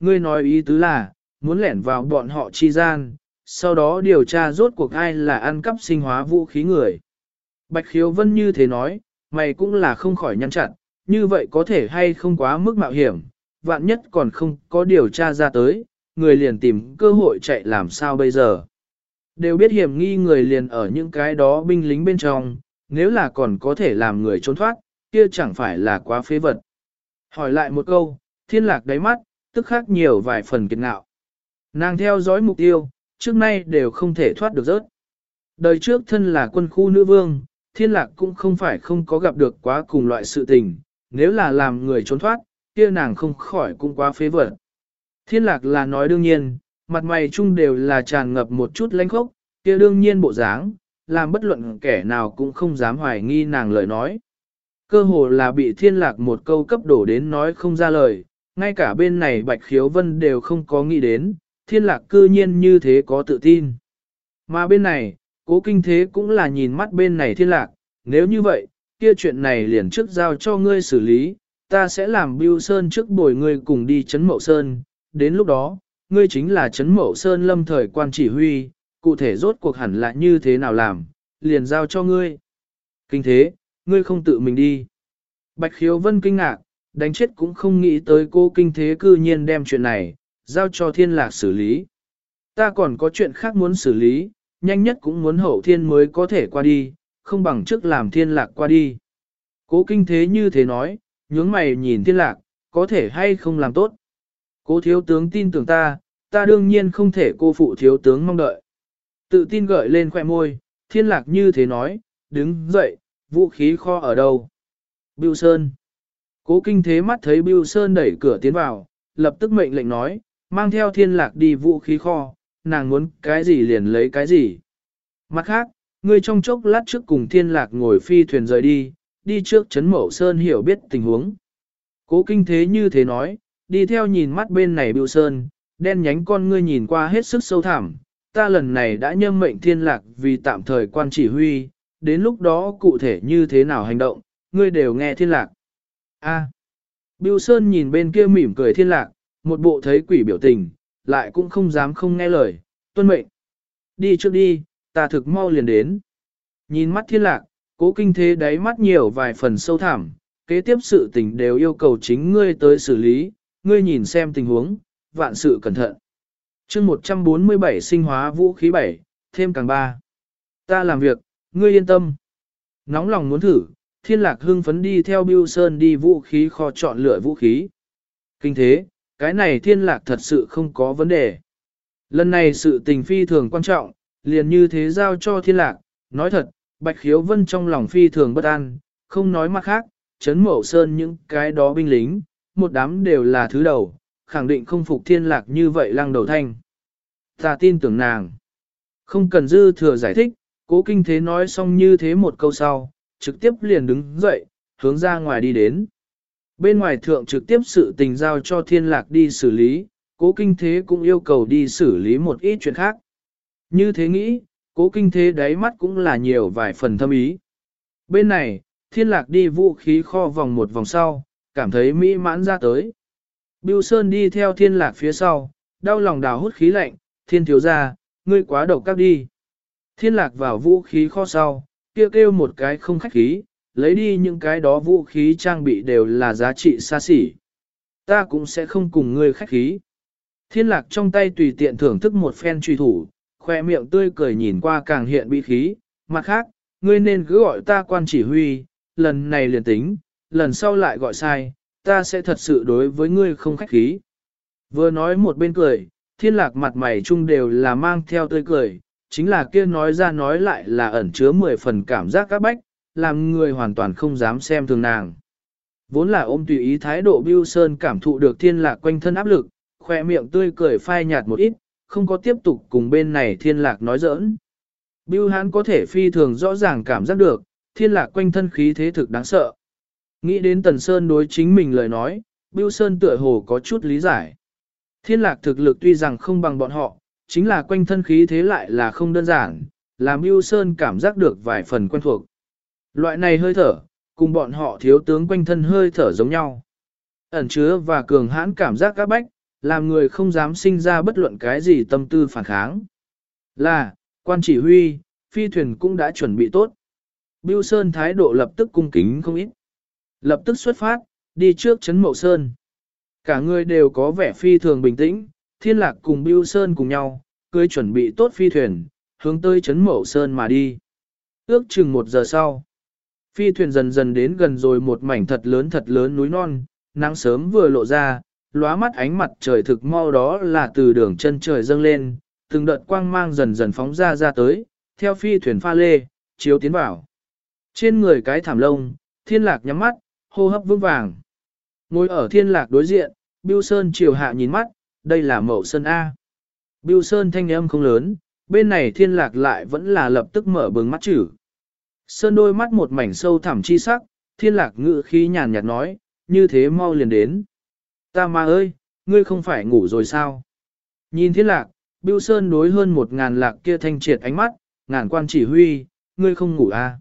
Ngươi nói ý tứ là, muốn lẻn vào bọn họ chi gian, sau đó điều tra rốt cuộc ai là ăn cắp sinh hóa vũ khí người. Bạch khiếu vân như thế nói, mày cũng là không khỏi nhăn chặn, như vậy có thể hay không quá mức mạo hiểm, vạn nhất còn không có điều tra ra tới, người liền tìm cơ hội chạy làm sao bây giờ. Đều biết hiểm nghi người liền ở những cái đó binh lính bên trong, nếu là còn có thể làm người trốn thoát, kia chẳng phải là quá phế vật. Hỏi lại một câu, thiên lạc đáy mắt, tức khác nhiều vài phần kiệt ngạo. Nàng theo dõi mục tiêu, trước nay đều không thể thoát được rớt. Đời trước thân là quân khu nữ vương, thiên lạc cũng không phải không có gặp được quá cùng loại sự tình, nếu là làm người trốn thoát, kia nàng không khỏi cũng quá phế vật. Thiên lạc là nói đương nhiên, mặt mày chung đều là tràn ngập một chút lãnh khốc, kia đương nhiên bộ dáng, làm bất luận kẻ nào cũng không dám hoài nghi nàng lời nói. Cơ hồ là bị thiên lạc một câu cấp đổ đến nói không ra lời, ngay cả bên này Bạch Khiếu Vân đều không có nghĩ đến, thiên lạc cư nhiên như thế có tự tin. Mà bên này, cố kinh thế cũng là nhìn mắt bên này thiên lạc, nếu như vậy, kia chuyện này liền trước giao cho ngươi xử lý, ta sẽ làm Bưu Sơn trước bồi ngươi cùng đi chấn Mậu Sơn, đến lúc đó, ngươi chính là chấn Mậu Sơn lâm thời quan chỉ huy, cụ thể rốt cuộc hẳn là như thế nào làm, liền giao cho ngươi. Kinh thế, ngươi không tự mình đi. Bạch Khiếu Vân kinh ngạc, đánh chết cũng không nghĩ tới cô kinh thế cư nhiên đem chuyện này, giao cho thiên lạc xử lý. Ta còn có chuyện khác muốn xử lý, nhanh nhất cũng muốn hậu thiên mới có thể qua đi, không bằng trước làm thiên lạc qua đi. Cố kinh thế như thế nói, nhướng mày nhìn thiên lạc, có thể hay không làm tốt. Cố thiếu tướng tin tưởng ta, ta đương nhiên không thể cô phụ thiếu tướng mong đợi. Tự tin gợi lên khoẻ môi, thiên lạc như thế nói, đứng dậy, vũ khí kho ở đâu? Bưu Sơn. Cố kinh thế mắt thấy Bưu Sơn đẩy cửa tiến vào, lập tức mệnh lệnh nói, mang theo thiên lạc đi vũ khí kho, nàng muốn cái gì liền lấy cái gì. Mặt khác, ngươi trong chốc lát trước cùng thiên lạc ngồi phi thuyền rời đi, đi trước chấn mẫu sơn hiểu biết tình huống. Cố kinh thế như thế nói, đi theo nhìn mắt bên này Bưu Sơn, đen nhánh con ngươi nhìn qua hết sức sâu thẳm, ta lần này đã nhâm mệnh thiên lạc vì tạm thời quan chỉ huy, đến lúc đó cụ thể như thế nào hành động, ngươi đều nghe thiên lạc. A. À. Bưu Sơn nhìn bên kia mỉm cười thiên lạc, một bộ thấy quỷ biểu tình, lại cũng không dám không nghe lời, tuân mệnh. Đi trước đi, ta thực mau liền đến. Nhìn mắt thiên lạc, cố kinh thế đáy mắt nhiều vài phần sâu thẳm, kế tiếp sự tình đều yêu cầu chính ngươi tới xử lý, ngươi nhìn xem tình huống, vạn sự cẩn thận. chương 147 sinh hóa vũ khí 7, thêm càng 3. Ta làm việc, ngươi yên tâm. Nóng lòng muốn thử, thiên lạc hưng phấn đi theo Biêu Sơn đi vũ khí kho chọn lựa vũ khí. Kinh thế, cái này thiên lạc thật sự không có vấn đề. Lần này sự tình phi thường quan trọng, liền như thế giao cho thiên lạc, nói thật, Bạch Khiếu Vân trong lòng phi thường bất an, không nói mặt khác, chấn mẫu sơn những cái đó binh lính, một đám đều là thứ đầu, khẳng định không phục thiên lạc như vậy lăng đầu thanh. Ta tin tưởng nàng. Không cần dư thừa giải thích, cố kinh thế nói xong như thế một câu sau, trực tiếp liền đứng dậy, hướng ra ngoài đi đến. Bên ngoài thượng trực tiếp sự tình giao cho thiên lạc đi xử lý, cố kinh thế cũng yêu cầu đi xử lý một ít chuyện khác. Như thế nghĩ, cố kinh thế đáy mắt cũng là nhiều vài phần thâm ý. Bên này, thiên lạc đi vũ khí kho vòng một vòng sau, cảm thấy mỹ mãn ra tới. Bưu Sơn đi theo thiên lạc phía sau, đau lòng đào hút khí lạnh, thiên thiếu ra, ngươi quá độc các đi. Thiên lạc vào vũ khí kho sau, kia kêu một cái không khách khí, lấy đi những cái đó vũ khí trang bị đều là giá trị xa xỉ. Ta cũng sẽ không cùng ngươi khách khí. Thiên lạc trong tay tùy tiện thưởng thức một phen truy thủ, khoe miệng tươi cười nhìn qua càng hiện bị khí, mặt khác, ngươi nên cứ gọi ta quan chỉ huy, lần này liền tính, lần sau lại gọi sai, ta sẽ thật sự đối với ngươi không khách khí. Vừa nói một bên cười, thiên lạc mặt mày chung đều là mang theo tươi cười, chính là kia nói ra nói lại là ẩn chứa 10 phần cảm giác các bách, làm người hoàn toàn không dám xem thường nàng. Vốn là ôm tùy ý thái độ Bưu Sơn cảm thụ được thiên lạc quanh thân áp lực, khoe miệng tươi cười phai nhạt một ít, không có tiếp tục cùng bên này thiên lạc nói giỡn. Bưu hán có thể phi thường rõ ràng cảm giác được, thiên lạc quanh thân khí thế thực đáng sợ. Nghĩ đến Tần Sơn đối chính mình lời nói, Bưu Sơn tựa hồ có chút lý giải. Thiên lạc thực lực tuy rằng không bằng bọn họ, chính là quanh thân khí thế lại là không đơn giản, làm Ưu Sơn cảm giác được vài phần quen thuộc. Loại này hơi thở, cùng bọn họ thiếu tướng quanh thân hơi thở giống nhau. Ẩn chứa và cường hãn cảm giác các bách, làm người không dám sinh ra bất luận cái gì tâm tư phản kháng. Là, quan chỉ huy, phi thuyền cũng đã chuẩn bị tốt. Bưu Sơn thái độ lập tức cung kính không ít. Lập tức xuất phát, đi trước chấn Mậu Sơn. Cả người đều có vẻ phi thường bình tĩnh, thiên lạc cùng Bưu Sơn cùng nhau, cưới chuẩn bị tốt phi thuyền, hướng tới chấn Mậu Sơn mà đi. Ước chừng một giờ sau, phi thuyền dần dần đến gần rồi một mảnh thật lớn thật lớn núi non, nắng sớm vừa lộ ra, lóa mắt ánh mặt trời thực mau đó là từ đường chân trời dâng lên, từng đợt quang mang dần dần phóng ra ra tới, theo phi thuyền pha lê, chiếu tiến vào. Trên người cái thảm lông, thiên lạc nhắm mắt, hô hấp vững vàng. Ngồi ở thiên lạc đối diện, Biêu Sơn chiều hạ nhìn mắt, đây là mẫu sơn A. bưu Sơn thanh âm không lớn, bên này thiên lạc lại vẫn là lập tức mở bừng mắt chữ. Sơn đôi mắt một mảnh sâu thẳm chi sắc, thiên lạc ngự khí nhàn nhạt nói, như thế mau liền đến. Ta ma ơi, ngươi không phải ngủ rồi sao? Nhìn thiên lạc, bưu Sơn đối hơn một ngàn lạc kia thanh triệt ánh mắt, ngàn quan chỉ huy, ngươi không ngủ à?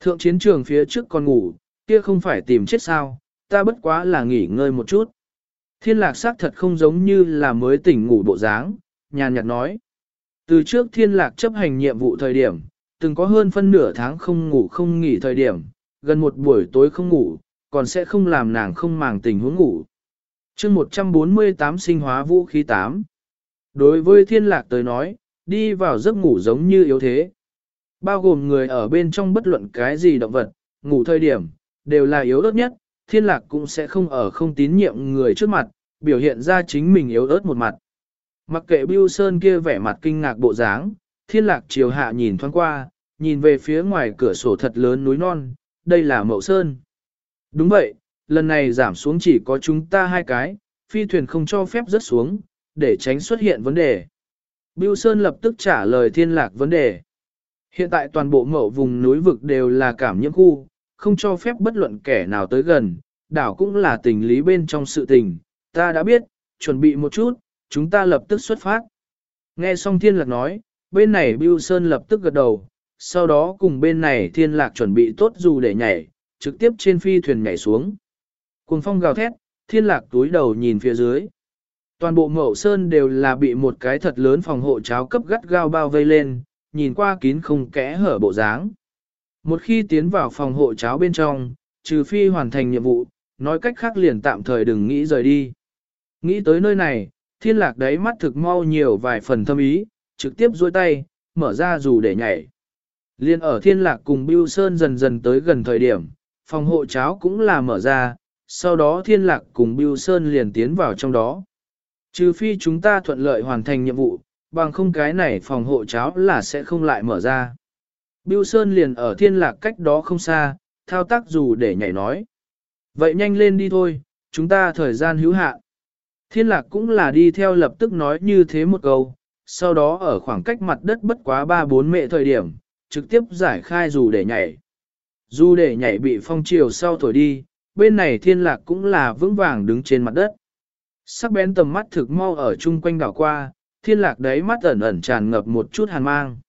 Thượng chiến trường phía trước còn ngủ, kia không phải tìm chết sao, ta bất quá là nghỉ ngơi một chút. Thiên lạc sắc thật không giống như là mới tỉnh ngủ bộ dáng, nhàn nhạt nói. Từ trước thiên lạc chấp hành nhiệm vụ thời điểm, từng có hơn phân nửa tháng không ngủ không nghỉ thời điểm, gần một buổi tối không ngủ, còn sẽ không làm nàng không màng tình huống ngủ. chương 148 sinh hóa vũ khí 8. Đối với thiên lạc tới nói, đi vào giấc ngủ giống như yếu thế. Bao gồm người ở bên trong bất luận cái gì động vật, ngủ thời điểm, đều là yếu đất nhất, thiên lạc cũng sẽ không ở không tín nhiệm người trước mặt, biểu hiện ra chính mình yếu ớt một mặt. Mặc kệ Bưu Sơn kia vẻ mặt kinh ngạc bộ dáng, thiên lạc chiều hạ nhìn thoáng qua, nhìn về phía ngoài cửa sổ thật lớn núi non, đây là Mậu Sơn. Đúng vậy, lần này giảm xuống chỉ có chúng ta hai cái, phi thuyền không cho phép rớt xuống, để tránh xuất hiện vấn đề. Bưu Sơn lập tức trả lời thiên lạc vấn đề. Hiện tại toàn bộ mậu vùng núi vực đều là cảm nhiễm khu, không cho phép bất luận kẻ nào tới gần, đảo cũng là tình lý bên trong sự tình, ta đã biết, chuẩn bị một chút, chúng ta lập tức xuất phát. Nghe xong thiên lạc nói, bên này Bưu Sơn lập tức gật đầu, sau đó cùng bên này thiên lạc chuẩn bị tốt dù để nhảy, trực tiếp trên phi thuyền nhảy xuống. Cùng phong gào thét, thiên lạc túi đầu nhìn phía dưới. Toàn bộ mậu sơn đều là bị một cái thật lớn phòng hộ cháo cấp gắt gao bao vây lên, nhìn qua kín không kẽ hở bộ dáng. Một khi tiến vào phòng hộ cháo bên trong, trừ phi hoàn thành nhiệm vụ, nói cách khác liền tạm thời đừng nghĩ rời đi. Nghĩ tới nơi này, thiên lạc đáy mắt thực mau nhiều vài phần thâm ý, trực tiếp duỗi tay, mở ra dù để nhảy. Liên ở thiên lạc cùng Bưu Sơn dần dần tới gần thời điểm, phòng hộ cháo cũng là mở ra, sau đó thiên lạc cùng Bưu Sơn liền tiến vào trong đó. Trừ phi chúng ta thuận lợi hoàn thành nhiệm vụ, bằng không cái này phòng hộ cháo là sẽ không lại mở ra. Bưu Sơn liền ở thiên lạc cách đó không xa, thao tác dù để nhảy nói. Vậy nhanh lên đi thôi, chúng ta thời gian hữu hạn. Thiên lạc cũng là đi theo lập tức nói như thế một câu, sau đó ở khoảng cách mặt đất bất quá 3-4 mệ thời điểm, trực tiếp giải khai dù để nhảy. Dù để nhảy bị phong chiều sau thổi đi, bên này thiên lạc cũng là vững vàng đứng trên mặt đất. Sắc bén tầm mắt thực mau ở chung quanh đảo qua, thiên lạc đấy mắt ẩn ẩn tràn ngập một chút hàn mang.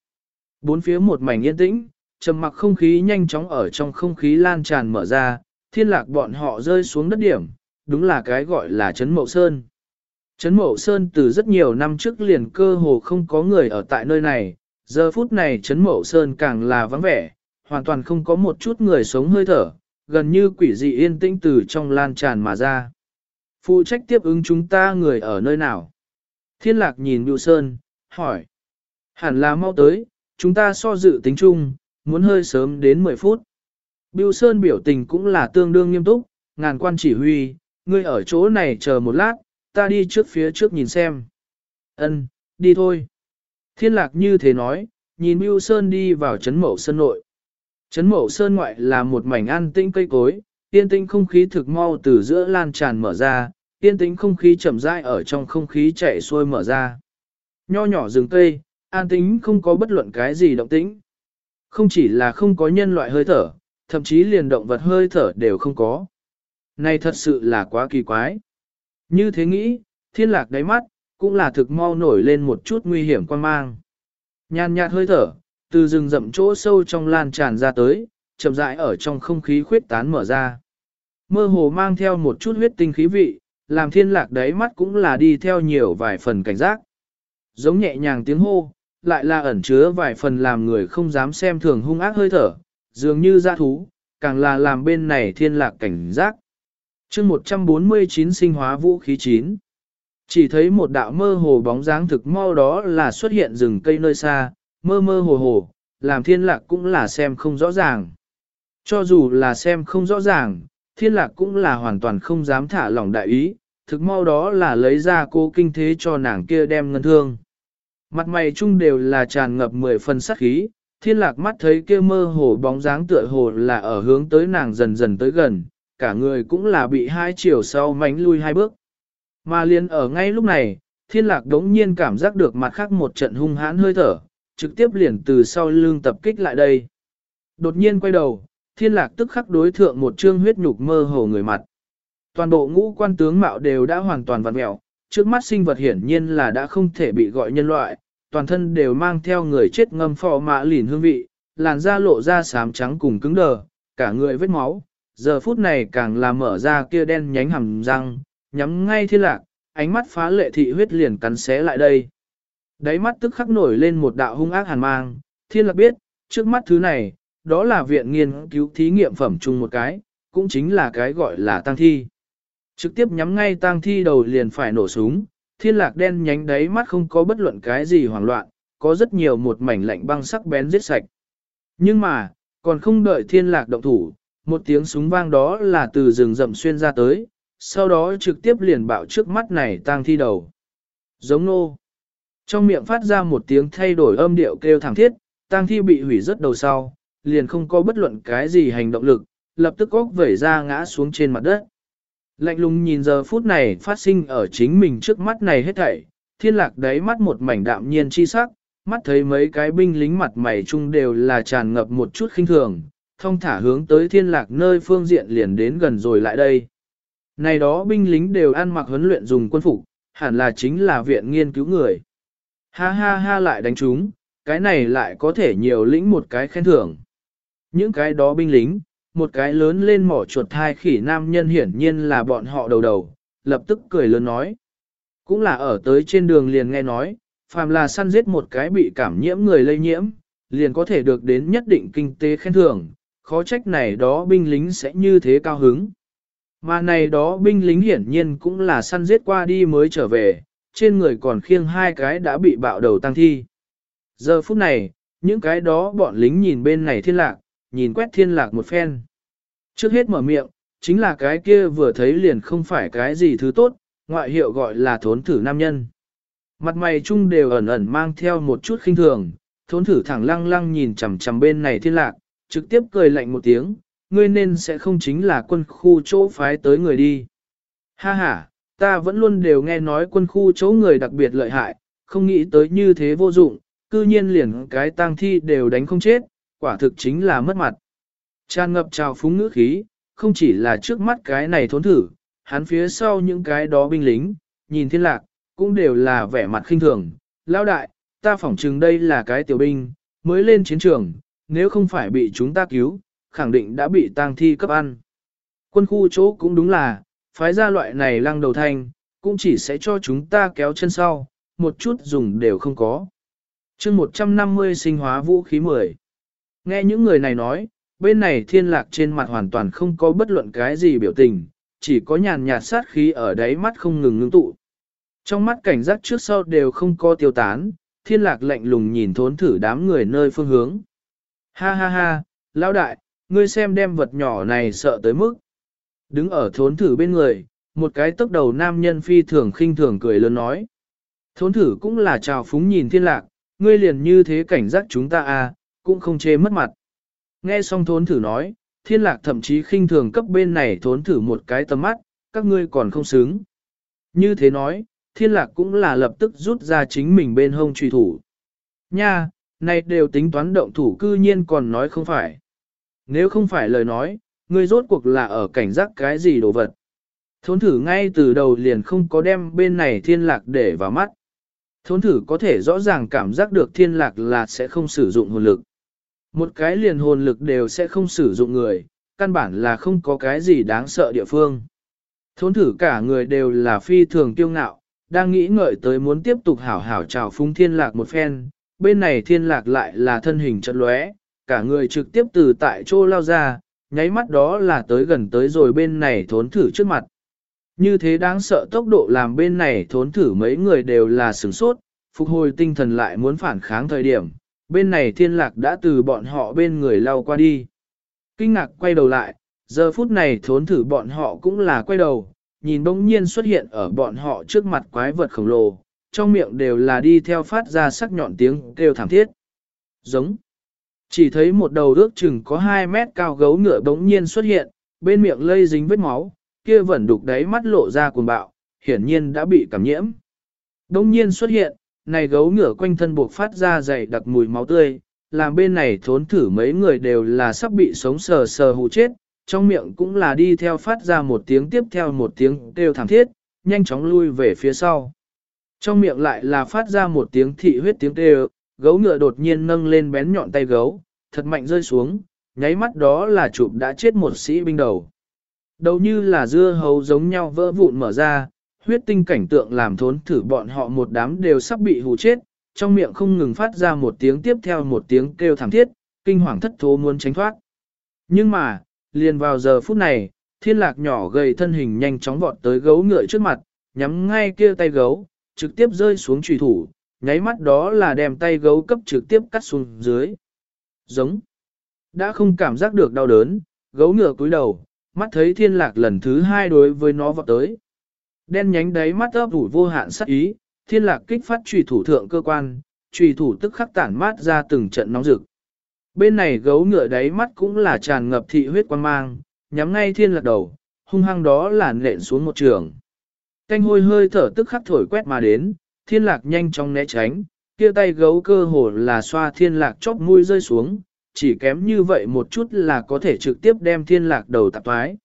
Bốn phía một mảnh yên tĩnh, trầm mặc không khí nhanh chóng ở trong không khí lan tràn mở ra, thiên lạc bọn họ rơi xuống đất điểm, đúng là cái gọi là Trấn Mậu Sơn. Trấn Mậu Sơn từ rất nhiều năm trước liền cơ hồ không có người ở tại nơi này, giờ phút này Trấn Mậu Sơn càng là vắng vẻ, hoàn toàn không có một chút người sống hơi thở, gần như quỷ dị yên tĩnh từ trong lan tràn mà ra. Phụ trách tiếp ứng chúng ta người ở nơi nào? Thiên lạc nhìn Bưu Sơn, hỏi. Hẳn là mau tới, chúng ta so dự tính chung, muốn hơi sớm đến 10 phút. Bưu Sơn biểu tình cũng là tương đương nghiêm túc, ngàn quan chỉ huy, ngươi ở chỗ này chờ một lát, ta đi trước phía trước nhìn xem. Ân, đi thôi. Thiên lạc như thế nói, nhìn Bưu Sơn đi vào chấn mậu sơn nội. Chấn mậu sơn ngoại là một mảnh an tĩnh cây cối, yên tĩnh không khí thực mau từ giữa lan tràn mở ra, yên tĩnh không khí chậm rãi ở trong không khí chảy xuôi mở ra. Nho nhỏ rừng cây, an tĩnh không có bất luận cái gì động tĩnh. Không chỉ là không có nhân loại hơi thở, thậm chí liền động vật hơi thở đều không có. Này thật sự là quá kỳ quái. Như thế nghĩ, thiên lạc đáy mắt, cũng là thực mau nổi lên một chút nguy hiểm quan mang. Nhàn nhạt hơi thở, từ rừng rậm chỗ sâu trong lan tràn ra tới, chậm rãi ở trong không khí khuyết tán mở ra. Mơ hồ mang theo một chút huyết tinh khí vị, làm thiên lạc đấy mắt cũng là đi theo nhiều vài phần cảnh giác. Giống nhẹ nhàng tiếng hô, lại là ẩn chứa vài phần làm người không dám xem thường hung ác hơi thở, dường như dã thú, càng là làm bên này thiên lạc cảnh giác. chương 149 sinh hóa vũ khí 9 Chỉ thấy một đạo mơ hồ bóng dáng thực mau đó là xuất hiện rừng cây nơi xa, mơ mơ hồ hồ, làm thiên lạc cũng là xem không rõ ràng. Cho dù là xem không rõ ràng, thiên lạc cũng là hoàn toàn không dám thả lỏng đại ý, thực mau đó là lấy ra cô kinh thế cho nàng kia đem ngân thương. Mặt mày chung đều là tràn ngập mười phần sắc khí, thiên lạc mắt thấy kia mơ hồ bóng dáng tựa hồ là ở hướng tới nàng dần dần tới gần, cả người cũng là bị hai chiều sau mánh lui hai bước. Mà liền ở ngay lúc này, thiên lạc đống nhiên cảm giác được mặt khác một trận hung hãn hơi thở, trực tiếp liền từ sau lưng tập kích lại đây. Đột nhiên quay đầu, thiên lạc tức khắc đối thượng một trương huyết nhục mơ hồ người mặt. Toàn bộ ngũ quan tướng mạo đều đã hoàn toàn vặn mẹo, trước mắt sinh vật hiển nhiên là đã không thể bị gọi nhân loại, toàn thân đều mang theo người chết ngâm phò mạ lìn hương vị, làn da lộ ra xám trắng cùng cứng đờ, cả người vết máu, giờ phút này càng là mở ra kia đen nhánh hầm răng, nhắm ngay thiên lạc, ánh mắt phá lệ thị huyết liền cắn xé lại đây. Đáy mắt tức khắc nổi lên một đạo hung ác hàn mang, thiên lạc biết, trước mắt thứ này, đó là viện nghiên cứu thí nghiệm phẩm chung một cái, cũng chính là cái gọi là tăng thi. Trực tiếp nhắm ngay Tang thi đầu liền phải nổ súng, thiên lạc đen nhánh đáy mắt không có bất luận cái gì hoảng loạn, có rất nhiều một mảnh lạnh băng sắc bén giết sạch. Nhưng mà, còn không đợi thiên lạc động thủ, một tiếng súng vang đó là từ rừng rậm xuyên ra tới, sau đó trực tiếp liền bạo trước mắt này tang thi đầu. Giống nô. Trong miệng phát ra một tiếng thay đổi âm điệu kêu thẳng thiết, tang thi bị hủy rất đầu sau, liền không có bất luận cái gì hành động lực, lập tức góc vẩy ra ngã xuống trên mặt đất. Lạnh lùng nhìn giờ phút này phát sinh ở chính mình trước mắt này hết thảy, thiên lạc đáy mắt một mảnh đạm nhiên chi sắc, mắt thấy mấy cái binh lính mặt mày chung đều là tràn ngập một chút khinh thường, thông thả hướng tới thiên lạc nơi phương diện liền đến gần rồi lại đây. Này đó binh lính đều ăn mặc huấn luyện dùng quân phục, hẳn là chính là viện nghiên cứu người. Ha ha ha lại đánh chúng, cái này lại có thể nhiều lĩnh một cái khen thưởng. Những cái đó binh lính, một cái lớn lên mỏ chuột thai khỉ nam nhân hiển nhiên là bọn họ đầu đầu, lập tức cười lớn nói. Cũng là ở tới trên đường liền nghe nói, phàm là săn giết một cái bị cảm nhiễm người lây nhiễm, liền có thể được đến nhất định kinh tế khen thưởng, khó trách này đó binh lính sẽ như thế cao hứng. Mà này đó binh lính hiển nhiên cũng là săn giết qua đi mới trở về, trên người còn khiêng hai cái đã bị bạo đầu tăng thi. Giờ phút này, những cái đó bọn lính nhìn bên này thiên lạc, nhìn quét thiên lạc một phen. Trước hết mở miệng, chính là cái kia vừa thấy liền không phải cái gì thứ tốt, ngoại hiệu gọi là thốn thử nam nhân. Mặt mày chung đều ẩn ẩn mang theo một chút khinh thường, thốn thử thẳng lăng lăng nhìn chằm chằm bên này thiên lạc, trực tiếp cười lạnh một tiếng, ngươi nên sẽ không chính là quân khu chỗ phái tới người đi. Ha ha, ta vẫn luôn đều nghe nói quân khu chỗ người đặc biệt lợi hại, không nghĩ tới như thế vô dụng, cư nhiên liền cái tang thi đều đánh không chết, quả thực chính là mất mặt. Tràn ngập trào phúng ngữ khí, không chỉ là trước mắt cái này thốn thử, hắn phía sau những cái đó binh lính, nhìn thiên lạc, cũng đều là vẻ mặt khinh thường. Lão đại, ta phỏng chừng đây là cái tiểu binh, mới lên chiến trường, nếu không phải bị chúng ta cứu, khẳng định đã bị tang thi cấp ăn. Quân khu chỗ cũng đúng là, phái ra loại này lăng đầu thanh, cũng chỉ sẽ cho chúng ta kéo chân sau, một chút dùng đều không có. chương 150 sinh hóa vũ khí 10. Nghe những người này nói, bên này thiên lạc trên mặt hoàn toàn không có bất luận cái gì biểu tình, chỉ có nhàn nhạt sát khí ở đáy mắt không ngừng ngưng tụ. Trong mắt cảnh giác trước sau đều không có tiêu tán, thiên lạc lạnh lùng nhìn thốn thử đám người nơi phương hướng. Ha ha ha, lão đại, ngươi xem đem vật nhỏ này sợ tới mức. Đứng ở thốn thử bên người, một cái tốc đầu nam nhân phi thường khinh thường cười lớn nói. Thốn thử cũng là chào phúng nhìn thiên lạc, ngươi liền như thế cảnh giác chúng ta à, cũng không chê mất mặt. Nghe xong thốn thử nói, thiên lạc thậm chí khinh thường cấp bên này thốn thử một cái tầm mắt, các ngươi còn không xứng. Như thế nói, thiên lạc cũng là lập tức rút ra chính mình bên hông trùy thủ. Nha, này đều tính toán động thủ cư nhiên còn nói không phải. Nếu không phải lời nói, ngươi rốt cuộc là ở cảnh giác cái gì đồ vật. Thốn thử ngay từ đầu liền không có đem bên này thiên lạc để vào mắt. Thốn thử có thể rõ ràng cảm giác được thiên lạc là sẽ không sử dụng hồn lực. Một cái liền hồn lực đều sẽ không sử dụng người, căn bản là không có cái gì đáng sợ địa phương. Thốn thử cả người đều là phi thường kiêu ngạo, đang nghĩ ngợi tới muốn tiếp tục hảo hảo chào phúng thiên lạc một phen, bên này thiên lạc lại là thân hình trận lóe, cả người trực tiếp từ tại chỗ lao ra, nháy mắt đó là tới gần tới rồi bên này thốn thử trước mặt. Như thế đáng sợ tốc độ làm bên này thốn thử mấy người đều là sửng sốt, phục hồi tinh thần lại muốn phản kháng thời điểm, bên này thiên lạc đã từ bọn họ bên người lao qua đi. Kinh ngạc quay đầu lại, giờ phút này thốn thử bọn họ cũng là quay đầu, nhìn bỗng nhiên xuất hiện ở bọn họ trước mặt quái vật khổng lồ, trong miệng đều là đi theo phát ra sắc nhọn tiếng kêu thảm thiết. Giống. Chỉ thấy một đầu ước chừng có 2 mét cao gấu ngựa bỗng nhiên xuất hiện, bên miệng lây dính vết máu, kia vẫn đục đáy mắt lộ ra cuồng bạo, hiển nhiên đã bị cảm nhiễm. Đông nhiên xuất hiện, này gấu ngựa quanh thân buộc phát ra dày đặc mùi máu tươi, làm bên này thốn thử mấy người đều là sắp bị sống sờ sờ hù chết, trong miệng cũng là đi theo phát ra một tiếng tiếp theo một tiếng kêu thảm thiết, nhanh chóng lui về phía sau. Trong miệng lại là phát ra một tiếng thị huyết tiếng kêu, gấu ngựa đột nhiên nâng lên bén nhọn tay gấu, thật mạnh rơi xuống, nháy mắt đó là chụp đã chết một sĩ binh đầu. Đầu như là dưa hấu giống nhau vỡ vụn mở ra, huyết tinh cảnh tượng làm thốn thử bọn họ một đám đều sắp bị hù chết, trong miệng không ngừng phát ra một tiếng tiếp theo một tiếng kêu thảm thiết, kinh hoàng thất thố muốn tránh thoát. Nhưng mà, liền vào giờ phút này, thiên lạc nhỏ gầy thân hình nhanh chóng vọt tới gấu ngựa trước mặt, nhắm ngay kia tay gấu, trực tiếp rơi xuống trùy thủ, nháy mắt đó là đem tay gấu cấp trực tiếp cắt xuống dưới. Giống. Đã không cảm giác được đau đớn, gấu ngựa cúi đầu, mắt thấy thiên lạc lần thứ hai đối với nó vọt tới. Đen nhánh đáy mắt ấp ủ vô hạn sắc ý, thiên lạc kích phát trùy thủ thượng cơ quan, trùy thủ tức khắc tản mát ra từng trận nóng rực. Bên này gấu ngựa đáy mắt cũng là tràn ngập thị huyết quan mang, nhắm ngay thiên lạc đầu, hung hăng đó là nện xuống một trường. Canh hôi hơi thở tức khắc thổi quét mà đến, thiên lạc nhanh chóng né tránh, kia tay gấu cơ hồ là xoa thiên lạc chóc mũi rơi xuống, chỉ kém như vậy một chút là có thể trực tiếp đem thiên lạc đầu tạp thoái.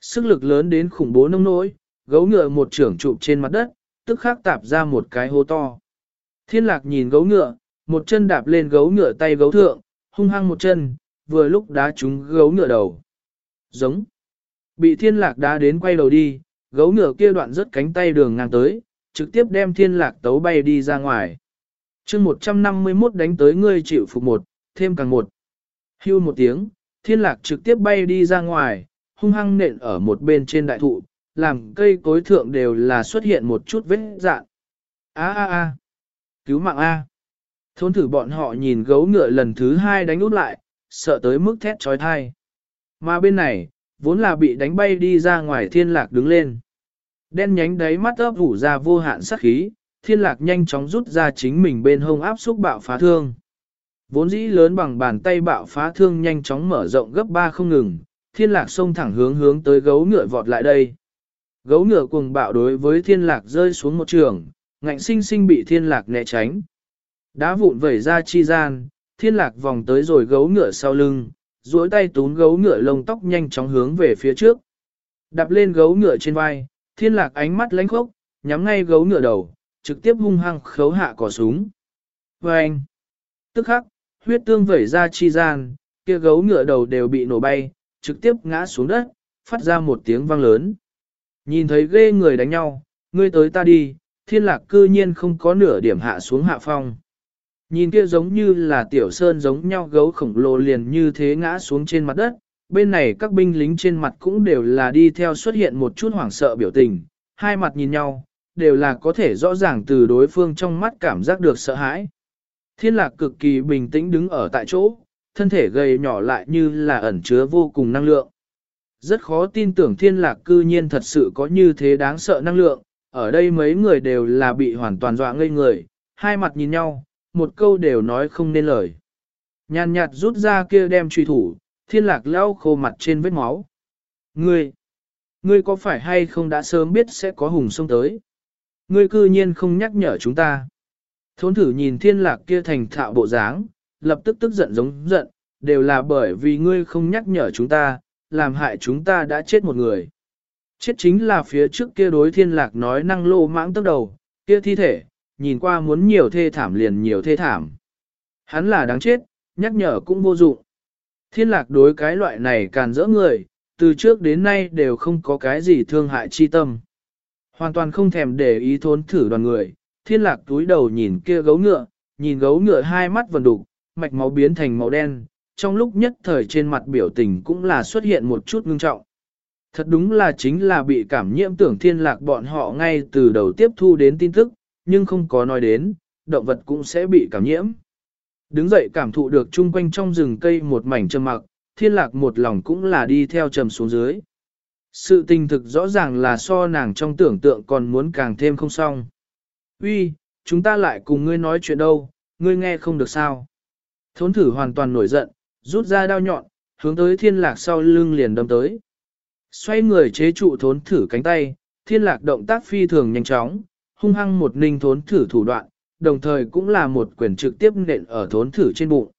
Sức lực lớn đến khủng bố nông nỗi, gấu ngựa một trưởng trụ trên mặt đất, tức khắc tạp ra một cái hố to. Thiên lạc nhìn gấu ngựa, một chân đạp lên gấu ngựa tay gấu thượng, hung hăng một chân, vừa lúc đá trúng gấu ngựa đầu. Giống. Bị thiên lạc đá đến quay đầu đi, gấu ngựa kia đoạn rất cánh tay đường ngang tới, trực tiếp đem thiên lạc tấu bay đi ra ngoài. chương 151 đánh tới ngươi chịu phục một, thêm càng một. Hưu một tiếng, thiên lạc trực tiếp bay đi ra ngoài, hung hăng nện ở một bên trên đại thụ, làm cây cối thượng đều là xuất hiện một chút vết dạn. A a a, cứu mạng A. Thôn thử bọn họ nhìn gấu ngựa lần thứ hai đánh út lại, sợ tới mức thét trói thai. Mà bên này, vốn là bị đánh bay đi ra ngoài thiên lạc đứng lên. Đen nhánh đáy mắt ấp ủ ra vô hạn sắc khí, thiên lạc nhanh chóng rút ra chính mình bên hông áp xúc bạo phá thương. Vốn dĩ lớn bằng bàn tay bạo phá thương nhanh chóng mở rộng gấp ba không ngừng, thiên lạc xông thẳng hướng hướng tới gấu ngựa vọt lại đây. Gấu ngựa cuồng bạo đối với thiên lạc rơi xuống một trường, ngạnh sinh sinh bị thiên lạc né tránh. Đá vụn vẩy ra chi gian, thiên lạc vòng tới rồi gấu ngựa sau lưng, duỗi tay tún gấu ngựa lông tóc nhanh chóng hướng về phía trước. Đạp lên gấu ngựa trên vai, thiên lạc ánh mắt lánh khốc, nhắm ngay gấu ngựa đầu, trực tiếp hung hăng khấu hạ cỏ súng. Vâng! anh, tức khắc, huyết tương vẩy ra chi gian, kia gấu ngựa đầu đều bị nổ bay, trực tiếp ngã xuống đất, phát ra một tiếng vang lớn. Nhìn thấy ghê người đánh nhau, ngươi tới ta đi, thiên lạc cư nhiên không có nửa điểm hạ xuống hạ phong. Nhìn kia giống như là tiểu sơn giống nhau gấu khổng lồ liền như thế ngã xuống trên mặt đất, bên này các binh lính trên mặt cũng đều là đi theo xuất hiện một chút hoảng sợ biểu tình, hai mặt nhìn nhau, đều là có thể rõ ràng từ đối phương trong mắt cảm giác được sợ hãi. Thiên lạc cực kỳ bình tĩnh đứng ở tại chỗ, thân thể gầy nhỏ lại như là ẩn chứa vô cùng năng lượng. Rất khó tin tưởng thiên lạc cư nhiên thật sự có như thế đáng sợ năng lượng, ở đây mấy người đều là bị hoàn toàn dọa ngây người, hai mặt nhìn nhau, một câu đều nói không nên lời. Nhàn nhạt rút ra kia đem truy thủ, thiên lạc leo khô mặt trên vết máu. Ngươi, ngươi có phải hay không đã sớm biết sẽ có hùng sông tới? Ngươi cư nhiên không nhắc nhở chúng ta. Thốn thử nhìn thiên lạc kia thành thạo bộ dáng, lập tức tức giận giống giận, đều là bởi vì ngươi không nhắc nhở chúng ta, làm hại chúng ta đã chết một người. Chết chính là phía trước kia đối thiên lạc nói năng lô mãng tức đầu, kia thi thể, nhìn qua muốn nhiều thê thảm liền nhiều thê thảm. Hắn là đáng chết, nhắc nhở cũng vô dụng. Thiên lạc đối cái loại này càn rỡ người, từ trước đến nay đều không có cái gì thương hại chi tâm. Hoàn toàn không thèm để ý thốn thử đoàn người, thiên lạc túi đầu nhìn kia gấu ngựa, nhìn gấu ngựa hai mắt vần đục, mạch máu biến thành màu đen, trong lúc nhất thời trên mặt biểu tình cũng là xuất hiện một chút ngưng trọng. Thật đúng là chính là bị cảm nhiễm tưởng thiên lạc bọn họ ngay từ đầu tiếp thu đến tin tức, nhưng không có nói đến, động vật cũng sẽ bị cảm nhiễm. Đứng dậy cảm thụ được chung quanh trong rừng cây một mảnh trầm mặc, thiên lạc một lòng cũng là đi theo trầm xuống dưới. Sự tình thực rõ ràng là so nàng trong tưởng tượng còn muốn càng thêm không xong. Uy, chúng ta lại cùng ngươi nói chuyện đâu, ngươi nghe không được sao. Thốn thử hoàn toàn nổi giận, rút ra đao nhọn, hướng tới thiên lạc sau lưng liền đâm tới. Xoay người chế trụ thốn thử cánh tay, thiên lạc động tác phi thường nhanh chóng, hung hăng một ninh thốn thử thủ đoạn, đồng thời cũng là một quyền trực tiếp nện ở thốn thử trên bụng.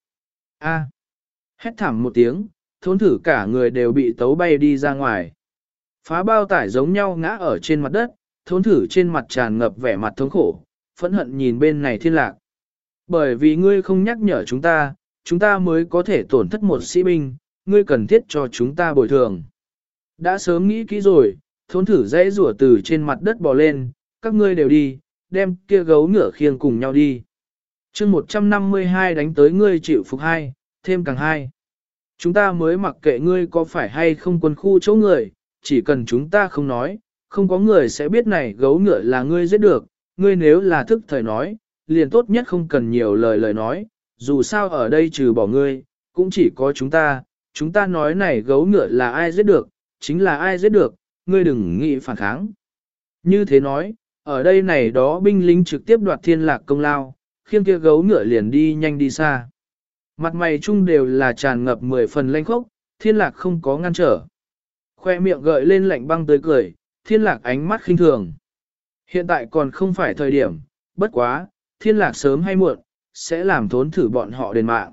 A. Hét thảm một tiếng, thốn thử cả người đều bị tấu bay đi ra ngoài. Phá bao tải giống nhau ngã ở trên mặt đất, thốn thử trên mặt tràn ngập vẻ mặt thống khổ, phẫn hận nhìn bên này thiên lạc. Bởi vì ngươi không nhắc nhở chúng ta, chúng ta mới có thể tổn thất một sĩ binh, ngươi cần thiết cho chúng ta bồi thường. Đã sớm nghĩ kỹ rồi, thốn thử dãy rủa từ trên mặt đất bò lên, các ngươi đều đi, đem kia gấu ngựa khiêng cùng nhau đi. chương 152 đánh tới ngươi chịu phục hai, thêm càng hai. Chúng ta mới mặc kệ ngươi có phải hay không quân khu chỗ người, chỉ cần chúng ta không nói, không có người sẽ biết này gấu ngựa là ngươi giết được, ngươi nếu là thức thời nói, liền tốt nhất không cần nhiều lời lời nói, dù sao ở đây trừ bỏ ngươi, cũng chỉ có chúng ta, chúng ta nói này gấu ngựa là ai giết được, chính là ai giết được, ngươi đừng nghĩ phản kháng. Như thế nói, ở đây này đó binh lính trực tiếp đoạt thiên lạc công lao, khiêng kia gấu ngựa liền đi nhanh đi xa. Mặt mày chung đều là tràn ngập mười phần lanh khốc, thiên lạc không có ngăn trở. Khoe miệng gợi lên lạnh băng tới cười, thiên lạc ánh mắt khinh thường. Hiện tại còn không phải thời điểm, bất quá, thiên lạc sớm hay muộn, sẽ làm thốn thử bọn họ đền mạng.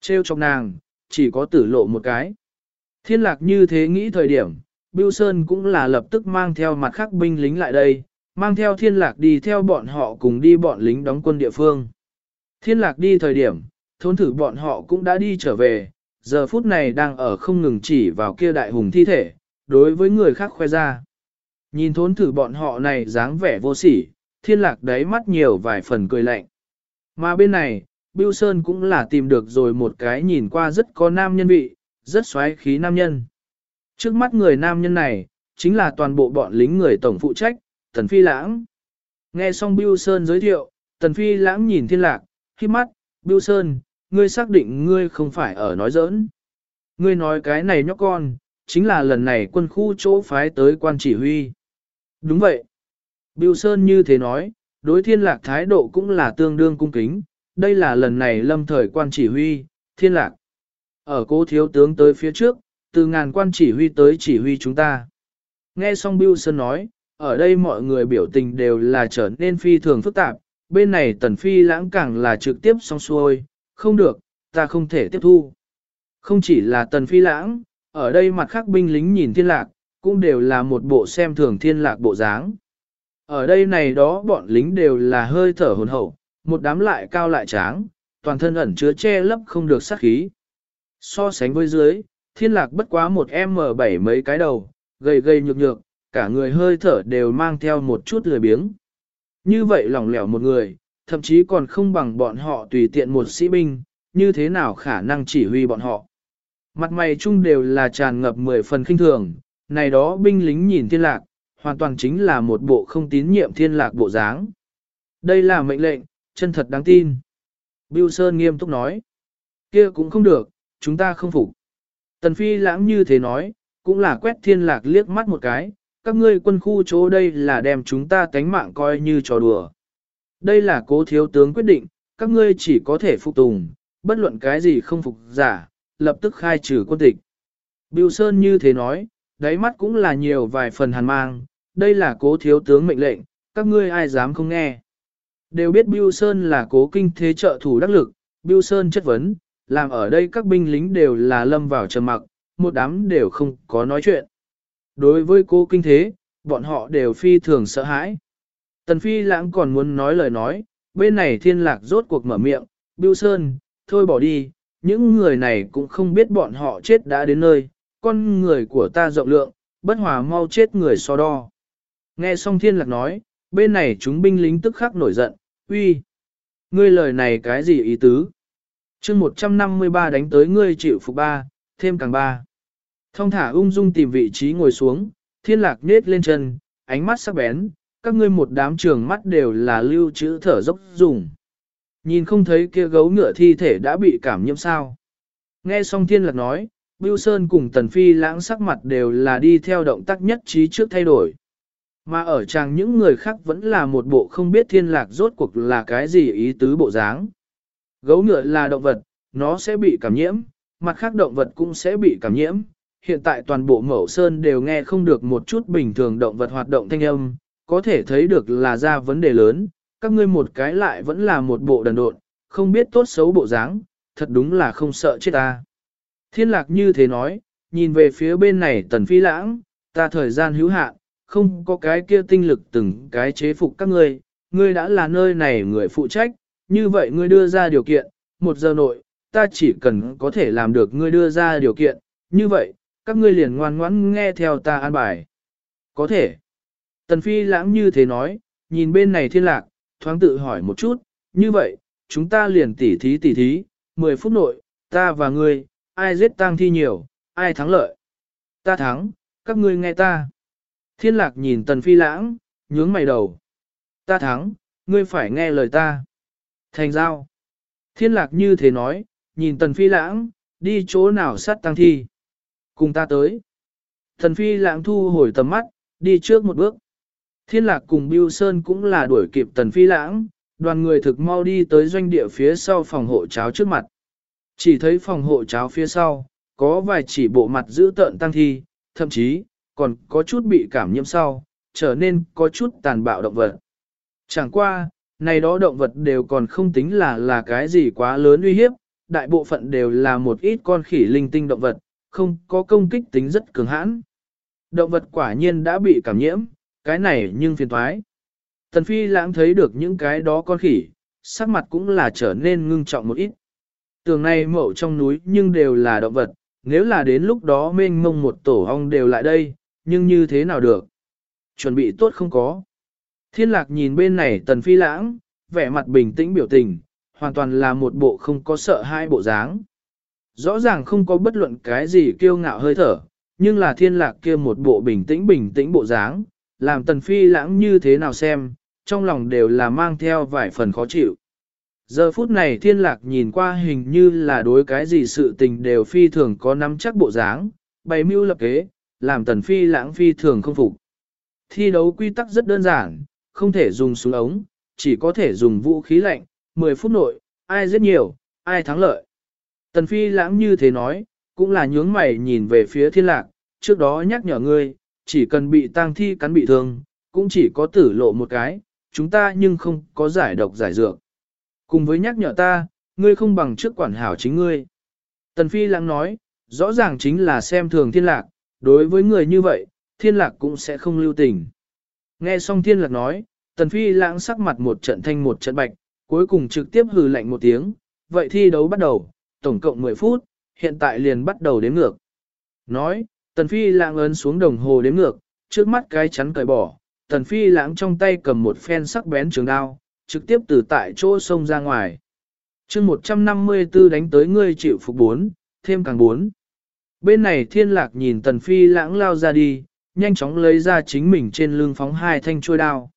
Trêu trong nàng, chỉ có tử lộ một cái. Thiên lạc như thế nghĩ thời điểm, Bưu Sơn cũng là lập tức mang theo mặt khác binh lính lại đây, mang theo thiên lạc đi theo bọn họ cùng đi bọn lính đóng quân địa phương. Thiên lạc đi thời điểm, thốn thử bọn họ cũng đã đi trở về, giờ phút này đang ở không ngừng chỉ vào kia đại hùng thi thể, đối với người khác khoe ra. Nhìn thốn thử bọn họ này dáng vẻ vô sỉ, thiên lạc đáy mắt nhiều vài phần cười lạnh. Mà bên này, Bưu Sơn cũng là tìm được rồi một cái nhìn qua rất có nam nhân vị, rất xoáy khí nam nhân. Trước mắt người nam nhân này, chính là toàn bộ bọn lính người tổng phụ trách, Tần Phi Lãng. Nghe xong Bưu Sơn giới thiệu, Tần Phi Lãng nhìn thiên lạc, khi mắt, Bưu Sơn, ngươi xác định ngươi không phải ở nói giỡn. Ngươi nói cái này nhóc con, chính là lần này quân khu chỗ phái tới quan chỉ huy. Đúng vậy. Bưu Sơn như thế nói, đối thiên lạc thái độ cũng là tương đương cung kính, đây là lần này lâm thời quan chỉ huy, thiên lạc. Ở cố thiếu tướng tới phía trước, từ ngàn quan chỉ huy tới chỉ huy chúng ta. Nghe xong Bưu Sơn nói, ở đây mọi người biểu tình đều là trở nên phi thường phức tạp, bên này tần phi lãng càng là trực tiếp xong xuôi, không được, ta không thể tiếp thu. Không chỉ là tần phi lãng, ở đây mặt khác binh lính nhìn thiên lạc, cũng đều là một bộ xem thường thiên lạc bộ dáng. Ở đây này đó bọn lính đều là hơi thở hồn hậu, một đám lại cao lại tráng, toàn thân ẩn chứa che lấp không được sát khí. So sánh với dưới, thiên lạc bất quá một M7 mấy cái đầu, gầy gầy nhược nhược, cả người hơi thở đều mang theo một chút lười biếng. Như vậy lỏng lẻo một người, thậm chí còn không bằng bọn họ tùy tiện một sĩ binh, như thế nào khả năng chỉ huy bọn họ. Mặt mày chung đều là tràn ngập mười phần kinh thường, này đó binh lính nhìn thiên lạc, hoàn toàn chính là một bộ không tín nhiệm thiên lạc bộ dáng. Đây là mệnh lệnh, chân thật đáng tin. Bưu Sơn nghiêm túc nói, kia cũng không được, chúng ta không phục. Tần Phi lãng như thế nói, cũng là quét thiên lạc liếc mắt một cái, các ngươi quân khu chỗ đây là đem chúng ta tánh mạng coi như trò đùa. Đây là cố thiếu tướng quyết định, các ngươi chỉ có thể phục tùng, bất luận cái gì không phục giả, lập tức khai trừ quân tịch. Bưu Sơn như thế nói, đáy mắt cũng là nhiều vài phần hàn mang, đây là cố thiếu tướng mệnh lệnh, các ngươi ai dám không nghe. Đều biết Bưu Sơn là cố kinh thế trợ thủ đắc lực, Bưu Sơn chất vấn, làm ở đây các binh lính đều là lâm vào trầm mặc, một đám đều không có nói chuyện. Đối với cố kinh thế, bọn họ đều phi thường sợ hãi. Tần phi lãng còn muốn nói lời nói, bên này thiên lạc rốt cuộc mở miệng, Bưu Sơn, thôi bỏ đi, những người này cũng không biết bọn họ chết đã đến nơi, con người của ta rộng lượng, bất hòa mau chết người so đo. Nghe xong thiên lạc nói, bên này chúng binh lính tức khắc nổi giận, uy, ngươi lời này cái gì ý tứ? chương 153 đánh tới ngươi chịu phục ba, thêm càng ba. Thông thả ung dung tìm vị trí ngồi xuống, thiên lạc nết lên chân, ánh mắt sắc bén, các ngươi một đám trường mắt đều là lưu trữ thở dốc dùng. Nhìn không thấy kia gấu ngựa thi thể đã bị cảm nhiễm sao. Nghe xong thiên lạc nói, Bưu Sơn cùng Tần Phi lãng sắc mặt đều là đi theo động tác nhất trí trước thay đổi. Mà ở chàng những người khác vẫn là một bộ không biết thiên lạc rốt cuộc là cái gì ý tứ bộ dáng. Gấu ngựa là động vật, nó sẽ bị cảm nhiễm, mặt khác động vật cũng sẽ bị cảm nhiễm. Hiện tại toàn bộ mẫu sơn đều nghe không được một chút bình thường động vật hoạt động thanh âm, có thể thấy được là ra vấn đề lớn, các ngươi một cái lại vẫn là một bộ đần độn, không biết tốt xấu bộ dáng, thật đúng là không sợ chết ta. Thiên lạc như thế nói, nhìn về phía bên này tần phi lãng, ta thời gian hữu hạn, không có cái kia tinh lực từng cái chế phục các ngươi, ngươi đã là nơi này người phụ trách, như vậy ngươi đưa ra điều kiện, một giờ nội, ta chỉ cần có thể làm được ngươi đưa ra điều kiện, như vậy, các ngươi liền ngoan ngoãn nghe theo ta an bài. Có thể. Tần Phi lãng như thế nói, nhìn bên này thiên lạc, thoáng tự hỏi một chút, như vậy, chúng ta liền tỉ thí tỉ thí, 10 phút nội, ta và ngươi, ai giết tang thi nhiều, ai thắng lợi. Ta thắng, các ngươi nghe ta. Thiên lạc nhìn tần phi lãng, nhướng mày đầu. Ta thắng, ngươi phải nghe lời ta. Thành giao. Thiên lạc như thế nói, nhìn tần phi lãng, đi chỗ nào sát tăng thi. Cùng ta tới. Tần phi lãng thu hồi tầm mắt, đi trước một bước. Thiên lạc cùng Bưu Sơn cũng là đuổi kịp tần phi lãng, đoàn người thực mau đi tới doanh địa phía sau phòng hộ cháo trước mặt. Chỉ thấy phòng hộ cháo phía sau, có vài chỉ bộ mặt giữ tợn tăng thi, thậm chí, còn có chút bị cảm nhiễm sau, trở nên có chút tàn bạo động vật. Chẳng qua, này đó động vật đều còn không tính là là cái gì quá lớn uy hiếp, đại bộ phận đều là một ít con khỉ linh tinh động vật, không có công kích tính rất cường hãn. Động vật quả nhiên đã bị cảm nhiễm, cái này nhưng phiền thoái. Tần Phi lãng thấy được những cái đó con khỉ, sắc mặt cũng là trở nên ngưng trọng một ít. Tường này mậu trong núi nhưng đều là động vật, nếu là đến lúc đó mênh mông một tổ ong đều lại đây, nhưng như thế nào được? Chuẩn bị tốt không có. Thiên lạc nhìn bên này tần phi lãng, vẻ mặt bình tĩnh biểu tình, hoàn toàn là một bộ không có sợ hai bộ dáng. Rõ ràng không có bất luận cái gì kiêu ngạo hơi thở, nhưng là thiên lạc kia một bộ bình tĩnh bình tĩnh bộ dáng, làm tần phi lãng như thế nào xem, trong lòng đều là mang theo vài phần khó chịu. Giờ phút này thiên lạc nhìn qua hình như là đối cái gì sự tình đều phi thường có nắm chắc bộ dáng, bày mưu lập kế, làm tần phi lãng phi thường không phục. Thi đấu quy tắc rất đơn giản, không thể dùng súng ống, chỉ có thể dùng vũ khí lạnh, 10 phút nội, ai giết nhiều, ai thắng lợi. Tần phi lãng như thế nói, cũng là nhướng mày nhìn về phía thiên lạc, trước đó nhắc nhở ngươi, chỉ cần bị tang thi cắn bị thương, cũng chỉ có tử lộ một cái, chúng ta nhưng không có giải độc giải dược. Cùng với nhắc nhở ta, ngươi không bằng trước quản hảo chính ngươi. Tần Phi lãng nói, rõ ràng chính là xem thường thiên lạc, đối với người như vậy, thiên lạc cũng sẽ không lưu tình. Nghe xong thiên lạc nói, Tần Phi lãng sắc mặt một trận thanh một trận bạch, cuối cùng trực tiếp hừ lạnh một tiếng, vậy thi đấu bắt đầu, tổng cộng 10 phút, hiện tại liền bắt đầu đếm ngược. Nói, Tần Phi lãng ấn xuống đồng hồ đếm ngược, trước mắt cái chắn cởi bỏ, Tần Phi lãng trong tay cầm một phen sắc bén trường đao, trực tiếp từ tại chỗ sông ra ngoài. chương 154 đánh tới ngươi chịu phục 4, thêm càng 4. Bên này thiên lạc nhìn tần phi lãng lao ra đi, nhanh chóng lấy ra chính mình trên lưng phóng hai thanh trôi đao.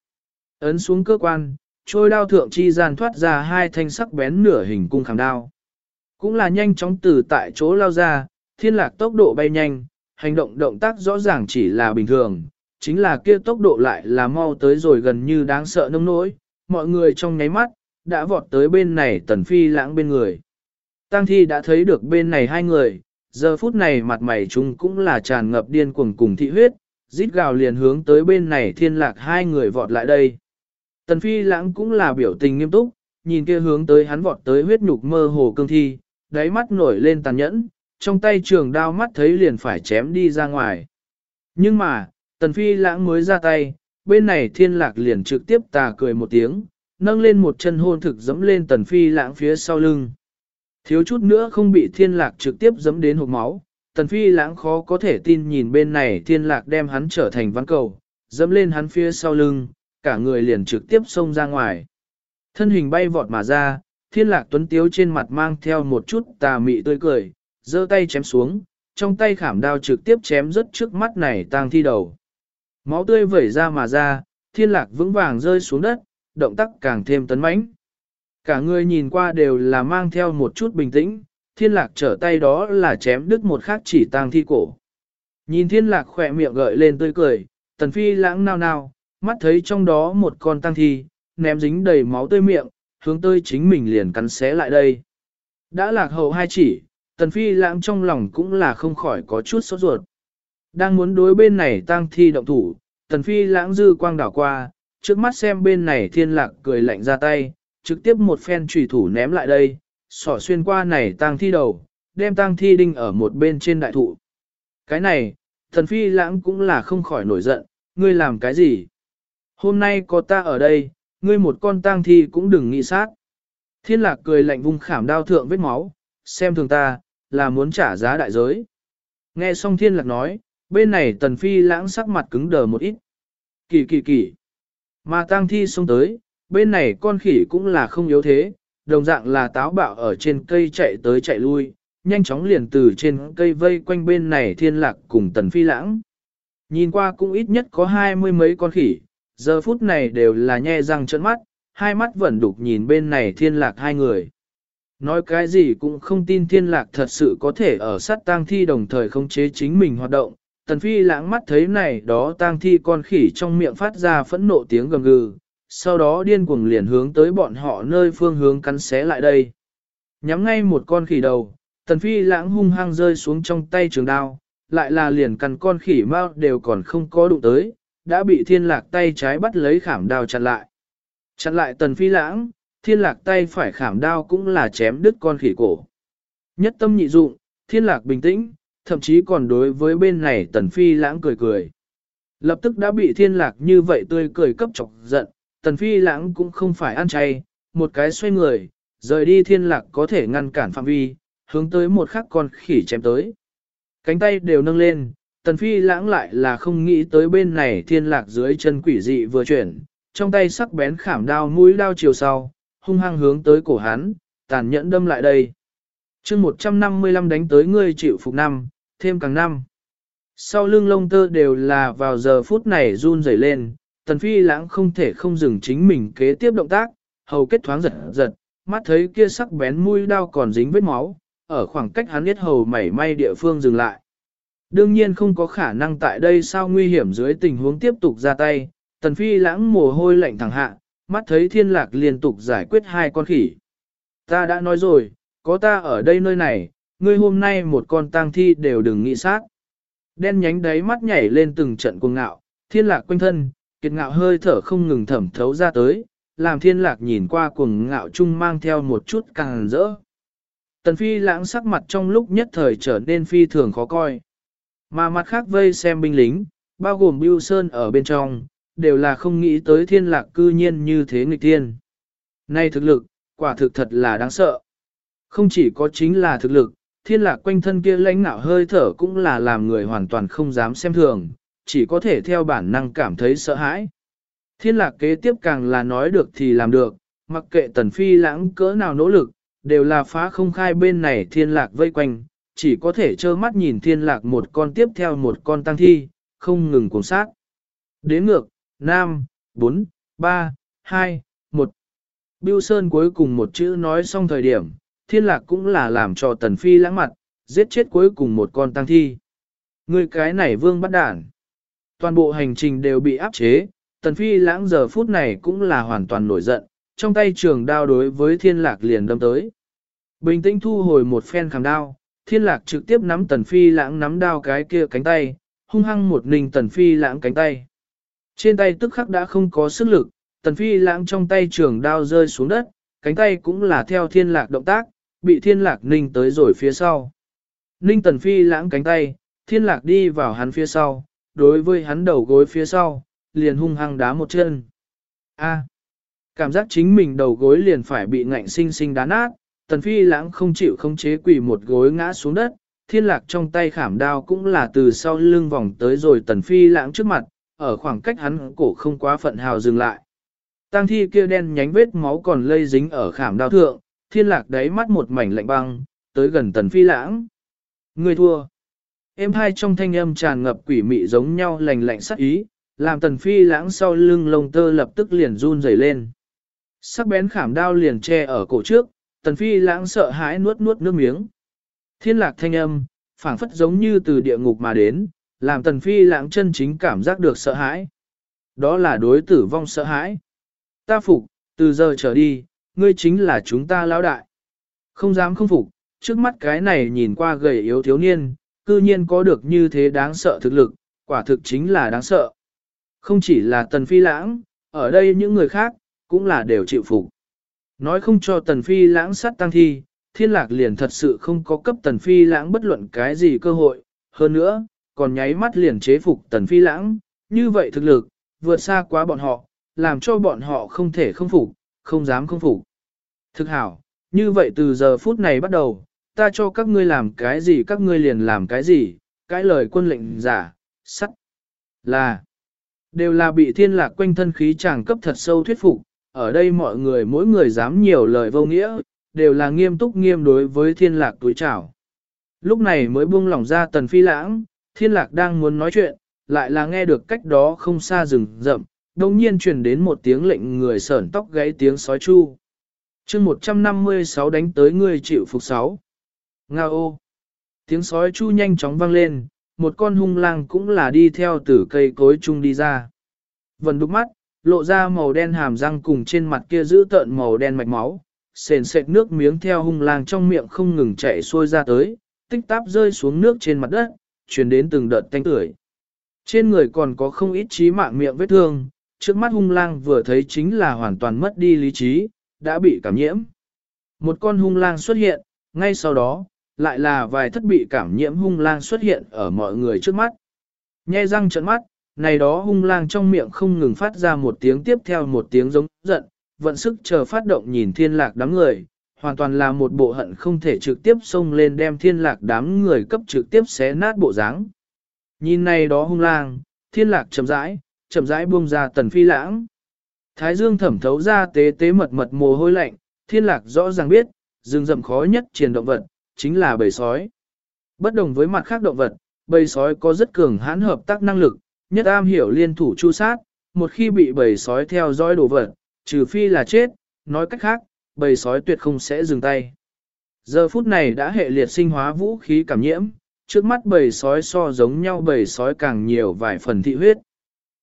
Ấn xuống cơ quan, trôi đao thượng chi gian thoát ra hai thanh sắc bén nửa hình cung khảm đao. Cũng là nhanh chóng từ tại chỗ lao ra, thiên lạc tốc độ bay nhanh, hành động động tác rõ ràng chỉ là bình thường, chính là kia tốc độ lại là mau tới rồi gần như đáng sợ nông nỗi, mọi người trong nháy mắt, đã vọt tới bên này tần phi lãng bên người. Tăng thi đã thấy được bên này hai người, giờ phút này mặt mày chúng cũng là tràn ngập điên cuồng cùng thị huyết, rít gào liền hướng tới bên này thiên lạc hai người vọt lại đây. Tần phi lãng cũng là biểu tình nghiêm túc, nhìn kia hướng tới hắn vọt tới huyết nhục mơ hồ cương thi, đáy mắt nổi lên tàn nhẫn, trong tay trường đao mắt thấy liền phải chém đi ra ngoài. Nhưng mà, tần phi lãng mới ra tay, bên này thiên lạc liền trực tiếp tà cười một tiếng, nâng lên một chân hôn thực dẫm lên tần phi lãng phía sau lưng. Thiếu chút nữa không bị thiên lạc trực tiếp dấm đến hộp máu, tần phi lãng khó có thể tin nhìn bên này thiên lạc đem hắn trở thành ván cầu, dẫm lên hắn phía sau lưng, cả người liền trực tiếp xông ra ngoài. Thân hình bay vọt mà ra, thiên lạc tuấn tiếu trên mặt mang theo một chút tà mị tươi cười, giơ tay chém xuống, trong tay khảm đao trực tiếp chém rớt trước mắt này tang thi đầu. Máu tươi vẩy ra mà ra, thiên lạc vững vàng rơi xuống đất, động tác càng thêm tấn mãnh. Cả người nhìn qua đều là mang theo một chút bình tĩnh, thiên lạc trở tay đó là chém đứt một khắc chỉ tang thi cổ. Nhìn thiên lạc khỏe miệng gợi lên tươi cười, tần phi lãng nao nao, mắt thấy trong đó một con tang thi, ném dính đầy máu tươi miệng, hướng tới chính mình liền cắn xé lại đây. Đã lạc hậu hai chỉ, tần phi lãng trong lòng cũng là không khỏi có chút sốt ruột. Đang muốn đối bên này tang thi động thủ, tần phi lãng dư quang đảo qua, trước mắt xem bên này thiên lạc cười lạnh ra tay, trực tiếp một phen trùy thủ ném lại đây, sỏ xuyên qua này tang thi đầu, đem tang thi đinh ở một bên trên đại thụ. Cái này, thần phi lãng cũng là không khỏi nổi giận, ngươi làm cái gì? Hôm nay có ta ở đây, ngươi một con tang thi cũng đừng nghĩ sát. Thiên lạc cười lạnh vung khảm đao thượng vết máu, xem thường ta, là muốn trả giá đại giới. Nghe xong thiên lạc nói, bên này tần phi lãng sắc mặt cứng đờ một ít. Kỳ kỳ kỳ. Mà tang thi xông tới, bên này con khỉ cũng là không yếu thế, đồng dạng là táo bạo ở trên cây chạy tới chạy lui, nhanh chóng liền từ trên cây vây quanh bên này thiên lạc cùng tần phi lãng. Nhìn qua cũng ít nhất có hai mươi mấy con khỉ, giờ phút này đều là nhe răng trợn mắt, hai mắt vẫn đục nhìn bên này thiên lạc hai người. Nói cái gì cũng không tin thiên lạc thật sự có thể ở sát tang thi đồng thời khống chế chính mình hoạt động. Tần phi lãng mắt thấy này đó tang thi con khỉ trong miệng phát ra phẫn nộ tiếng gầm gừ, sau đó điên cuồng liền hướng tới bọn họ nơi phương hướng cắn xé lại đây. Nhắm ngay một con khỉ đầu, tần phi lãng hung hăng rơi xuống trong tay trường đao, lại là liền căn con khỉ mau đều còn không có đụng tới, đã bị thiên lạc tay trái bắt lấy khảm đao chặn lại. Chặn lại tần phi lãng, thiên lạc tay phải khảm đao cũng là chém đứt con khỉ cổ. Nhất tâm nhị dụng, thiên lạc bình tĩnh, thậm chí còn đối với bên này tần phi lãng cười cười. Lập tức đã bị thiên lạc như vậy tươi cười cấp chọc giận, tần phi lãng cũng không phải ăn chay, một cái xoay người, rời đi thiên lạc có thể ngăn cản phạm vi, hướng tới một khắc con khỉ chém tới. Cánh tay đều nâng lên, tần phi lãng lại là không nghĩ tới bên này thiên lạc dưới chân quỷ dị vừa chuyển, trong tay sắc bén khảm đao mũi đao chiều sau, hung hăng hướng tới cổ hắn, tàn nhẫn đâm lại đây. chương 155 đánh tới ngươi chịu phục năm, thêm càng năm. Sau lưng lông tơ đều là vào giờ phút này run rẩy lên, tần phi lãng không thể không dừng chính mình kế tiếp động tác, hầu kết thoáng giật giật, mắt thấy kia sắc bén mũi đao còn dính vết máu, ở khoảng cách hắn biết hầu mảy may địa phương dừng lại. Đương nhiên không có khả năng tại đây sao nguy hiểm dưới tình huống tiếp tục ra tay, tần phi lãng mồ hôi lạnh thẳng hạ, mắt thấy thiên lạc liên tục giải quyết hai con khỉ. Ta đã nói rồi, có ta ở đây nơi này, ngươi hôm nay một con tang thi đều đừng nghĩ sát. Đen nhánh đáy mắt nhảy lên từng trận cuồng ngạo, thiên lạc quanh thân, kiệt ngạo hơi thở không ngừng thẩm thấu ra tới, làm thiên lạc nhìn qua cuồng ngạo chung mang theo một chút càng rỡ. Tần phi lãng sắc mặt trong lúc nhất thời trở nên phi thường khó coi. Mà mặt khác vây xem binh lính, bao gồm Bưu Sơn ở bên trong, đều là không nghĩ tới thiên lạc cư nhiên như thế nghịch thiên. Nay thực lực, quả thực thật là đáng sợ. Không chỉ có chính là thực lực, thiên lạc quanh thân kia lãnh nạo hơi thở cũng là làm người hoàn toàn không dám xem thường, chỉ có thể theo bản năng cảm thấy sợ hãi. Thiên lạc kế tiếp càng là nói được thì làm được, mặc kệ tần phi lãng cỡ nào nỗ lực, đều là phá không khai bên này thiên lạc vây quanh, chỉ có thể trơ mắt nhìn thiên lạc một con tiếp theo một con tăng thi, không ngừng cùng sát. Đến ngược, 5, 4, 3, 2, 1. Biêu Sơn cuối cùng một chữ nói xong thời điểm, thiên lạc cũng là làm cho tần phi lãng mặt, giết chết cuối cùng một con tăng thi. Người cái này vương bắt đản. Toàn bộ hành trình đều bị áp chế, tần phi lãng giờ phút này cũng là hoàn toàn nổi giận, trong tay trường đao đối với thiên lạc liền đâm tới. Bình tĩnh thu hồi một phen khảm đao, thiên lạc trực tiếp nắm tần phi lãng nắm đao cái kia cánh tay, hung hăng một ninh tần phi lãng cánh tay. Trên tay tức khắc đã không có sức lực, tần phi lãng trong tay trường đao rơi xuống đất, cánh tay cũng là theo thiên lạc động tác, bị thiên lạc ninh tới rồi phía sau. Ninh tần phi lãng cánh tay, thiên lạc đi vào hắn phía sau, đối với hắn đầu gối phía sau, liền hung hăng đá một chân. A. cảm giác chính mình đầu gối liền phải bị ngạnh sinh sinh đá nát, tần phi lãng không chịu không chế quỳ một gối ngã xuống đất, thiên lạc trong tay khảm đao cũng là từ sau lưng vòng tới rồi tần phi lãng trước mặt, ở khoảng cách hắn cổ không quá phận hào dừng lại. Tăng thi kia đen nhánh vết máu còn lây dính ở khảm đao thượng, thiên lạc đáy mắt một mảnh lạnh băng, tới gần tần phi lãng. Người thua. Em hai trong thanh âm tràn ngập quỷ mị giống nhau lành lạnh sắc ý, làm tần phi lãng sau lưng lông tơ lập tức liền run rẩy lên. Sắc bén khảm đao liền che ở cổ trước, tần phi lãng sợ hãi nuốt nuốt nước miếng. Thiên lạc thanh âm, phảng phất giống như từ địa ngục mà đến, làm tần phi lãng chân chính cảm giác được sợ hãi. Đó là đối tử vong sợ hãi. Ta phục, từ giờ trở đi, ngươi chính là chúng ta lão đại. Không dám không phục, trước mắt cái này nhìn qua gầy yếu thiếu niên, cư nhiên có được như thế đáng sợ thực lực, quả thực chính là đáng sợ. Không chỉ là tần phi lãng, ở đây những người khác, cũng là đều chịu phục. Nói không cho tần phi lãng sát tăng thi, thiên lạc liền thật sự không có cấp tần phi lãng bất luận cái gì cơ hội, hơn nữa, còn nháy mắt liền chế phục tần phi lãng, như vậy thực lực, vượt xa quá bọn họ, làm cho bọn họ không thể không phục, không dám không phục. Thực hảo, như vậy từ giờ phút này bắt đầu, ta cho các ngươi làm cái gì các ngươi liền làm cái gì, cái lời quân lệnh giả, sắt, là, đều là bị thiên lạc quanh thân khí chàng cấp thật sâu thuyết phục, ở đây mọi người mỗi người dám nhiều lời vô nghĩa, đều là nghiêm túc nghiêm đối với thiên lạc túi trào. Lúc này mới buông lỏng ra tần phi lãng, thiên lạc đang muốn nói chuyện, lại là nghe được cách đó không xa rừng rậm, đồng nhiên truyền đến một tiếng lệnh người sởn tóc gáy tiếng sói chu. chương 156 đánh tới người chịu phục sáu. Nga ô! Tiếng sói chu nhanh chóng vang lên, một con hung lang cũng là đi theo từ cây cối chung đi ra. Vần đúc mắt, lộ ra màu đen hàm răng cùng trên mặt kia giữ tợn màu đen mạch máu, sền sệt nước miếng theo hung lang trong miệng không ngừng chảy xuôi ra tới, tích táp rơi xuống nước trên mặt đất, truyền đến từng đợt tanh tưởi. Trên người còn có không ít trí mạng miệng vết thương, trước mắt hung lang vừa thấy chính là hoàn toàn mất đi lý trí, đã bị cảm nhiễm. Một con hung lang xuất hiện, ngay sau đó, lại là vài thất bị cảm nhiễm hung lang xuất hiện ở mọi người trước mắt. Nhe răng trợn mắt, này đó hung lang trong miệng không ngừng phát ra một tiếng tiếp theo một tiếng giống giận, vận sức chờ phát động nhìn thiên lạc đám người, hoàn toàn là một bộ hận không thể trực tiếp xông lên đem thiên lạc đám người cấp trực tiếp xé nát bộ dáng. Nhìn này đó hung lang, thiên lạc chậm rãi, chậm rãi buông ra tần phi lãng. Thái dương thẩm thấu ra tế tế mật mật mồ hôi lạnh, thiên lạc rõ ràng biết, rừng rậm khó nhất triển động vật, chính là bầy sói. Bất đồng với mặt khác động vật, bầy sói có rất cường hãn hợp tác năng lực, nhất am hiểu liên thủ chu sát, một khi bị bầy sói theo dõi đồ vật, trừ phi là chết, nói cách khác, bầy sói tuyệt không sẽ dừng tay. Giờ phút này đã hệ liệt sinh hóa vũ khí cảm nhiễm, trước mắt bầy sói so giống nhau bầy sói càng nhiều vài phần thị huyết.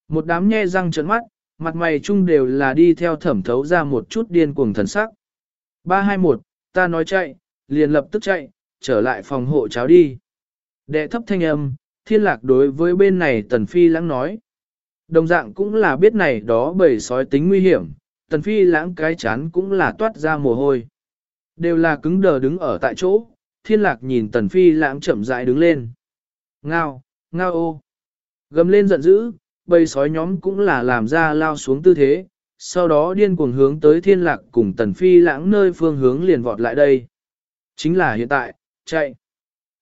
Một đám nhe răng trợn mắt, mặt mày chung đều là đi theo thẩm thấu ra một chút điên cuồng thần sắc. 321, ta nói chạy, liền lập tức chạy, trở lại phòng hộ cháo đi. Đệ thấp thanh âm, thiên lạc đối với bên này tần phi lãng nói. Đồng dạng cũng là biết này đó bầy sói tính nguy hiểm, tần phi lãng cái chán cũng là toát ra mồ hôi. Đều là cứng đờ đứng ở tại chỗ, thiên lạc nhìn tần phi lãng chậm rãi đứng lên. Ngao, ngao ô. Gầm lên giận dữ, bầy sói nhóm cũng là làm ra lao xuống tư thế, sau đó điên cuồng hướng tới thiên lạc cùng tần phi lãng nơi phương hướng liền vọt lại đây. Chính là hiện tại, chạy.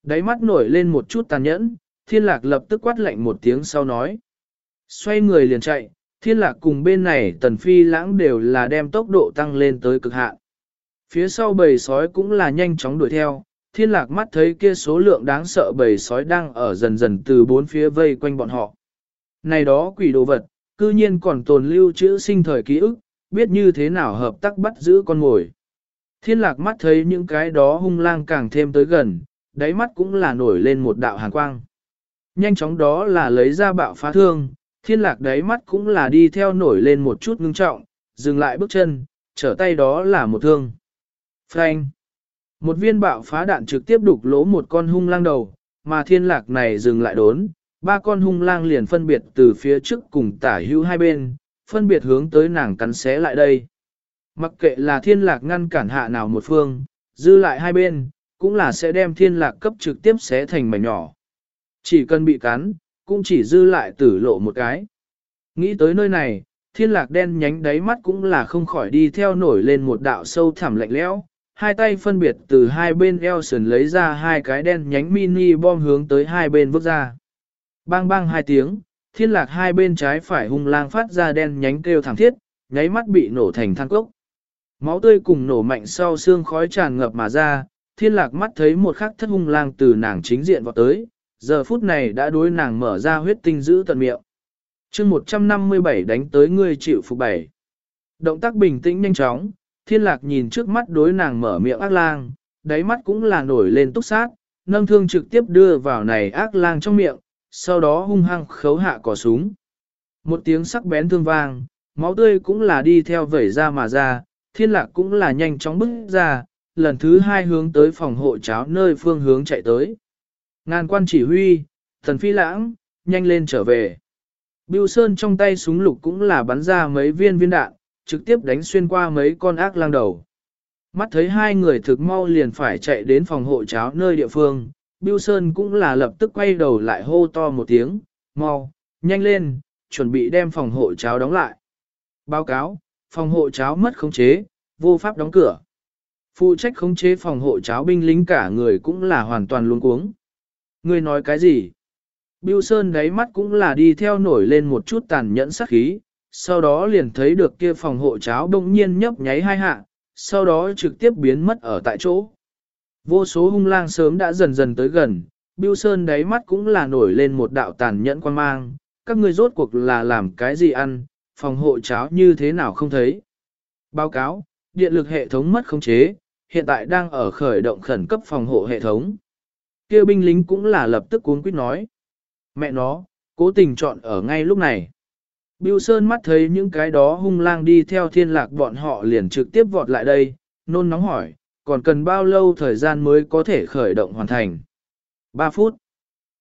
Đáy mắt nổi lên một chút tàn nhẫn, thiên lạc lập tức quát lạnh một tiếng sau nói. Xoay người liền chạy, thiên lạc cùng bên này tần phi lãng đều là đem tốc độ tăng lên tới cực hạn. Phía sau bầy sói cũng là nhanh chóng đuổi theo, thiên lạc mắt thấy kia số lượng đáng sợ bầy sói đang ở dần dần từ bốn phía vây quanh bọn họ. Này đó quỷ đồ vật, cư nhiên còn tồn lưu chữ sinh thời ký ức, biết như thế nào hợp tác bắt giữ con mồi. Thiên lạc mắt thấy những cái đó hung lang càng thêm tới gần, đáy mắt cũng là nổi lên một đạo hàn quang. Nhanh chóng đó là lấy ra bạo phá thương, thiên lạc đáy mắt cũng là đi theo nổi lên một chút ngưng trọng, dừng lại bước chân, trở tay đó là một thương. Frank! Một viên bạo phá đạn trực tiếp đục lỗ một con hung lang đầu, mà thiên lạc này dừng lại đốn, ba con hung lang liền phân biệt từ phía trước cùng tả hữu hai bên, phân biệt hướng tới nàng cắn xé lại đây. Mặc kệ là thiên lạc ngăn cản hạ nào một phương, dư lại hai bên, cũng là sẽ đem thiên lạc cấp trực tiếp xé thành mảnh nhỏ. Chỉ cần bị cắn, cũng chỉ dư lại tử lộ một cái. Nghĩ tới nơi này, thiên lạc đen nhánh đáy mắt cũng là không khỏi đi theo nổi lên một đạo sâu thẳm lạnh lẽo, hai tay phân biệt từ hai bên eo sườn lấy ra hai cái đen nhánh mini bom hướng tới hai bên vứt ra. Bang bang hai tiếng, thiên lạc hai bên trái phải hung lang phát ra đen nhánh kêu thẳng thiết, nháy mắt bị nổ thành than cốc. Máu tươi cùng nổ mạnh sau xương khói tràn ngập mà ra, thiên lạc mắt thấy một khắc thất hung lang từ nàng chính diện vào tới, giờ phút này đã đối nàng mở ra huyết tinh giữ tận miệng. chương 157 đánh tới ngươi chịu phục bảy. Động tác bình tĩnh nhanh chóng, thiên lạc nhìn trước mắt đối nàng mở miệng ác lang, đáy mắt cũng là nổi lên túc sát, nâng thương trực tiếp đưa vào này ác lang trong miệng, sau đó hung hăng khấu hạ cỏ súng. Một tiếng sắc bén thương vang, máu tươi cũng là đi theo vẩy ra mà ra, thiên lạc cũng là nhanh chóng bước ra, lần thứ hai hướng tới phòng hộ cháo nơi phương hướng chạy tới. Ngàn quan chỉ huy, thần phi lãng, nhanh lên trở về. Biêu Sơn trong tay súng lục cũng là bắn ra mấy viên viên đạn, trực tiếp đánh xuyên qua mấy con ác lang đầu. Mắt thấy hai người thực mau liền phải chạy đến phòng hộ cháo nơi địa phương, Biêu Sơn cũng là lập tức quay đầu lại hô to một tiếng, mau, nhanh lên, chuẩn bị đem phòng hộ cháo đóng lại. Báo cáo, phòng hộ cháo mất khống chế, vô pháp đóng cửa. Phụ trách khống chế phòng hộ cháo binh lính cả người cũng là hoàn toàn luống cuống. Người nói cái gì? Biêu Sơn đáy mắt cũng là đi theo nổi lên một chút tàn nhẫn sắc khí, sau đó liền thấy được kia phòng hộ cháo đông nhiên nhấp nháy hai hạ, sau đó trực tiếp biến mất ở tại chỗ. Vô số hung lang sớm đã dần dần tới gần, Biêu Sơn đáy mắt cũng là nổi lên một đạo tàn nhẫn quan mang, các ngươi rốt cuộc là làm cái gì ăn, phòng hộ cháo như thế nào không thấy. Báo cáo, điện lực hệ thống mất khống chế, hiện tại đang ở khởi động khẩn cấp phòng hộ hệ thống. Kêu binh lính cũng là lập tức cuốn quýt nói. Mẹ nó, cố tình chọn ở ngay lúc này. Biêu Sơn mắt thấy những cái đó hung lang đi theo thiên lạc bọn họ liền trực tiếp vọt lại đây, nôn nóng hỏi, còn cần bao lâu thời gian mới có thể khởi động hoàn thành? 3 phút.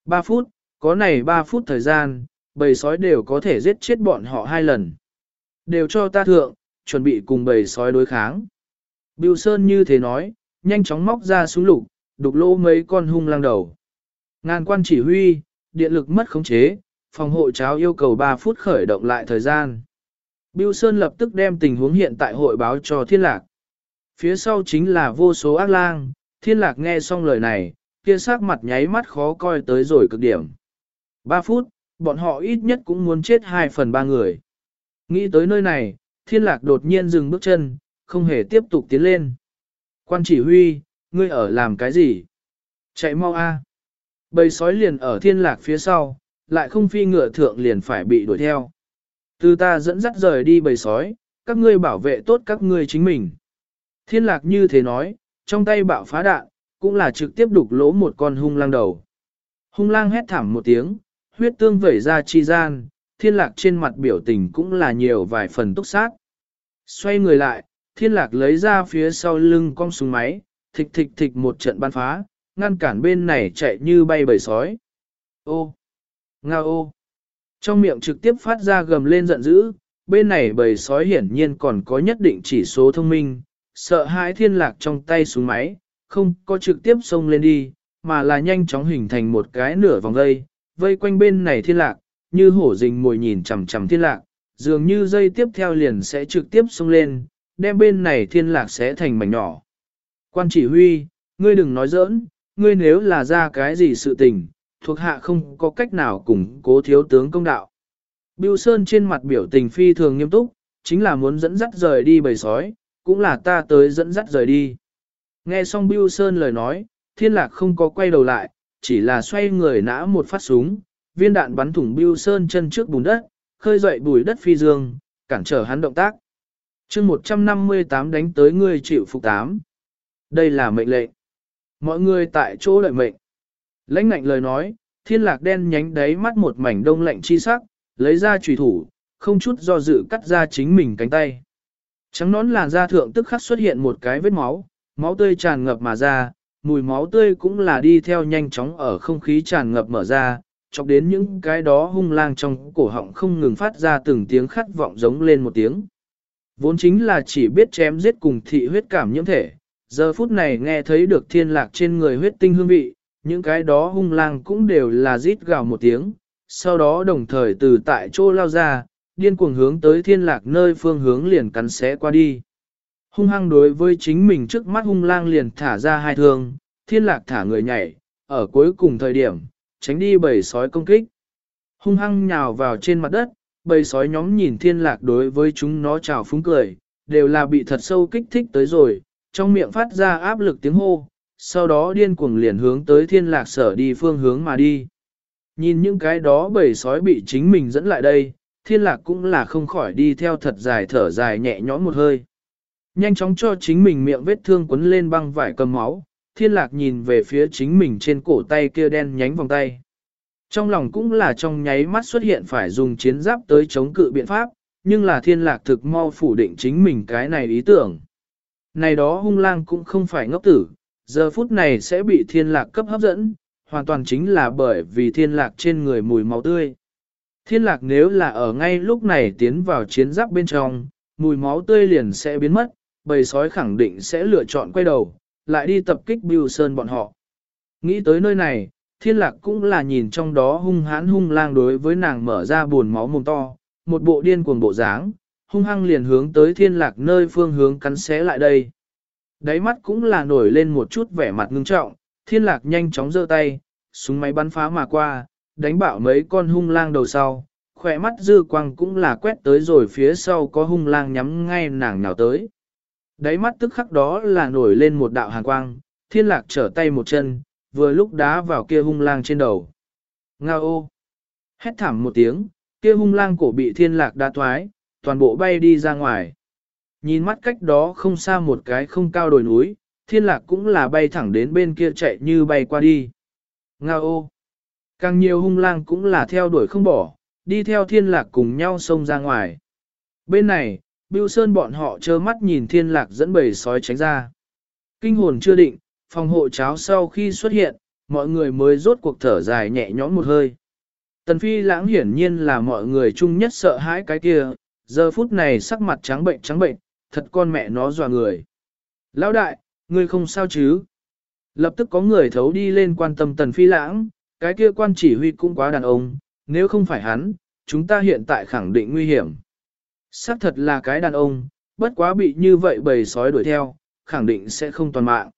3 phút, có này 3 phút thời gian, bầy sói đều có thể giết chết bọn họ hai lần. Đều cho ta thượng, chuẩn bị cùng bầy sói đối kháng. Biêu Sơn như thế nói, nhanh chóng móc ra súng lục, đục lỗ mấy con hung lang đầu. Ngàn quan chỉ huy, điện lực mất khống chế, phòng hộ cháo yêu cầu 3 phút khởi động lại thời gian. Biêu Sơn lập tức đem tình huống hiện tại hội báo cho thiên lạc. Phía sau chính là vô số ác lang, thiên lạc nghe xong lời này, kia sắc mặt nháy mắt khó coi tới rồi cực điểm. 3 phút, bọn họ ít nhất cũng muốn chết 2 phần 3 người. Nghĩ tới nơi này, thiên lạc đột nhiên dừng bước chân, không hề tiếp tục tiến lên. Quan chỉ huy, ngươi ở làm cái gì? Chạy mau a Bầy sói liền ở thiên lạc phía sau, lại không phi ngựa thượng liền phải bị đuổi theo. Từ ta dẫn dắt rời đi bầy sói, các ngươi bảo vệ tốt các ngươi chính mình. Thiên lạc như thế nói, trong tay bạo phá đạn, cũng là trực tiếp đục lỗ một con hung lang đầu. Hung lang hét thảm một tiếng, huyết tương vẩy ra chi gian, thiên lạc trên mặt biểu tình cũng là nhiều vài phần túc sát. Xoay người lại, thiên lạc lấy ra phía sau lưng con súng máy, thịch thịch thịch một trận bắn phá, ngăn cản bên này chạy như bay bầy sói. Ô! Nga ô! Trong miệng trực tiếp phát ra gầm lên giận dữ, bên này bầy sói hiển nhiên còn có nhất định chỉ số thông minh, sợ hãi thiên lạc trong tay súng máy, không có trực tiếp xông lên đi, mà là nhanh chóng hình thành một cái nửa vòng dây, vây quanh bên này thiên lạc, như hổ rình mồi nhìn chằm chằm thiên lạc, dường như dây tiếp theo liền sẽ trực tiếp xông lên, đem bên này thiên lạc sẽ thành mảnh nhỏ. Quan chỉ huy, ngươi đừng nói giỡn, ngươi nếu là ra cái gì sự tình, thuộc hạ không có cách nào cùng cố thiếu tướng công đạo. Biêu Sơn trên mặt biểu tình phi thường nghiêm túc, chính là muốn dẫn dắt rời đi bầy sói, cũng là ta tới dẫn dắt rời đi. Nghe xong Biêu Sơn lời nói, thiên lạc không có quay đầu lại, chỉ là xoay người nã một phát súng, viên đạn bắn thủng bưu Sơn chân trước bùn đất, khơi dậy bùi đất phi dương, cản trở hắn động tác. chương 158 đánh tới người chịu phục tám. Đây là mệnh lệnh. Mọi người tại chỗ đợi mệnh. Lãnh ngạnh lời nói, thiên lạc đen nhánh đáy mắt một mảnh đông lạnh chi sắc, lấy ra trùy thủ, không chút do dự cắt ra chính mình cánh tay. Trắng nón làn da thượng tức khắc xuất hiện một cái vết máu, máu tươi tràn ngập mà ra, mùi máu tươi cũng là đi theo nhanh chóng ở không khí tràn ngập mở ra, chọc đến những cái đó hung lang trong cổ họng không ngừng phát ra từng tiếng khát vọng giống lên một tiếng. Vốn chính là chỉ biết chém giết cùng thị huyết cảm nhiễm thể, giờ phút này nghe thấy được thiên lạc trên người huyết tinh hương vị, những cái đó hung lang cũng đều là rít gào một tiếng, sau đó đồng thời từ tại chỗ lao ra, điên cuồng hướng tới thiên lạc nơi phương hướng liền cắn xé qua đi hung hăng đối với chính mình trước mắt hung lang liền thả ra hai thương, thiên lạc thả người nhảy, ở cuối cùng thời điểm, tránh đi bầy sói công kích. Hung hăng nhào vào trên mặt đất, bầy sói nhóm nhìn thiên lạc đối với chúng nó chào phúng cười, đều là bị thật sâu kích thích tới rồi, trong miệng phát ra áp lực tiếng hô, sau đó điên cuồng liền hướng tới thiên lạc sở đi phương hướng mà đi. Nhìn những cái đó bầy sói bị chính mình dẫn lại đây, thiên lạc cũng là không khỏi đi theo thật dài thở dài nhẹ nhõm một hơi. Nhanh chóng cho chính mình miệng vết thương quấn lên băng vải cầm máu, thiên lạc nhìn về phía chính mình trên cổ tay kia đen nhánh vòng tay. Trong lòng cũng là trong nháy mắt xuất hiện phải dùng chiến giáp tới chống cự biện pháp, nhưng là thiên lạc thực mau phủ định chính mình cái này ý tưởng. Này đó hung lang cũng không phải ngốc tử, giờ phút này sẽ bị thiên lạc cấp hấp dẫn, hoàn toàn chính là bởi vì thiên lạc trên người mùi máu tươi. Thiên lạc nếu là ở ngay lúc này tiến vào chiến giáp bên trong, mùi máu tươi liền sẽ biến mất, bầy sói khẳng định sẽ lựa chọn quay đầu, lại đi tập kích Bưu Sơn bọn họ. Nghĩ tới nơi này, thiên lạc cũng là nhìn trong đó hung hãn hung lang đối với nàng mở ra buồn máu mồm to, một bộ điên cuồng bộ dáng, hung hăng liền hướng tới thiên lạc nơi phương hướng cắn xé lại đây. Đáy mắt cũng là nổi lên một chút vẻ mặt ngưng trọng, thiên lạc nhanh chóng giơ tay, súng máy bắn phá mà qua, đánh bạo mấy con hung lang đầu sau, khỏe mắt dư quang cũng là quét tới rồi phía sau có hung lang nhắm ngay nàng nào tới. Đáy mắt tức khắc đó là nổi lên một đạo hàn quang, thiên lạc trở tay một chân, vừa lúc đá vào kia hung lang trên đầu. Nga ô! Hét thảm một tiếng, kia hung lang cổ bị thiên lạc đá thoái, toàn bộ bay đi ra ngoài. Nhìn mắt cách đó không xa một cái không cao đồi núi, thiên lạc cũng là bay thẳng đến bên kia chạy như bay qua đi. Nga ô! Càng nhiều hung lang cũng là theo đuổi không bỏ, đi theo thiên lạc cùng nhau xông ra ngoài. Bên này, Bưu Sơn bọn họ trơ mắt nhìn thiên lạc dẫn bầy sói tránh ra. Kinh hồn chưa định, phòng hộ cháo sau khi xuất hiện, mọi người mới rốt cuộc thở dài nhẹ nhõm một hơi. Tần phi lãng hiển nhiên là mọi người chung nhất sợ hãi cái kia, giờ phút này sắc mặt trắng bệnh trắng bệnh, thật con mẹ nó dò người. Lão đại, ngươi không sao chứ? Lập tức có người thấu đi lên quan tâm tần phi lãng, cái kia quan chỉ huy cũng quá đàn ông, nếu không phải hắn, chúng ta hiện tại khẳng định nguy hiểm. Xác thật là cái đàn ông, bất quá bị như vậy bầy sói đuổi theo, khẳng định sẽ không toàn mạng.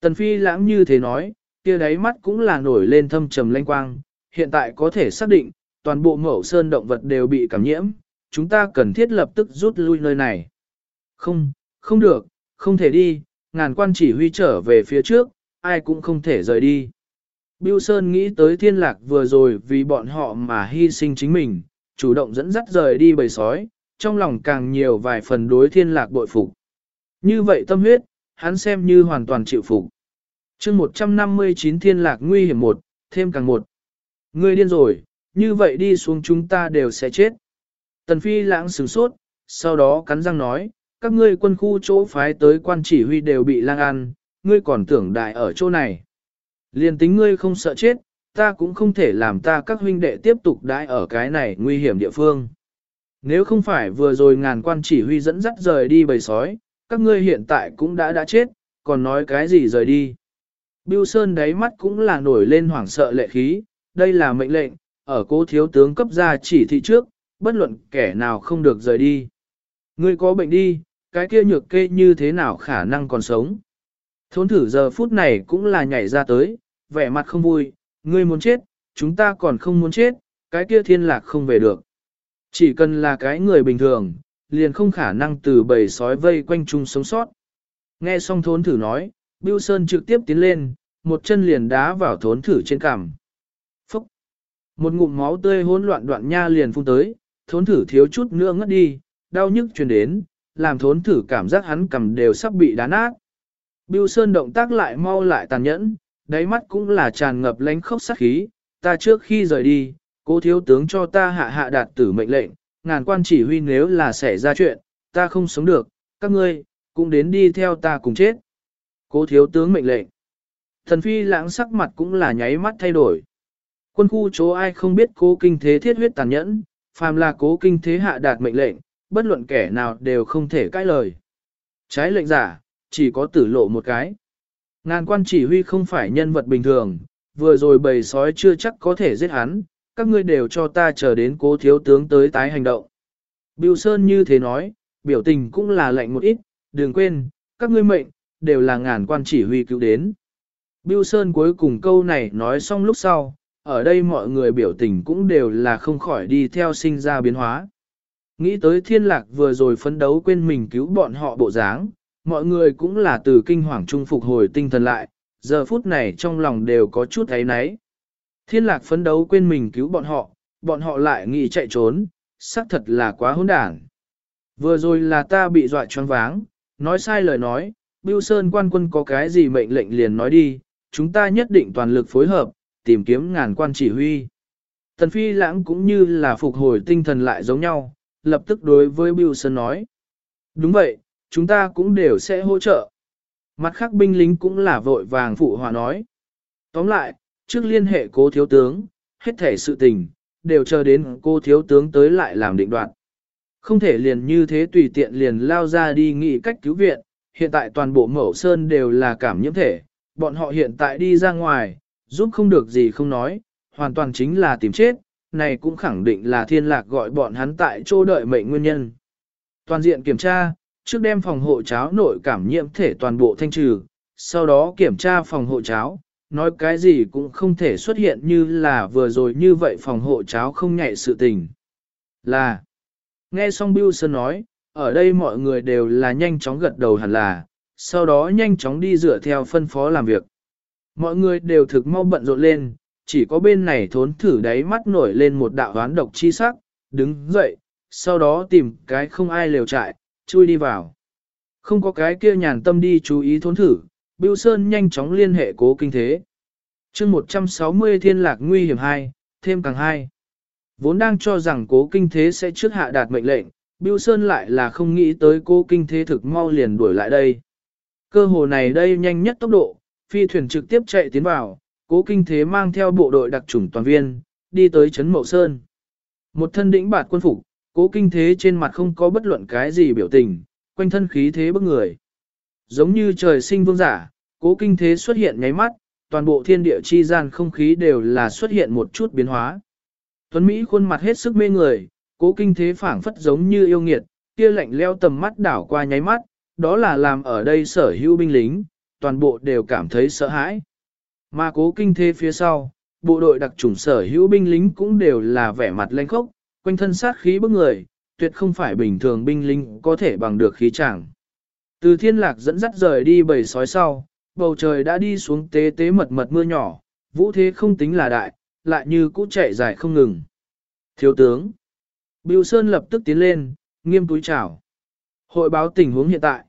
Tần phi lãng như thế nói, kia đáy mắt cũng là nổi lên thâm trầm lanh quang, hiện tại có thể xác định, toàn bộ mẫu sơn động vật đều bị cảm nhiễm, chúng ta cần thiết lập tức rút lui nơi này. Không, không được, không thể đi, ngàn quan chỉ huy trở về phía trước, ai cũng không thể rời đi. Bưu Sơn nghĩ tới thiên lạc vừa rồi vì bọn họ mà hy sinh chính mình, chủ động dẫn dắt rời đi bầy sói, trong lòng càng nhiều vài phần đối thiên lạc bội phục. Như vậy tâm huyết, hắn xem như hoàn toàn chịu phục. chương 159 thiên lạc nguy hiểm một, thêm càng một. Ngươi điên rồi, như vậy đi xuống chúng ta đều sẽ chết. Tần Phi lãng sửng sốt, sau đó cắn răng nói, các ngươi quân khu chỗ phái tới quan chỉ huy đều bị lang ăn, ngươi còn tưởng đại ở chỗ này. Liên tính ngươi không sợ chết, ta cũng không thể làm ta các huynh đệ tiếp tục đãi ở cái này nguy hiểm địa phương. Nếu không phải vừa rồi ngàn quan chỉ huy dẫn dắt rời đi bầy sói, các ngươi hiện tại cũng đã đã chết, còn nói cái gì rời đi. Bưu Sơn đáy mắt cũng là nổi lên hoảng sợ lệ khí, đây là mệnh lệnh, ở cố thiếu tướng cấp ra chỉ thị trước, bất luận kẻ nào không được rời đi. Ngươi có bệnh đi, cái kia nhược kê như thế nào khả năng còn sống. Thốn thử giờ phút này cũng là nhảy ra tới, vẻ mặt không vui, ngươi muốn chết, chúng ta còn không muốn chết, cái kia thiên lạc không về được. Chỉ cần là cái người bình thường, liền không khả năng từ bầy sói vây quanh chung sống sót. Nghe xong thốn thử nói, Bưu Sơn trực tiếp tiến lên, một chân liền đá vào thốn thử trên cằm. Phúc! Một ngụm máu tươi hỗn loạn đoạn nha liền phun tới, thốn thử thiếu chút nữa ngất đi, đau nhức truyền đến, làm thốn thử cảm giác hắn cầm đều sắp bị đá nát. Bưu Sơn động tác lại mau lại tàn nhẫn, đáy mắt cũng là tràn ngập lánh khốc sát khí, ta trước khi rời đi, cố thiếu tướng cho ta hạ hạ đạt tử mệnh lệnh, ngàn quan chỉ huy nếu là xảy ra chuyện, ta không sống được, các ngươi, cũng đến đi theo ta cùng chết. Cố thiếu tướng mệnh lệnh. Thần phi lãng sắc mặt cũng là nháy mắt thay đổi. Quân khu chỗ ai không biết cố kinh thế thiết huyết tàn nhẫn, phàm là cố kinh thế hạ đạt mệnh lệnh, bất luận kẻ nào đều không thể cãi lời. Trái lệnh giả, chỉ có tử lộ một cái. Ngàn quan chỉ huy không phải nhân vật bình thường, vừa rồi bầy sói chưa chắc có thể giết hắn, các ngươi đều cho ta chờ đến cố thiếu tướng tới tái hành động. Biêu Sơn như thế nói, biểu tình cũng là lạnh một ít, đừng quên, các ngươi mệnh, đều là ngàn quan chỉ huy cứu đến. Bưu Sơn cuối cùng câu này nói xong lúc sau, ở đây mọi người biểu tình cũng đều là không khỏi đi theo sinh ra biến hóa. Nghĩ tới thiên lạc vừa rồi phấn đấu quên mình cứu bọn họ bộ dáng, mọi người cũng là từ kinh hoàng trung phục hồi tinh thần lại, giờ phút này trong lòng đều có chút ấy náy. Thiên lạc phấn đấu quên mình cứu bọn họ, bọn họ lại nghĩ chạy trốn, xác thật là quá hỗn đản. Vừa rồi là ta bị dọa choáng váng, nói sai lời nói, Bưu Sơn quan quân có cái gì mệnh lệnh liền nói đi, chúng ta nhất định toàn lực phối hợp, tìm kiếm ngàn quan chỉ huy. Tần Phi lãng cũng như là phục hồi tinh thần lại giống nhau, lập tức đối với Bưu Sơn nói. Đúng vậy, chúng ta cũng đều sẽ hỗ trợ. Mặt khác binh lính cũng là vội vàng phụ hòa nói. Tóm lại, trước liên hệ cố thiếu tướng, hết thể sự tình, đều chờ đến cô thiếu tướng tới lại làm định đoạn. Không thể liền như thế tùy tiện liền lao ra đi nghĩ cách cứu viện, hiện tại toàn bộ mẫu sơn đều là cảm nhiễm thể, bọn họ hiện tại đi ra ngoài, giúp không được gì không nói, hoàn toàn chính là tìm chết, này cũng khẳng định là thiên lạc gọi bọn hắn tại chỗ đợi mệnh nguyên nhân. Toàn diện kiểm tra, trước đem phòng hộ cháo nội cảm nhiễm thể toàn bộ thanh trừ, sau đó kiểm tra phòng hộ cháo, nói cái gì cũng không thể xuất hiện như là vừa rồi như vậy phòng hộ cháo không nhạy sự tình. Là, nghe xong Bill Sơn nói, ở đây mọi người đều là nhanh chóng gật đầu hẳn là, sau đó nhanh chóng đi dựa theo phân phó làm việc. Mọi người đều thực mau bận rộn lên, chỉ có bên này thốn thử đáy mắt nổi lên một đạo hoán độc chi sắc, đứng dậy, sau đó tìm cái không ai lều trại, chui đi vào. Không có cái kia nhàn tâm đi chú ý thốn thử, Bưu Sơn nhanh chóng liên hệ cố kinh thế. chương 160 thiên lạc nguy hiểm 2, thêm càng 2. Vốn đang cho rằng cố kinh thế sẽ trước hạ đạt mệnh lệnh, Bưu Sơn lại là không nghĩ tới cố kinh thế thực mau liền đuổi lại đây. Cơ hồ này đây nhanh nhất tốc độ, phi thuyền trực tiếp chạy tiến vào, cố kinh thế mang theo bộ đội đặc trùng toàn viên, đi tới Trấn Mậu Sơn. Một thân đĩnh bạt quân phục, cố kinh thế trên mặt không có bất luận cái gì biểu tình, quanh thân khí thế bức người. Giống như trời sinh vương giả, cố kinh thế xuất hiện nháy mắt, toàn bộ thiên địa chi gian không khí đều là xuất hiện một chút biến hóa. Tuấn Mỹ khuôn mặt hết sức mê người, cố kinh thế phảng phất giống như yêu nghiệt, kia lạnh leo tầm mắt đảo qua nháy mắt, đó là làm ở đây sở hữu binh lính, toàn bộ đều cảm thấy sợ hãi. Mà cố kinh thế phía sau, bộ đội đặc chủng sở hữu binh lính cũng đều là vẻ mặt lanh khốc, quanh thân sát khí bức người, tuyệt không phải bình thường binh lính có thể bằng được khí chẳng. Từ thiên lạc dẫn dắt rời đi bầy sói sau, bầu trời đã đi xuống tế tế mật mật mưa nhỏ, vũ thế không tính là đại, lại như cũ chạy dài không ngừng. Thiếu tướng, Bưu Sơn lập tức tiến lên, nghiêm túi chào. Hội báo tình huống hiện tại.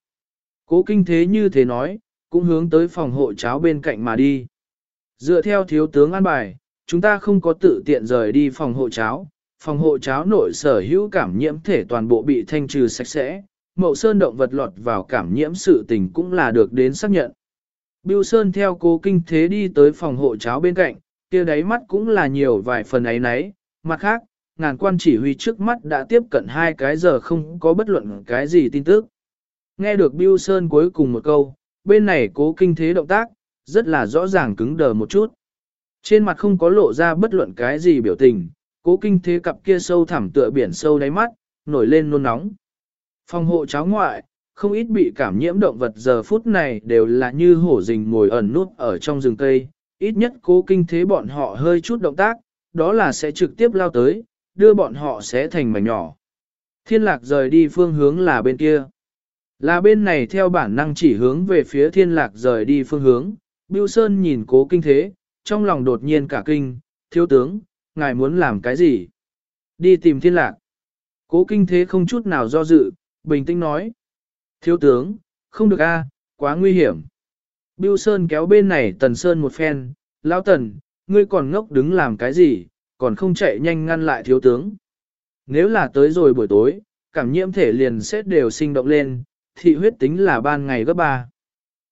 Cố kinh thế như thế nói, cũng hướng tới phòng hộ cháo bên cạnh mà đi. Dựa theo thiếu tướng an bài, chúng ta không có tự tiện rời đi phòng hộ cháo, phòng hộ cháo nội sở hữu cảm nhiễm thể toàn bộ bị thanh trừ sạch sẽ, mậu sơn động vật lọt vào cảm nhiễm sự tình cũng là được đến xác nhận. Bưu Sơn theo cố kinh thế đi tới phòng hộ cháo bên cạnh, kia đáy mắt cũng là nhiều vài phần ấy nấy, mặt khác, ngàn quan chỉ huy trước mắt đã tiếp cận hai cái giờ không có bất luận cái gì tin tức. Nghe được Bưu Sơn cuối cùng một câu, bên này cố kinh thế động tác, rất là rõ ràng cứng đờ một chút. Trên mặt không có lộ ra bất luận cái gì biểu tình, cố kinh thế cặp kia sâu thẳm tựa biển sâu đáy mắt, nổi lên nôn nóng. Phòng hộ cháo ngoại, không ít bị cảm nhiễm động vật giờ phút này đều là như hổ rình ngồi ẩn nút ở trong rừng cây, ít nhất cố kinh thế bọn họ hơi chút động tác, đó là sẽ trực tiếp lao tới, đưa bọn họ sẽ thành mảnh nhỏ. Thiên lạc rời đi phương hướng là bên kia. Là bên này theo bản năng chỉ hướng về phía thiên lạc rời đi phương hướng, Bưu Sơn nhìn cố kinh thế, trong lòng đột nhiên cả kinh, thiếu tướng, ngài muốn làm cái gì? Đi tìm thiên lạc. Cố kinh thế không chút nào do dự, bình tĩnh nói. Thiếu tướng, không được a quá nguy hiểm. Bưu Sơn kéo bên này Tần Sơn một phen, lão Tần, ngươi còn ngốc đứng làm cái gì, còn không chạy nhanh ngăn lại thiếu tướng. Nếu là tới rồi buổi tối, cảm nhiễm thể liền sẽ đều sinh động lên, thị huyết tính là ban ngày gấp ba.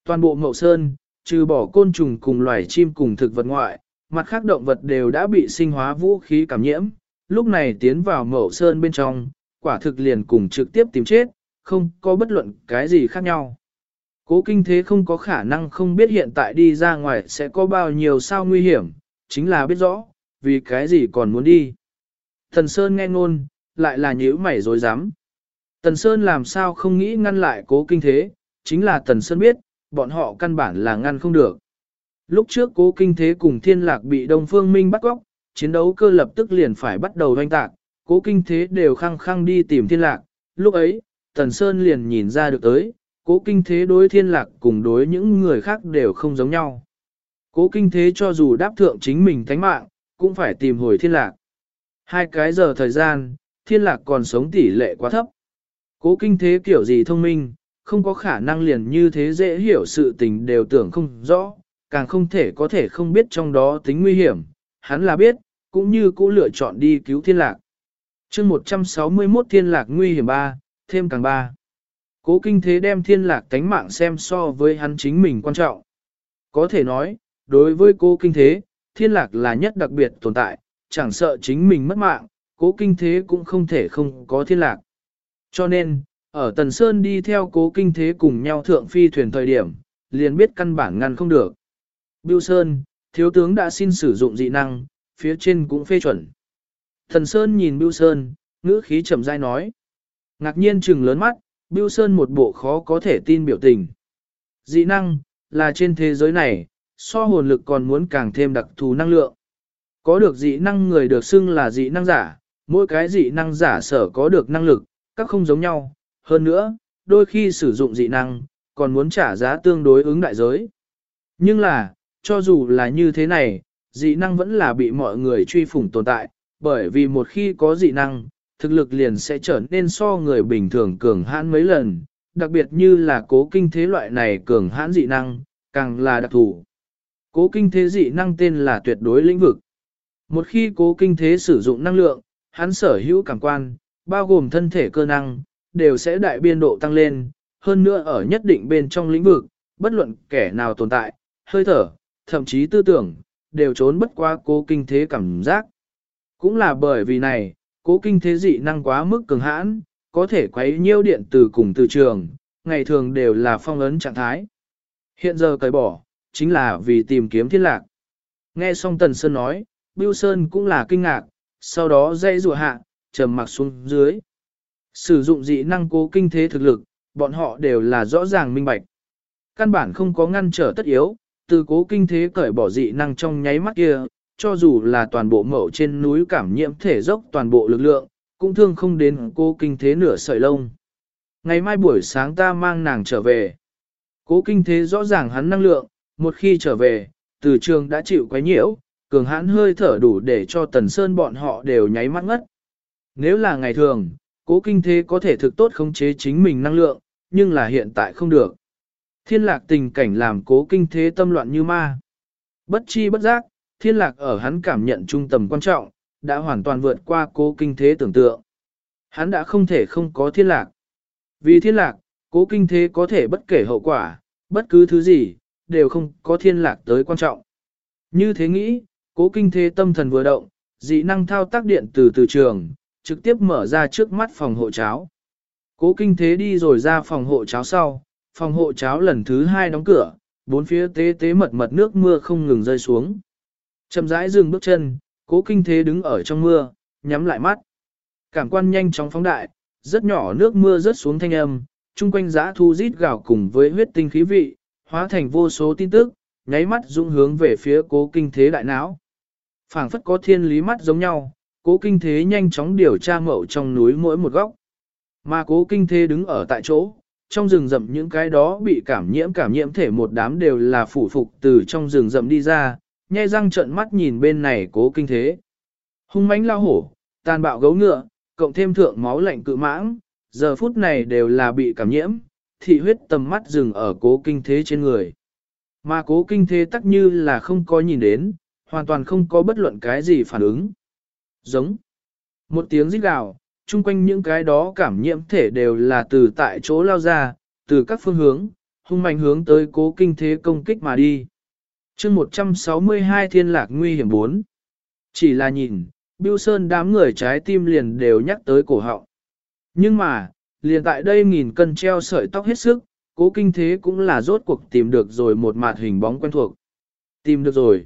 Toàn bộ mậu sơn, trừ bỏ côn trùng cùng loài chim cùng thực vật ngoại, mặt khác động vật đều đã bị sinh hóa vũ khí cảm nhiễm, lúc này tiến vào mậu sơn bên trong, quả thực liền cùng trực tiếp tìm chết, không có bất luận cái gì khác nhau. Cố kinh thế không có khả năng không biết hiện tại đi ra ngoài sẽ có bao nhiêu sao nguy hiểm, chính là biết rõ, vì cái gì còn muốn đi. Thần Sơn nghe ngôn, lại là nhíu mày dối rắm Tần Sơn làm sao không nghĩ ngăn lại cố kinh thế, chính là Tần Sơn biết, bọn họ căn bản là ngăn không được. Lúc trước cố kinh thế cùng thiên lạc bị Đông Phương Minh bắt góc, chiến đấu cơ lập tức liền phải bắt đầu doanh tạc, cố kinh thế đều khăng khăng đi tìm thiên lạc. Lúc ấy, Tần Sơn liền nhìn ra được tới, cố kinh thế đối thiên lạc cùng đối những người khác đều không giống nhau. Cố kinh thế cho dù đáp thượng chính mình thánh mạng, cũng phải tìm hồi thiên lạc. Hai cái giờ thời gian, thiên lạc còn sống tỷ lệ quá thấp. Cố kinh thế kiểu gì thông minh, không có khả năng liền như thế dễ hiểu sự tình đều tưởng không rõ, càng không thể có thể không biết trong đó tính nguy hiểm, hắn là biết, cũng như cũ lựa chọn đi cứu thiên lạc. chương 161 thiên lạc nguy hiểm 3, thêm càng ba, Cố kinh thế đem thiên lạc tánh mạng xem so với hắn chính mình quan trọng. Có thể nói, đối với cố kinh thế, thiên lạc là nhất đặc biệt tồn tại, chẳng sợ chính mình mất mạng, cố kinh thế cũng không thể không có thiên lạc. Cho nên, ở Tần Sơn đi theo cố kinh thế cùng nhau thượng phi thuyền thời điểm, liền biết căn bản ngăn không được. Bưu Sơn, thiếu tướng đã xin sử dụng dị năng, phía trên cũng phê chuẩn. Thần Sơn nhìn Bưu Sơn, ngữ khí chậm rãi nói. Ngạc nhiên trừng lớn mắt, Bưu Sơn một bộ khó có thể tin biểu tình. Dị năng, là trên thế giới này, so hồn lực còn muốn càng thêm đặc thù năng lượng. Có được dị năng người được xưng là dị năng giả, mỗi cái dị năng giả sở có được năng lực, các không giống nhau. Hơn nữa, đôi khi sử dụng dị năng, còn muốn trả giá tương đối ứng đại giới. Nhưng là, cho dù là như thế này, dị năng vẫn là bị mọi người truy phủng tồn tại, bởi vì một khi có dị năng, thực lực liền sẽ trở nên so người bình thường cường hãn mấy lần, đặc biệt như là cố kinh thế loại này cường hãn dị năng, càng là đặc thù. Cố kinh thế dị năng tên là tuyệt đối lĩnh vực. Một khi cố kinh thế sử dụng năng lượng, hắn sở hữu cảm quan, bao gồm thân thể cơ năng, đều sẽ đại biên độ tăng lên, hơn nữa ở nhất định bên trong lĩnh vực, bất luận kẻ nào tồn tại, hơi thở, thậm chí tư tưởng, đều trốn bất qua cố kinh thế cảm giác. Cũng là bởi vì này, cố kinh thế dị năng quá mức cường hãn, có thể quấy nhiêu điện từ cùng từ trường, ngày thường đều là phong ấn trạng thái. Hiện giờ cởi bỏ, chính là vì tìm kiếm thiên lạc. Nghe xong Tần Sơn nói, Bưu Sơn cũng là kinh ngạc, sau đó dây rùa hạ, trầm mặc xuống dưới. Sử dụng dị năng cố kinh thế thực lực, bọn họ đều là rõ ràng minh bạch. Căn bản không có ngăn trở tất yếu, từ cố kinh thế cởi bỏ dị năng trong nháy mắt kia, cho dù là toàn bộ mậu trên núi cảm nhiễm thể dốc toàn bộ lực lượng, cũng thương không đến cố kinh thế nửa sợi lông. Ngày mai buổi sáng ta mang nàng trở về. Cố kinh thế rõ ràng hắn năng lượng, một khi trở về, từ trường đã chịu quấy nhiễu, cường hãn hơi thở đủ để cho tần sơn bọn họ đều nháy mắt ngất. Nếu là ngày thường, cố kinh thế có thể thực tốt khống chế chính mình năng lượng, nhưng là hiện tại không được. Thiên lạc tình cảnh làm cố kinh thế tâm loạn như ma. Bất chi bất giác, thiên lạc ở hắn cảm nhận trung tầm quan trọng, đã hoàn toàn vượt qua cố kinh thế tưởng tượng. Hắn đã không thể không có thiên lạc. Vì thiên lạc, cố kinh thế có thể bất kể hậu quả, bất cứ thứ gì, đều không có thiên lạc tới quan trọng. Như thế nghĩ, cố kinh thế tâm thần vừa động, dị năng thao tác điện từ từ trường, trực tiếp mở ra trước mắt phòng hộ cháo. Cố kinh thế đi rồi ra phòng hộ cháo sau, phòng hộ cháo lần thứ hai đóng cửa, bốn phía tế tế mật mật nước mưa không ngừng rơi xuống. Chậm rãi dừng bước chân, cố kinh thế đứng ở trong mưa, nhắm lại mắt. Cảm quan nhanh chóng phóng đại, rất nhỏ nước mưa rớt xuống thanh âm, chung quanh giã thu rít gào cùng với huyết tinh khí vị, hóa thành vô số tin tức, nháy mắt dũng hướng về phía cố kinh thế đại não. phảng phất có thiên lý mắt giống nhau, cố kinh thế nhanh chóng điều tra mậu trong núi mỗi một góc. Mà cố kinh thế đứng ở tại chỗ, trong rừng rậm những cái đó bị cảm nhiễm cảm nhiễm thể một đám đều là phủ phục từ trong rừng rậm đi ra, nhe răng trợn mắt nhìn bên này cố kinh thế. Hung mãnh lao hổ, tàn bạo gấu ngựa, cộng thêm thượng máu lạnh cự mãng, giờ phút này đều là bị cảm nhiễm, thị huyết tầm mắt dừng ở cố kinh thế trên người. Mà cố kinh thế tắc như là không có nhìn đến, hoàn toàn không có bất luận cái gì phản ứng. Giống. Một tiếng rít gào, chung quanh những cái đó cảm nhiễm thể đều là từ tại chỗ lao ra, từ các phương hướng, hung mạnh hướng tới cố kinh thế công kích mà đi chương 162 thiên lạc nguy hiểm 4. Chỉ là nhìn, Biêu Sơn đám người trái tim liền đều nhắc tới cổ họng. Nhưng mà, liền tại đây nghìn cân treo sợi tóc hết sức, cố kinh thế cũng là rốt cuộc tìm được rồi một mặt hình bóng quen thuộc. Tìm được rồi.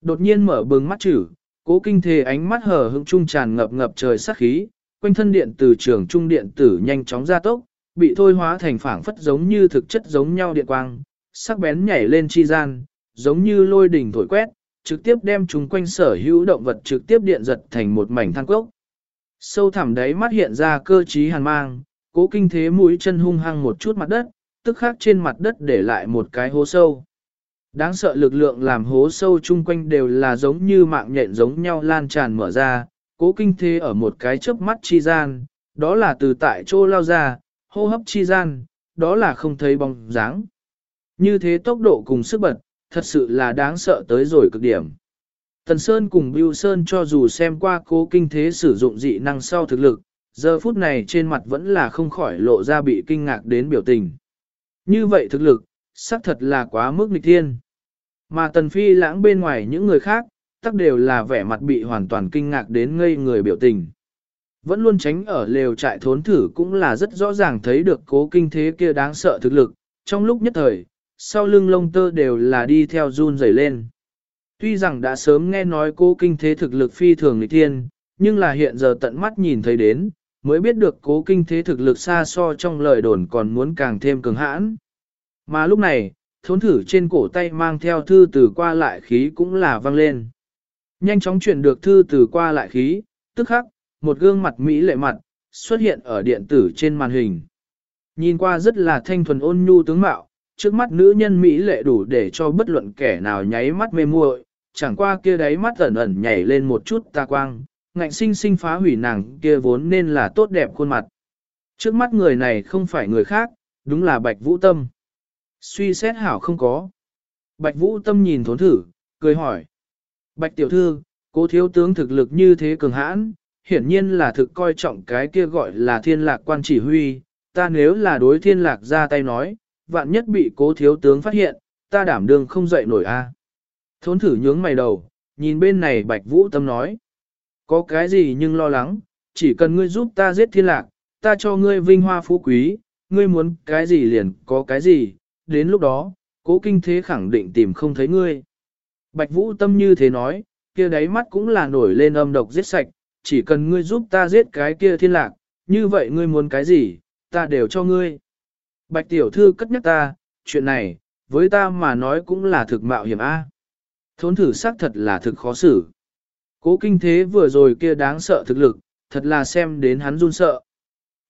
Đột nhiên mở bừng mắt chữ, cố kinh thế ánh mắt hở hững trung tràn ngập ngập trời sắc khí, quanh thân điện từ trường trung điện tử nhanh chóng gia tốc, bị thôi hóa thành phảng phất giống như thực chất giống nhau điện quang, sắc bén nhảy lên chi gian, giống như lôi đỉnh thổi quét, trực tiếp đem chúng quanh sở hữu động vật trực tiếp điện giật thành một mảnh than cốc. Sâu thẳm đấy mắt hiện ra cơ trí hàn mang, cố kinh thế mũi chân hung hăng một chút mặt đất, tức khắc trên mặt đất để lại một cái hố sâu. Đáng sợ lực lượng làm hố sâu chung quanh đều là giống như mạng nhện giống nhau lan tràn mở ra, cố kinh thế ở một cái chớp mắt chi gian, đó là từ tại chỗ lao ra, hô hấp chi gian, đó là không thấy bóng dáng. Như thế tốc độ cùng sức bật, thật sự là đáng sợ tới rồi cực điểm. Tần Sơn cùng Bưu Sơn cho dù xem qua cố kinh thế sử dụng dị năng sau thực lực, giờ phút này trên mặt vẫn là không khỏi lộ ra bị kinh ngạc đến biểu tình. Như vậy thực lực, xác thật là quá mức nghịch thiên. Mà Tần Phi lãng bên ngoài những người khác, tất đều là vẻ mặt bị hoàn toàn kinh ngạc đến ngây người biểu tình. Vẫn luôn tránh ở lều trại thốn thử cũng là rất rõ ràng thấy được cố kinh thế kia đáng sợ thực lực, trong lúc nhất thời, sau lưng lông tơ đều là đi theo run rẩy lên. Tuy rằng đã sớm nghe nói cố kinh thế thực lực phi thường nghịch thiên, nhưng là hiện giờ tận mắt nhìn thấy đến, mới biết được cố kinh thế thực lực xa so trong lời đồn còn muốn càng thêm cường hãn. Mà lúc này, thốn thử trên cổ tay mang theo thư từ qua lại khí cũng là văng lên. Nhanh chóng chuyển được thư từ qua lại khí, tức khắc, một gương mặt Mỹ lệ mặt, xuất hiện ở điện tử trên màn hình. Nhìn qua rất là thanh thuần ôn nhu tướng mạo, trước mắt nữ nhân Mỹ lệ đủ để cho bất luận kẻ nào nháy mắt mê muội, chẳng qua kia đáy mắt ẩn ẩn nhảy lên một chút ta quang, ngạnh sinh sinh phá hủy nàng kia vốn nên là tốt đẹp khuôn mặt. Trước mắt người này không phải người khác, đúng là Bạch Vũ Tâm. Suy xét hảo không có. Bạch Vũ Tâm nhìn thốn thử, cười hỏi. Bạch Tiểu Thư, cố thiếu tướng thực lực như thế cường hãn, hiển nhiên là thực coi trọng cái kia gọi là thiên lạc quan chỉ huy, ta nếu là đối thiên lạc ra tay nói, vạn nhất bị cố thiếu tướng phát hiện, ta đảm đương không dậy nổi a. Thốn thử nhướng mày đầu, nhìn bên này Bạch Vũ Tâm nói. Có cái gì nhưng lo lắng, chỉ cần ngươi giúp ta giết thiên lạc, ta cho ngươi vinh hoa phú quý, ngươi muốn cái gì liền có cái gì, đến lúc đó, cố kinh thế khẳng định tìm không thấy ngươi. Bạch Vũ Tâm như thế nói, kia đáy mắt cũng là nổi lên âm độc giết sạch, chỉ cần ngươi giúp ta giết cái kia thiên lạc, như vậy ngươi muốn cái gì, ta đều cho ngươi. Bạch tiểu thư cất nhắc ta, chuyện này, với ta mà nói cũng là thực mạo hiểm A. Thốn thử xác thật là thực khó xử. Cố kinh thế vừa rồi kia đáng sợ thực lực, thật là xem đến hắn run sợ.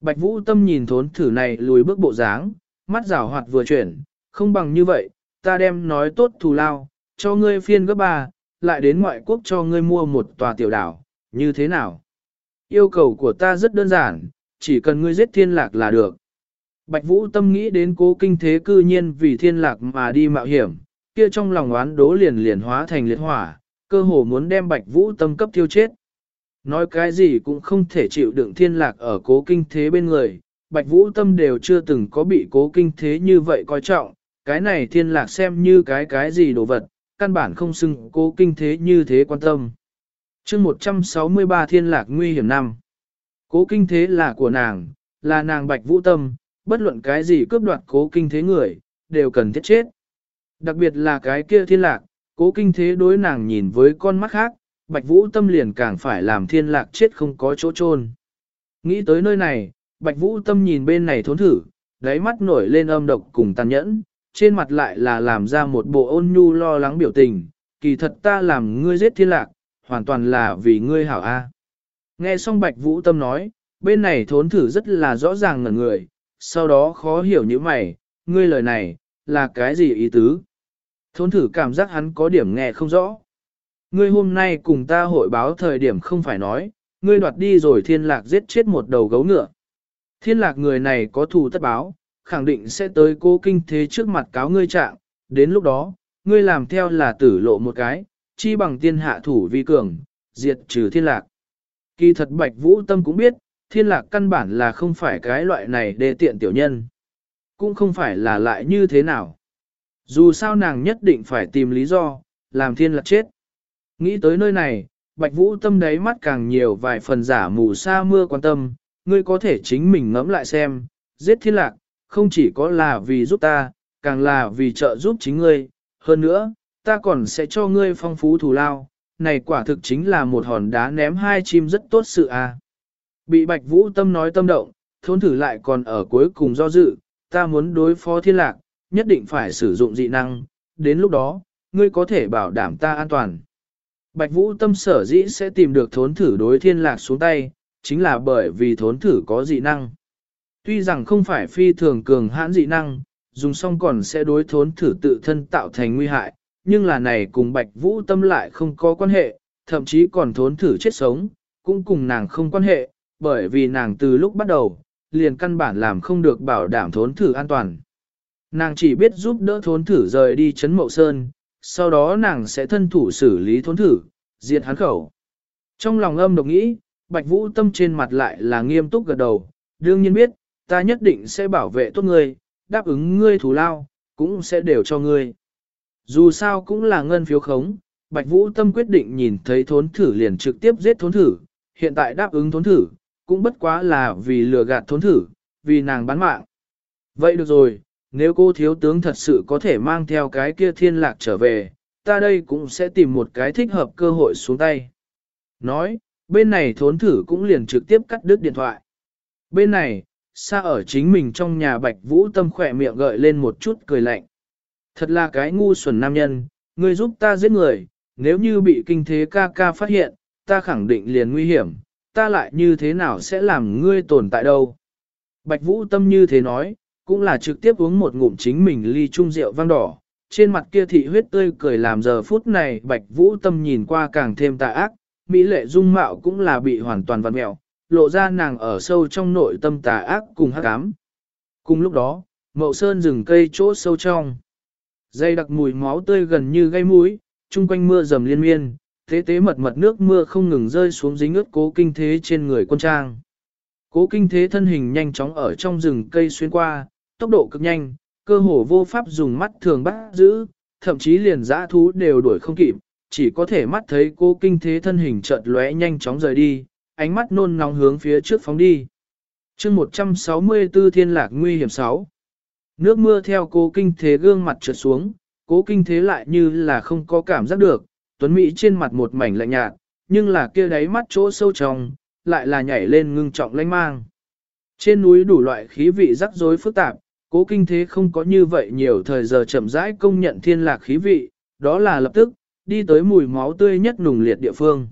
Bạch vũ tâm nhìn thốn thử này lùi bước bộ dáng, mắt rảo hoạt vừa chuyển, không bằng như vậy, ta đem nói tốt thù lao, cho ngươi phiên gấp ba, lại đến ngoại quốc cho ngươi mua một tòa tiểu đảo, như thế nào? Yêu cầu của ta rất đơn giản, chỉ cần ngươi giết thiên lạc là được. Bạch Vũ tâm nghĩ đến cố kinh thế cư nhiên vì thiên lạc mà đi mạo hiểm, kia trong lòng oán đố liền liền hóa thành liệt hỏa, cơ hồ muốn đem Bạch Vũ tâm cấp thiêu chết. Nói cái gì cũng không thể chịu đựng thiên lạc ở cố kinh thế bên người, Bạch Vũ tâm đều chưa từng có bị cố kinh thế như vậy coi trọng, cái này thiên lạc xem như cái cái gì đồ vật, căn bản không xưng cố kinh thế như thế quan tâm. chương 163 thiên lạc nguy hiểm năm. Cố kinh thế là của nàng, là nàng Bạch Vũ tâm, bất luận cái gì cướp đoạt cố kinh thế người, đều cần thiết chết. Đặc biệt là cái kia thiên lạc, cố kinh thế đối nàng nhìn với con mắt khác, Bạch Vũ tâm liền càng phải làm thiên lạc chết không có chỗ chôn Nghĩ tới nơi này, Bạch Vũ tâm nhìn bên này thốn thử, đáy mắt nổi lên âm độc cùng tàn nhẫn, trên mặt lại là làm ra một bộ ôn nhu lo lắng biểu tình, kỳ thật ta làm ngươi giết thiên lạc, hoàn toàn là vì ngươi hảo A. Nghe xong Bạch Vũ tâm nói, bên này thốn thử rất là rõ ràng ngẩn người, sau đó khó hiểu như mày, ngươi lời này, là cái gì ý tứ? Thốn thử cảm giác hắn có điểm nghe không rõ. Ngươi hôm nay cùng ta hội báo thời điểm không phải nói, ngươi đoạt đi rồi thiên lạc giết chết một đầu gấu ngựa. Thiên lạc người này có thù tất báo, khẳng định sẽ tới cô kinh thế trước mặt cáo ngươi trạng, đến lúc đó, ngươi làm theo là tử lộ một cái, chi bằng tiên hạ thủ vi cường, diệt trừ thiên lạc. Kỳ thật Bạch Vũ Tâm cũng biết, thiên lạc căn bản là không phải cái loại này để tiện tiểu nhân. Cũng không phải là lại như thế nào. Dù sao nàng nhất định phải tìm lý do, làm thiên lạc chết. Nghĩ tới nơi này, Bạch Vũ tâm đáy mắt càng nhiều vài phần giả mù sa mưa quan tâm, ngươi có thể chính mình ngẫm lại xem, giết thiên lạc, không chỉ có là vì giúp ta, càng là vì trợ giúp chính ngươi, hơn nữa, ta còn sẽ cho ngươi phong phú thù lao, này quả thực chính là một hòn đá ném hai chim rất tốt sự à. Bị Bạch Vũ Tâm nói tâm động, thôn thử lại còn ở cuối cùng do dự, ta muốn đối phó thiên lạc, nhất định phải sử dụng dị năng, đến lúc đó, ngươi có thể bảo đảm ta an toàn. Bạch Vũ Tâm sở dĩ sẽ tìm được thốn thử đối thiên lạc xuống tay, chính là bởi vì thốn thử có dị năng. Tuy rằng không phải phi thường cường hãn dị năng, dùng xong còn sẽ đối thốn thử tự thân tạo thành nguy hại, nhưng là này cùng Bạch Vũ Tâm lại không có quan hệ, thậm chí còn thốn thử chết sống, cũng cùng nàng không quan hệ, bởi vì nàng từ lúc bắt đầu, liền căn bản làm không được bảo đảm thốn thử an toàn. Nàng chỉ biết giúp đỡ thốn thử rời đi chấn mậu sơn, sau đó nàng sẽ thân thủ xử lý thốn thử, diệt hắn khẩu. Trong lòng âm độc nghĩ, Bạch Vũ Tâm trên mặt lại là nghiêm túc gật đầu, đương nhiên biết, ta nhất định sẽ bảo vệ tốt ngươi, đáp ứng ngươi thù lao, cũng sẽ đều cho ngươi. Dù sao cũng là ngân phiếu khống, Bạch Vũ Tâm quyết định nhìn thấy thốn thử liền trực tiếp giết thốn thử, hiện tại đáp ứng thốn thử, cũng bất quá là vì lừa gạt thốn thử, vì nàng bán mạng. Vậy được rồi, nếu cô thiếu tướng thật sự có thể mang theo cái kia thiên lạc trở về, ta đây cũng sẽ tìm một cái thích hợp cơ hội xuống tay. Nói, bên này thốn thử cũng liền trực tiếp cắt đứt điện thoại. Bên này, xa ở chính mình trong nhà bạch vũ tâm khỏe miệng gợi lên một chút cười lạnh. Thật là cái ngu xuẩn nam nhân, ngươi giúp ta giết người, nếu như bị kinh thế ca ca phát hiện, ta khẳng định liền nguy hiểm, ta lại như thế nào sẽ làm ngươi tồn tại đâu. Bạch vũ tâm như thế nói, cũng là trực tiếp uống một ngụm chính mình ly chung rượu vang đỏ, trên mặt kia thị huyết tươi cười làm giờ phút này bạch vũ tâm nhìn qua càng thêm tà ác, mỹ lệ dung mạo cũng là bị hoàn toàn vặn mẹo, lộ ra nàng ở sâu trong nội tâm tà ác cùng hắc ám. Cùng lúc đó, mậu sơn rừng cây chỗ sâu trong. Dây đặc mùi máu tươi gần như gây mũi, chung quanh mưa rầm liên miên, thế tế mật mật nước mưa không ngừng rơi xuống dính ướt cố kinh thế trên người quân trang. Cố kinh thế thân hình nhanh chóng ở trong rừng cây xuyên qua, tốc độ cực nhanh, cơ hồ vô pháp dùng mắt thường bắt giữ, thậm chí liền dã thú đều đuổi không kịp, chỉ có thể mắt thấy cố kinh thế thân hình chợt lóe nhanh chóng rời đi, ánh mắt nôn nóng hướng phía trước phóng đi. chương 164 thiên lạc nguy hiểm 6. Nước mưa theo cố kinh thế gương mặt trượt xuống, cố kinh thế lại như là không có cảm giác được, tuấn Mỹ trên mặt một mảnh lạnh nhạt, nhưng là kia đáy mắt chỗ sâu trong, lại là nhảy lên ngưng trọng lanh mang. Trên núi đủ loại khí vị rắc rối phức tạp, cố kinh thế không có như vậy nhiều thời giờ chậm rãi công nhận thiên lạc khí vị, đó là lập tức, đi tới mùi máu tươi nhất nùng liệt địa phương.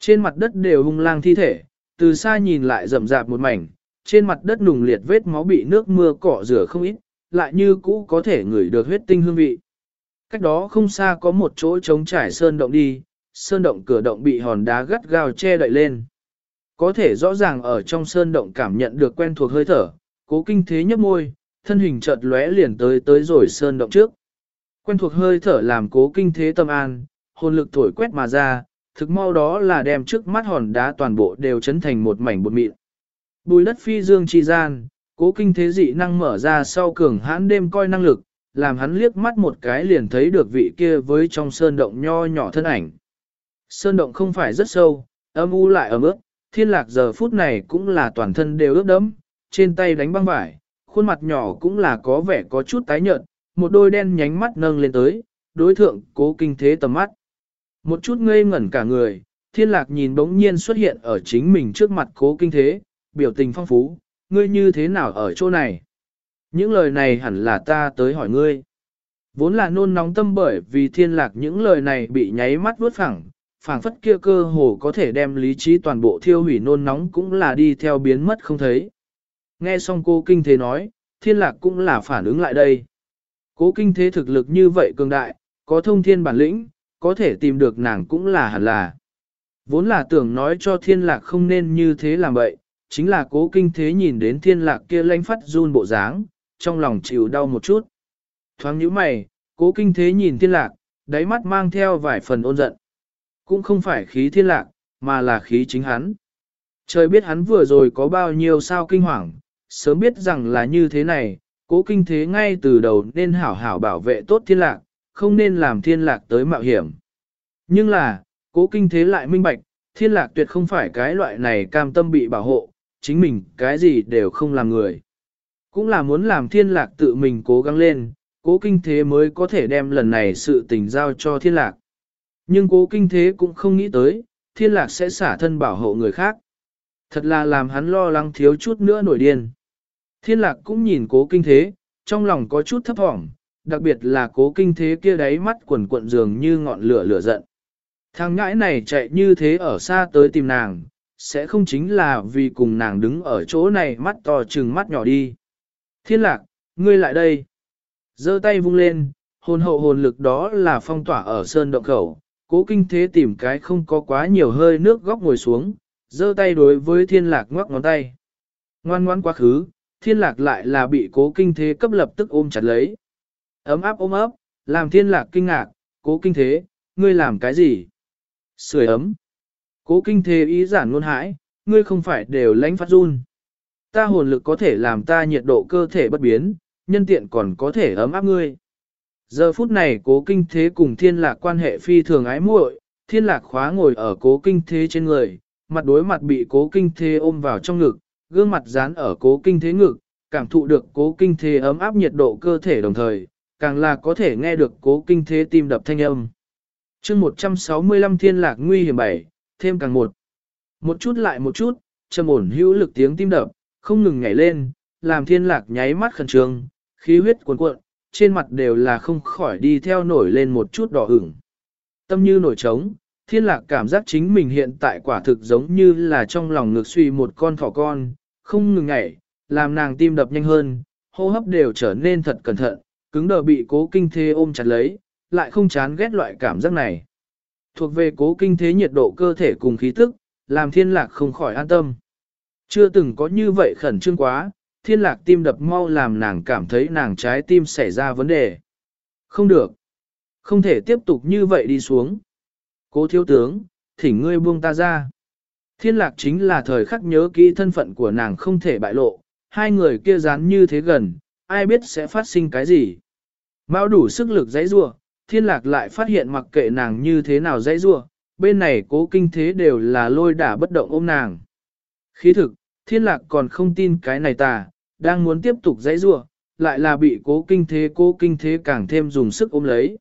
Trên mặt đất đều hung lang thi thể, từ xa nhìn lại rậm rạp một mảnh, trên mặt đất nùng liệt vết máu bị nước mưa cọ rửa không ít, lại như cũ có thể ngửi được huyết tinh hương vị. Cách đó không xa có một chỗ trống trải sơn động đi, sơn động cửa động bị hòn đá gắt gao che đậy lên. Có thể rõ ràng ở trong sơn động cảm nhận được quen thuộc hơi thở, cố kinh thế nhấp môi, thân hình chợt lóe liền tới tới rồi sơn động trước. Quen thuộc hơi thở làm cố kinh thế tâm an, hồn lực thổi quét mà ra, thực mau đó là đem trước mắt hòn đá toàn bộ đều chấn thành một mảnh bột mịn. Bùi đất phi dương chi gian, cố kinh thế dị năng mở ra sau cường hãn đêm coi năng lực, làm hắn liếc mắt một cái liền thấy được vị kia với trong sơn động nho nhỏ thân ảnh. Sơn động không phải rất sâu, âm u lại ấm ướt, thiên lạc giờ phút này cũng là toàn thân đều ướt đẫm, trên tay đánh băng vải, khuôn mặt nhỏ cũng là có vẻ có chút tái nhợt, một đôi đen nhánh mắt nâng lên tới, đối thượng cố kinh thế tầm mắt. Một chút ngây ngẩn cả người, thiên lạc nhìn bỗng nhiên xuất hiện ở chính mình trước mặt cố kinh thế, biểu tình phong phú, ngươi như thế nào ở chỗ này? Những lời này hẳn là ta tới hỏi ngươi. Vốn là nôn nóng tâm bởi vì thiên lạc những lời này bị nháy mắt vuốt phẳng, phảng phất kia cơ hồ có thể đem lý trí toàn bộ thiêu hủy nôn nóng cũng là đi theo biến mất không thấy. Nghe xong cô kinh thế nói, thiên lạc cũng là phản ứng lại đây. Cố kinh thế thực lực như vậy cường đại, có thông thiên bản lĩnh, có thể tìm được nàng cũng là hẳn là. Vốn là tưởng nói cho thiên lạc không nên như thế làm vậy, chính là cố kinh thế nhìn đến thiên lạc kia lanh phát run bộ dáng, trong lòng chịu đau một chút. Thoáng nhíu mày, cố kinh thế nhìn thiên lạc, đáy mắt mang theo vài phần ôn giận. Cũng không phải khí thiên lạc, mà là khí chính hắn. Trời biết hắn vừa rồi có bao nhiêu sao kinh hoàng, sớm biết rằng là như thế này, cố kinh thế ngay từ đầu nên hảo hảo bảo vệ tốt thiên lạc, không nên làm thiên lạc tới mạo hiểm. Nhưng là, cố kinh thế lại minh bạch, thiên lạc tuyệt không phải cái loại này cam tâm bị bảo hộ, chính mình cái gì đều không làm người. Cũng là muốn làm thiên lạc tự mình cố gắng lên, cố kinh thế mới có thể đem lần này sự tình giao cho thiên lạc. Nhưng cố kinh thế cũng không nghĩ tới, thiên lạc sẽ xả thân bảo hộ người khác. Thật là làm hắn lo lắng thiếu chút nữa nổi điên. Thiên lạc cũng nhìn cố kinh thế, trong lòng có chút thấp thỏm, đặc biệt là cố kinh thế kia đáy mắt quần cuộn dường như ngọn lửa lửa giận. Thằng ngãi này chạy như thế ở xa tới tìm nàng, sẽ không chính là vì cùng nàng đứng ở chỗ này mắt to chừng mắt nhỏ đi. Thiên lạc, ngươi lại đây. Dơ tay vung lên, hồn hậu hồn lực đó là phong tỏa ở sơn động khẩu, cố kinh thế tìm cái không có quá nhiều hơi nước góc ngồi xuống, dơ tay đối với thiên lạc ngoắc ngón tay. Ngoan ngoan quá khứ, thiên lạc lại là bị cố kinh thế cấp lập tức ôm chặt lấy. Ấm áp ôm ấp, làm thiên lạc kinh ngạc, cố kinh thế, ngươi làm cái gì? Sưởi ấm. Cố kinh thế ý giản ngôn hãi, ngươi không phải đều lánh phát run. Ta hồn lực có thể làm ta nhiệt độ cơ thể bất biến, nhân tiện còn có thể ấm áp ngươi. Giờ phút này cố kinh thế cùng thiên lạc quan hệ phi thường ái muội, thiên lạc khóa ngồi ở cố kinh thế trên người, mặt đối mặt bị cố kinh thế ôm vào trong ngực, gương mặt dán ở cố kinh thế ngực, cảm thụ được cố kinh thế ấm áp nhiệt độ cơ thể đồng thời, càng là có thể nghe được cố kinh thế tim đập thanh âm. chương 165 thiên lạc nguy hiểm bảy, thêm càng một. Một chút lại một chút, trầm ổn hữu lực tiếng tim đập, không ngừng nhảy lên, làm thiên lạc nháy mắt khẩn trương, khí huyết cuồn cuộn, trên mặt đều là không khỏi đi theo nổi lên một chút đỏ ửng. Tâm như nổi trống, thiên lạc cảm giác chính mình hiện tại quả thực giống như là trong lòng ngược suy một con thỏ con, không ngừng nhảy, làm nàng tim đập nhanh hơn, hô hấp đều trở nên thật cẩn thận, cứng đờ bị cố kinh thế ôm chặt lấy, lại không chán ghét loại cảm giác này. Thuộc về cố kinh thế nhiệt độ cơ thể cùng khí tức, làm thiên lạc không khỏi an tâm. Chưa từng có như vậy khẩn trương quá, thiên lạc tim đập mau làm nàng cảm thấy nàng trái tim xảy ra vấn đề. Không được. Không thể tiếp tục như vậy đi xuống. Cố thiếu tướng, thỉnh ngươi buông ta ra. Thiên lạc chính là thời khắc nhớ kỹ thân phận của nàng không thể bại lộ, hai người kia dán như thế gần, ai biết sẽ phát sinh cái gì. Mao đủ sức lực dãy rua, thiên lạc lại phát hiện mặc kệ nàng như thế nào dãy rua, bên này cố kinh thế đều là lôi đả bất động ôm nàng. Khí thực, thiên lạc còn không tin cái này tà, đang muốn tiếp tục dãy rua, lại là bị cố kinh thế cố kinh thế càng thêm dùng sức ôm lấy.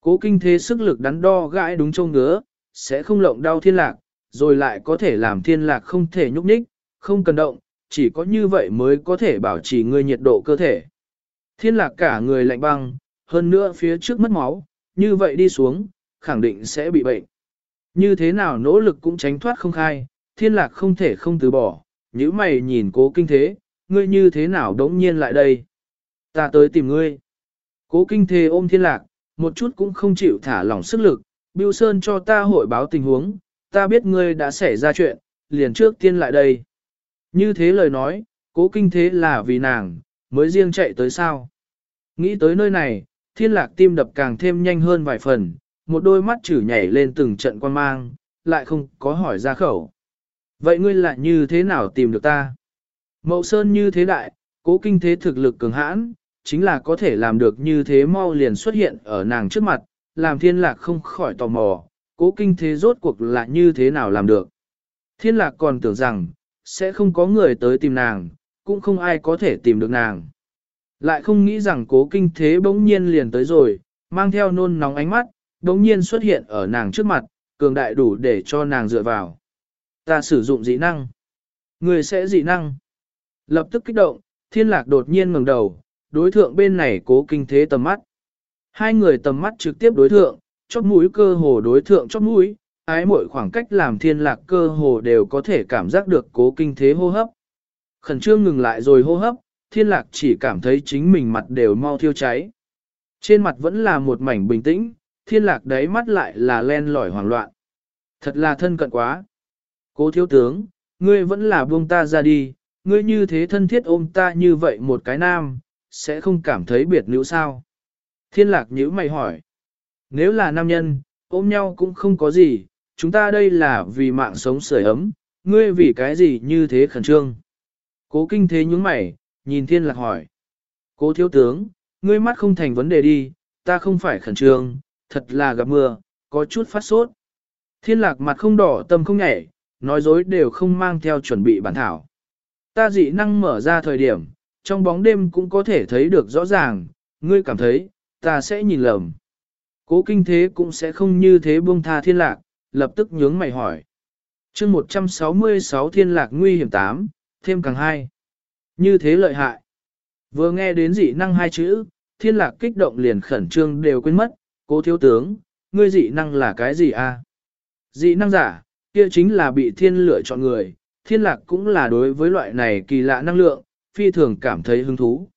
Cố kinh thế sức lực đắn đo gãi đúng châu ngứa, sẽ không lộng đau thiên lạc, rồi lại có thể làm thiên lạc không thể nhúc nhích, không cần động, chỉ có như vậy mới có thể bảo trì người nhiệt độ cơ thể. Thiên lạc cả người lạnh băng, hơn nữa phía trước mất máu, như vậy đi xuống, khẳng định sẽ bị bệnh. Như thế nào nỗ lực cũng tránh thoát không khai, thiên lạc không thể không từ bỏ, nếu mày nhìn cố kinh thế, ngươi như thế nào đống nhiên lại đây. Ta tới tìm ngươi. Cố kinh thế ôm thiên lạc, một chút cũng không chịu thả lỏng sức lực, Bưu Sơn cho ta hội báo tình huống, ta biết ngươi đã xảy ra chuyện, liền trước tiên lại đây. Như thế lời nói, cố kinh thế là vì nàng, mới riêng chạy tới sao. Nghĩ tới nơi này, thiên lạc tim đập càng thêm nhanh hơn vài phần, một đôi mắt chử nhảy lên từng trận quan mang, lại không có hỏi ra khẩu. Vậy ngươi lại như thế nào tìm được ta? Mậu Sơn như thế đại, cố kinh thế thực lực cường hãn, chính là có thể làm được như thế mau liền xuất hiện ở nàng trước mặt, làm thiên lạc không khỏi tò mò, cố kinh thế rốt cuộc là như thế nào làm được. Thiên lạc còn tưởng rằng, sẽ không có người tới tìm nàng, cũng không ai có thể tìm được nàng. Lại không nghĩ rằng cố kinh thế bỗng nhiên liền tới rồi, mang theo nôn nóng ánh mắt, bỗng nhiên xuất hiện ở nàng trước mặt, cường đại đủ để cho nàng dựa vào. Ta sử dụng dị năng. Người sẽ dị năng. Lập tức kích động, thiên lạc đột nhiên ngẩng đầu, đối thượng bên này cố kinh thế tầm mắt. Hai người tầm mắt trực tiếp đối thượng, chóp mũi cơ hồ đối thượng chóp mũi, ái mỗi khoảng cách làm thiên lạc cơ hồ đều có thể cảm giác được cố kinh thế hô hấp. Khẩn trương ngừng lại rồi hô hấp, thiên lạc chỉ cảm thấy chính mình mặt đều mau thiêu cháy. Trên mặt vẫn là một mảnh bình tĩnh, thiên lạc đáy mắt lại là len lỏi hoảng loạn. Thật là thân cận quá. Cố thiếu tướng, ngươi vẫn là buông ta ra đi, ngươi như thế thân thiết ôm ta như vậy một cái nam, sẽ không cảm thấy biệt nữ sao. Thiên lạc nhữ mày hỏi. Nếu là nam nhân, ôm nhau cũng không có gì, chúng ta đây là vì mạng sống sưởi ấm, ngươi vì cái gì như thế khẩn trương. Cố kinh thế nhúng mày, nhìn thiên lạc hỏi. Cố thiếu tướng, ngươi mắt không thành vấn đề đi, ta không phải khẩn trương, thật là gặp mưa, có chút phát sốt. Thiên lạc mặt không đỏ tâm không nhảy, nói dối đều không mang theo chuẩn bị bản thảo. Ta dị năng mở ra thời điểm, trong bóng đêm cũng có thể thấy được rõ ràng, ngươi cảm thấy, ta sẽ nhìn lầm. Cố kinh thế cũng sẽ không như thế buông tha thiên lạc, lập tức nhướng mày hỏi. chương 166 thiên lạc nguy hiểm 8, thêm càng hai. Như thế lợi hại. Vừa nghe đến dị năng hai chữ, thiên lạc kích động liền khẩn trương đều quên mất, cố thiếu tướng, ngươi dị năng là cái gì a Dị năng giả, kia chính là bị thiên lựa chọn người, thiên lạc cũng là đối với loại này kỳ lạ năng lượng, phi thường cảm thấy hứng thú.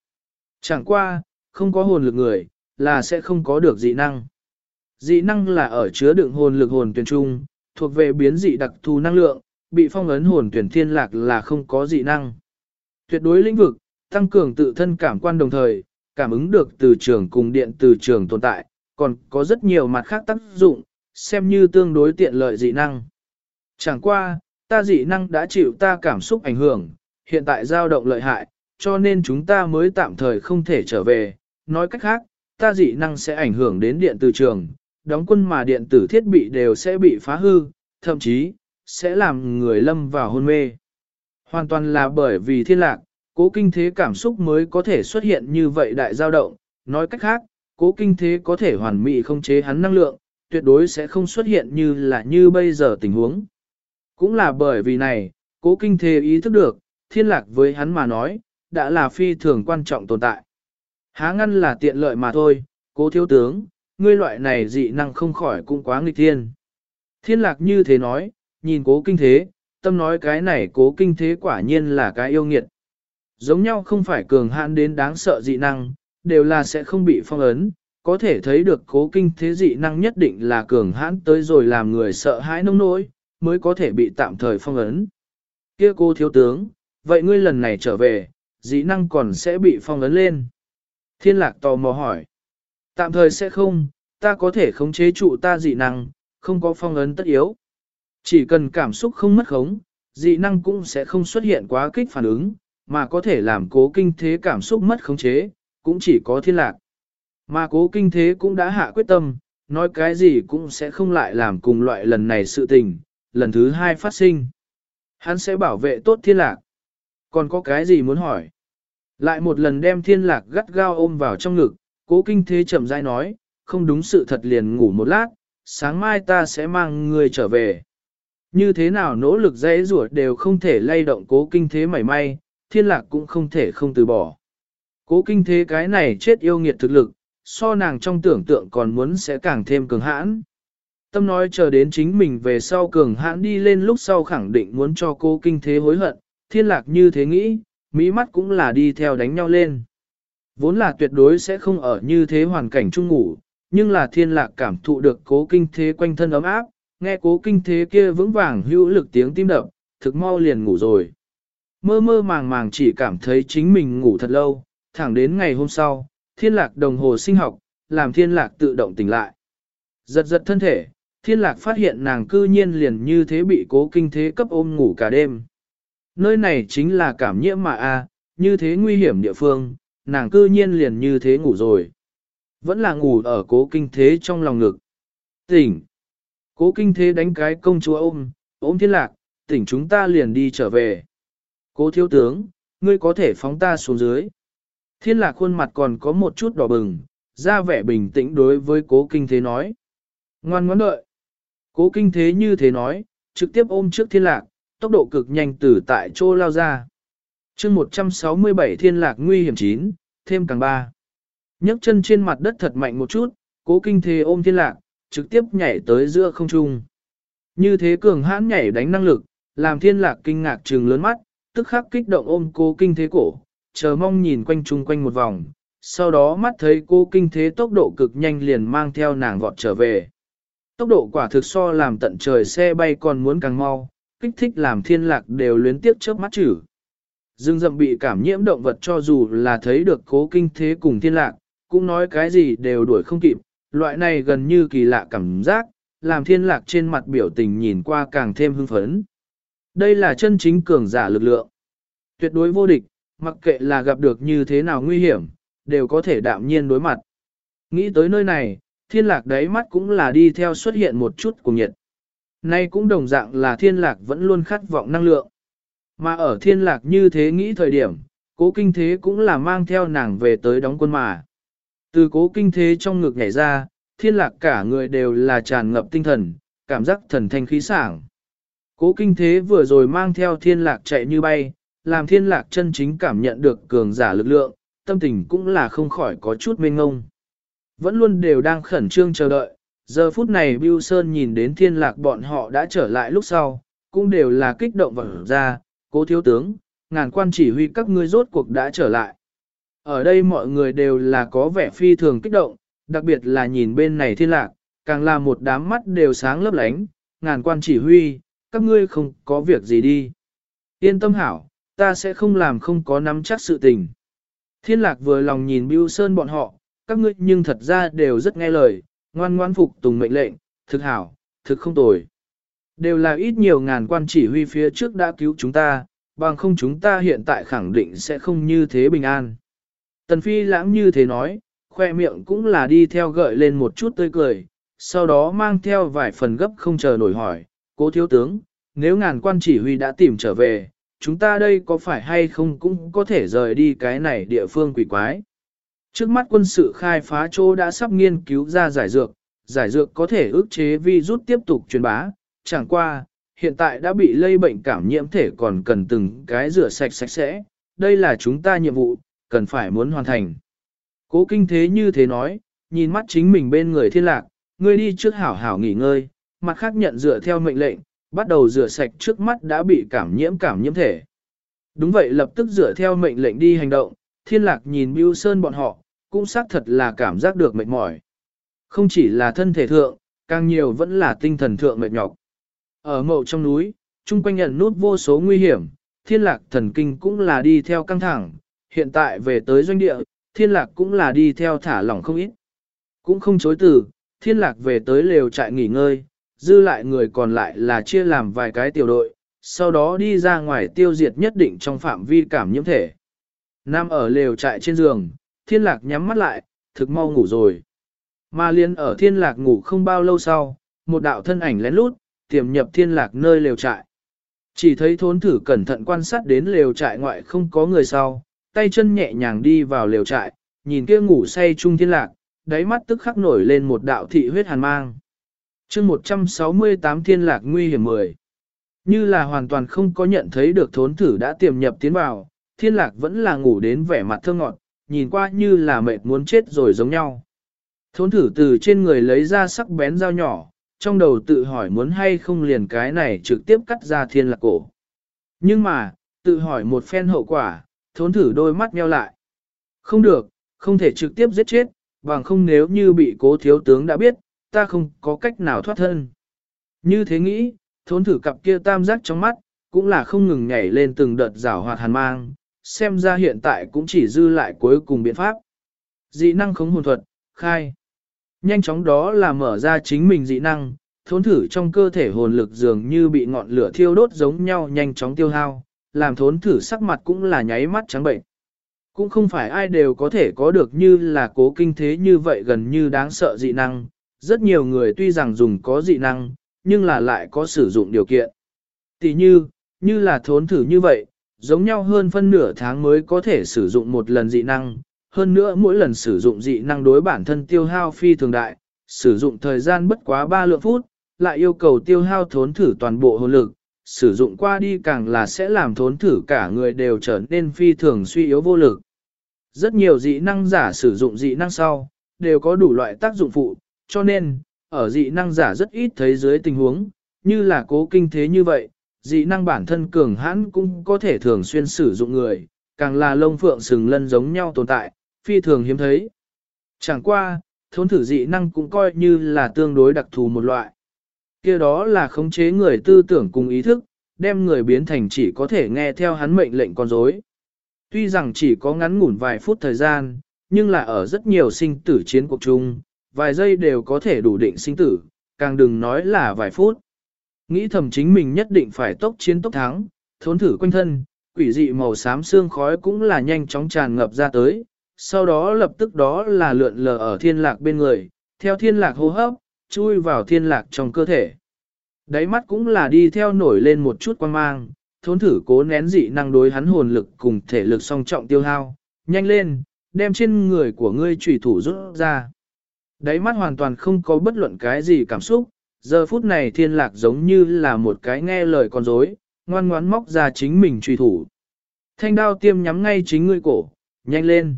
Chẳng qua, không có hồn lực người, là sẽ không có được dị năng. Dị năng là ở chứa đựng hồn lực hồn tuyển trung, thuộc về biến dị đặc thù năng lượng, bị phong ấn hồn tuyển thiên lạc là không có dị năng. Tuyệt đối lĩnh vực, tăng cường tự thân cảm quan đồng thời, cảm ứng được từ trường cùng điện từ trường tồn tại, còn có rất nhiều mặt khác tác dụng, xem như tương đối tiện lợi dị năng. Chẳng qua, ta dị năng đã chịu ta cảm xúc ảnh hưởng, hiện tại dao động lợi hại, cho nên chúng ta mới tạm thời không thể trở về. Nói cách khác, ta dị năng sẽ ảnh hưởng đến điện từ trường, đóng quân mà điện tử thiết bị đều sẽ bị phá hư, thậm chí, sẽ làm người lâm vào hôn mê. Hoàn toàn là bởi vì thiên lạc, cố kinh thế cảm xúc mới có thể xuất hiện như vậy đại dao động. Nói cách khác, cố kinh thế có thể hoàn mỹ không chế hắn năng lượng, tuyệt đối sẽ không xuất hiện như là như bây giờ tình huống. Cũng là bởi vì này, cố kinh thế ý thức được, thiên lạc với hắn mà nói, đã là phi thường quan trọng tồn tại. Há ngăn là tiện lợi mà thôi, cố thiếu tướng, ngươi loại này dị năng không khỏi cũng quá nghịch thiên. Thiên lạc như thế nói, nhìn cố kinh thế, tâm nói cái này cố kinh thế quả nhiên là cái yêu nghiệt. Giống nhau không phải cường hạn đến đáng sợ dị năng, đều là sẽ không bị phong ấn, có thể thấy được cố kinh thế dị năng nhất định là cường hãn tới rồi làm người sợ hãi nông nỗi, mới có thể bị tạm thời phong ấn. Kia cô thiếu tướng, vậy ngươi lần này trở về, dị năng còn sẽ bị phong ấn lên. Thiên lạc tò mò hỏi. Tạm thời sẽ không, ta có thể khống chế trụ ta dị năng, không có phong ấn tất yếu. Chỉ cần cảm xúc không mất khống, dị năng cũng sẽ không xuất hiện quá kích phản ứng, mà có thể làm cố kinh thế cảm xúc mất khống chế, cũng chỉ có thiên lạc. Mà cố kinh thế cũng đã hạ quyết tâm, nói cái gì cũng sẽ không lại làm cùng loại lần này sự tình, lần thứ hai phát sinh. Hắn sẽ bảo vệ tốt thiên lạc. Còn có cái gì muốn hỏi? Lại một lần đem thiên lạc gắt gao ôm vào trong ngực, cố kinh thế chậm rãi nói, không đúng sự thật liền ngủ một lát, sáng mai ta sẽ mang người trở về. Như thế nào nỗ lực dễ rủa đều không thể lay động cố kinh thế mảy may, thiên lạc cũng không thể không từ bỏ. Cố kinh thế cái này chết yêu nghiệt thực lực, so nàng trong tưởng tượng còn muốn sẽ càng thêm cường hãn. Tâm nói chờ đến chính mình về sau cường hãn đi lên lúc sau khẳng định muốn cho cô kinh thế hối hận, thiên lạc như thế nghĩ, mỹ mắt cũng là đi theo đánh nhau lên. Vốn là tuyệt đối sẽ không ở như thế hoàn cảnh chung ngủ, nhưng là thiên lạc cảm thụ được cố kinh thế quanh thân ấm áp, nghe cố kinh thế kia vững vàng hữu lực tiếng tim đập, thực mau liền ngủ rồi. Mơ mơ màng màng chỉ cảm thấy chính mình ngủ thật lâu, thẳng đến ngày hôm sau, thiên lạc đồng hồ sinh học, làm thiên lạc tự động tỉnh lại. Giật giật thân thể, thiên lạc phát hiện nàng cư nhiên liền như thế bị cố kinh thế cấp ôm ngủ cả đêm. Nơi này chính là cảm nhiễm mà a như thế nguy hiểm địa phương, nàng cư nhiên liền như thế ngủ rồi. Vẫn là ngủ ở cố kinh thế trong lòng ngực. Tỉnh. Cố kinh thế đánh cái công chúa ôm, ôm thiên lạc, tỉnh chúng ta liền đi trở về. Cố thiếu tướng, ngươi có thể phóng ta xuống dưới. Thiên lạc khuôn mặt còn có một chút đỏ bừng, ra vẻ bình tĩnh đối với cố kinh thế nói. Ngoan ngoãn đợi. Cố kinh thế như thế nói, trực tiếp ôm trước thiên lạc, tốc độ cực nhanh từ tại chỗ lao ra. chương 167 thiên lạc nguy hiểm 9, thêm càng 3. nhấc chân trên mặt đất thật mạnh một chút, cố kinh thế ôm thiên lạc, trực tiếp nhảy tới giữa không trung. Như thế cường hãn nhảy đánh năng lực, làm thiên lạc kinh ngạc trừng lớn mắt, tức khắc kích động ôm cố kinh thế cổ, chờ mong nhìn quanh chung quanh một vòng, sau đó mắt thấy cô kinh thế tốc độ cực nhanh liền mang theo nàng vọt trở về. Tốc độ quả thực so làm tận trời xe bay còn muốn càng mau, kích thích làm thiên lạc đều luyến tiếp chớp mắt chử. Dương dậm bị cảm nhiễm động vật cho dù là thấy được cố kinh thế cùng thiên lạc, cũng nói cái gì đều đuổi không kịp, loại này gần như kỳ lạ cảm giác, làm thiên lạc trên mặt biểu tình nhìn qua càng thêm hưng phấn. Đây là chân chính cường giả lực lượng. Tuyệt đối vô địch, mặc kệ là gặp được như thế nào nguy hiểm, đều có thể đạm nhiên đối mặt. Nghĩ tới nơi này, thiên lạc đáy mắt cũng là đi theo xuất hiện một chút cùng nhiệt. Nay cũng đồng dạng là thiên lạc vẫn luôn khát vọng năng lượng. Mà ở thiên lạc như thế nghĩ thời điểm, cố kinh thế cũng là mang theo nàng về tới đóng quân mà. Từ cố kinh thế trong ngực nhảy ra, thiên lạc cả người đều là tràn ngập tinh thần, cảm giác thần thanh khí sảng. Cố kinh thế vừa rồi mang theo thiên lạc chạy như bay, làm thiên lạc chân chính cảm nhận được cường giả lực lượng, tâm tình cũng là không khỏi có chút mênh ngông. Vẫn luôn đều đang khẩn trương chờ đợi, giờ phút này Bưu Sơn nhìn đến thiên lạc bọn họ đã trở lại lúc sau, cũng đều là kích động và ra, cố thiếu tướng, ngàn quan chỉ huy các ngươi rốt cuộc đã trở lại. Ở đây mọi người đều là có vẻ phi thường kích động, đặc biệt là nhìn bên này thiên lạc, càng là một đám mắt đều sáng lấp lánh, ngàn quan chỉ huy, các ngươi không có việc gì đi. Yên tâm hảo, ta sẽ không làm không có nắm chắc sự tình. Thiên lạc vừa lòng nhìn Bưu Sơn bọn họ, các ngươi nhưng thật ra đều rất nghe lời, ngoan ngoan phục tùng mệnh lệnh, thực hảo, thực không tồi. Đều là ít nhiều ngàn quan chỉ huy phía trước đã cứu chúng ta, bằng không chúng ta hiện tại khẳng định sẽ không như thế bình an. Tần Phi lãng như thế nói, khoe miệng cũng là đi theo gợi lên một chút tươi cười, sau đó mang theo vài phần gấp không chờ nổi hỏi, cố thiếu tướng, nếu ngàn quan chỉ huy đã tìm trở về, chúng ta đây có phải hay không cũng có thể rời đi cái này địa phương quỷ quái. Trước mắt quân sự khai phá chỗ đã sắp nghiên cứu ra giải dược, giải dược có thể ức chế virus tiếp tục truyền bá, chẳng qua, hiện tại đã bị lây bệnh cảm nhiễm thể còn cần từng cái rửa sạch sạch sẽ, đây là chúng ta nhiệm vụ, cần phải muốn hoàn thành. Cố kinh thế như thế nói, nhìn mắt chính mình bên người thiên lạc, ngươi đi trước hảo hảo nghỉ ngơi, mặt khác nhận dựa theo mệnh lệnh, bắt đầu rửa sạch trước mắt đã bị cảm nhiễm cảm nhiễm thể. Đúng vậy lập tức dựa theo mệnh lệnh đi hành động, thiên lạc nhìn Bưu Sơn bọn họ, cũng xác thật là cảm giác được mệt mỏi. Không chỉ là thân thể thượng, càng nhiều vẫn là tinh thần thượng mệt nhọc. Ở mậu trong núi, chung quanh nhận nút vô số nguy hiểm, thiên lạc thần kinh cũng là đi theo căng thẳng, hiện tại về tới doanh địa, thiên lạc cũng là đi theo thả lỏng không ít. Cũng không chối từ, thiên lạc về tới lều trại nghỉ ngơi, dư lại người còn lại là chia làm vài cái tiểu đội, sau đó đi ra ngoài tiêu diệt nhất định trong phạm vi cảm nhiễm thể. Nam ở lều trại trên giường, thiên lạc nhắm mắt lại, thực mau ngủ rồi. Mà liên ở thiên lạc ngủ không bao lâu sau, một đạo thân ảnh lén lút, tiềm nhập thiên lạc nơi lều trại. Chỉ thấy thốn thử cẩn thận quan sát đến lều trại ngoại không có người sau, tay chân nhẹ nhàng đi vào lều trại, nhìn kia ngủ say chung thiên lạc, đáy mắt tức khắc nổi lên một đạo thị huyết hàn mang. chương 168 thiên lạc nguy hiểm 10. Như là hoàn toàn không có nhận thấy được thốn thử đã tiềm nhập tiến vào, thiên lạc vẫn là ngủ đến vẻ mặt thơ ngọt, nhìn qua như là mệt muốn chết rồi giống nhau. Thốn thử từ trên người lấy ra sắc bén dao nhỏ, trong đầu tự hỏi muốn hay không liền cái này trực tiếp cắt ra thiên lạc cổ. Nhưng mà, tự hỏi một phen hậu quả, thốn thử đôi mắt nheo lại. Không được, không thể trực tiếp giết chết, bằng không nếu như bị cố thiếu tướng đã biết, ta không có cách nào thoát thân. Như thế nghĩ, thốn thử cặp kia tam giác trong mắt, cũng là không ngừng nhảy lên từng đợt rảo hoạt hàn mang, xem ra hiện tại cũng chỉ dư lại cuối cùng biện pháp. Dị năng khống hồn thuật, khai. Nhanh chóng đó là mở ra chính mình dị năng, thốn thử trong cơ thể hồn lực dường như bị ngọn lửa thiêu đốt giống nhau nhanh chóng tiêu hao, làm thốn thử sắc mặt cũng là nháy mắt trắng bệnh. Cũng không phải ai đều có thể có được như là cố kinh thế như vậy gần như đáng sợ dị năng. Rất nhiều người tuy rằng dùng có dị năng, nhưng là lại có sử dụng điều kiện. Tỷ như, như là thốn thử như vậy, giống nhau hơn phân nửa tháng mới có thể sử dụng một lần dị năng. Hơn nữa mỗi lần sử dụng dị năng đối bản thân tiêu hao phi thường đại, sử dụng thời gian bất quá 3 lượng phút, lại yêu cầu tiêu hao thốn thử toàn bộ hồn lực, sử dụng qua đi càng là sẽ làm thốn thử cả người đều trở nên phi thường suy yếu vô lực. Rất nhiều dị năng giả sử dụng dị năng sau, đều có đủ loại tác dụng phụ, cho nên, ở dị năng giả rất ít thấy dưới tình huống, như là cố kinh thế như vậy, dị năng bản thân cường hãn cũng có thể thường xuyên sử dụng người, càng là lông phượng sừng lân giống nhau tồn tại, phi thường hiếm thấy. Chẳng qua, thốn thử dị năng cũng coi như là tương đối đặc thù một loại kia đó là khống chế người tư tưởng cùng ý thức, đem người biến thành chỉ có thể nghe theo hắn mệnh lệnh con rối. Tuy rằng chỉ có ngắn ngủn vài phút thời gian, nhưng là ở rất nhiều sinh tử chiến cuộc chung, vài giây đều có thể đủ định sinh tử, càng đừng nói là vài phút. Nghĩ thầm chính mình nhất định phải tốc chiến tốc thắng, thốn thử quanh thân, quỷ dị màu xám xương khói cũng là nhanh chóng tràn ngập ra tới, sau đó lập tức đó là lượn lờ ở thiên lạc bên người, theo thiên lạc hô hấp, chui vào thiên lạc trong cơ thể. Đáy mắt cũng là đi theo nổi lên một chút quan mang, thốn thử cố nén dị năng đối hắn hồn lực cùng thể lực song trọng tiêu hao, nhanh lên, đem trên người của ngươi trùy thủ rút ra. Đáy mắt hoàn toàn không có bất luận cái gì cảm xúc, giờ phút này thiên lạc giống như là một cái nghe lời con dối, ngoan ngoãn móc ra chính mình truy thủ. Thanh đao tiêm nhắm ngay chính ngươi cổ, nhanh lên.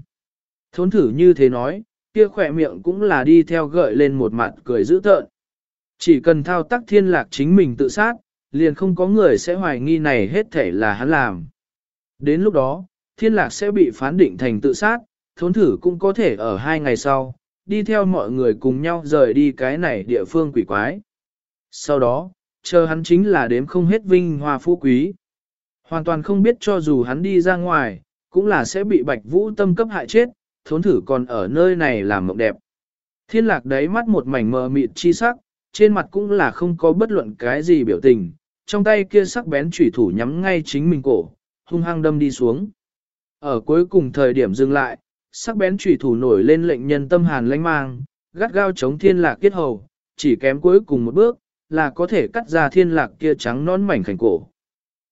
Thốn thử như thế nói, kia khỏe miệng cũng là đi theo gợi lên một mặt cười dữ tợn. Chỉ cần thao tác thiên lạc chính mình tự sát, liền không có người sẽ hoài nghi này hết thể là hắn làm. Đến lúc đó, thiên lạc sẽ bị phán định thành tự sát, thốn thử cũng có thể ở hai ngày sau, đi theo mọi người cùng nhau rời đi cái này địa phương quỷ quái. Sau đó, chờ hắn chính là đếm không hết vinh hoa phú quý. Hoàn toàn không biết cho dù hắn đi ra ngoài, cũng là sẽ bị bạch vũ tâm cấp hại chết, thốn thử còn ở nơi này làm mộng đẹp. Thiên lạc đáy mắt một mảnh mờ mịt chi sắc, trên mặt cũng là không có bất luận cái gì biểu tình, trong tay kia sắc bén chủy thủ nhắm ngay chính mình cổ, hung hăng đâm đi xuống. Ở cuối cùng thời điểm dừng lại, sắc bén chủy thủ nổi lên lệnh nhân tâm hàn lánh mang, gắt gao chống thiên lạc kết hầu, chỉ kém cuối cùng một bước, là có thể cắt ra thiên lạc kia trắng non mảnh khảnh cổ.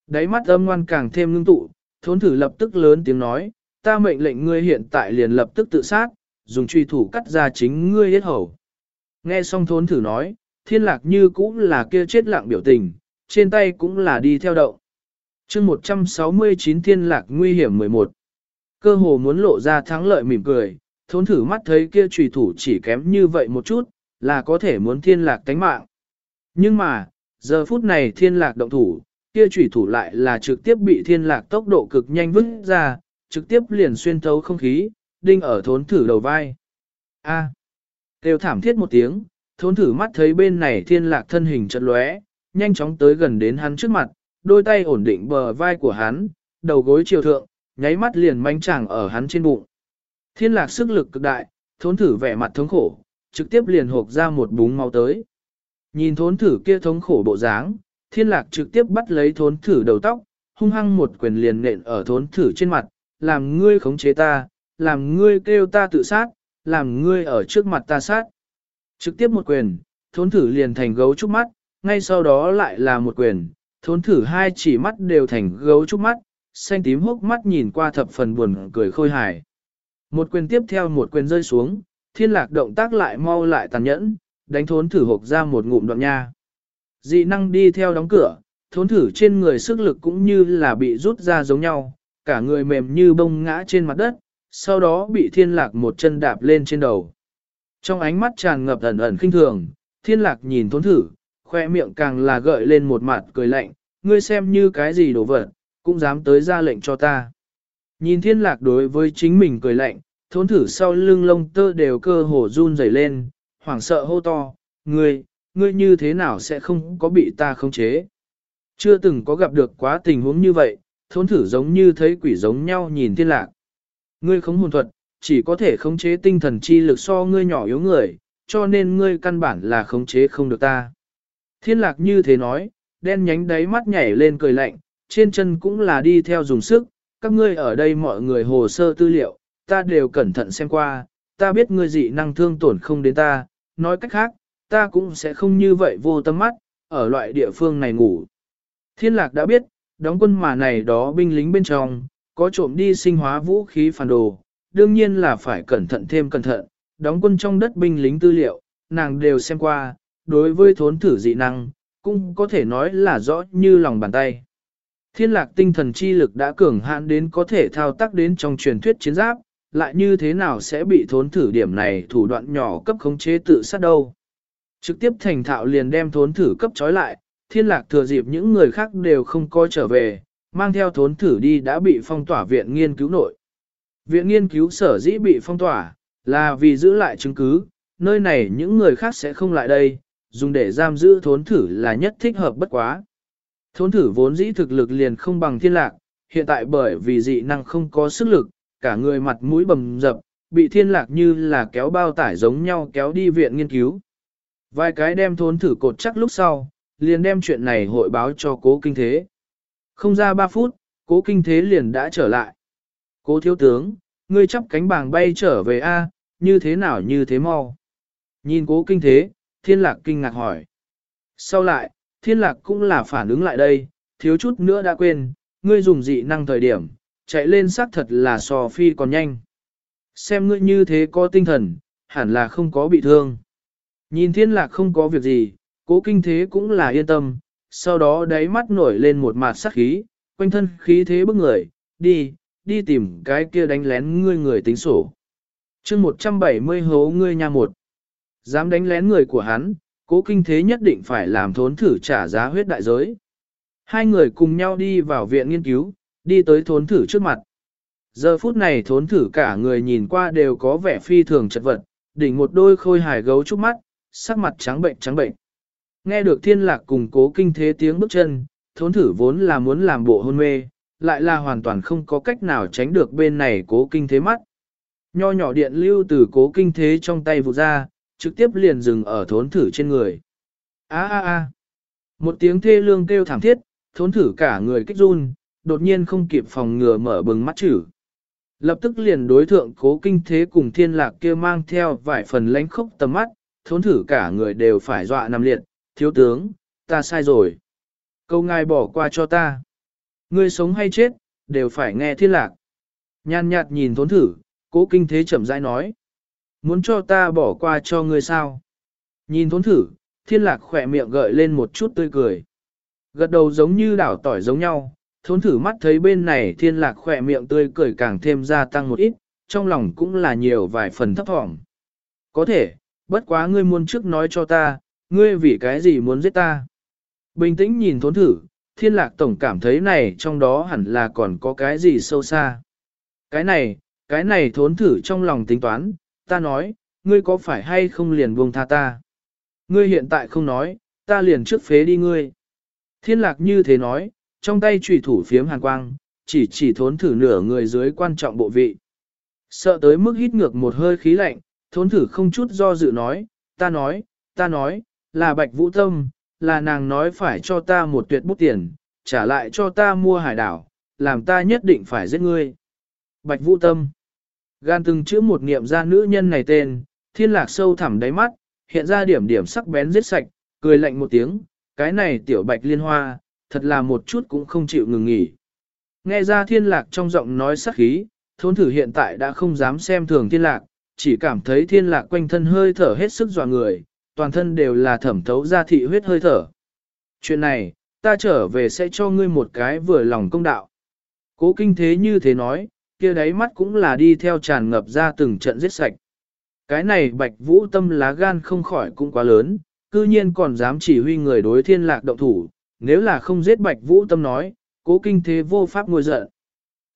Đáy mắt âm ngoan càng thêm ngưng tụ, thốn thử lập tức lớn tiếng nói, ta mệnh lệnh ngươi hiện tại liền lập tức tự sát, dùng truy thủ cắt ra chính ngươi hết hầu. Nghe xong thốn thử nói, thiên lạc như cũng là kia chết lặng biểu tình, trên tay cũng là đi theo động. chương 169 thiên lạc nguy hiểm 11. Cơ hồ muốn lộ ra thắng lợi mỉm cười, thốn thử mắt thấy kia trùy thủ chỉ kém như vậy một chút, là có thể muốn thiên lạc tánh mạng. Nhưng mà, giờ phút này thiên lạc động thủ, kia chủy thủ lại là trực tiếp bị thiên lạc tốc độ cực nhanh vứt ra, trực tiếp liền xuyên thấu không khí, đinh ở thốn thử đầu vai. A. Kêu thảm thiết một tiếng, thốn thử mắt thấy bên này thiên lạc thân hình chật lóe, nhanh chóng tới gần đến hắn trước mặt, đôi tay ổn định bờ vai của hắn, đầu gối chiều thượng, nháy mắt liền manh chàng ở hắn trên bụng. Thiên lạc sức lực cực đại, thốn thử vẻ mặt thống khổ, trực tiếp liền hộp ra một búng máu tới. Nhìn thốn thử kia thống khổ bộ dáng, thiên lạc trực tiếp bắt lấy thốn thử đầu tóc, hung hăng một quyền liền nện ở thốn thử trên mặt, làm ngươi khống chế ta, làm ngươi kêu ta tự sát, làm ngươi ở trước mặt ta sát. Trực tiếp một quyền, thốn thử liền thành gấu trúc mắt, ngay sau đó lại là một quyền, thốn thử hai chỉ mắt đều thành gấu trúc mắt, xanh tím hốc mắt nhìn qua thập phần buồn cười khôi hài. Một quyền tiếp theo một quyền rơi xuống, thiên lạc động tác lại mau lại tàn nhẫn, đánh thốn thử hộp ra một ngụm đoạn nha. Dị năng đi theo đóng cửa, thốn thử trên người sức lực cũng như là bị rút ra giống nhau, cả người mềm như bông ngã trên mặt đất, sau đó bị thiên lạc một chân đạp lên trên đầu. Trong ánh mắt tràn ngập ẩn ẩn khinh thường, thiên lạc nhìn thốn thử, khoe miệng càng là gợi lên một mặt cười lạnh, ngươi xem như cái gì đồ vật, cũng dám tới ra lệnh cho ta. Nhìn thiên lạc đối với chính mình cười lạnh, thốn thử sau lưng lông tơ đều cơ hồ run rẩy lên, hoảng sợ hô to, ngươi, ngươi như thế nào sẽ không có bị ta khống chế. Chưa từng có gặp được quá tình huống như vậy, thốn thử giống như thấy quỷ giống nhau nhìn thiên lạc. Ngươi không hồn thuật, chỉ có thể khống chế tinh thần chi lực so ngươi nhỏ yếu người, cho nên ngươi căn bản là khống chế không được ta. Thiên lạc như thế nói, đen nhánh đáy mắt nhảy lên cười lạnh, trên chân cũng là đi theo dùng sức, các ngươi ở đây mọi người hồ sơ tư liệu, ta đều cẩn thận xem qua, ta biết ngươi dị năng thương tổn không đến ta, nói cách khác, ta cũng sẽ không như vậy vô tâm mắt, ở loại địa phương này ngủ. Thiên lạc đã biết, đóng quân mà này đó binh lính bên trong, có trộm đi sinh hóa vũ khí phản đồ, đương nhiên là phải cẩn thận thêm cẩn thận, đóng quân trong đất binh lính tư liệu, nàng đều xem qua, đối với thốn thử dị năng, cũng có thể nói là rõ như lòng bàn tay. Thiên lạc tinh thần chi lực đã cường hạn đến có thể thao tác đến trong truyền thuyết chiến giáp, lại như thế nào sẽ bị thốn thử điểm này thủ đoạn nhỏ cấp khống chế tự sát đâu. Trực tiếp thành thạo liền đem thốn thử cấp trói lại, thiên lạc thừa dịp những người khác đều không coi trở về, mang theo thốn thử đi đã bị phong tỏa viện nghiên cứu nội. Viện nghiên cứu sở dĩ bị phong tỏa, là vì giữ lại chứng cứ, nơi này những người khác sẽ không lại đây, dùng để giam giữ thốn thử là nhất thích hợp bất quá. Thốn thử vốn dĩ thực lực liền không bằng thiên lạc, hiện tại bởi vì dị năng không có sức lực, cả người mặt mũi bầm dập, bị thiên lạc như là kéo bao tải giống nhau kéo đi viện nghiên cứu. Vài cái đem thốn thử cột chắc lúc sau, liền đem chuyện này hội báo cho cố kinh thế. Không ra 3 phút, cố kinh thế liền đã trở lại. Cố thiếu tướng, ngươi chắp cánh bàng bay trở về A, như thế nào như thế mau. Nhìn cố kinh thế, thiên lạc kinh ngạc hỏi. Sau lại, thiên lạc cũng là phản ứng lại đây, thiếu chút nữa đã quên, ngươi dùng dị năng thời điểm, chạy lên xác thật là sò phi còn nhanh. Xem ngươi như thế có tinh thần, hẳn là không có bị thương. Nhìn thiên lạc không có việc gì, Cố kinh thế cũng là yên tâm, sau đó đáy mắt nổi lên một mặt sắc khí, quanh thân khí thế bức người, đi, đi tìm cái kia đánh lén ngươi người tính sổ. chương 170 hố ngươi nha một. Dám đánh lén người của hắn, cố kinh thế nhất định phải làm thốn thử trả giá huyết đại giới. Hai người cùng nhau đi vào viện nghiên cứu, đi tới thốn thử trước mặt. Giờ phút này thốn thử cả người nhìn qua đều có vẻ phi thường chật vật, đỉnh một đôi khôi hài gấu trúc mắt, sắc mặt trắng bệnh trắng bệnh. Nghe được thiên lạc cùng cố kinh thế tiếng bước chân, thốn thử vốn là muốn làm bộ hôn mê, lại là hoàn toàn không có cách nào tránh được bên này cố kinh thế mắt. Nho nhỏ điện lưu từ cố kinh thế trong tay vụ ra, trực tiếp liền dừng ở thốn thử trên người. Á á á! Một tiếng thê lương kêu thảm thiết, thốn thử cả người kích run, đột nhiên không kịp phòng ngừa mở bừng mắt chữ. Lập tức liền đối thượng cố kinh thế cùng thiên lạc kia mang theo vài phần lánh khốc tầm mắt, thốn thử cả người đều phải dọa nằm liệt, thiếu tướng, ta sai rồi. Câu ngài bỏ qua cho ta. Ngươi sống hay chết, đều phải nghe thiên lạc. Nhàn nhạt nhìn thốn thử, cố kinh thế chậm rãi nói. Muốn cho ta bỏ qua cho ngươi sao? Nhìn thốn thử, thiên lạc khỏe miệng gợi lên một chút tươi cười. Gật đầu giống như đảo tỏi giống nhau, thốn thử mắt thấy bên này thiên lạc khỏe miệng tươi cười càng thêm gia tăng một ít, trong lòng cũng là nhiều vài phần thấp thỏm. Có thể, bất quá ngươi muốn trước nói cho ta, ngươi vì cái gì muốn giết ta? Bình tĩnh nhìn thốn thử, thiên lạc tổng cảm thấy này trong đó hẳn là còn có cái gì sâu xa. Cái này, cái này thốn thử trong lòng tính toán, ta nói, ngươi có phải hay không liền buông tha ta? Ngươi hiện tại không nói, ta liền trước phế đi ngươi. Thiên lạc như thế nói, trong tay trùy thủ phiếm hàn quang, chỉ chỉ thốn thử nửa người dưới quan trọng bộ vị. Sợ tới mức hít ngược một hơi khí lạnh, thốn thử không chút do dự nói, ta nói, ta nói, là bạch vũ tâm, là nàng nói phải cho ta một tuyệt bút tiền, trả lại cho ta mua hải đảo, làm ta nhất định phải giết ngươi. Bạch vũ tâm. Gan từng chữ một niệm ra nữ nhân này tên, thiên lạc sâu thẳm đáy mắt, hiện ra điểm điểm sắc bén giết sạch, cười lạnh một tiếng, cái này tiểu bạch liên hoa, thật là một chút cũng không chịu ngừng nghỉ. Nghe ra thiên lạc trong giọng nói sắc khí, thốn thử hiện tại đã không dám xem thường thiên lạc, chỉ cảm thấy thiên lạc quanh thân hơi thở hết sức dọa người, toàn thân đều là thẩm thấu ra thị huyết hơi thở. Chuyện này, ta trở về sẽ cho ngươi một cái vừa lòng công đạo. Cố kinh thế như thế nói, kia đáy mắt cũng là đi theo tràn ngập ra từng trận giết sạch. Cái này bạch vũ tâm lá gan không khỏi cũng quá lớn, cư nhiên còn dám chỉ huy người đối thiên lạc động thủ, nếu là không giết bạch vũ tâm nói, cố kinh thế vô pháp ngồi giận.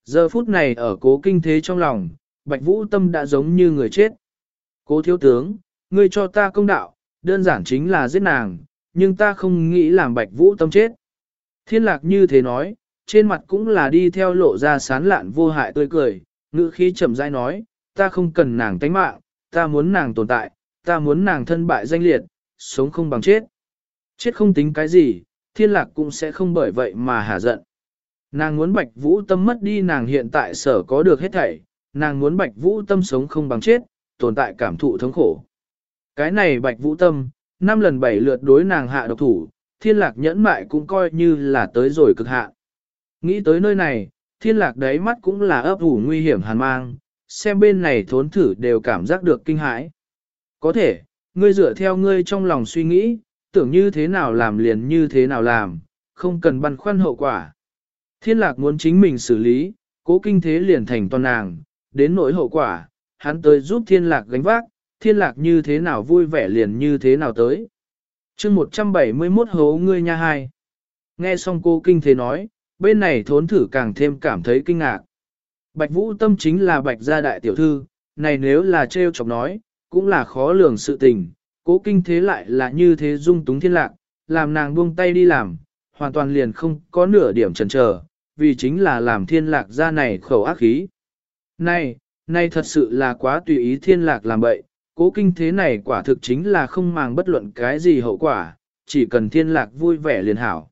Giờ phút này ở cố kinh thế trong lòng, bạch vũ tâm đã giống như người chết. Cố thiếu tướng, ngươi cho ta công đạo, đơn giản chính là giết nàng, nhưng ta không nghĩ làm bạch vũ tâm chết. Thiên lạc như thế nói, trên mặt cũng là đi theo lộ ra sán lạn vô hại tươi cười, ngữ khí chậm rãi nói, ta không cần nàng tánh mạng, ta muốn nàng tồn tại, ta muốn nàng thân bại danh liệt, sống không bằng chết. Chết không tính cái gì, thiên lạc cũng sẽ không bởi vậy mà hả giận. Nàng muốn bạch vũ tâm mất đi nàng hiện tại sở có được hết thảy, nàng muốn bạch vũ tâm sống không bằng chết, tồn tại cảm thụ thống khổ. Cái này bạch vũ tâm, năm lần bảy lượt đối nàng hạ độc thủ, thiên lạc nhẫn mại cũng coi như là tới rồi cực hạ. Nghĩ tới nơi này, thiên lạc đáy mắt cũng là ấp ủ nguy hiểm hàn mang, xem bên này thốn thử đều cảm giác được kinh hãi. Có thể, ngươi dựa theo ngươi trong lòng suy nghĩ, tưởng như thế nào làm liền như thế nào làm, không cần băn khoăn hậu quả. Thiên lạc muốn chính mình xử lý, cố kinh thế liền thành toàn nàng, đến nỗi hậu quả, hắn tới giúp thiên lạc gánh vác, thiên lạc như thế nào vui vẻ liền như thế nào tới. chương 171 hố ngươi nha hai. Nghe xong cô kinh thế nói, bên này thốn thử càng thêm cảm thấy kinh ngạc. Bạch vũ tâm chính là bạch gia đại tiểu thư, này nếu là trêu chọc nói, cũng là khó lường sự tình, cố kinh thế lại là như thế dung túng thiên lạc, làm nàng buông tay đi làm, hoàn toàn liền không có nửa điểm chần chờ, vì chính là làm thiên lạc ra này khẩu ác khí. Này, này thật sự là quá tùy ý thiên lạc làm bậy, cố kinh thế này quả thực chính là không màng bất luận cái gì hậu quả, chỉ cần thiên lạc vui vẻ liền hảo.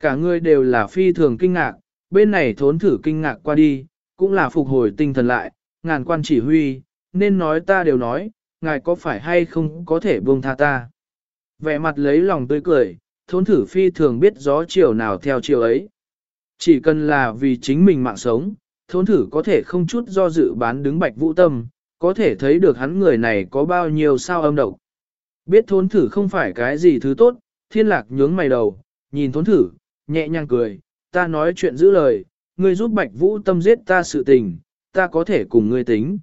Cả người đều là phi thường kinh ngạc, bên này thốn thử kinh ngạc qua đi, cũng là phục hồi tinh thần lại, ngàn quan chỉ huy, nên nói ta đều nói, ngài có phải hay không có thể buông tha ta. Vẻ mặt lấy lòng tươi cười, thốn thử phi thường biết gió chiều nào theo chiều ấy. Chỉ cần là vì chính mình mạng sống, thốn thử có thể không chút do dự bán đứng bạch vũ tâm, có thể thấy được hắn người này có bao nhiêu sao âm độc. Biết thốn thử không phải cái gì thứ tốt, Thiên lạc nhướng mày đầu, nhìn thốn thử, nhẹ nhàng cười, ta nói chuyện giữ lời, ngươi giúp bạch vũ tâm giết ta sự tình, ta có thể cùng ngươi tính.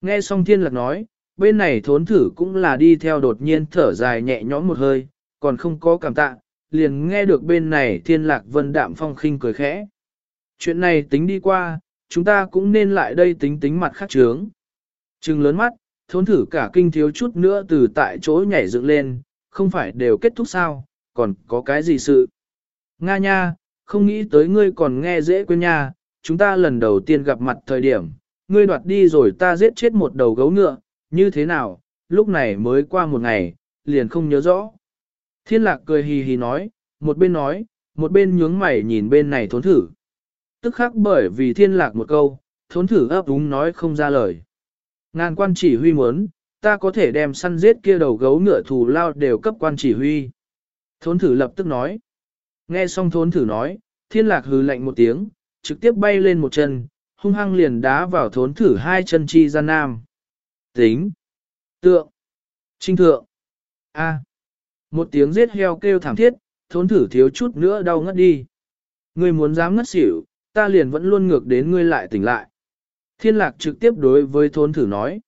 Nghe xong thiên lạc nói, bên này thốn thử cũng là đi theo đột nhiên thở dài nhẹ nhõm một hơi, còn không có cảm tạ, liền nghe được bên này thiên lạc vân đạm phong khinh cười khẽ. Chuyện này tính đi qua, chúng ta cũng nên lại đây tính tính mặt khác trướng. Trừng lớn mắt, thốn thử cả kinh thiếu chút nữa từ tại chỗ nhảy dựng lên, không phải đều kết thúc sao, còn có cái gì sự. Nga nha, không nghĩ tới ngươi còn nghe dễ quên nha, chúng ta lần đầu tiên gặp mặt thời điểm, ngươi đoạt đi rồi ta giết chết một đầu gấu ngựa, như thế nào, lúc này mới qua một ngày, liền không nhớ rõ. Thiên lạc cười hì hì nói, một bên nói, một bên nhướng mày nhìn bên này thốn thử. Tức khắc bởi vì thiên lạc một câu, thốn thử ấp úng nói không ra lời. Ngàn quan chỉ huy muốn, ta có thể đem săn giết kia đầu gấu ngựa thù lao đều cấp quan chỉ huy. Thốn thử lập tức nói. Nghe xong thốn thử nói, thiên lạc hừ lạnh một tiếng, trực tiếp bay lên một chân, hung hăng liền đá vào thốn thử hai chân chi gian nam. Tính. Tượng. Trinh thượng. A. Một tiếng giết heo kêu thảm thiết, thốn thử thiếu chút nữa đau ngất đi. Ngươi muốn dám ngất xỉu, ta liền vẫn luôn ngược đến ngươi lại tỉnh lại. Thiên lạc trực tiếp đối với thốn thử nói.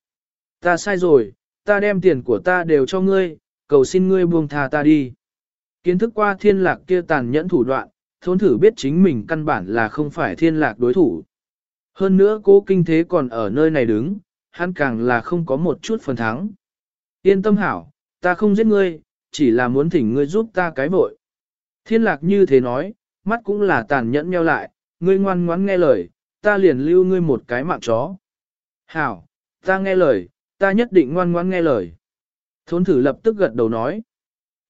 Ta sai rồi, ta đem tiền của ta đều cho ngươi, cầu xin ngươi buông tha ta đi. Kiến thức qua thiên lạc kia tàn nhẫn thủ đoạn, thốn thử biết chính mình căn bản là không phải thiên lạc đối thủ. Hơn nữa cố kinh thế còn ở nơi này đứng, hắn càng là không có một chút phần thắng. Yên tâm hảo, ta không giết ngươi, chỉ là muốn thỉnh ngươi giúp ta cái vội. Thiên lạc như thế nói, mắt cũng là tàn nhẫn nheo lại, ngươi ngoan ngoãn nghe lời, ta liền lưu ngươi một cái mạng chó. Hảo, ta nghe lời, ta nhất định ngoan ngoãn nghe lời. Thốn thử lập tức gật đầu nói.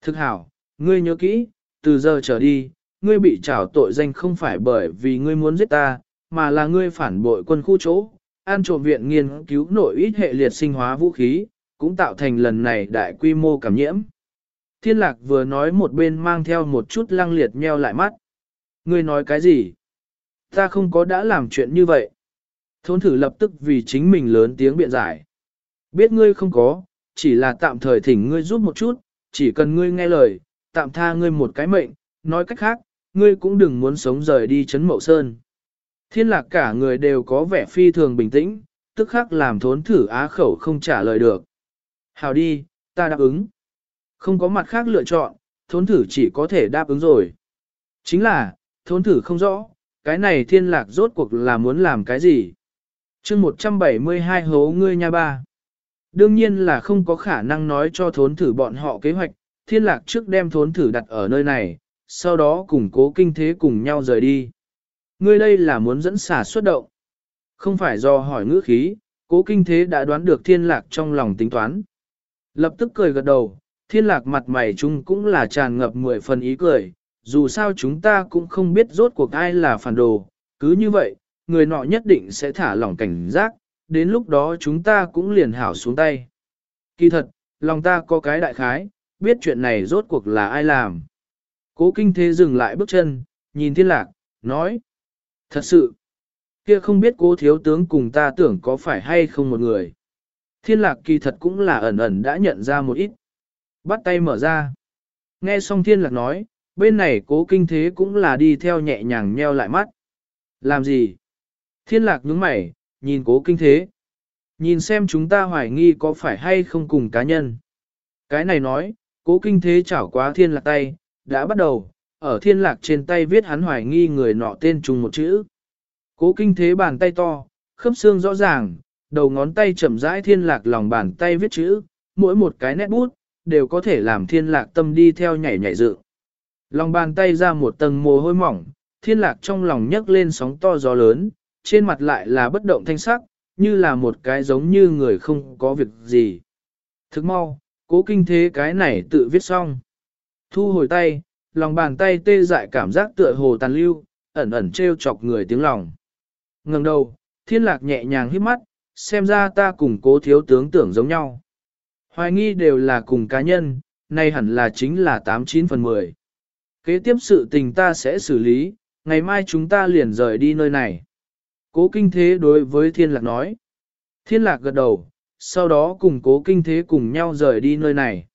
Thực hảo, ngươi nhớ kỹ, từ giờ trở đi, ngươi bị trảo tội danh không phải bởi vì ngươi muốn giết ta, mà là ngươi phản bội quân khu chỗ, an trộm viện nghiên cứu nội ít hệ liệt sinh hóa vũ khí, cũng tạo thành lần này đại quy mô cảm nhiễm. Thiên lạc vừa nói một bên mang theo một chút lăng liệt nheo lại mắt. Ngươi nói cái gì? Ta không có đã làm chuyện như vậy. Thốn thử lập tức vì chính mình lớn tiếng biện giải. Biết ngươi không có, chỉ là tạm thời thỉnh ngươi giúp một chút, chỉ cần ngươi nghe lời, tạm tha ngươi một cái mệnh, nói cách khác, ngươi cũng đừng muốn sống rời đi chấn mậu sơn. Thiên lạc cả người đều có vẻ phi thường bình tĩnh, tức khắc làm thốn thử á khẩu không trả lời được. Hào đi, ta đáp ứng. Không có mặt khác lựa chọn, thốn thử chỉ có thể đáp ứng rồi. Chính là, thốn thử không rõ, cái này thiên lạc rốt cuộc là muốn làm cái gì. chương 172 hố ngươi nha ba. Đương nhiên là không có khả năng nói cho thốn thử bọn họ kế hoạch, thiên lạc trước đem thốn thử đặt ở nơi này, sau đó cùng cố kinh thế cùng nhau rời đi. Ngươi đây là muốn dẫn xả xuất động. Không phải do hỏi ngữ khí, cố kinh thế đã đoán được thiên lạc trong lòng tính toán. Lập tức cười gật đầu, thiên lạc mặt mày chúng cũng là tràn ngập mười phần ý cười, dù sao chúng ta cũng không biết rốt cuộc ai là phản đồ, cứ như vậy, người nọ nhất định sẽ thả lỏng cảnh giác, đến lúc đó chúng ta cũng liền hảo xuống tay. Kỳ thật, lòng ta có cái đại khái, biết chuyện này rốt cuộc là ai làm. Cố kinh thế dừng lại bước chân, nhìn thiên lạc, nói. Thật sự, kia không biết cố thiếu tướng cùng ta tưởng có phải hay không một người. Thiên lạc kỳ thật cũng là ẩn ẩn đã nhận ra một ít. Bắt tay mở ra. Nghe xong thiên lạc nói, bên này cố kinh thế cũng là đi theo nhẹ nhàng nheo lại mắt. Làm gì? Thiên lạc nhướng mày, nhìn cố kinh thế. Nhìn xem chúng ta hoài nghi có phải hay không cùng cá nhân. Cái này nói, cố kinh thế chảo quá thiên lạc tay, đã bắt đầu, ở thiên lạc trên tay viết hắn hoài nghi người nọ tên trùng một chữ. Cố kinh thế bàn tay to, khớp xương rõ ràng, đầu ngón tay chậm rãi thiên lạc lòng bàn tay viết chữ, mỗi một cái nét bút, đều có thể làm thiên lạc tâm đi theo nhảy nhảy dự. Lòng bàn tay ra một tầng mồ hôi mỏng, thiên lạc trong lòng nhấc lên sóng to gió lớn, trên mặt lại là bất động thanh sắc, như là một cái giống như người không có việc gì. Thức mau, cố kinh thế cái này tự viết xong. Thu hồi tay, lòng bàn tay tê dại cảm giác tựa hồ tàn lưu, ẩn ẩn treo chọc người tiếng lòng. Ngừng đầu, thiên lạc nhẹ nhàng hít mắt, xem ra ta cùng cố thiếu tướng tưởng giống nhau. Hoài nghi đều là cùng cá nhân, nay hẳn là chính là 89 phần 10. Kế tiếp sự tình ta sẽ xử lý, ngày mai chúng ta liền rời đi nơi này. Cố kinh thế đối với thiên lạc nói. Thiên lạc gật đầu, sau đó cùng cố kinh thế cùng nhau rời đi nơi này.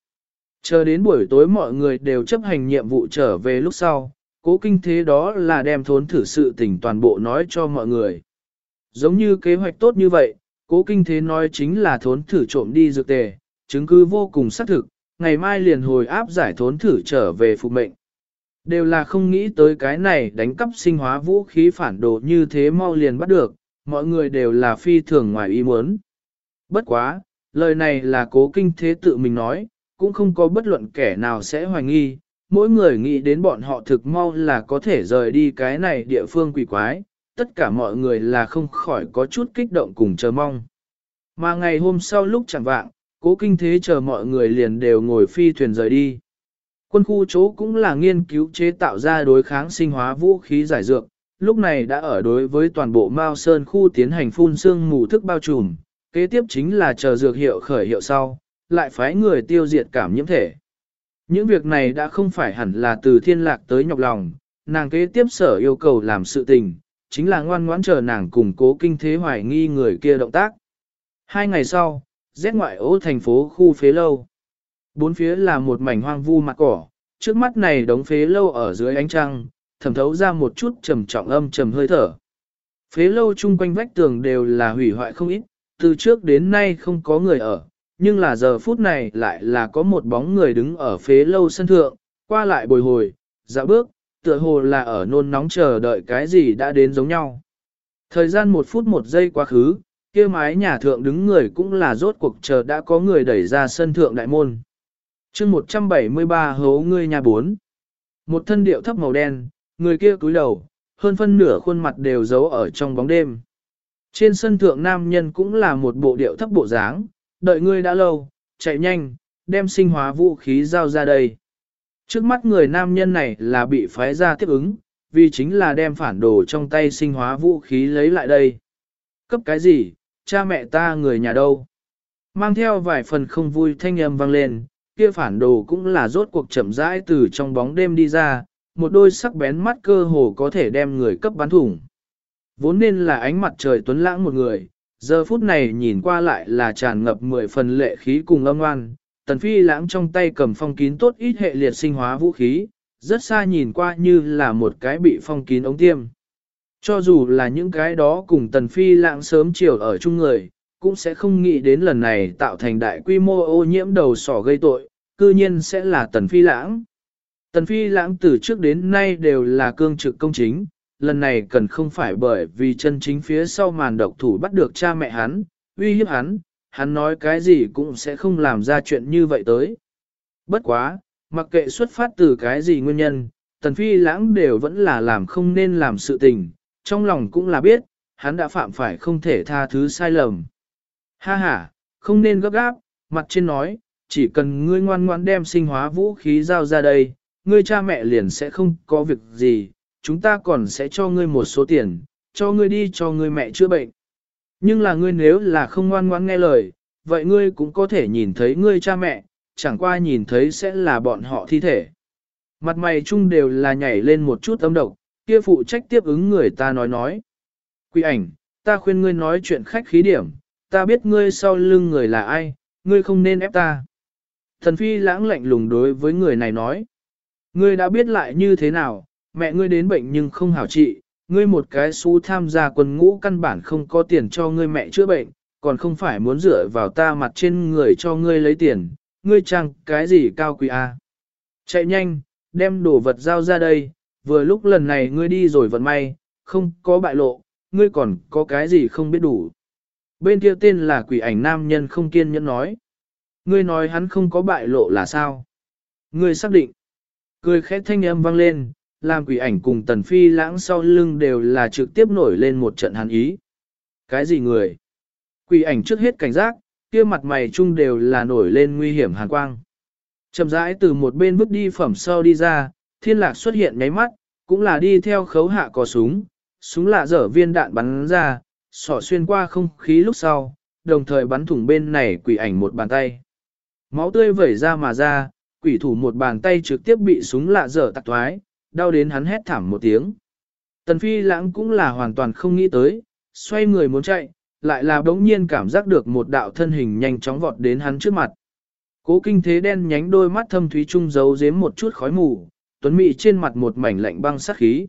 Chờ đến buổi tối mọi người đều chấp hành nhiệm vụ trở về lúc sau, cố kinh thế đó là đem thốn thử sự tình toàn bộ nói cho mọi người. Giống như kế hoạch tốt như vậy, cố kinh thế nói chính là thốn thử trộm đi dược tề, chứng cứ vô cùng xác thực, ngày mai liền hồi áp giải thốn thử trở về phục mệnh. Đều là không nghĩ tới cái này đánh cắp sinh hóa vũ khí phản đồ như thế mau liền bắt được, mọi người đều là phi thường ngoài ý muốn. Bất quá, lời này là cố kinh thế tự mình nói, cũng không có bất luận kẻ nào sẽ hoài nghi, mỗi người nghĩ đến bọn họ thực mau là có thể rời đi cái này địa phương quỷ quái, tất cả mọi người là không khỏi có chút kích động cùng chờ mong. Mà ngày hôm sau lúc chẳng vạng, cố kinh thế chờ mọi người liền đều ngồi phi thuyền rời đi. Quân khu chỗ cũng là nghiên cứu chế tạo ra đối kháng sinh hóa vũ khí giải dược, lúc này đã ở đối với toàn bộ Mao Sơn khu tiến hành phun xương mù thức bao trùm, kế tiếp chính là chờ dược hiệu khởi hiệu sau, lại phái người tiêu diệt cảm nhiễm thể. Những việc này đã không phải hẳn là từ thiên lạc tới nhọc lòng, nàng kế tiếp sở yêu cầu làm sự tình, chính là ngoan ngoãn chờ nàng củng cố kinh thế hoài nghi người kia động tác. Hai ngày sau, rét ngoại ô thành phố khu phế lâu. Bốn phía là một mảnh hoang vu mặt cỏ, trước mắt này đống phế lâu ở dưới ánh trăng, thẩm thấu ra một chút trầm trọng âm trầm hơi thở. Phế lâu chung quanh vách tường đều là hủy hoại không ít, từ trước đến nay không có người ở, nhưng là giờ phút này lại là có một bóng người đứng ở phế lâu sân thượng, qua lại bồi hồi, dạo bước, tựa hồ là ở nôn nóng chờ đợi cái gì đã đến giống nhau. Thời gian một phút một giây quá khứ, kia mái nhà thượng đứng người cũng là rốt cuộc chờ đã có người đẩy ra sân thượng đại môn. chương 173 hấu ngươi nhà bốn. Một thân điệu thấp màu đen, người kia cúi đầu, hơn phân nửa khuôn mặt đều giấu ở trong bóng đêm. Trên sân thượng nam nhân cũng là một bộ điệu thấp bộ dáng, đợi ngươi đã lâu, chạy nhanh, đem sinh hóa vũ khí giao ra đây. Trước mắt người nam nhân này là bị phái ra tiếp ứng, vì chính là đem phản đồ trong tay sinh hóa vũ khí lấy lại đây. Cấp cái gì, cha mẹ ta người nhà đâu? Mang theo vài phần không vui thanh âm vang lên, kia phản đồ cũng là rốt cuộc chậm rãi từ trong bóng đêm đi ra, một đôi sắc bén mắt cơ hồ có thể đem người cấp bắn thủng. Vốn nên là ánh mặt trời tuấn lãng một người, giờ phút này nhìn qua lại là tràn ngập mười phần lệ khí cùng âm ngoan. Tần phi lãng trong tay cầm phong kín tốt ít hệ liệt sinh hóa vũ khí, rất xa nhìn qua như là một cái bị phong kín ống tiêm. Cho dù là những cái đó cùng tần phi lãng sớm chiều ở chung người, cũng sẽ không nghĩ đến lần này tạo thành đại quy mô ô nhiễm đầu sỏ gây tội, cư nhiên sẽ là tần phi lãng. Tần phi lãng từ trước đến nay đều là cương trực công chính, lần này cần không phải bởi vì chân chính phía sau màn độc thủ bắt được cha mẹ hắn, uy hiếp hắn, hắn nói cái gì cũng sẽ không làm ra chuyện như vậy tới. Bất quá, mặc kệ xuất phát từ cái gì nguyên nhân, tần phi lãng đều vẫn là làm không nên làm sự tình, trong lòng cũng là biết, hắn đã phạm phải không thể tha thứ sai lầm. Ha ha, không nên gấp gáp, mặt trên nói, chỉ cần ngươi ngoan ngoan đem sinh hóa vũ khí giao ra đây, ngươi cha mẹ liền sẽ không có việc gì, chúng ta còn sẽ cho ngươi một số tiền, cho ngươi đi cho ngươi mẹ chữa bệnh. Nhưng là ngươi nếu là không ngoan ngoãn nghe lời, vậy ngươi cũng có thể nhìn thấy ngươi cha mẹ, chẳng qua nhìn thấy sẽ là bọn họ thi thể. Mặt mày chung đều là nhảy lên một chút âm độc, kia phụ trách tiếp ứng người ta nói nói. Quỷ ảnh, ta khuyên ngươi nói chuyện khách khí điểm, ta biết ngươi sau lưng người là ai, ngươi không nên ép ta. Thần phi lãng lạnh lùng đối với người này nói. Ngươi đã biết lại như thế nào, mẹ ngươi đến bệnh nhưng không hảo trị, ngươi một cái xú tham gia quân ngũ căn bản không có tiền cho ngươi mẹ chữa bệnh, còn không phải muốn dựa vào ta mặt trên người cho ngươi lấy tiền, ngươi chẳng cái gì cao quý a? À? Chạy nhanh, đem đồ vật giao ra đây, vừa lúc lần này ngươi đi rồi vận may, không có bại lộ, ngươi còn có cái gì không biết đủ. Bên kia tên là quỷ ảnh nam nhân không kiên nhẫn nói. Ngươi nói hắn không có bại lộ là sao? Ngươi xác định. Cười khẽ thanh âm vang lên, làm quỷ ảnh cùng tần phi lãng sau lưng đều là trực tiếp nổi lên một trận hàn ý. Cái gì người? Quỷ ảnh trước hết cảnh giác, kia mặt mày chung đều là nổi lên nguy hiểm hàn quang. Chậm rãi từ một bên bước đi phẩm sau đi ra, thiên lạc xuất hiện nháy mắt, cũng là đi theo khấu hạ cò súng, súng lạ dở viên đạn bắn ra, sỏ xuyên qua không khí lúc sau, đồng thời bắn thủng bên này quỷ ảnh một bàn tay. Máu tươi vẩy ra mà ra, quỷ thủ một bàn tay trực tiếp bị súng lạ dở tạc thoái, đau đến hắn hét thảm một tiếng. Tần phi lãng cũng là hoàn toàn không nghĩ tới, xoay người muốn chạy, lại là đống nhiên cảm giác được một đạo thân hình nhanh chóng vọt đến hắn trước mặt. cố kinh thế đen nhánh đôi mắt thâm thúy trung giấu giếm một chút khói mù, tuấn mị trên mặt một mảnh lạnh băng sát khí.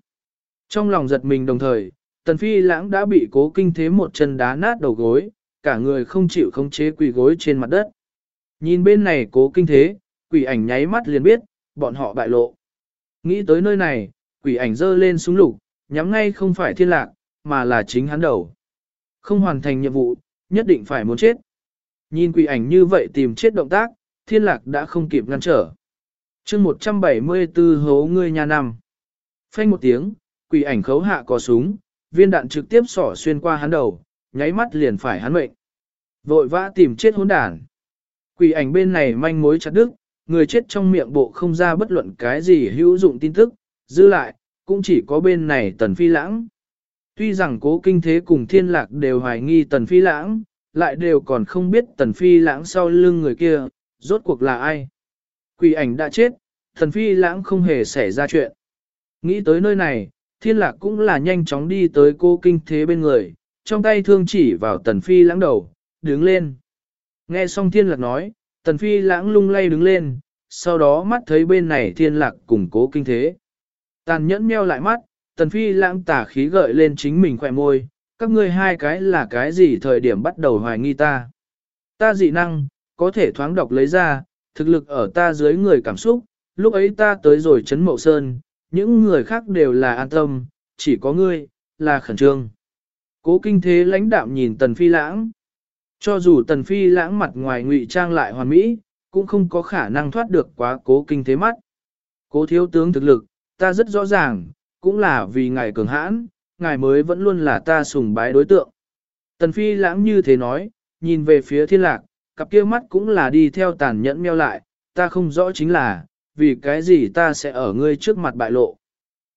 Trong lòng giật mình đồng thời, tần phi lãng đã bị cố kinh thế một chân đá nát đầu gối, cả người không chịu khống chế quỳ gối trên mặt đất. Nhìn bên này cố kinh thế, quỷ ảnh nháy mắt liền biết, bọn họ bại lộ. Nghĩ tới nơi này, quỷ ảnh dơ lên súng lục, nhắm ngay không phải thiên lạc, mà là chính hắn đầu. Không hoàn thành nhiệm vụ, nhất định phải muốn chết. Nhìn quỷ ảnh như vậy tìm chết động tác, thiên lạc đã không kịp ngăn trở. chương 174 hố ngươi nhà nằm. Phanh một tiếng, quỷ ảnh khấu hạ có súng, viên đạn trực tiếp sỏ xuyên qua hắn đầu, nháy mắt liền phải hắn mệnh. Vội vã tìm chết hỗn đản. Quỷ ảnh bên này manh mối chặt đứt, người chết trong miệng bộ không ra bất luận cái gì hữu dụng tin tức, giữ lại, cũng chỉ có bên này tần phi lãng. Tuy rằng cố kinh thế cùng thiên lạc đều hoài nghi tần phi lãng, lại đều còn không biết tần phi lãng sau lưng người kia, rốt cuộc là ai. Quỷ ảnh đã chết, tần phi lãng không hề xảy ra chuyện. Nghĩ tới nơi này, thiên lạc cũng là nhanh chóng đi tới cô kinh thế bên người, trong tay thương chỉ vào tần phi lãng đầu, đứng lên. Nghe xong thiên lạc nói, tần phi lãng lung lay đứng lên, sau đó mắt thấy bên này thiên lạc cùng cố kinh thế. Tàn nhẫn meo lại mắt, tần phi lãng tả khí gợi lên chính mình khỏe môi, các ngươi hai cái là cái gì thời điểm bắt đầu hoài nghi ta. Ta dị năng, có thể thoáng đọc lấy ra, thực lực ở ta dưới người cảm xúc, lúc ấy ta tới rồi chấn mậu sơn, những người khác đều là an tâm, chỉ có ngươi, là khẩn trương. Cố kinh thế lãnh đạm nhìn tần phi lãng. Cho dù tần phi lãng mặt ngoài ngụy trang lại hoàn mỹ, cũng không có khả năng thoát được quá cố kinh thế mắt. Cố thiếu tướng thực lực, ta rất rõ ràng, cũng là vì ngài cường hãn, ngài mới vẫn luôn là ta sùng bái đối tượng. Tần phi lãng như thế nói, nhìn về phía thiên lạc, cặp kia mắt cũng là đi theo tàn nhẫn meo lại, ta không rõ chính là, vì cái gì ta sẽ ở ngươi trước mặt bại lộ.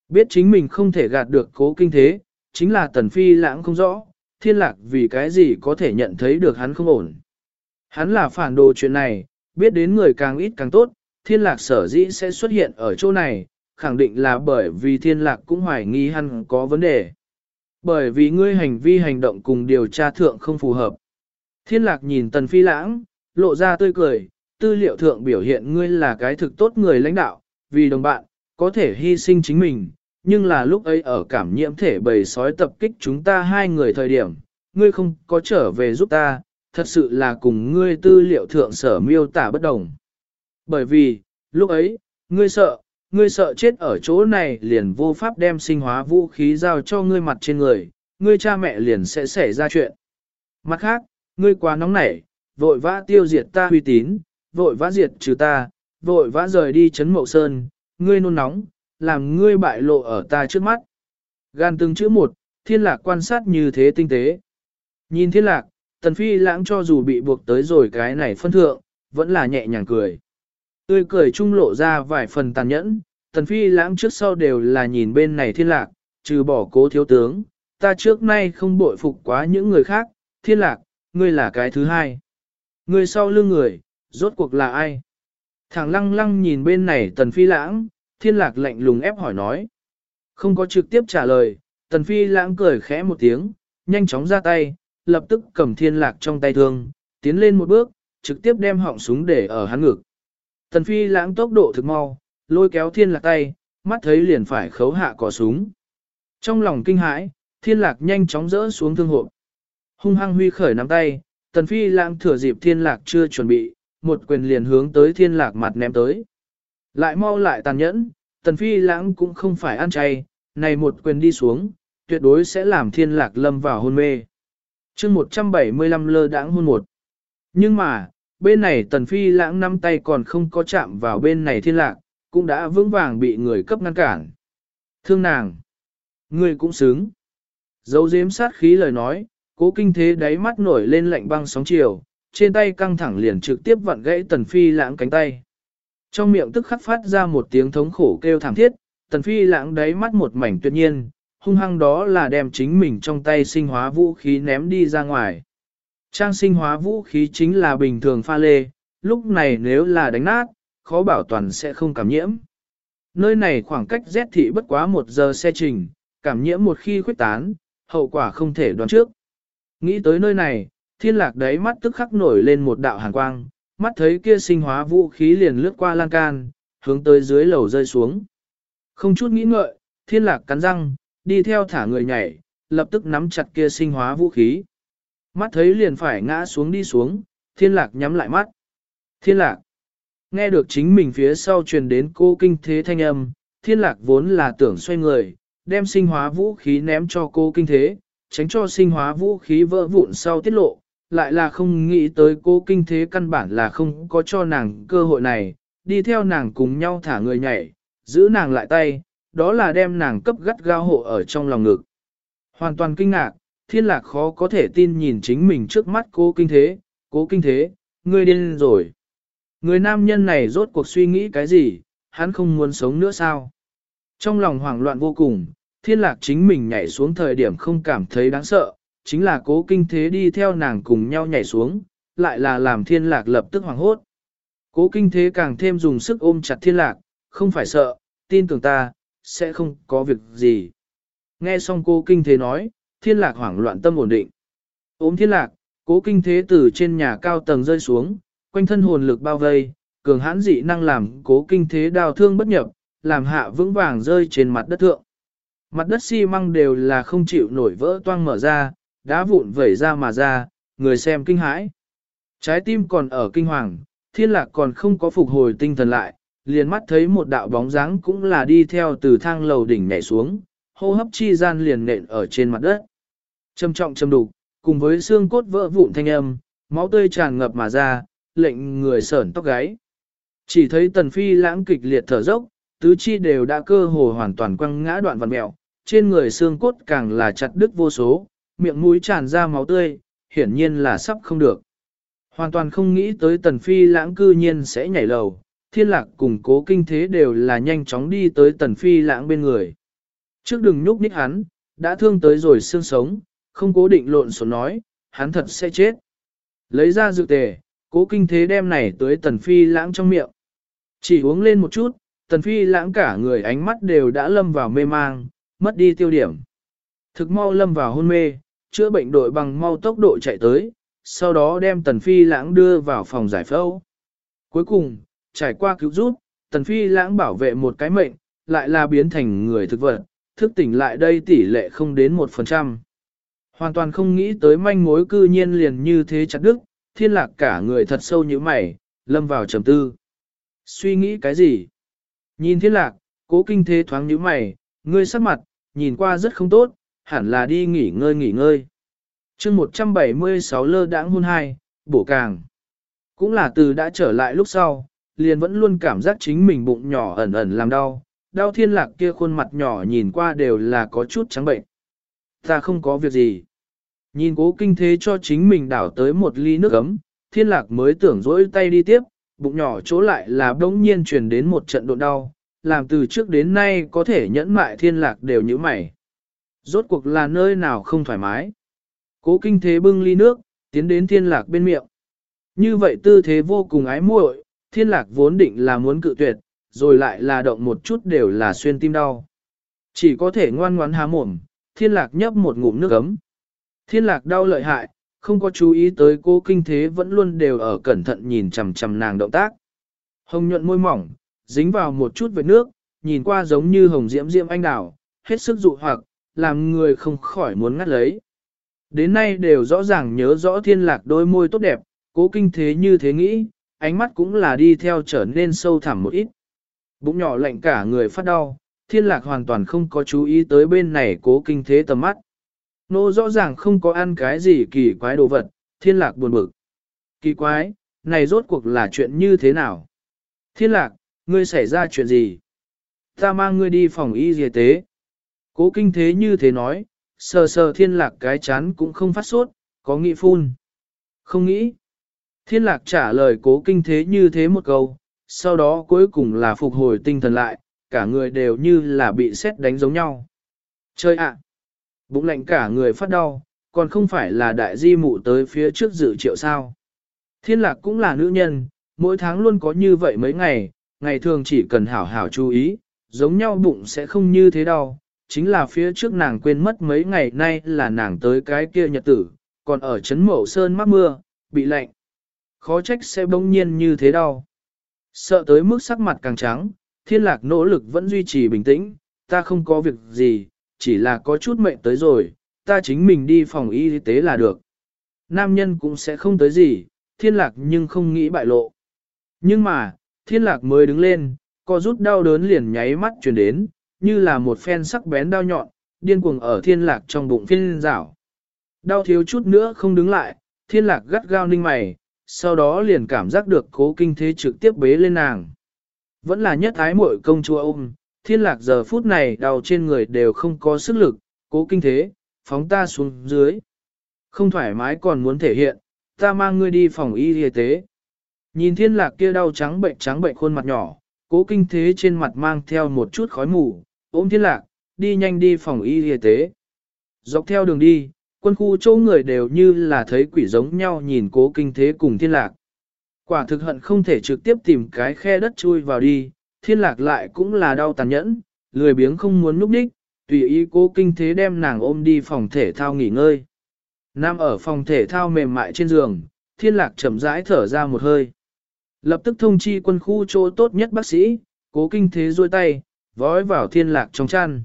Biết chính mình không thể gạt được cố kinh thế, chính là tần phi lãng không rõ, thiên lạc vì cái gì có thể nhận thấy được hắn không ổn. Hắn là phản đồ chuyện này, biết đến người càng ít càng tốt, thiên lạc sở dĩ sẽ xuất hiện ở chỗ này, khẳng định là bởi vì thiên lạc cũng hoài nghi hắn có vấn đề. Bởi vì ngươi hành vi hành động cùng điều tra thượng không phù hợp. Thiên lạc nhìn tần phi lãng, lộ ra tươi cười, tư liệu thượng biểu hiện ngươi là cái thực tốt người lãnh đạo, vì đồng bạn, có thể hy sinh chính mình, nhưng là lúc ấy ở cảm nhiễm thể bầy sói tập kích chúng ta hai người thời điểm, ngươi không có trở về giúp ta, thật sự là cùng ngươi tư liệu thượng sở miêu tả bất đồng. Bởi vì, lúc ấy, ngươi sợ, ngươi sợ chết ở chỗ này liền vô pháp đem sinh hóa vũ khí giao cho ngươi mặt trên người, ngươi cha mẹ liền sẽ xảy ra chuyện. Mặt khác, ngươi quá nóng nảy, vội vã tiêu diệt ta uy tín, vội vã diệt trừ ta, vội vã rời đi chấn mậu sơn, ngươi nôn nóng, làm ngươi bại lộ ở ta trước mắt. Gan từng chữ một, thiên lạc quan sát như thế tinh tế. Nhìn thiên lạc, tần phi lãng cho dù bị buộc tới rồi cái này phân thượng, vẫn là nhẹ nhàng cười. Tươi cười trung lộ ra vài phần tàn nhẫn, tần phi lãng trước sau đều là nhìn bên này thiên lạc, trừ bỏ cố thiếu tướng, ta trước nay không bội phục quá những người khác, thiên lạc, ngươi là cái thứ hai. Ngươi sau lưng người, rốt cuộc là ai? Thằng lăng lăng nhìn bên này tần phi lãng, thiên lạc lạnh lùng ép hỏi nói. Không có trực tiếp trả lời, tần phi lãng cười khẽ một tiếng, nhanh chóng ra tay, lập tức cầm thiên lạc trong tay thương, tiến lên một bước, trực tiếp đem họng súng để ở hắn ngực. Tần phi lãng tốc độ thực mau, lôi kéo thiên lạc tay, mắt thấy liền phải khấu hạ cỏ súng. Trong lòng kinh hãi, thiên lạc nhanh chóng rỡ xuống thương hộ. Hung hăng huy khởi nắm tay, tần phi lãng thừa dịp thiên lạc chưa chuẩn bị, một quyền liền hướng tới thiên lạc mặt ném tới. Lại mau lại tàn nhẫn, tần phi lãng cũng không phải ăn chay, này một quyền đi xuống, tuyệt đối sẽ làm thiên lạc lâm vào hôn mê. chương 175 lơ đãng hôn một. Nhưng mà, bên này tần phi lãng năm tay còn không có chạm vào bên này thiên lạc, cũng đã vững vàng bị người cấp ngăn cản. Thương nàng, người cũng xứng. Dấu dếm sát khí lời nói, cố kinh thế đáy mắt nổi lên lạnh băng sóng chiều, trên tay căng thẳng liền trực tiếp vặn gãy tần phi lãng cánh tay. Trong miệng tức khắc phát ra một tiếng thống khổ kêu thảm thiết, tần phi lãng đáy mắt một mảnh tuyệt nhiên, hung hăng đó là đem chính mình trong tay sinh hóa vũ khí ném đi ra ngoài. Trang sinh hóa vũ khí chính là bình thường pha lê, lúc này nếu là đánh nát, khó bảo toàn sẽ không cảm nhiễm. Nơi này khoảng cách rét thị bất quá một giờ xe trình, cảm nhiễm một khi khuyết tán, hậu quả không thể đoán trước. Nghĩ tới nơi này, thiên lạc đáy mắt tức khắc nổi lên một đạo hàn quang, mắt thấy kia sinh hóa vũ khí liền lướt qua lan can, hướng tới dưới lầu rơi xuống. Không chút nghĩ ngợi, thiên lạc cắn răng, đi theo thả người nhảy, lập tức nắm chặt kia sinh hóa vũ khí. Mắt thấy liền phải ngã xuống đi xuống, thiên lạc nhắm lại mắt. Thiên lạc, nghe được chính mình phía sau truyền đến cô kinh thế thanh âm, thiên lạc vốn là tưởng xoay người, đem sinh hóa vũ khí ném cho cô kinh thế, tránh cho sinh hóa vũ khí vỡ vụn sau tiết lộ, lại là không nghĩ tới cô kinh thế căn bản là không có cho nàng cơ hội này, đi theo nàng cùng nhau thả người nhảy, giữ nàng lại tay, đó là đem nàng cấp gắt gao hộ ở trong lòng ngực. Hoàn toàn kinh ngạc, thiên lạc khó có thể tin nhìn chính mình trước mắt cô kinh thế, cố kinh thế, ngươi điên rồi. Người nam nhân này rốt cuộc suy nghĩ cái gì, hắn không muốn sống nữa sao? Trong lòng hoảng loạn vô cùng, thiên lạc chính mình nhảy xuống thời điểm không cảm thấy đáng sợ, chính là cố kinh thế đi theo nàng cùng nhau nhảy xuống, lại là làm thiên lạc lập tức hoảng hốt. Cố kinh thế càng thêm dùng sức ôm chặt thiên lạc, không phải sợ, tin tưởng ta, sẽ không có việc gì. Nghe xong cố kinh thế nói, thiên lạc hoảng loạn tâm ổn định. Ôm thiên lạc, cố kinh thế từ trên nhà cao tầng rơi xuống, quanh thân hồn lực bao vây, cường hãn dị năng làm cố kinh thế đào thương bất nhập, làm hạ vững vàng rơi trên mặt đất thượng. Mặt đất xi măng đều là không chịu nổi vỡ toang mở ra, đá vụn vẩy ra mà ra, người xem kinh hãi. Trái tim còn ở kinh hoàng, thiên lạc còn không có phục hồi tinh thần lại, liền mắt thấy một đạo bóng dáng cũng là đi theo từ thang lầu đỉnh nhảy xuống, hô hấp chi gian liền nện ở trên mặt đất. Trầm trọng trầm đục, cùng với xương cốt vỡ vụn thanh âm, máu tươi tràn ngập mà ra, lệnh người sởn tóc gáy. Chỉ thấy tần phi lãng kịch liệt thở dốc, tứ chi đều đã cơ hồ hoàn toàn quăng ngã đoạn vằn mẹo, trên người xương cốt càng là chặt đứt vô số, miệng mũi tràn ra máu tươi, hiển nhiên là sắp không được. Hoàn toàn không nghĩ tới tần phi lãng cư nhiên sẽ nhảy lầu, thiên lạc cùng cố kinh thế đều là nhanh chóng đi tới tần phi lãng bên người. Trước đừng nhúc nhích hắn, đã thương tới rồi xương sống, không cố định lộn xộn nói, hắn thật sẽ chết. Lấy ra dự tề, cố kinh thế đem này tới tần phi lãng trong miệng. Chỉ uống lên một chút, tần phi lãng cả người ánh mắt đều đã lâm vào mê mang, mất đi tiêu điểm. Thực mau lâm vào hôn mê, chữa bệnh đội bằng mau tốc độ chạy tới, sau đó đem tần phi lãng đưa vào phòng giải phẫu. Cuối cùng, trải qua cứu giúp, tần phi lãng bảo vệ một cái mệnh, lại là biến thành người thực vật, thức tỉnh lại đây tỷ lệ không đến 1%. Hoàn toàn không nghĩ tới manh mối cư nhiên liền như thế chặt đức, thiên lạc cả người thật sâu như mày, lâm vào trầm tư. Suy nghĩ cái gì? Nhìn thiên lạc, cố kinh thế thoáng như mày, ngươi sắc mặt, nhìn qua rất không tốt, hẳn là đi nghỉ ngơi nghỉ ngơi. chương 176 lơ đãng hôn hai, bổ càng. Cũng là từ đã trở lại lúc sau, liền vẫn luôn cảm giác chính mình bụng nhỏ ẩn ẩn làm đau, đau thiên lạc kia khuôn mặt nhỏ nhìn qua đều là có chút trắng bệnh. Ta không có việc gì. Nhìn cố kinh thế cho chính mình đảo tới một ly nước ấm, thiên lạc mới tưởng dỗi tay đi tiếp, bụng nhỏ chỗ lại là đống nhiên truyền đến một trận độ đau, làm từ trước đến nay có thể nhẫn mại thiên lạc đều như mày. Rốt cuộc là nơi nào không thoải mái. Cố kinh thế bưng ly nước, tiến đến thiên lạc bên miệng. Như vậy tư thế vô cùng ái muội, thiên lạc vốn định là muốn cự tuyệt, rồi lại là động một chút đều là xuyên tim đau. Chỉ có thể ngoan ngoãn há mồm, thiên lạc nhấp một ngụm nước ấm. Thiên lạc đau lợi hại, không có chú ý tới cô kinh thế vẫn luôn đều ở cẩn thận nhìn chằm chằm nàng động tác. Hồng nhuận môi mỏng, dính vào một chút vệt nước, nhìn qua giống như hồng diễm diễm anh đào, hết sức dụ hoặc, làm người không khỏi muốn ngắt lấy. Đến nay đều rõ ràng nhớ rõ thiên lạc đôi môi tốt đẹp, cố kinh thế như thế nghĩ, ánh mắt cũng là đi theo trở nên sâu thẳm một ít. Bụng nhỏ lạnh cả người phát đau, thiên lạc hoàn toàn không có chú ý tới bên này cố kinh thế tầm mắt. Nô rõ ràng không có ăn cái gì kỳ quái đồ vật, thiên lạc buồn bực. Kỳ quái, này rốt cuộc là chuyện như thế nào? Thiên lạc, ngươi xảy ra chuyện gì? Ta mang ngươi đi phòng y y tế. Cố kinh thế như thế nói, sờ sờ thiên lạc cái chán cũng không phát sốt, có nghĩ phun. Không nghĩ. Thiên lạc trả lời cố kinh thế như thế một câu, sau đó cuối cùng là phục hồi tinh thần lại, cả người đều như là bị xét đánh giống nhau. Chơi ạ! bụng lạnh cả người phát đau, còn không phải là đại di mụ tới phía trước dự triệu sao. Thiên lạc cũng là nữ nhân, mỗi tháng luôn có như vậy mấy ngày, ngày thường chỉ cần hảo hảo chú ý, giống nhau bụng sẽ không như thế đâu. Chính là phía trước nàng quên mất mấy ngày nay là nàng tới cái kia nhật tử, còn ở chấn mậu sơn mắc mưa, bị lạnh. khó trách sẽ bỗng nhiên như thế đau. Sợ tới mức sắc mặt càng trắng, thiên lạc nỗ lực vẫn duy trì bình tĩnh, ta không có việc gì, chỉ là có chút mệnh tới rồi, ta chính mình đi phòng y tế là được. Nam nhân cũng sẽ không tới gì, thiên lạc nhưng không nghĩ bại lộ. Nhưng mà, thiên lạc mới đứng lên, co rút đau đớn liền nháy mắt chuyển đến, như là một phen sắc bén đao nhọn, điên cuồng ở thiên lạc trong bụng phiên rảo. Đau thiếu chút nữa không đứng lại, thiên lạc gắt gao ninh mày, sau đó liền cảm giác được cố kinh thế trực tiếp bế lên nàng. Vẫn là nhất ái mội công chúa ôm, thiên lạc giờ phút này đau trên người đều không có sức lực, cố kinh thế, phóng ta xuống dưới. Không thoải mái còn muốn thể hiện, ta mang ngươi đi phòng y y tế. Nhìn thiên lạc kia đau trắng bệnh trắng bệnh khuôn mặt nhỏ, cố kinh thế trên mặt mang theo một chút khói mù, ôm thiên lạc, đi nhanh đi phòng y y tế. Dọc theo đường đi, quân khu châu người đều như là thấy quỷ giống nhau nhìn cố kinh thế cùng thiên lạc. Quả thực hận không thể trực tiếp tìm cái khe đất chui vào đi, thiên lạc lại cũng là đau tàn nhẫn, lười biếng không muốn núp đích, tùy ý cố kinh thế đem nàng ôm đi phòng thể thao nghỉ ngơi. Nam ở phòng thể thao mềm mại trên giường, thiên lạc chậm rãi thở ra một hơi. Lập tức thông chi quân khu chỗ tốt nhất bác sĩ, cố kinh thế duỗi tay, vói vào thiên lạc trong chăn.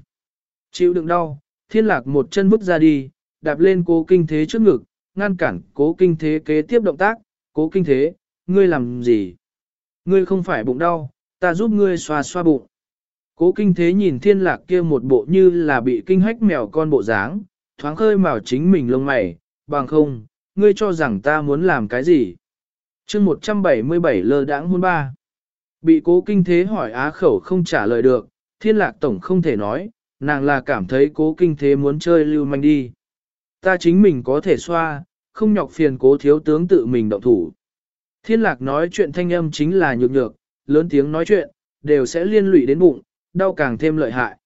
Chịu đựng đau, thiên lạc một chân bước ra đi, đạp lên cố kinh thế trước ngực, ngăn cản cố kinh thế kế tiếp động tác, cố kinh thế, ngươi làm gì? Ngươi không phải bụng đau, ta giúp ngươi xoa xoa bụng. Cố kinh thế nhìn thiên lạc kia một bộ như là bị kinh hách mèo con bộ dáng, thoáng khơi màu chính mình lông mày, bằng không, ngươi cho rằng ta muốn làm cái gì? Chương 177 lơ đãng hôn ba. Bị cố kinh thế hỏi á khẩu không trả lời được, thiên lạc tổng không thể nói, nàng là cảm thấy cố kinh thế muốn chơi lưu manh đi. Ta chính mình có thể xoa, không nhọc phiền cố thiếu tướng tự mình động thủ. Thiên lạc nói chuyện thanh âm chính là nhược nhược, lớn tiếng nói chuyện, đều sẽ liên lụy đến bụng, đau càng thêm lợi hại.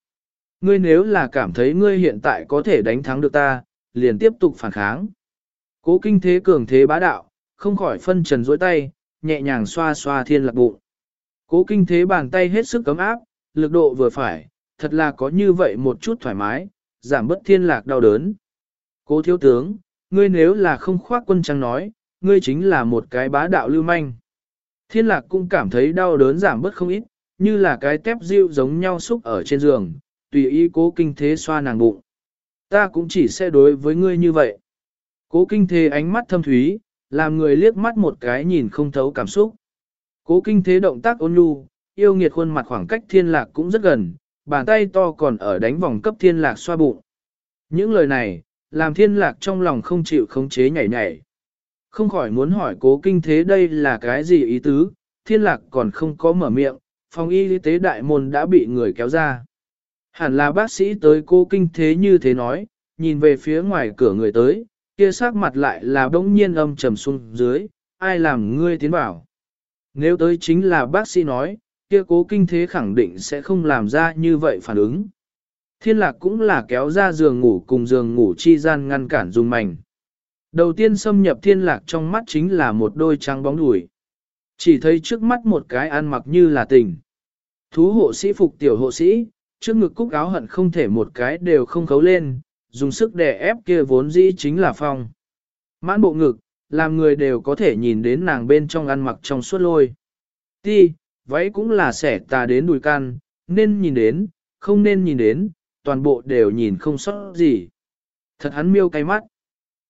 Ngươi nếu là cảm thấy ngươi hiện tại có thể đánh thắng được ta, liền tiếp tục phản kháng. Cố kinh thế cường thế bá đạo, không khỏi phân trần dối tay, nhẹ nhàng xoa xoa thiên lạc bụng. Cố kinh thế bàn tay hết sức cấm áp, lực độ vừa phải, thật là có như vậy một chút thoải mái, giảm bất thiên lạc đau đớn. Cố thiếu tướng, ngươi nếu là không khoác quân trang nói, ngươi chính là một cái bá đạo lưu manh. Thiên lạc cũng cảm thấy đau đớn giảm bớt không ít, như là cái tép rượu giống nhau xúc ở trên giường, tùy ý cố kinh thế xoa nàng bụng. Ta cũng chỉ sẽ đối với ngươi như vậy. Cố kinh thế ánh mắt thâm thúy, làm người liếc mắt một cái nhìn không thấu cảm xúc. Cố kinh thế động tác ôn nhu, yêu nghiệt khuôn mặt khoảng cách thiên lạc cũng rất gần, bàn tay to còn ở đánh vòng cấp thiên lạc xoa bụng. Những lời này, làm thiên lạc trong lòng không chịu khống chế nhảy nhảy. Không khỏi muốn hỏi cố kinh thế đây là cái gì ý tứ, thiên lạc còn không có mở miệng, phòng y tế đại môn đã bị người kéo ra. Hẳn là bác sĩ tới cô kinh thế như thế nói, nhìn về phía ngoài cửa người tới, kia sắc mặt lại là bỗng nhiên âm trầm xuống dưới, ai làm ngươi tiến bảo. Nếu tới chính là bác sĩ nói, kia cố kinh thế khẳng định sẽ không làm ra như vậy phản ứng. Thiên lạc cũng là kéo ra giường ngủ cùng giường ngủ chi gian ngăn cản dùng mảnh. Đầu tiên xâm nhập thiên lạc trong mắt chính là một đôi trắng bóng đùi. Chỉ thấy trước mắt một cái ăn mặc như là tình. Thú hộ sĩ phục tiểu hộ sĩ, trước ngực cúc áo hận không thể một cái đều không khấu lên, dùng sức đè ép kia vốn dĩ chính là phong. Mãn bộ ngực, làm người đều có thể nhìn đến nàng bên trong ăn mặc trong suốt lôi. Ti, váy cũng là sẻ tà đến đùi can, nên nhìn đến, không nên nhìn đến, toàn bộ đều nhìn không sót gì. Thật hắn miêu cay mắt.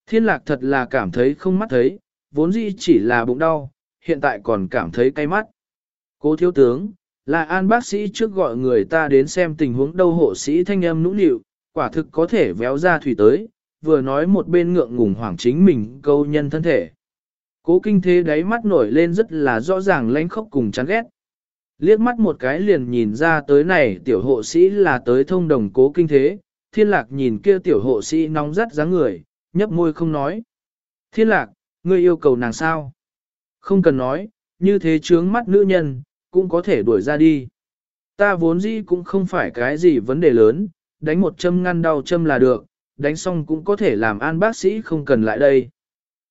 Thiên lạc thật là cảm thấy không mắt thấy, vốn dĩ chỉ là bụng đau, hiện tại còn cảm thấy cay mắt. Cố thiếu tướng, là an bác sĩ trước gọi người ta đến xem tình huống đâu hộ sĩ thanh âm nũng nịu, quả thực có thể véo ra thủy tới, vừa nói một bên ngượng ngùng hoảng chính mình câu nhân thân thể. Cố kinh thế đáy mắt nổi lên rất là rõ ràng lãnh khóc cùng chán ghét. Liếc mắt một cái liền nhìn ra tới này tiểu hộ sĩ là tới thông đồng cố kinh thế, thiên lạc nhìn kia tiểu hộ sĩ nóng rắt dáng người, nhấp môi không nói. Thiên lạc, ngươi yêu cầu nàng sao? Không cần nói, như thế trướng mắt nữ nhân, cũng có thể đuổi ra đi. Ta vốn dĩ cũng không phải cái gì vấn đề lớn, đánh một châm ngăn đau châm là được, đánh xong cũng có thể làm an bác sĩ không cần lại đây.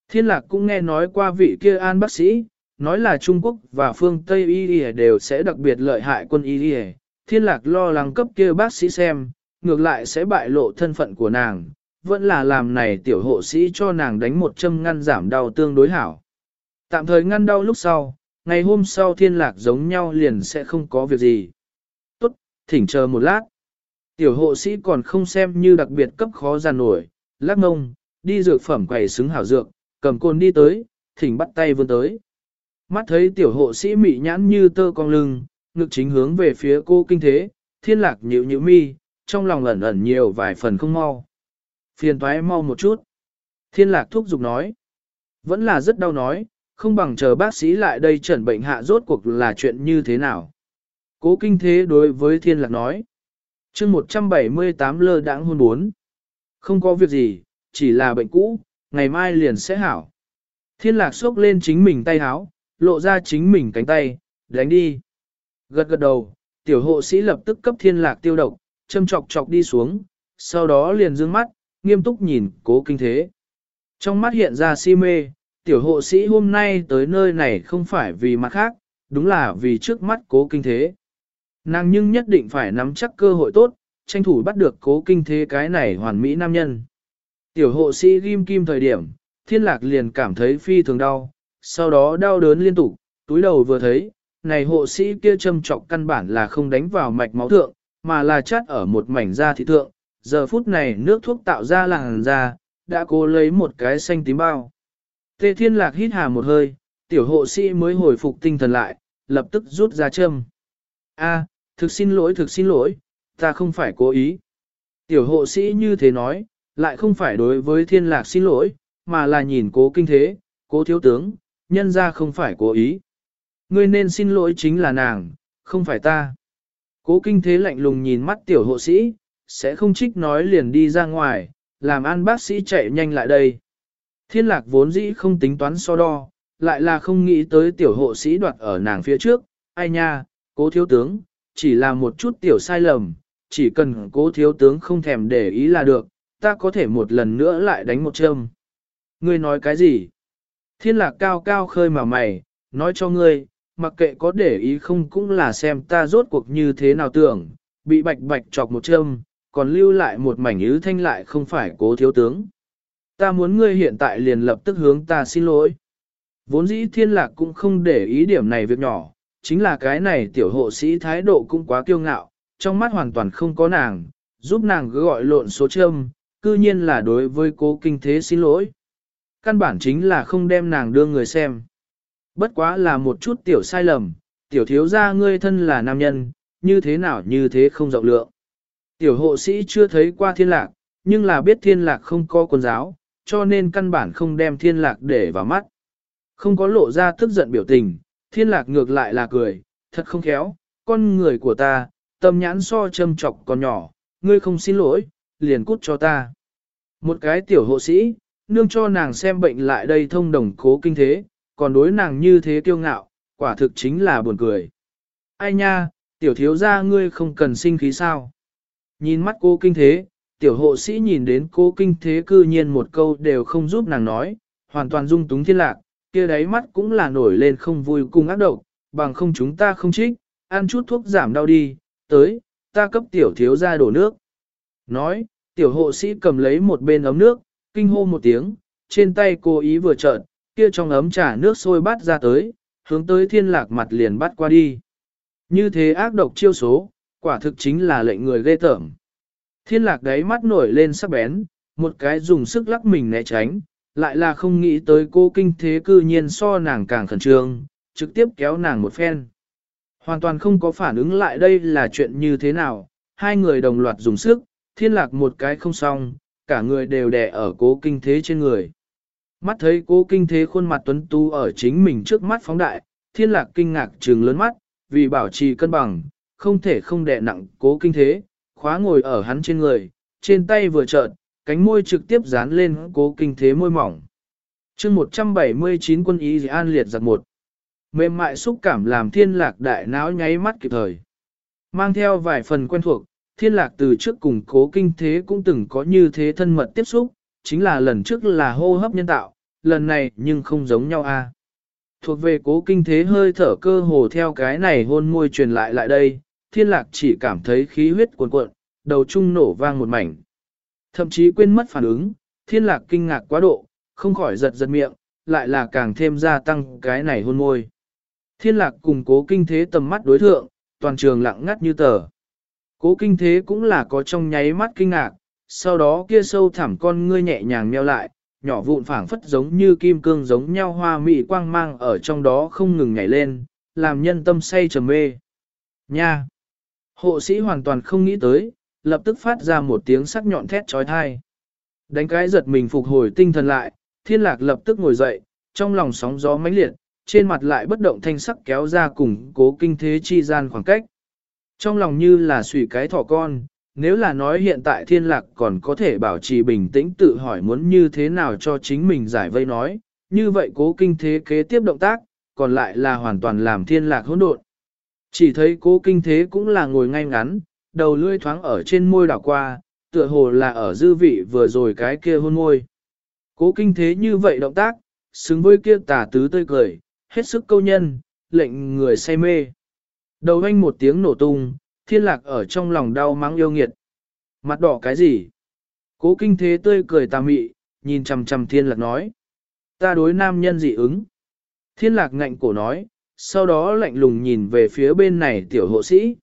Thiên lạc cũng nghe nói qua vị kia an bác sĩ, nói là Trung Quốc và phương Tây Y đều sẽ đặc biệt lợi hại quân Y Thiên lạc lo lắng cấp kia bác sĩ xem, ngược lại sẽ bại lộ thân phận của nàng, vẫn là làm này tiểu hộ sĩ cho nàng đánh một châm ngăn giảm đau tương đối hảo. Tạm thời ngăn đau lúc sau, ngày hôm sau thiên lạc giống nhau liền sẽ không có việc gì. Tốt, thỉnh chờ một lát. Tiểu hộ sĩ còn không xem như đặc biệt cấp khó giàn nổi, lắc ngông, đi dược phẩm quầy xứng hảo dược, cầm côn đi tới, thỉnh bắt tay vươn tới. Mắt thấy tiểu hộ sĩ mị nhãn như tơ con lưng, ngực chính hướng về phía cô kinh thế, thiên lạc nhịu nhịu mi, trong lòng ẩn ẩn nhiều vài phần không mau. Phiền toái mau một chút. Thiên lạc thúc giục nói. Vẫn là rất đau nói, không bằng chờ bác sĩ lại đây chẩn bệnh hạ rốt cuộc là chuyện như thế nào. Cố kinh thế đối với thiên lạc nói chương 178 lơ đãng hôn bốn. Không có việc gì, chỉ là bệnh cũ, ngày mai liền sẽ hảo. Thiên lạc xốc lên chính mình tay háo, lộ ra chính mình cánh tay, đánh đi. Gật gật đầu, tiểu hộ sĩ lập tức cấp thiên lạc tiêu độc, châm chọc chọc đi xuống, sau đó liền dương mắt, nghiêm túc nhìn cố kinh thế. Trong mắt hiện ra si mê, tiểu hộ sĩ hôm nay tới nơi này không phải vì mặt khác, đúng là vì trước mắt cố kinh thế. Nàng nhưng nhất định phải nắm chắc cơ hội tốt, tranh thủ bắt được cố kinh thế cái này hoàn mỹ nam nhân. Tiểu hộ sĩ ghim kim thời điểm, thiên lạc liền cảm thấy phi thường đau, sau đó đau đớn liên tục, túi đầu vừa thấy, này hộ sĩ kia châm trọng căn bản là không đánh vào mạch máu thượng, mà là chát ở một mảnh da thị thượng, giờ phút này nước thuốc tạo ra làng da, đã cố lấy một cái xanh tím bao. Tê thiên lạc hít hà một hơi, tiểu hộ sĩ mới hồi phục tinh thần lại, lập tức rút ra châm. A, thực xin lỗi thực xin lỗi, ta không phải cố ý. Tiểu hộ sĩ như thế nói, lại không phải đối với thiên lạc xin lỗi, mà là nhìn cố kinh thế, cố thiếu tướng, nhân ra không phải cố ý. Ngươi nên xin lỗi chính là nàng, không phải ta. Cố kinh thế lạnh lùng nhìn mắt tiểu hộ sĩ, sẽ không trích nói liền đi ra ngoài, làm an bác sĩ chạy nhanh lại đây. Thiên lạc vốn dĩ không tính toán so đo, lại là không nghĩ tới tiểu hộ sĩ đoạt ở nàng phía trước, ai nha, cố thiếu tướng, chỉ là một chút tiểu sai lầm, chỉ cần cố thiếu tướng không thèm để ý là được, ta có thể một lần nữa lại đánh một châm. Ngươi nói cái gì? Thiên lạc cao cao khơi mà mày, nói cho ngươi, mặc kệ có để ý không cũng là xem ta rốt cuộc như thế nào tưởng, bị bạch bạch chọc một châm, còn lưu lại một mảnh ứ thanh lại không phải cố thiếu tướng. Ta muốn ngươi hiện tại liền lập tức hướng ta xin lỗi. Vốn dĩ thiên lạc cũng không để ý điểm này việc nhỏ, chính là cái này tiểu hộ sĩ thái độ cũng quá kiêu ngạo, trong mắt hoàn toàn không có nàng, giúp nàng cứ gọi lộn số châm, cư nhiên là đối với cố kinh thế xin lỗi. Căn bản chính là không đem nàng đưa người xem. Bất quá là một chút tiểu sai lầm, tiểu thiếu gia ngươi thân là nam nhân, như thế nào như thế không rộng lượng. Tiểu hộ sĩ chưa thấy qua thiên lạc, nhưng là biết thiên lạc không có quần giáo, cho nên căn bản không đem thiên lạc để vào mắt. Không có lộ ra tức giận biểu tình, thiên lạc ngược lại là cười, thật không khéo, con người của ta, tâm nhãn so châm chọc còn nhỏ, ngươi không xin lỗi, liền cút cho ta. Một cái tiểu hộ sĩ, nương cho nàng xem bệnh lại đây thông đồng cố kinh thế, còn đối nàng như thế kiêu ngạo, quả thực chính là buồn cười. Ai nha, tiểu thiếu gia ngươi không cần sinh khí sao. Nhìn mắt cô kinh thế, tiểu hộ sĩ nhìn đến cô kinh thế cư nhiên một câu đều không giúp nàng nói, hoàn toàn dung túng thiên lạc, kia đáy mắt cũng là nổi lên không vui cùng ác độc, bằng không chúng ta không trích, ăn chút thuốc giảm đau đi, tới, ta cấp tiểu thiếu ra đổ nước. Nói, tiểu hộ sĩ cầm lấy một bên ấm nước, kinh hô một tiếng, trên tay cô ý vừa trợn, kia trong ấm trà nước sôi bắt ra tới, hướng tới thiên lạc mặt liền bắt qua đi. Như thế ác độc chiêu số, quả thực chính là lệnh người ghê tởm. Thiên lạc đáy mắt nổi lên sắc bén, một cái dùng sức lắc mình né tránh, lại là không nghĩ tới cô kinh thế cư nhiên so nàng càng khẩn trương, trực tiếp kéo nàng một phen. Hoàn toàn không có phản ứng lại đây là chuyện như thế nào, hai người đồng loạt dùng sức, thiên lạc một cái không xong, cả người đều đè ở cố kinh thế trên người. Mắt thấy cố kinh thế khuôn mặt tuấn tu ở chính mình trước mắt phóng đại, thiên lạc kinh ngạc trừng lớn mắt, vì bảo trì cân bằng, không thể không đè nặng cố kinh thế, khóa ngồi ở hắn trên người, trên tay vừa trợn, cánh môi trực tiếp dán lên cố kinh thế môi mỏng. chương 179 quân ý an liệt giặc một. Mềm mại xúc cảm làm thiên lạc đại não nháy mắt kịp thời. Mang theo vài phần quen thuộc, thiên lạc từ trước cùng cố kinh thế cũng từng có như thế thân mật tiếp xúc, chính là lần trước là hô hấp nhân tạo, lần này nhưng không giống nhau a Thuộc về cố kinh thế hơi thở cơ hồ theo cái này hôn môi truyền lại lại đây, thiên lạc chỉ cảm thấy khí huyết cuồn cuộn, đầu trung nổ vang một mảnh. Thậm chí quên mất phản ứng, thiên lạc kinh ngạc quá độ, không khỏi giật giật miệng, lại là càng thêm gia tăng cái này hôn môi. Thiên lạc cùng cố kinh thế tầm mắt đối thượng, toàn trường lặng ngắt như tờ. Cố kinh thế cũng là có trong nháy mắt kinh ngạc, sau đó kia sâu thẳm con ngươi nhẹ nhàng meo lại, nhỏ vụn phảng phất giống như kim cương giống nhau hoa mị quang mang ở trong đó không ngừng nhảy lên, làm nhân tâm say trầm mê. Nha! Hộ sĩ hoàn toàn không nghĩ tới, lập tức phát ra một tiếng sắc nhọn thét trói thai. Đánh cái giật mình phục hồi tinh thần lại, thiên lạc lập tức ngồi dậy, trong lòng sóng gió mãnh liệt, trên mặt lại bất động thanh sắc kéo ra cùng cố kinh thế chi gian khoảng cách. Trong lòng như là sủy cái thỏ con, nếu là nói hiện tại thiên lạc còn có thể bảo trì bình tĩnh tự hỏi muốn như thế nào cho chính mình giải vây nói, như vậy cố kinh thế kế tiếp động tác, còn lại là hoàn toàn làm thiên lạc hỗn độn. Chỉ thấy cố kinh thế cũng là ngồi ngay ngắn, đầu lưỡi thoáng ở trên môi đảo qua, tựa hồ là ở dư vị vừa rồi cái kia hôn môi. Cố kinh thế như vậy động tác, xứng với kia tả tứ tươi cười, hết sức câu nhân, lệnh người say mê. Đầu anh một tiếng nổ tung, thiên lạc ở trong lòng đau mắng yêu nghiệt. Mặt đỏ cái gì? Cố kinh thế tươi cười tà mị, nhìn chầm chầm thiên lạc nói. Ta đối nam nhân dị ứng. Thiên lạc ngạnh cổ nói, sau đó lạnh lùng nhìn về phía bên này tiểu hộ sĩ.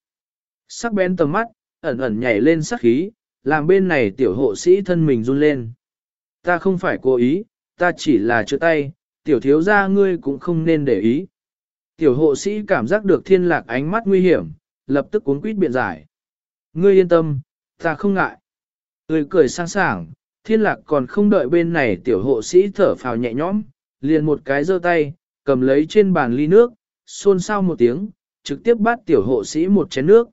Sắc bén tầm mắt, ẩn ẩn nhảy lên sắc khí, làm bên này tiểu hộ sĩ thân mình run lên. Ta không phải cố ý, ta chỉ là chữa tay, tiểu thiếu gia ngươi cũng không nên để ý. Tiểu hộ sĩ cảm giác được thiên lạc ánh mắt nguy hiểm, lập tức cuốn quýt biện giải. Ngươi yên tâm, ta không ngại. Người cười sang sảng, thiên lạc còn không đợi bên này tiểu hộ sĩ thở phào nhẹ nhõm, liền một cái giơ tay, cầm lấy trên bàn ly nước, xôn xao một tiếng, trực tiếp bắt tiểu hộ sĩ một chén nước.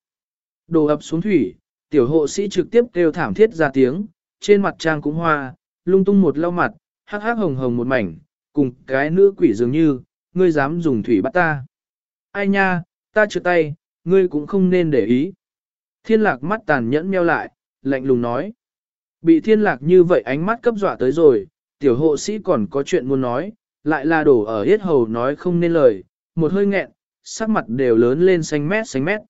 Đồ ập xuống thủy, tiểu hộ sĩ trực tiếp kêu thảm thiết ra tiếng, trên mặt trang cũng hoa, lung tung một lau mặt, hắc hắc hồng hồng một mảnh, cùng cái nữ quỷ dường như, ngươi dám dùng thủy bắt ta. Ai nha, ta trượt tay, ngươi cũng không nên để ý. Thiên lạc mắt tàn nhẫn meo lại, lạnh lùng nói. Bị thiên lạc như vậy ánh mắt cấp dọa tới rồi, tiểu hộ sĩ còn có chuyện muốn nói, lại là đổ ở hết hầu nói không nên lời, một hơi nghẹn, sắc mặt đều lớn lên xanh mét xanh mét.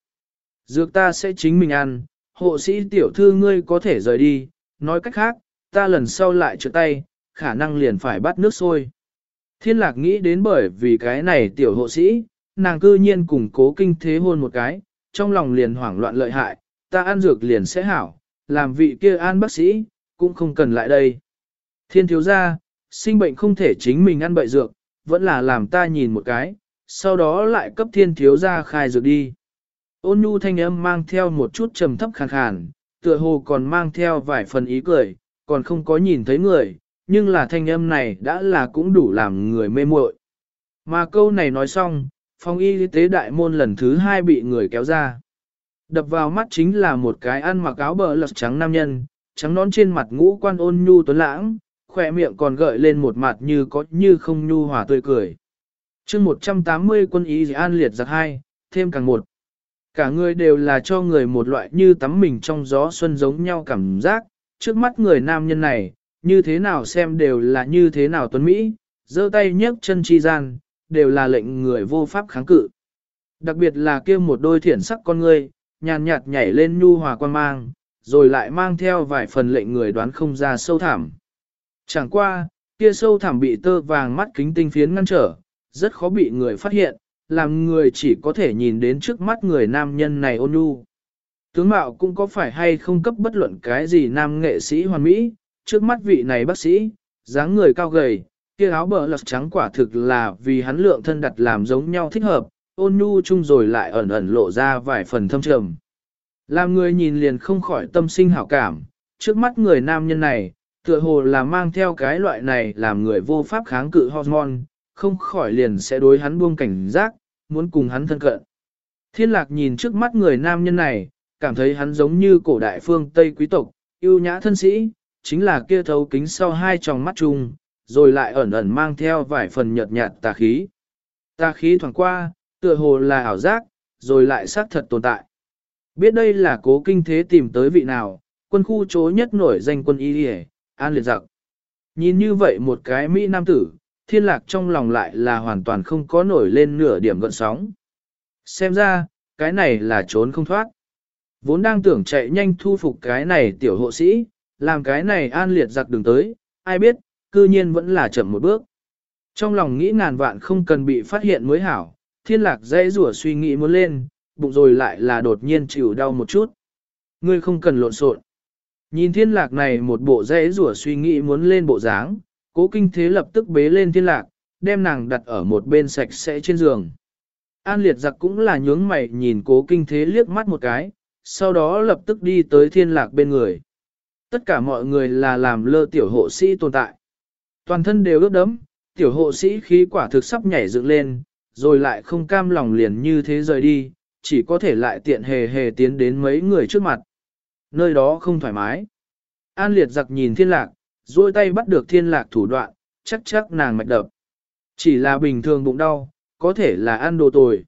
Dược ta sẽ chính mình ăn, hộ sĩ tiểu thư ngươi có thể rời đi, nói cách khác, ta lần sau lại trượt tay, khả năng liền phải bắt nước sôi. Thiên lạc nghĩ đến bởi vì cái này tiểu hộ sĩ, nàng cư nhiên cùng cố kinh thế hôn một cái, trong lòng liền hoảng loạn lợi hại, ta ăn dược liền sẽ hảo, làm vị kia an bác sĩ, cũng không cần lại đây. Thiên thiếu gia, sinh bệnh không thể chính mình ăn bậy dược, vẫn là làm ta nhìn một cái, sau đó lại cấp thiên thiếu gia khai dược đi. Ôn nhu thanh âm mang theo một chút trầm thấp khàn khàn, tựa hồ còn mang theo vài phần ý cười, còn không có nhìn thấy người, nhưng là thanh âm này đã là cũng đủ làm người mê muội. Mà câu này nói xong, phòng y tế đại môn lần thứ hai bị người kéo ra. Đập vào mắt chính là một cái ăn mặc áo bờ lật trắng nam nhân, trắng nón trên mặt ngũ quan ôn nhu tuấn lãng, khỏe miệng còn gợi lên một mặt như có như không nhu hòa tươi cười. chương 180 quân ý an liệt giặc hai, thêm càng một. Cả người đều là cho người một loại như tắm mình trong gió xuân giống nhau cảm giác, trước mắt người nam nhân này, như thế nào xem đều là như thế nào tuấn Mỹ, giơ tay nhấc chân chi gian, đều là lệnh người vô pháp kháng cự. Đặc biệt là kia một đôi thiển sắc con ngươi, nhàn nhạt nhảy lên nhu hòa quan mang, rồi lại mang theo vài phần lệnh người đoán không ra sâu thẳm. Chẳng qua, kia sâu thẳm bị tơ vàng mắt kính tinh phiến ngăn trở, rất khó bị người phát hiện, làm người chỉ có thể nhìn đến trước mắt người nam nhân này ôn nhu. Tướng mạo cũng có phải hay không cấp bất luận cái gì nam nghệ sĩ hoàn mỹ, trước mắt vị này bác sĩ, dáng người cao gầy, kia áo bờ lật trắng quả thực là vì hắn lượng thân đặt làm giống nhau thích hợp, ôn nhu chung rồi lại ẩn ẩn lộ ra vài phần thâm trầm. Làm người nhìn liền không khỏi tâm sinh hảo cảm, trước mắt người nam nhân này, tựa hồ là mang theo cái loại này làm người vô pháp kháng cự hormone, không khỏi liền sẽ đối hắn buông cảnh giác, muốn cùng hắn thân cận. Thiên lạc nhìn trước mắt người nam nhân này, cảm thấy hắn giống như cổ đại phương Tây quý tộc, yêu nhã thân sĩ, chính là kia thấu kính sau hai tròng mắt chung, rồi lại ẩn ẩn mang theo vài phần nhợt nhạt tà khí. Tà khí thoảng qua, tựa hồ là ảo giác, rồi lại xác thật tồn tại. Biết đây là cố kinh thế tìm tới vị nào, quân khu chố nhất nổi danh quân y đi an liệt giặc. Nhìn như vậy một cái Mỹ nam tử, thiên lạc trong lòng lại là hoàn toàn không có nổi lên nửa điểm gợn sóng. Xem ra, cái này là trốn không thoát. Vốn đang tưởng chạy nhanh thu phục cái này tiểu hộ sĩ, làm cái này an liệt giặc đường tới, ai biết, cư nhiên vẫn là chậm một bước. Trong lòng nghĩ ngàn vạn không cần bị phát hiện mới hảo, thiên lạc dây rủa suy nghĩ muốn lên, bụng rồi lại là đột nhiên chịu đau một chút. Ngươi không cần lộn xộn. Nhìn thiên lạc này một bộ dây rủa suy nghĩ muốn lên bộ dáng, cố kinh thế lập tức bế lên thiên lạc, đem nàng đặt ở một bên sạch sẽ trên giường. An liệt giặc cũng là nhướng mày nhìn cố kinh thế liếc mắt một cái, sau đó lập tức đi tới thiên lạc bên người. Tất cả mọi người là làm lơ tiểu hộ sĩ tồn tại. Toàn thân đều ướt đấm, tiểu hộ sĩ khí quả thực sắp nhảy dựng lên, rồi lại không cam lòng liền như thế rời đi, chỉ có thể lại tiện hề hề tiến đến mấy người trước mặt. Nơi đó không thoải mái. An liệt giặc nhìn thiên lạc, duỗi tay bắt được thiên lạc thủ đoạn, chắc chắc nàng mạch đập. Chỉ là bình thường bụng đau, có thể là ăn đồ tồi.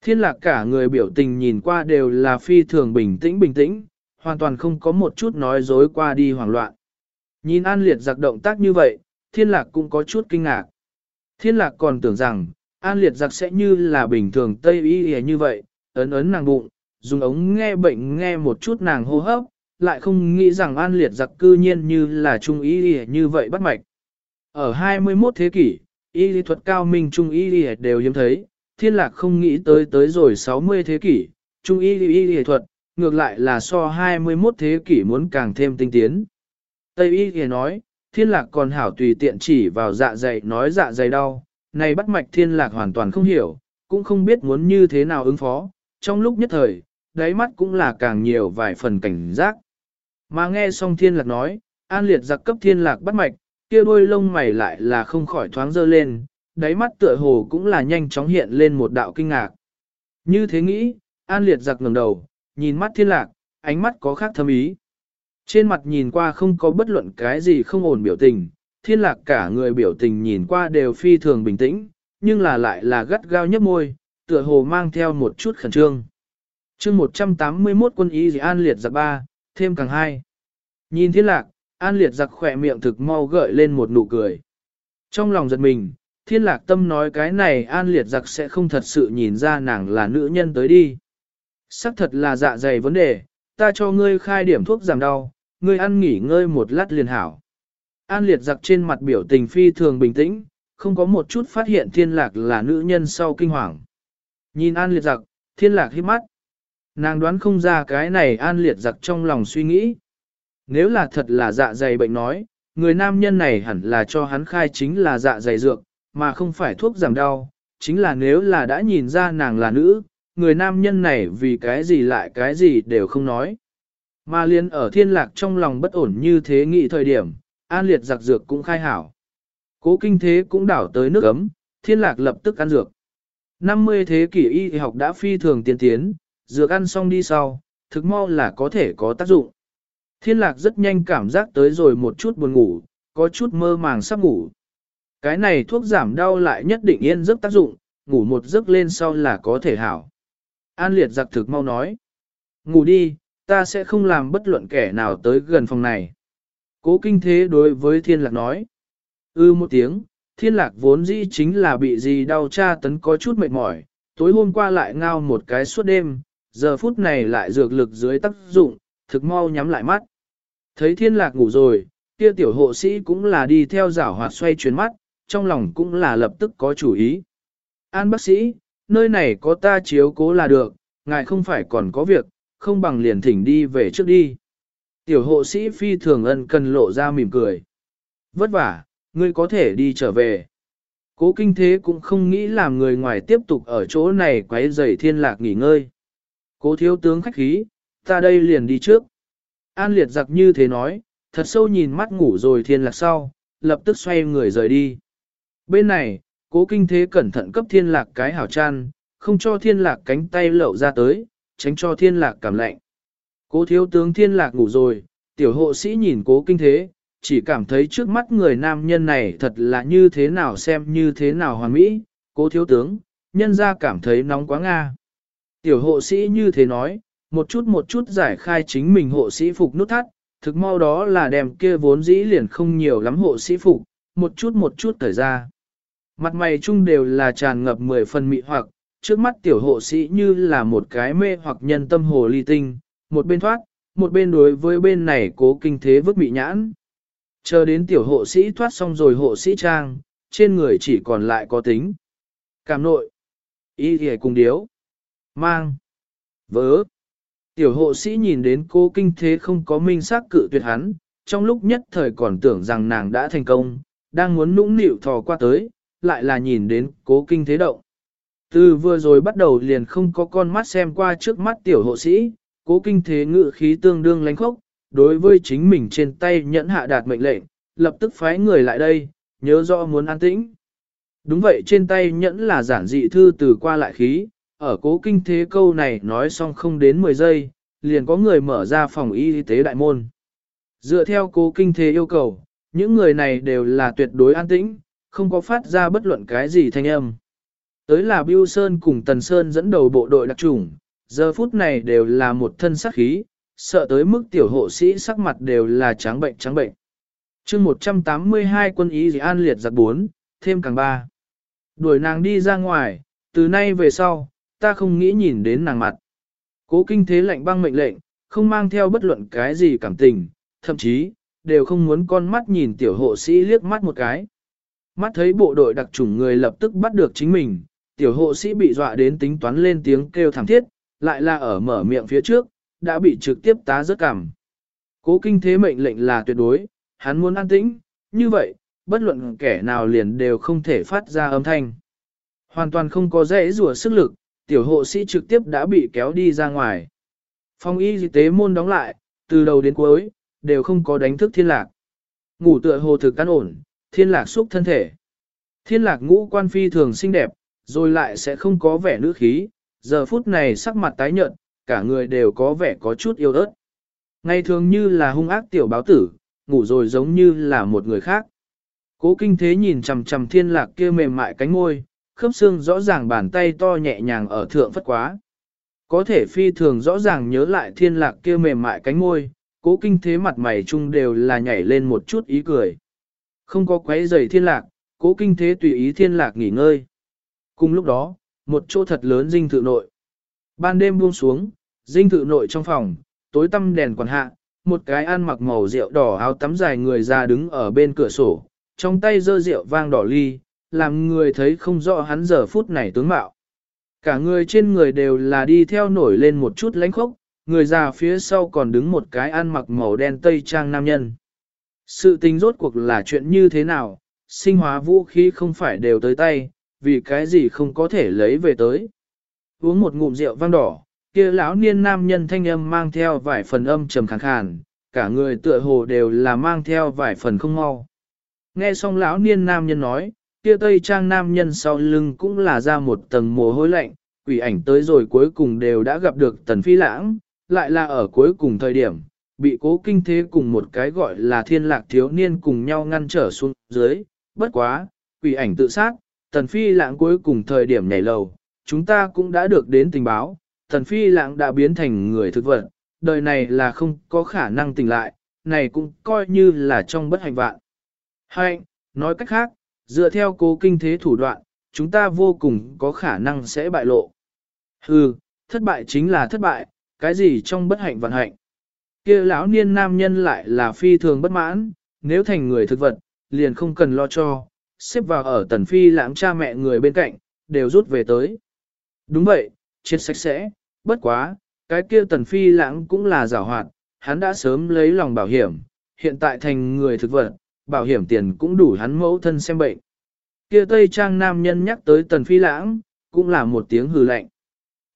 Thiên lạc cả người biểu tình nhìn qua đều là phi thường bình tĩnh bình tĩnh, hoàn toàn không có một chút nói dối qua đi hoảng loạn. Nhìn An Liệt giặc động tác như vậy, thiên lạc cũng có chút kinh ngạc. Thiên lạc còn tưởng rằng, An Liệt giặc sẽ như là bình thường Tây Y như vậy, ấn ấn nàng bụng, dùng ống nghe bệnh nghe một chút nàng hô hấp, lại không nghĩ rằng An Liệt giặc cư nhiên như là Trung Y như vậy bắt mạch. Ở 21 thế kỷ, y lý thuật cao minh Trung Y đều hiếm thấy, thiên lạc không nghĩ tới tới rồi 60 thế kỷ, Trung Y Y thuật, ngược lại là so 21 thế kỷ muốn càng thêm tinh tiến. Tây Y thì nói, thiên lạc còn hảo tùy tiện chỉ vào dạ dày nói dạ dày đau, này bắt mạch thiên lạc hoàn toàn không hiểu, cũng không biết muốn như thế nào ứng phó, trong lúc nhất thời, đáy mắt cũng là càng nhiều vài phần cảnh giác. Mà nghe xong thiên lạc nói, an liệt giặc cấp thiên lạc bắt mạch, kia đôi lông mày lại là không khỏi thoáng dơ lên, đáy mắt tựa hồ cũng là nhanh chóng hiện lên một đạo kinh ngạc. Như thế nghĩ, an liệt giặc ngẩng đầu, nhìn mắt thiên lạc, ánh mắt có khác thâm ý. Trên mặt nhìn qua không có bất luận cái gì không ổn biểu tình, thiên lạc cả người biểu tình nhìn qua đều phi thường bình tĩnh, nhưng là lại là gắt gao nhấp môi, tựa hồ mang theo một chút khẩn trương. chương 181 quân ý gì an liệt giặc ba, thêm càng hai. Nhìn thiên lạc, an liệt giặc khỏe miệng thực mau gợi lên một nụ cười. Trong lòng giật mình, thiên lạc tâm nói cái này an liệt giặc sẽ không thật sự nhìn ra nàng là nữ nhân tới đi. Sắc thật là dạ dày vấn đề, ta cho ngươi khai điểm thuốc giảm đau, ngươi ăn nghỉ ngơi một lát liền hảo. An liệt giặc trên mặt biểu tình phi thường bình tĩnh, không có một chút phát hiện thiên lạc là nữ nhân sau kinh hoàng. Nhìn an liệt giặc, thiên lạc hiếp mắt. Nàng đoán không ra cái này an liệt giặc trong lòng suy nghĩ. Nếu là thật là dạ dày bệnh nói, người nam nhân này hẳn là cho hắn khai chính là dạ dày dược, mà không phải thuốc giảm đau. Chính là nếu là đã nhìn ra nàng là nữ, người nam nhân này vì cái gì lại cái gì đều không nói. Mà liên ở thiên lạc trong lòng bất ổn như thế nghị thời điểm, an liệt giặc dược cũng khai hảo. Cố kinh thế cũng đảo tới nước ấm, thiên lạc lập tức ăn dược. 50 thế kỷ y học đã phi thường tiên tiến, dược ăn xong đi sau, thực mau là có thể có tác dụng. Thiên lạc rất nhanh cảm giác tới rồi một chút buồn ngủ, có chút mơ màng sắp ngủ. Cái này thuốc giảm đau lại nhất định yên giấc tác dụng, ngủ một giấc lên sau là có thể hảo. An liệt giặc thực mau nói. Ngủ đi, ta sẽ không làm bất luận kẻ nào tới gần phòng này. Cố kinh thế đối với thiên lạc nói. Ư ừ một tiếng, thiên lạc vốn dĩ chính là bị gì đau tra tấn có chút mệt mỏi, tối hôm qua lại ngao một cái suốt đêm, giờ phút này lại dược lực dưới tác dụng, thực mau nhắm lại mắt. Thấy thiên lạc ngủ rồi, kia tiểu hộ sĩ cũng là đi theo giảo hoạt xoay chuyển mắt, trong lòng cũng là lập tức có chủ ý. An bác sĩ, nơi này có ta chiếu cố là được, ngài không phải còn có việc, không bằng liền thỉnh đi về trước đi. Tiểu hộ sĩ phi thường ân cần lộ ra mỉm cười. Vất vả, ngươi có thể đi trở về. Cố kinh thế cũng không nghĩ làm người ngoài tiếp tục ở chỗ này quấy rầy thiên lạc nghỉ ngơi. Cố thiếu tướng khách khí, ta đây liền đi trước. An liệt giặc như thế nói, thật sâu nhìn mắt ngủ rồi thiên lạc sau, lập tức xoay người rời đi. Bên này, cố kinh thế cẩn thận cấp thiên lạc cái hảo chăn, không cho thiên lạc cánh tay lậu ra tới, tránh cho thiên lạc cảm lạnh. Cố thiếu tướng thiên lạc ngủ rồi, tiểu hộ sĩ nhìn cố kinh thế, chỉ cảm thấy trước mắt người nam nhân này thật là như thế nào xem như thế nào hoàn mỹ, cố thiếu tướng, nhân ra cảm thấy nóng quá nga. Tiểu hộ sĩ như thế nói, một chút một chút giải khai chính mình hộ sĩ phục nút thắt, thực mau đó là đem kia vốn dĩ liền không nhiều lắm hộ sĩ phục, một chút một chút thời ra. Mặt mày chung đều là tràn ngập mười phần mị hoặc, trước mắt tiểu hộ sĩ như là một cái mê hoặc nhân tâm hồ ly tinh, một bên thoát, một bên đối với bên này cố kinh thế vứt bị nhãn. Chờ đến tiểu hộ sĩ thoát xong rồi hộ sĩ trang, trên người chỉ còn lại có tính. Cảm nội, y thì cùng điếu, mang, vớ. Tiểu hộ sĩ nhìn đến cô kinh thế không có minh xác cự tuyệt hắn, trong lúc nhất thời còn tưởng rằng nàng đã thành công, đang muốn nũng nịu thò qua tới, lại là nhìn đến cố kinh thế động. Từ vừa rồi bắt đầu liền không có con mắt xem qua trước mắt tiểu hộ sĩ, cố kinh thế ngự khí tương đương lánh khốc, đối với chính mình trên tay nhẫn hạ đạt mệnh lệnh, lập tức phái người lại đây, nhớ rõ muốn an tĩnh. Đúng vậy trên tay nhẫn là giản dị thư từ qua lại khí, ở cố kinh thế câu này nói xong không đến 10 giây, liền có người mở ra phòng y tế đại môn. Dựa theo cố kinh thế yêu cầu, những người này đều là tuyệt đối an tĩnh, không có phát ra bất luận cái gì thanh âm. Tới là Bưu Sơn cùng Tần Sơn dẫn đầu bộ đội đặc trùng, giờ phút này đều là một thân sắc khí, sợ tới mức tiểu hộ sĩ sắc mặt đều là trắng bệnh trắng bệnh. chương 182 quân ý gì an liệt giặc 4, thêm càng 3. Đuổi nàng đi ra ngoài, từ nay về sau, ta không nghĩ nhìn đến nàng mặt. Cố kinh thế lạnh băng mệnh lệnh, không mang theo bất luận cái gì cảm tình, thậm chí, đều không muốn con mắt nhìn tiểu hộ sĩ liếc mắt một cái. Mắt thấy bộ đội đặc chủng người lập tức bắt được chính mình, tiểu hộ sĩ bị dọa đến tính toán lên tiếng kêu thảm thiết, lại là ở mở miệng phía trước, đã bị trực tiếp tá rớt cảm. Cố kinh thế mệnh lệnh là tuyệt đối, hắn muốn an tĩnh, như vậy, bất luận kẻ nào liền đều không thể phát ra âm thanh. Hoàn toàn không có dễ rùa sức lực, tiểu hộ sĩ trực tiếp đã bị kéo đi ra ngoài. Phòng y tế môn đóng lại, từ đầu đến cuối, đều không có đánh thức thiên lạc. Ngủ tựa hồ thực căn ổn, thiên lạc xúc thân thể. Thiên lạc ngũ quan phi thường xinh đẹp, rồi lại sẽ không có vẻ nữ khí, giờ phút này sắc mặt tái nhợt, cả người đều có vẻ có chút yêu ớt. Ngày thường như là hung ác tiểu báo tử, ngủ rồi giống như là một người khác. Cố kinh thế nhìn chầm chầm thiên lạc kia mềm mại cánh ngôi khớp xương rõ ràng bàn tay to nhẹ nhàng ở thượng phất quá. Có thể phi thường rõ ràng nhớ lại thiên lạc kia mềm mại cánh môi, cố kinh thế mặt mày chung đều là nhảy lên một chút ý cười. Không có quấy giày thiên lạc, cố kinh thế tùy ý thiên lạc nghỉ ngơi. Cùng lúc đó, một chỗ thật lớn dinh thự nội. Ban đêm buông xuống, dinh thự nội trong phòng, tối tăm đèn còn hạ, một cái ăn mặc màu rượu đỏ áo tắm dài người ra đứng ở bên cửa sổ, trong tay dơ rượu vang đỏ ly, làm người thấy không rõ hắn giờ phút này tướng mạo. Cả người trên người đều là đi theo nổi lên một chút lánh khốc, người già phía sau còn đứng một cái ăn mặc màu đen tây trang nam nhân. Sự tình rốt cuộc là chuyện như thế nào, sinh hóa vũ khí không phải đều tới tay, vì cái gì không có thể lấy về tới. Uống một ngụm rượu vang đỏ, kia lão niên nam nhân thanh âm mang theo vài phần âm trầm khàn khàn, cả người tựa hồ đều là mang theo vài phần không mau. Nghe xong lão niên nam nhân nói, kia tây trang nam nhân sau lưng cũng là ra một tầng mồ hôi lạnh, quỷ ảnh tới rồi cuối cùng đều đã gặp được tần phi lãng, lại là ở cuối cùng thời điểm, bị cố kinh thế cùng một cái gọi là thiên lạc thiếu niên cùng nhau ngăn trở xuống dưới, bất quá, quỷ ảnh tự sát, tần phi lãng cuối cùng thời điểm nhảy lầu, chúng ta cũng đã được đến tình báo, tần phi lãng đã biến thành người thực vật, đời này là không có khả năng tỉnh lại, này cũng coi như là trong bất hạnh vạn. Hạnh, nói cách khác, dựa theo cố kinh thế thủ đoạn, chúng ta vô cùng có khả năng sẽ bại lộ. Hừ, thất bại chính là thất bại, cái gì trong bất hạnh vận hạnh. kia lão niên nam nhân lại là phi thường bất mãn, nếu thành người thực vật, liền không cần lo cho, xếp vào ở tần phi lãng cha mẹ người bên cạnh, đều rút về tới. Đúng vậy, chết sạch sẽ, bất quá, cái kia tần phi lãng cũng là giảo hoạt, hắn đã sớm lấy lòng bảo hiểm, hiện tại thành người thực vật, bảo hiểm tiền cũng đủ hắn mẫu thân xem bệnh. Kia Tây Trang nam nhân nhắc tới Tần Phi Lãng, cũng là một tiếng hừ lạnh.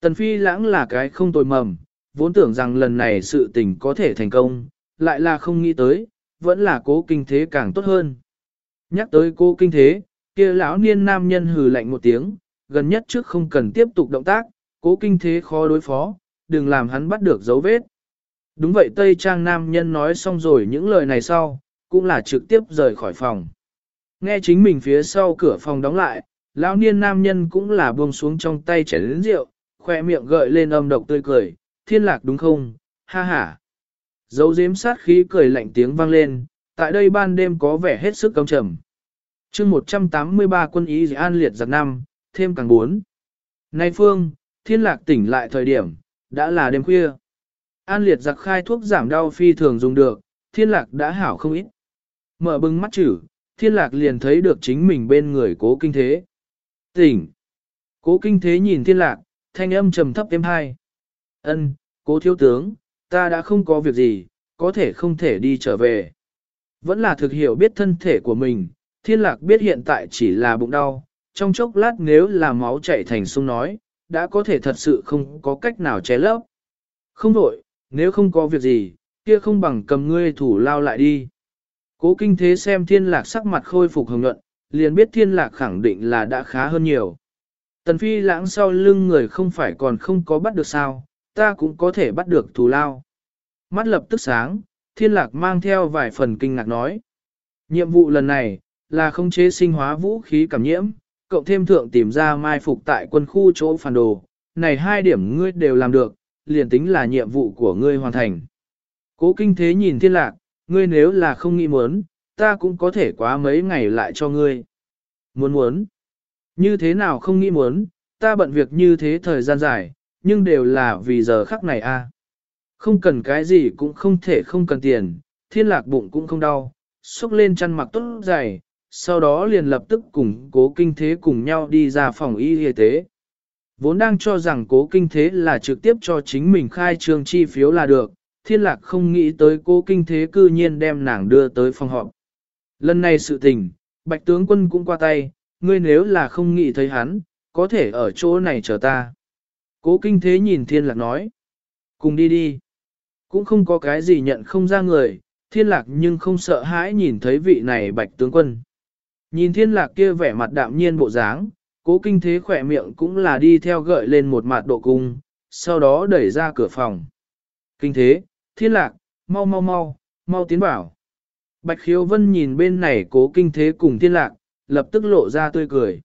Tần Phi Lãng là cái không tồi mầm, vốn tưởng rằng lần này sự tình có thể thành công, lại là không nghĩ tới, vẫn là cố kinh thế càng tốt hơn. Nhắc tới cố kinh thế, kia lão niên nam nhân hừ lạnh một tiếng, gần nhất trước không cần tiếp tục động tác, cố kinh thế khó đối phó, đừng làm hắn bắt được dấu vết. Đúng vậy Tây Trang nam nhân nói xong rồi những lời này sau, cũng là trực tiếp rời khỏi phòng. Nghe chính mình phía sau cửa phòng đóng lại, lão niên nam nhân cũng là buông xuống trong tay chảy lớn rượu, khoe miệng gợi lên âm độc tươi cười, thiên lạc đúng không, ha ha. Dấu giếm sát khí cười lạnh tiếng vang lên, tại đây ban đêm có vẻ hết sức cấm trầm. chương 183 quân ý an liệt giặc năm, thêm càng bốn. Nay phương, thiên lạc tỉnh lại thời điểm, đã là đêm khuya. An liệt giặc khai thuốc giảm đau phi thường dùng được, thiên lạc đã hảo không ít. Mở bừng mắt chữ, thiên lạc liền thấy được chính mình bên người cố kinh thế. Tỉnh! Cố kinh thế nhìn thiên lạc, thanh âm trầm thấp êm hai. ân cố thiếu tướng, ta đã không có việc gì, có thể không thể đi trở về. Vẫn là thực hiểu biết thân thể của mình, thiên lạc biết hiện tại chỉ là bụng đau, trong chốc lát nếu là máu chảy thành sông nói, đã có thể thật sự không có cách nào che lấp. Không đổi, nếu không có việc gì, kia không bằng cầm ngươi thủ lao lại đi. Cố kinh thế xem thiên lạc sắc mặt khôi phục hồng nhuận, liền biết thiên lạc khẳng định là đã khá hơn nhiều. Tần phi lãng sau lưng người không phải còn không có bắt được sao, ta cũng có thể bắt được thù lao. Mắt lập tức sáng, thiên lạc mang theo vài phần kinh ngạc nói. Nhiệm vụ lần này, là không chế sinh hóa vũ khí cảm nhiễm, cộng thêm thượng tìm ra mai phục tại quân khu chỗ phản đồ. Này hai điểm ngươi đều làm được, liền tính là nhiệm vụ của ngươi hoàn thành. Cố kinh thế nhìn thiên lạc, ngươi nếu là không nghĩ muốn, ta cũng có thể quá mấy ngày lại cho ngươi. Muốn muốn. Như thế nào không nghĩ muốn, ta bận việc như thế thời gian dài, nhưng đều là vì giờ khắc này a. Không cần cái gì cũng không thể không cần tiền, thiên lạc bụng cũng không đau, xúc lên chăn mặc tốt dày, sau đó liền lập tức cùng cố kinh thế cùng nhau đi ra phòng y y tế. Vốn đang cho rằng cố kinh thế là trực tiếp cho chính mình khai trương chi phiếu là được, thiên lạc không nghĩ tới cố kinh thế cư nhiên đem nàng đưa tới phòng họp. Lần này sự tình, bạch tướng quân cũng qua tay, ngươi nếu là không nghĩ thấy hắn, có thể ở chỗ này chờ ta. Cố kinh thế nhìn thiên lạc nói, cùng đi đi. Cũng không có cái gì nhận không ra người, thiên lạc nhưng không sợ hãi nhìn thấy vị này bạch tướng quân. Nhìn thiên lạc kia vẻ mặt đạm nhiên bộ dáng, cố kinh thế khỏe miệng cũng là đi theo gợi lên một mặt độ cung, sau đó đẩy ra cửa phòng. Kinh thế, thiên lạc, mau mau mau, mau tiến bảo. Bạch khiếu vân nhìn bên này cố kinh thế cùng thiên lạc, lập tức lộ ra tươi cười.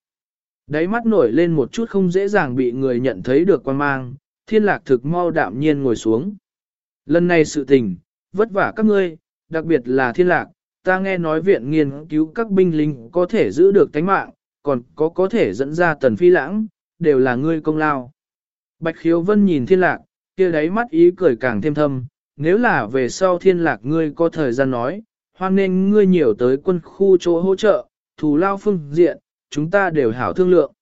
Đáy mắt nổi lên một chút không dễ dàng bị người nhận thấy được quan mang, thiên lạc thực mau đạm nhiên ngồi xuống. Lần này sự tình, vất vả các ngươi, đặc biệt là thiên lạc, ta nghe nói viện nghiên cứu các binh lính có thể giữ được tánh mạng, còn có có thể dẫn ra tần phi lãng, đều là ngươi công lao. Bạch khiếu vân nhìn thiên lạc, kia đáy mắt ý cười càng thêm thâm, nếu là về sau thiên lạc ngươi có thời gian nói, hoan nên ngươi nhiều tới quân khu chỗ hỗ trợ, thù lao phương diện, chúng ta đều hảo thương lượng.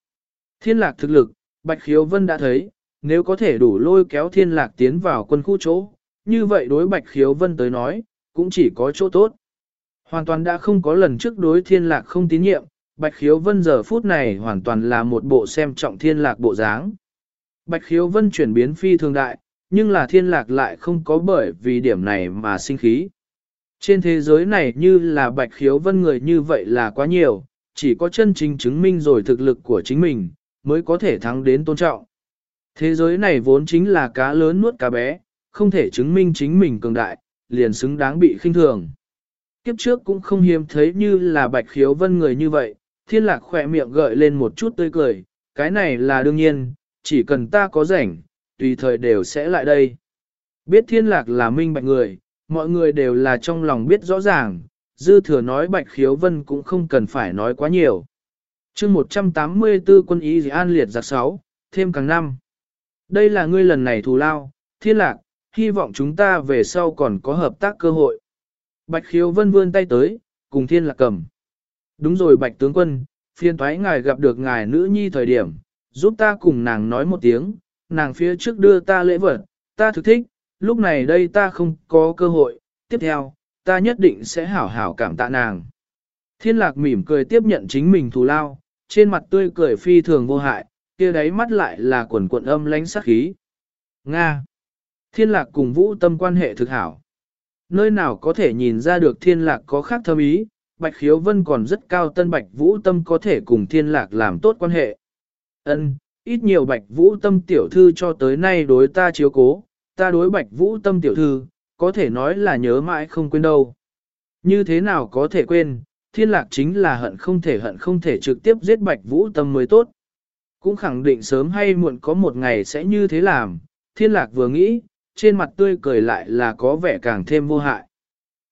Thiên lạc thực lực, Bạch khiếu vân đã thấy, nếu có thể đủ lôi kéo thiên lạc tiến vào quân khu chỗ, như vậy đối Bạch khiếu vân tới nói, cũng chỉ có chỗ tốt. Hoàn toàn đã không có lần trước đối thiên lạc không tín nhiệm, Bạch Khiếu Vân giờ phút này hoàn toàn là một bộ xem trọng thiên lạc bộ dáng. Bạch Khiếu Vân chuyển biến phi thường đại, nhưng là thiên lạc lại không có bởi vì điểm này mà sinh khí. Trên thế giới này như là Bạch Khiếu Vân người như vậy là quá nhiều, chỉ có chân chính chứng minh rồi thực lực của chính mình, mới có thể thắng đến tôn trọng. Thế giới này vốn chính là cá lớn nuốt cá bé, không thể chứng minh chính mình cường đại, liền xứng đáng bị khinh thường. Kiếp trước cũng không hiếm thấy như là bạch khiếu vân người như vậy, thiên lạc khỏe miệng gợi lên một chút tươi cười, cái này là đương nhiên, chỉ cần ta có rảnh, tùy thời đều sẽ lại đây. Biết thiên lạc là minh bạch người, mọi người đều là trong lòng biết rõ ràng, dư thừa nói bạch khiếu vân cũng không cần phải nói quá nhiều. chương 184 quân ý an liệt giặc 6, thêm càng năm. Đây là ngươi lần này thù lao, thiên lạc, hy vọng chúng ta về sau còn có hợp tác cơ hội. Bạch khiếu vân vươn tay tới, cùng thiên lạc cầm. Đúng rồi bạch tướng quân, phiên thoái ngài gặp được ngài nữ nhi thời điểm, giúp ta cùng nàng nói một tiếng, nàng phía trước đưa ta lễ vật, ta thực thích, lúc này đây ta không có cơ hội, tiếp theo, ta nhất định sẽ hảo hảo cảm tạ nàng. Thiên lạc mỉm cười tiếp nhận chính mình thù lao, trên mặt tươi cười phi thường vô hại, kia đáy mắt lại là quần quần âm lánh sắc khí. Nga Thiên lạc cùng vũ tâm quan hệ thực hảo nơi nào có thể nhìn ra được thiên lạc có khác thâm ý, Bạch Khiếu Vân còn rất cao tân Bạch Vũ Tâm có thể cùng thiên lạc làm tốt quan hệ. ân ít nhiều Bạch Vũ Tâm tiểu thư cho tới nay đối ta chiếu cố, ta đối Bạch Vũ Tâm tiểu thư, có thể nói là nhớ mãi không quên đâu. Như thế nào có thể quên, thiên lạc chính là hận không thể hận không thể trực tiếp giết Bạch Vũ Tâm mới tốt. Cũng khẳng định sớm hay muộn có một ngày sẽ như thế làm, thiên lạc vừa nghĩ, trên mặt tươi cười lại là có vẻ càng thêm vô hại.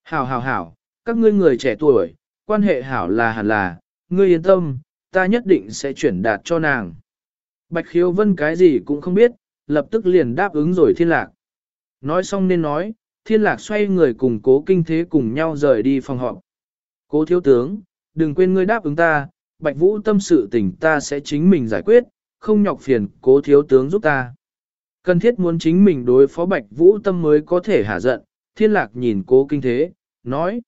Hảo hảo hảo, các ngươi người trẻ tuổi, quan hệ hảo là hẳn là, ngươi yên tâm, ta nhất định sẽ chuyển đạt cho nàng. Bạch khiếu vân cái gì cũng không biết, lập tức liền đáp ứng rồi thiên lạc. Nói xong nên nói, thiên lạc xoay người cùng cố kinh thế cùng nhau rời đi phòng họp. Cố thiếu tướng, đừng quên ngươi đáp ứng ta, Bạch Vũ tâm sự tình ta sẽ chính mình giải quyết, không nhọc phiền cố thiếu tướng giúp ta. Cần thiết muốn chính mình đối phó Bạch Vũ tâm mới có thể hạ giận, thiên lạc nhìn cố kinh thế, nói.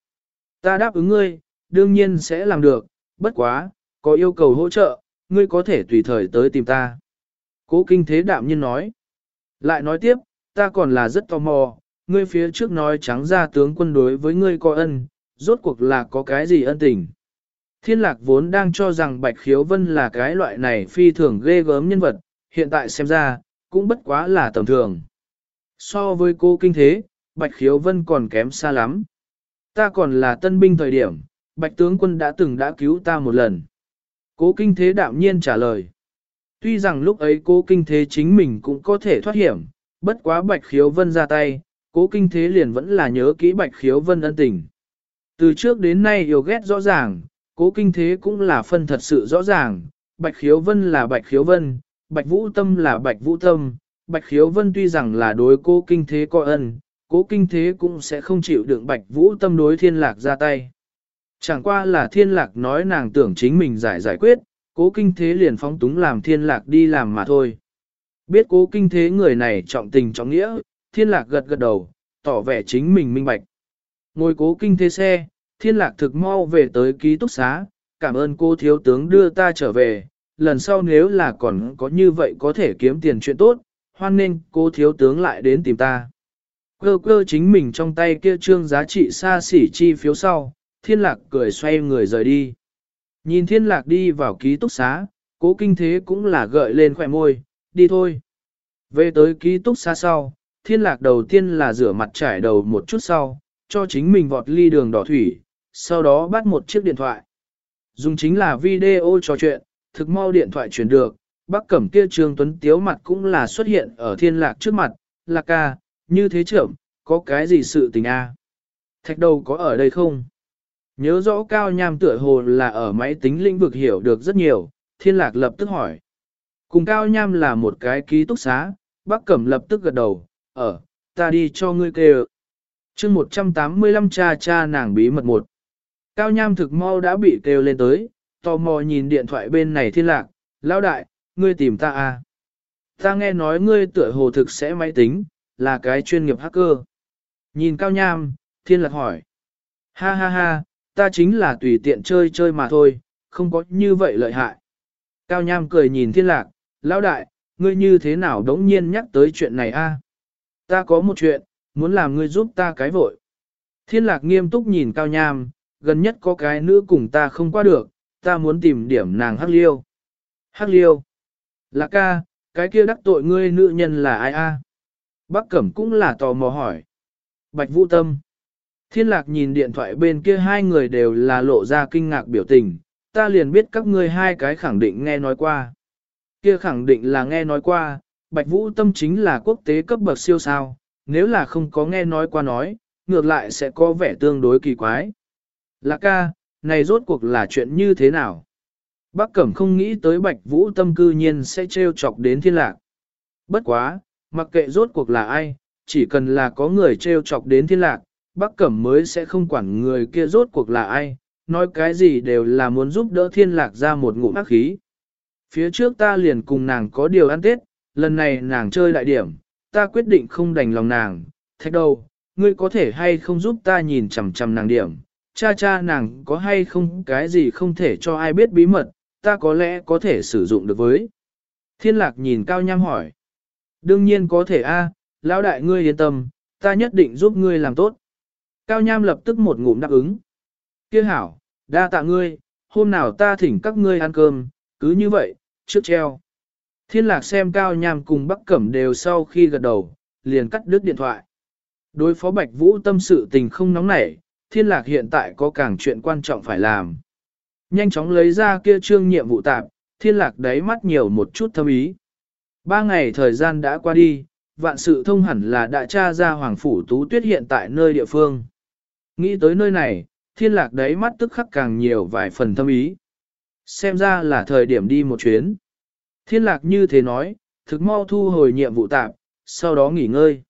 Ta đáp ứng ngươi, đương nhiên sẽ làm được, bất quá, có yêu cầu hỗ trợ, ngươi có thể tùy thời tới tìm ta. Cố kinh thế đạm nhiên nói. Lại nói tiếp, ta còn là rất tò mò, ngươi phía trước nói trắng ra tướng quân đối với ngươi có ân, rốt cuộc là có cái gì ân tình. Thiên lạc vốn đang cho rằng Bạch Khiếu Vân là cái loại này phi thường ghê gớm nhân vật, hiện tại xem ra, cũng bất quá là tầm thường. So với cô kinh thế, Bạch Khiếu Vân còn kém xa lắm. Ta còn là tân binh thời điểm, Bạch tướng quân đã từng đã cứu ta một lần. Cố kinh thế đạm nhiên trả lời. Tuy rằng lúc ấy cố kinh thế chính mình cũng có thể thoát hiểm, bất quá Bạch Khiếu Vân ra tay, cố kinh thế liền vẫn là nhớ kỹ Bạch Khiếu Vân ân tình. Từ trước đến nay yêu ghét rõ ràng, cố kinh thế cũng là phân thật sự rõ ràng, Bạch Khiếu Vân là Bạch Khiếu Vân, Bạch Vũ Tâm là Bạch Vũ Tâm, Bạch Khiếu Vân tuy rằng là đối cố kinh thế có ân, cố kinh thế cũng sẽ không chịu đựng Bạch Vũ Tâm đối thiên lạc ra tay. Chẳng qua là thiên lạc nói nàng tưởng chính mình giải giải quyết, cố kinh thế liền phóng túng làm thiên lạc đi làm mà thôi. Biết cố kinh thế người này trọng tình trọng nghĩa, thiên lạc gật gật đầu, tỏ vẻ chính mình minh bạch. Ngồi cố kinh thế xe, thiên lạc thực mau về tới ký túc xá, cảm ơn cô thiếu tướng đưa ta trở về, lần sau nếu là còn có như vậy có thể kiếm tiền chuyện tốt, hoan nên cô thiếu tướng lại đến tìm ta. Cơ cơ chính mình trong tay kia trương giá trị xa xỉ chi phiếu sau, thiên lạc cười xoay người rời đi. Nhìn thiên lạc đi vào ký túc xá, cố kinh thế cũng là gợi lên khỏe môi, đi thôi. Về tới ký túc xá sau, thiên lạc đầu tiên là rửa mặt trải đầu một chút sau, cho chính mình vọt ly đường đỏ thủy, sau đó bắt một chiếc điện thoại. Dùng chính là video trò chuyện, thực mau điện thoại chuyển được, bác cẩm kia trường tuấn tiếu mặt cũng là xuất hiện ở thiên lạc trước mặt, lạc ca, như thế trưởng, có cái gì sự tình a Thạch đầu có ở đây không? Nhớ rõ cao nham tựa hồ là ở máy tính lĩnh vực hiểu được rất nhiều, thiên lạc lập tức hỏi. Cùng cao nham là một cái ký túc xá, bác cẩm lập tức gật đầu, ở, ta đi cho ngươi kêu. chương 185 cha cha nàng bí mật một. Cao nham thực mau đã bị kêu lên tới, tò mò nhìn điện thoại bên này thiên lạc, lão đại, ngươi tìm ta à? Ta nghe nói ngươi tựa hồ thực sẽ máy tính, là cái chuyên nghiệp hacker. Nhìn cao nham, thiên lạc hỏi. Ha ha ha, ta chính là tùy tiện chơi chơi mà thôi, không có như vậy lợi hại. Cao nham cười nhìn thiên lạc, lão đại, ngươi như thế nào đống nhiên nhắc tới chuyện này a? Ta có một chuyện, muốn làm ngươi giúp ta cái vội. Thiên lạc nghiêm túc nhìn cao nham, gần nhất có cái nữ cùng ta không qua được, ta muốn tìm điểm nàng hắc liêu. Hắc liêu. Lạc ca, cái kia đắc tội ngươi nữ nhân là ai a? Bác Cẩm cũng là tò mò hỏi. Bạch Vũ Tâm. Thiên lạc nhìn điện thoại bên kia hai người đều là lộ ra kinh ngạc biểu tình, ta liền biết các ngươi hai cái khẳng định nghe nói qua. Kia khẳng định là nghe nói qua, Bạch Vũ Tâm chính là quốc tế cấp bậc siêu sao, nếu là không có nghe nói qua nói, ngược lại sẽ có vẻ tương đối kỳ quái. Lạc ca, này rốt cuộc là chuyện như thế nào? Bác Cẩm không nghĩ tới Bạch Vũ Tâm cư nhiên sẽ trêu chọc đến thiên lạc. Bất quá, mặc kệ rốt cuộc là ai, chỉ cần là có người trêu chọc đến thiên lạc, Bắc Cẩm mới sẽ không quản người kia rốt cuộc là ai, nói cái gì đều là muốn giúp đỡ thiên lạc ra một ngụm ác khí. Phía trước ta liền cùng nàng có điều ăn tết, lần này nàng chơi đại điểm, ta quyết định không đành lòng nàng, thách đâu, ngươi có thể hay không giúp ta nhìn chằm chằm nàng điểm, cha cha nàng có hay không cái gì không thể cho ai biết bí mật, ta có lẽ có thể sử dụng được với. Thiên lạc nhìn Cao Nham hỏi. Đương nhiên có thể a lão đại ngươi yên tâm, ta nhất định giúp ngươi làm tốt. Cao Nham lập tức một ngụm đáp ứng. Kia hảo, đa tạ ngươi, hôm nào ta thỉnh các ngươi ăn cơm, cứ như vậy, trước treo. Thiên lạc xem Cao Nham cùng Bắc Cẩm đều sau khi gật đầu, liền cắt đứt điện thoại. Đối phó Bạch Vũ tâm sự tình không nóng nảy, thiên lạc hiện tại có càng chuyện quan trọng phải làm. Nhanh chóng lấy ra kia trương nhiệm vụ tạp, thiên lạc đáy mắt nhiều một chút thâm ý. Ba ngày thời gian đã qua đi, vạn sự thông hẳn là đã tra ra Hoàng Phủ Tú Tuyết hiện tại nơi địa phương. Nghĩ tới nơi này, thiên lạc đáy mắt tức khắc càng nhiều vài phần thâm ý. Xem ra là thời điểm đi một chuyến. Thiên lạc như thế nói, thực mau thu hồi nhiệm vụ tạp, sau đó nghỉ ngơi.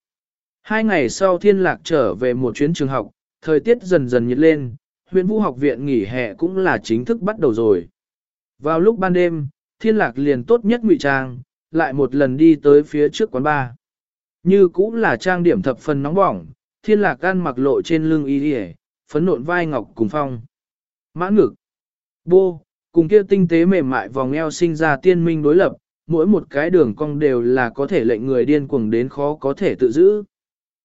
Hai ngày sau thiên lạc trở về một chuyến trường học, thời tiết dần dần nhiệt lên, huyện vũ học viện nghỉ hè cũng là chính thức bắt đầu rồi. Vào lúc ban đêm, thiên lạc liền tốt nhất ngụy trang, lại một lần đi tới phía trước quán bar. Như cũng là trang điểm thập phần nóng bỏng, thiên lạc ăn mặc lộ trên lưng y hề, phấn nộn vai ngọc cùng phong. Mã ngực, bô, cùng kia tinh tế mềm mại vòng eo sinh ra tiên minh đối lập, mỗi một cái đường cong đều là có thể lệnh người điên cuồng đến khó có thể tự giữ.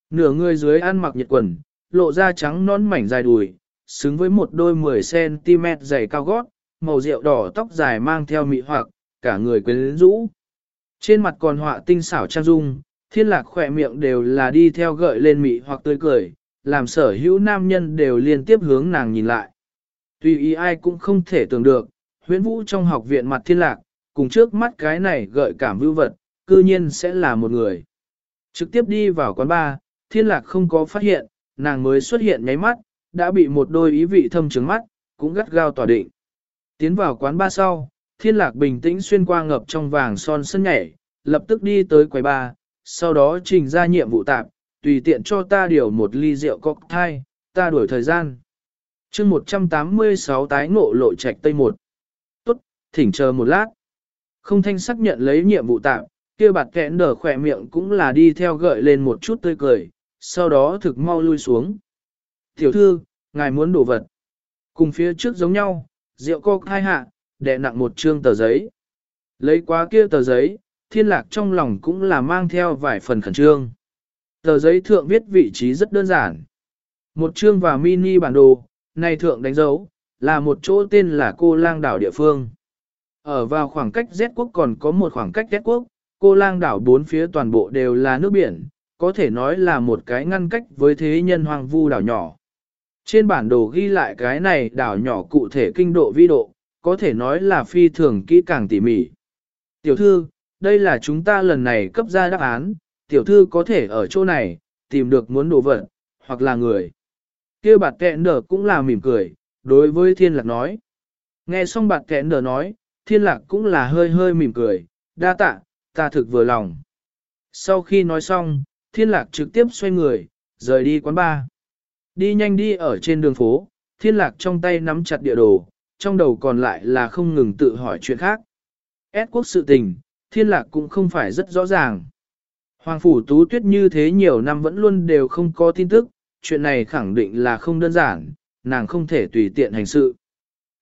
Nửa người dưới ăn mặc nhiệt quần, lộ ra trắng non mảnh dài đùi, xứng với một đôi 10cm dày cao gót, màu rượu đỏ tóc dài mang theo mị hoặc, cả người quyến rũ. Trên mặt còn họa tinh xảo trang dung, thiên lạc khỏe miệng đều là đi theo gợi lên mị hoặc tươi cười, làm sở hữu nam nhân đều liên tiếp hướng nàng nhìn lại. Tuy ý ai cũng không thể tưởng được, huyễn vũ trong học viện mặt thiên lạc, cùng trước mắt cái này gợi cảm vưu vật, cư nhiên sẽ là một người. Trực tiếp đi vào quán bar, thiên lạc không có phát hiện, nàng mới xuất hiện nháy mắt, đã bị một đôi ý vị thâm trứng mắt, cũng gắt gao tỏa định. Tiến vào quán bar sau, thiên lạc bình tĩnh xuyên qua ngập trong vàng son sân nhảy, lập tức đi tới quầy bar, sau đó trình ra nhiệm vụ tạp, tùy tiện cho ta điều một ly rượu cocktail, ta đuổi thời gian. chương 186 tái ngộ lộ trạch tây 1. Tốt, thỉnh chờ một lát. Không thanh xác nhận lấy nhiệm vụ tạm, kia bạt kẽn đờ khỏe miệng cũng là đi theo gợi lên một chút tươi cười, sau đó thực mau lui xuống. Tiểu thư, ngài muốn đổ vật. Cùng phía trước giống nhau, rượu cocktail hạ, đè nặng một trương tờ giấy. Lấy quá kia tờ giấy, thiên lạc trong lòng cũng là mang theo vài phần khẩn trương. Tờ giấy thượng viết vị trí rất đơn giản. Một chương và mini bản đồ, này thượng đánh dấu, là một chỗ tên là cô lang đảo địa phương. Ở vào khoảng cách Z quốc còn có một khoảng cách Z quốc, cô lang đảo bốn phía toàn bộ đều là nước biển, có thể nói là một cái ngăn cách với thế nhân hoang vu đảo nhỏ. Trên bản đồ ghi lại cái này đảo nhỏ cụ thể kinh độ vi độ, có thể nói là phi thường kỹ càng tỉ mỉ. Tiểu thư, đây là chúng ta lần này cấp ra đáp án, tiểu thư có thể ở chỗ này, tìm được muốn đồ vật, hoặc là người. kia bạt kẹn đờ cũng là mỉm cười, đối với thiên lạc nói. Nghe xong bạt kẹn đờ nói, thiên lạc cũng là hơi hơi mỉm cười, đa tạ, ta thực vừa lòng. Sau khi nói xong, thiên lạc trực tiếp xoay người, rời đi quán bar. Đi nhanh đi ở trên đường phố, thiên lạc trong tay nắm chặt địa đồ, trong đầu còn lại là không ngừng tự hỏi chuyện khác. Ed quốc sự tình, thiên lạc cũng không phải rất rõ ràng. Hoàng phủ tú tuyết như thế nhiều năm vẫn luôn đều không có tin tức, chuyện này khẳng định là không đơn giản, nàng không thể tùy tiện hành sự.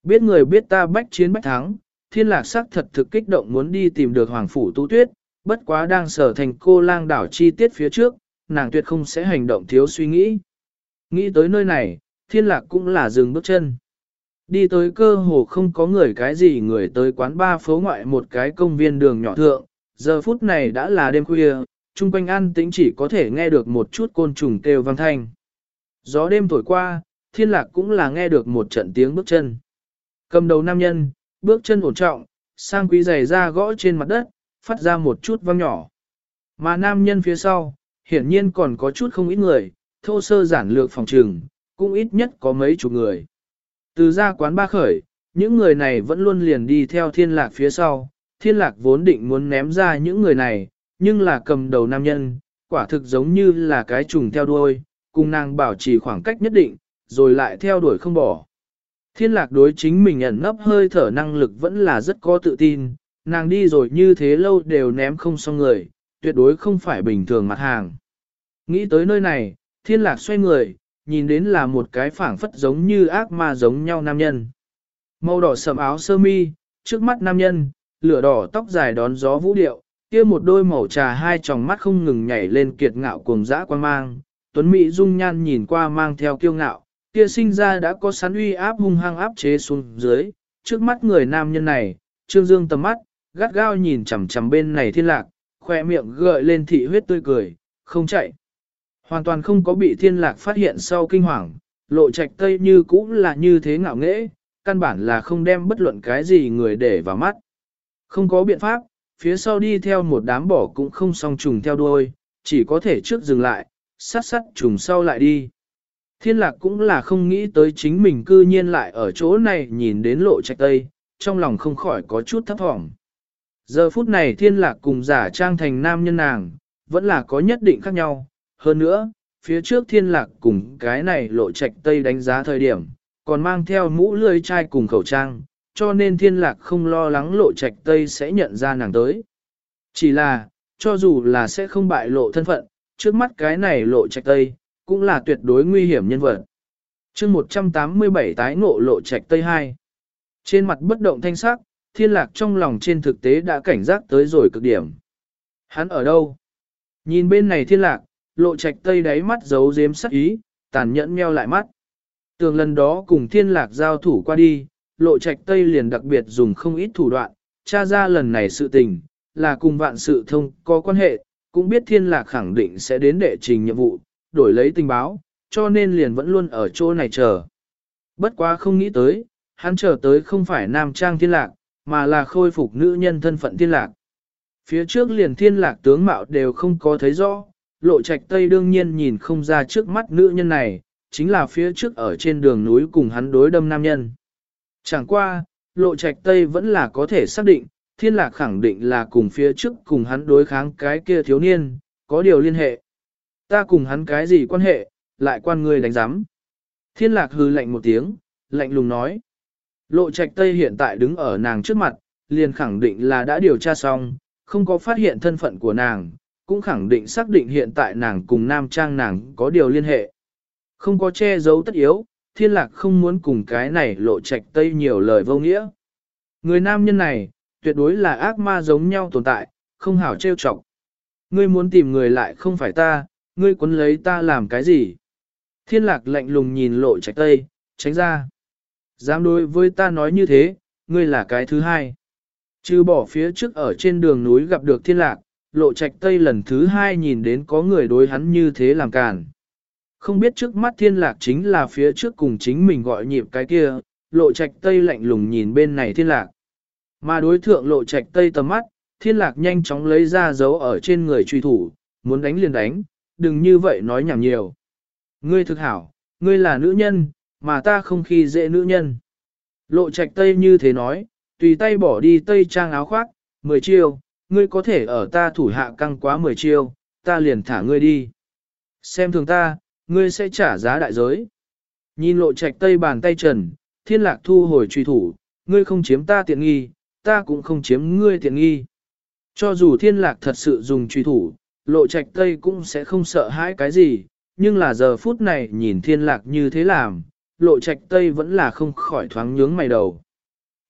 Biết người biết ta bách chiến bách thắng, thiên lạc sắc thật thực kích động muốn đi tìm được Hoàng Phủ Tú Tuyết, bất quá đang sở thành cô lang đảo chi tiết phía trước, nàng tuyệt không sẽ hành động thiếu suy nghĩ. Nghĩ tới nơi này, thiên lạc cũng là dừng bước chân. Đi tới cơ hồ không có người cái gì người tới quán ba phố ngoại một cái công viên đường nhỏ thượng, giờ phút này đã là đêm khuya, chung quanh ăn tĩnh chỉ có thể nghe được một chút côn trùng kêu vang thanh. Gió đêm thổi qua, thiên lạc cũng là nghe được một trận tiếng bước chân. Cầm đầu nam nhân, bước chân ổn trọng, sang quý giày ra gõ trên mặt đất, phát ra một chút vang nhỏ. Mà nam nhân phía sau, hiển nhiên còn có chút không ít người, thô sơ giản lược phòng trừng, cũng ít nhất có mấy chục người. Từ ra quán ba khởi, những người này vẫn luôn liền đi theo thiên lạc phía sau, thiên lạc vốn định muốn ném ra những người này, nhưng là cầm đầu nam nhân, quả thực giống như là cái trùng theo đuôi, cùng nàng bảo trì khoảng cách nhất định, rồi lại theo đuổi không bỏ. Thiên lạc đối chính mình ẩn nấp hơi thở năng lực vẫn là rất có tự tin, nàng đi rồi như thế lâu đều ném không xong người, tuyệt đối không phải bình thường mặt hàng. Nghĩ tới nơi này, thiên lạc xoay người, nhìn đến là một cái phảng phất giống như ác ma giống nhau nam nhân. Màu đỏ sầm áo sơ mi, trước mắt nam nhân, lửa đỏ tóc dài đón gió vũ điệu, kia một đôi màu trà hai tròng mắt không ngừng nhảy lên kiệt ngạo cuồng dã quan mang. Tuấn Mỹ dung nhan nhìn qua mang theo kiêu ngạo, kia sinh ra đã có sắn uy áp hung hăng áp chế xuống dưới, trước mắt người nam nhân này, trương dương tầm mắt, gắt gao nhìn chằm chằm bên này thiên lạc, khoe miệng gợi lên thị huyết tươi cười, không chạy. Hoàn toàn không có bị thiên lạc phát hiện sau kinh hoàng, lộ trạch tây như cũ là như thế ngạo nghễ, căn bản là không đem bất luận cái gì người để vào mắt. Không có biện pháp, phía sau đi theo một đám bỏ cũng không song trùng theo đuôi, chỉ có thể trước dừng lại, sát sát trùng sau lại đi. Thiên lạc cũng là không nghĩ tới chính mình cư nhiên lại ở chỗ này nhìn đến lộ trạch tây, trong lòng không khỏi có chút thấp thỏm. Giờ phút này thiên lạc cùng giả trang thành nam nhân nàng, vẫn là có nhất định khác nhau. Hơn nữa, phía trước thiên lạc cùng cái này lộ trạch tây đánh giá thời điểm, còn mang theo mũ lươi chai cùng khẩu trang, cho nên thiên lạc không lo lắng lộ trạch tây sẽ nhận ra nàng tới. Chỉ là, cho dù là sẽ không bại lộ thân phận, trước mắt cái này lộ trạch tây, cũng là tuyệt đối nguy hiểm nhân vật. chương 187 tái ngộ lộ trạch tây 2. Trên mặt bất động thanh sắc, thiên lạc trong lòng trên thực tế đã cảnh giác tới rồi cực điểm. Hắn ở đâu? Nhìn bên này thiên lạc, lộ trạch tây đáy mắt giấu giếm sắc ý, tàn nhẫn meo lại mắt. Tường lần đó cùng thiên lạc giao thủ qua đi, lộ trạch tây liền đặc biệt dùng không ít thủ đoạn, tra ra lần này sự tình, là cùng vạn sự thông có quan hệ, cũng biết thiên lạc khẳng định sẽ đến đệ trình nhiệm vụ, đổi lấy tình báo, cho nên liền vẫn luôn ở chỗ này chờ. Bất quá không nghĩ tới, hắn chờ tới không phải nam trang thiên lạc, mà là khôi phục nữ nhân thân phận thiên lạc. Phía trước liền thiên lạc tướng mạo đều không có thấy rõ, lộ trạch tây đương nhiên nhìn không ra trước mắt nữ nhân này, chính là phía trước ở trên đường núi cùng hắn đối đâm nam nhân. Chẳng qua, lộ trạch tây vẫn là có thể xác định, thiên lạc khẳng định là cùng phía trước cùng hắn đối kháng cái kia thiếu niên, có điều liên hệ. Ta cùng hắn cái gì quan hệ, lại quan người đánh giám. Thiên lạc hư lạnh một tiếng, lạnh lùng nói. Lộ trạch tây hiện tại đứng ở nàng trước mặt, liền khẳng định là đã điều tra xong, không có phát hiện thân phận của nàng, cũng khẳng định xác định hiện tại nàng cùng nam trang nàng có điều liên hệ. Không có che giấu tất yếu, thiên lạc không muốn cùng cái này lộ trạch tây nhiều lời vô nghĩa. Người nam nhân này, tuyệt đối là ác ma giống nhau tồn tại, không hảo trêu chọc. Ngươi muốn tìm người lại không phải ta, ngươi quấn lấy ta làm cái gì? Thiên lạc lạnh lùng nhìn lộ trạch tây, tránh ra. Dám đối với ta nói như thế, ngươi là cái thứ hai. Trừ bỏ phía trước ở trên đường núi gặp được thiên lạc, lộ trạch tây lần thứ hai nhìn đến có người đối hắn như thế làm càn. Không biết trước mắt thiên lạc chính là phía trước cùng chính mình gọi nhịp cái kia, lộ trạch tây lạnh lùng nhìn bên này thiên lạc. Mà đối thượng lộ trạch tây tầm mắt, thiên lạc nhanh chóng lấy ra dấu ở trên người truy thủ, muốn đánh liền đánh, đừng như vậy nói nhảm nhiều. Ngươi thực hảo, ngươi là nữ nhân, mà ta không khi dễ nữ nhân. Lộ trạch tây như thế nói, tùy tay bỏ đi tây trang áo khoác, 10 chiêu, ngươi có thể ở ta thủ hạ căng quá 10 chiêu, ta liền thả ngươi đi. Xem thường ta, ngươi sẽ trả giá đại giới. Nhìn lộ trạch tây bàn tay trần, thiên lạc thu hồi truy thủ, ngươi không chiếm ta tiện nghi, ta cũng không chiếm ngươi tiện nghi. Cho dù thiên lạc thật sự dùng truy thủ, lộ trạch tây cũng sẽ không sợ hãi cái gì, nhưng là giờ phút này nhìn thiên lạc như thế làm, lộ trạch tây vẫn là không khỏi thoáng nhướng mày đầu.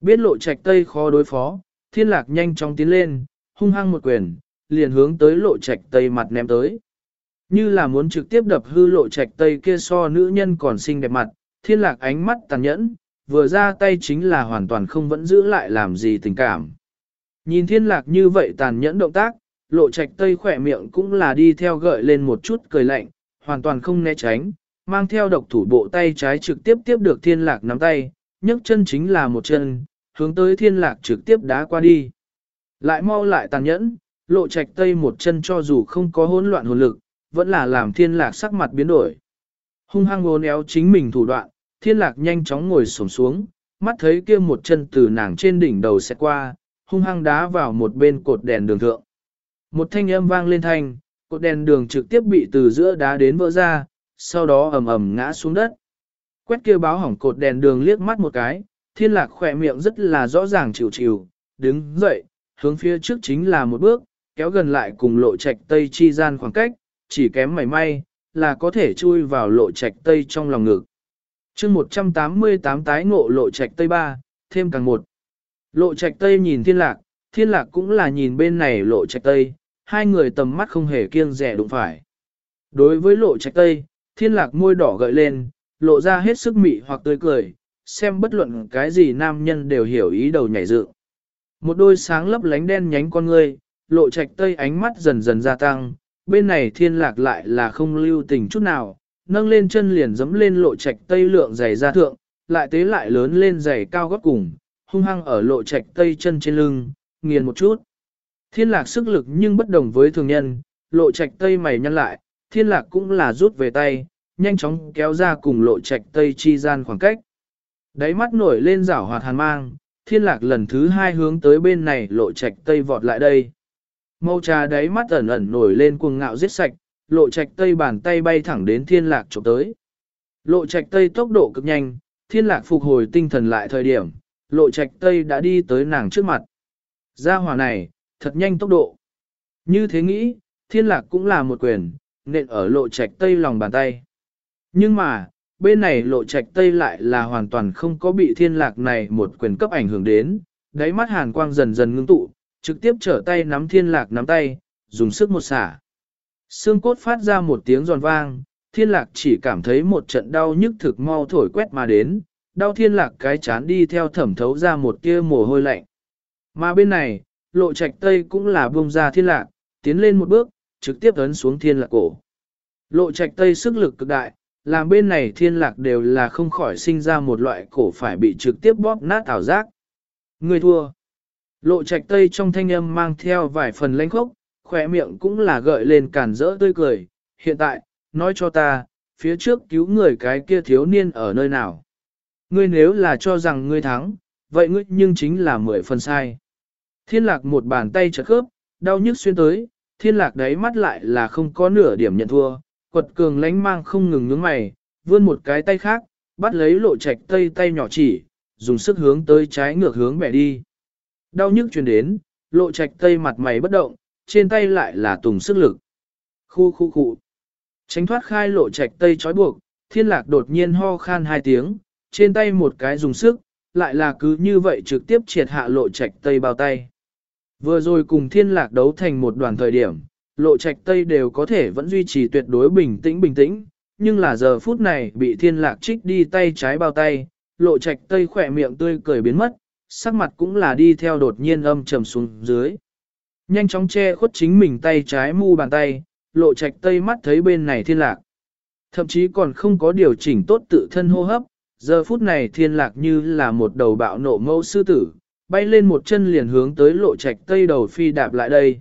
Biết lộ trạch tây khó đối phó, thiên lạc nhanh chóng tiến lên, hung hăng một quyền, liền hướng tới lộ trạch tây mặt ném tới. Như là muốn trực tiếp đập hư lộ trạch tây kia so nữ nhân còn xinh đẹp mặt, thiên lạc ánh mắt tàn nhẫn, vừa ra tay chính là hoàn toàn không vẫn giữ lại làm gì tình cảm. Nhìn thiên lạc như vậy tàn nhẫn động tác, lộ trạch tây khỏe miệng cũng là đi theo gợi lên một chút cười lạnh, hoàn toàn không né tránh, mang theo độc thủ bộ tay trái trực tiếp tiếp được thiên lạc nắm tay, nhấc chân chính là một chân, hướng tới thiên lạc trực tiếp đá qua đi. Lại mau lại tàn nhẫn, lộ trạch tây một chân cho dù không có hỗn loạn hồn lực, vẫn là làm thiên lạc sắc mặt biến đổi. Hung hăng ngôn éo chính mình thủ đoạn, thiên lạc nhanh chóng ngồi sổng xuống, mắt thấy kia một chân từ nàng trên đỉnh đầu sẽ qua, hung hăng đá vào một bên cột đèn đường thượng. Một thanh âm vang lên thanh, cột đèn đường trực tiếp bị từ giữa đá đến vỡ ra, sau đó ầm ầm ngã xuống đất. Quét kia báo hỏng cột đèn đường liếc mắt một cái, thiên lạc khỏe miệng rất là rõ ràng chịu chịu, đứng dậy, hướng phía trước chính là một bước, kéo gần lại cùng lộ trạch tây chi gian khoảng cách, chỉ kém mảy may, là có thể chui vào lộ trạch tây trong lòng ngực. chương 188 tái ngộ lộ trạch tây 3, thêm càng một. Lộ trạch tây nhìn thiên lạc, thiên lạc cũng là nhìn bên này lộ trạch tây, hai người tầm mắt không hề kiêng rẻ đụng phải. Đối với lộ trạch tây, thiên lạc môi đỏ gợi lên, lộ ra hết sức mị hoặc tươi cười, xem bất luận cái gì nam nhân đều hiểu ý đầu nhảy dựng một đôi sáng lấp lánh đen nhánh con ngươi, lộ trạch tây ánh mắt dần dần gia tăng, bên này thiên lạc lại là không lưu tình chút nào, nâng lên chân liền dẫm lên lộ trạch tây lượng giày ra thượng, lại tế lại lớn lên giày cao gót cùng, hung hăng ở lộ trạch tây chân trên lưng, nghiền một chút. Thiên lạc sức lực nhưng bất đồng với thường nhân, lộ trạch tây mày nhăn lại, thiên lạc cũng là rút về tay, nhanh chóng kéo ra cùng lộ trạch tây chi gian khoảng cách. Đáy mắt nổi lên rảo hoạt hàn mang, thiên lạc lần thứ hai hướng tới bên này lộ trạch tây vọt lại đây. Mâu trà đáy mắt ẩn ẩn nổi lên cuồng ngạo giết sạch, lộ trạch tây bàn tay bay thẳng đến thiên lạc chụp tới. Lộ trạch tây tốc độ cực nhanh, thiên lạc phục hồi tinh thần lại thời điểm, lộ trạch tây đã đi tới nàng trước mặt. Gia hỏa này, thật nhanh tốc độ. Như thế nghĩ, thiên lạc cũng là một quyền, nện ở lộ trạch tây lòng bàn tay. Nhưng mà, bên này lộ trạch tây lại là hoàn toàn không có bị thiên lạc này một quyền cấp ảnh hưởng đến, đáy mắt hàn quang dần dần ngưng tụ, trực tiếp trở tay nắm thiên lạc nắm tay, dùng sức một xả. Xương cốt phát ra một tiếng giòn vang, thiên lạc chỉ cảm thấy một trận đau nhức thực mau thổi quét mà đến, đau thiên lạc cái chán đi theo thẩm thấu ra một tia mồ hôi lạnh. Mà bên này, lộ trạch tây cũng là buông ra thiên lạc, tiến lên một bước, trực tiếp ấn xuống thiên lạc cổ. Lộ trạch tây sức lực cực đại, làm bên này thiên lạc đều là không khỏi sinh ra một loại cổ phải bị trực tiếp bóp nát ảo giác. Người thua. Lộ trạch tây trong thanh âm mang theo vài phần lãnh khốc, khỏe miệng cũng là gợi lên cản rỡ tươi cười. Hiện tại, nói cho ta, phía trước cứu người cái kia thiếu niên ở nơi nào. Ngươi nếu là cho rằng ngươi thắng, vậy ngươi nhưng chính là mười phần sai. Thiên lạc một bàn tay chật khớp, đau nhức xuyên tới, thiên lạc đáy mắt lại là không có nửa điểm nhận thua, quật cường lánh mang không ngừng nhướng mày, vươn một cái tay khác, bắt lấy lộ trạch tây tay nhỏ chỉ, dùng sức hướng tới trái ngược hướng bẻ đi. Đau nhức truyền đến, lộ trạch tây mặt mày bất động, trên tay lại là tùng sức lực. Khu khu khu. Tránh thoát khai lộ trạch tây trói buộc, thiên lạc đột nhiên ho khan hai tiếng, trên tay một cái dùng sức, lại là cứ như vậy trực tiếp triệt hạ lộ trạch tây bao tay. Vừa rồi cùng thiên lạc đấu thành một đoàn thời điểm, lộ trạch tây đều có thể vẫn duy trì tuyệt đối bình tĩnh bình tĩnh, nhưng là giờ phút này bị thiên lạc trích đi tay trái bao tay, lộ trạch tây khỏe miệng tươi cười biến mất, sắc mặt cũng là đi theo đột nhiên âm trầm xuống dưới. Nhanh chóng che khuất chính mình tay trái mu bàn tay, lộ trạch tây mắt thấy bên này thiên lạc. Thậm chí còn không có điều chỉnh tốt tự thân hô hấp, giờ phút này thiên lạc như là một đầu bạo nộ mẫu sư tử, bay lên một chân liền hướng tới lộ trạch tây đầu phi đạp lại đây.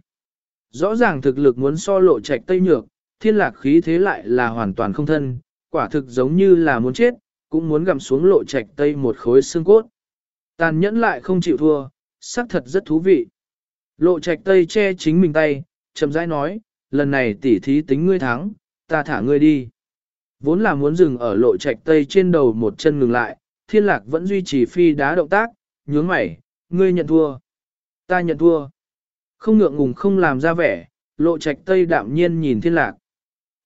Rõ ràng thực lực muốn so lộ trạch tây nhược, thiên lạc khí thế lại là hoàn toàn không thân, quả thực giống như là muốn chết, cũng muốn gặm xuống lộ trạch tây một khối xương cốt. Tàn nhẫn lại không chịu thua, xác thật rất thú vị. Lộ trạch tây che chính mình tay, chậm rãi nói, lần này tỉ thí tính ngươi thắng, ta thả ngươi đi. Vốn là muốn dừng ở lộ trạch tây trên đầu một chân ngừng lại, thiên lạc vẫn duy trì phi đá động tác, nhướng mày, ngươi nhận thua. Ta nhận thua. Không ngượng ngùng không làm ra vẻ, lộ trạch tây đạm nhiên nhìn thiên lạc.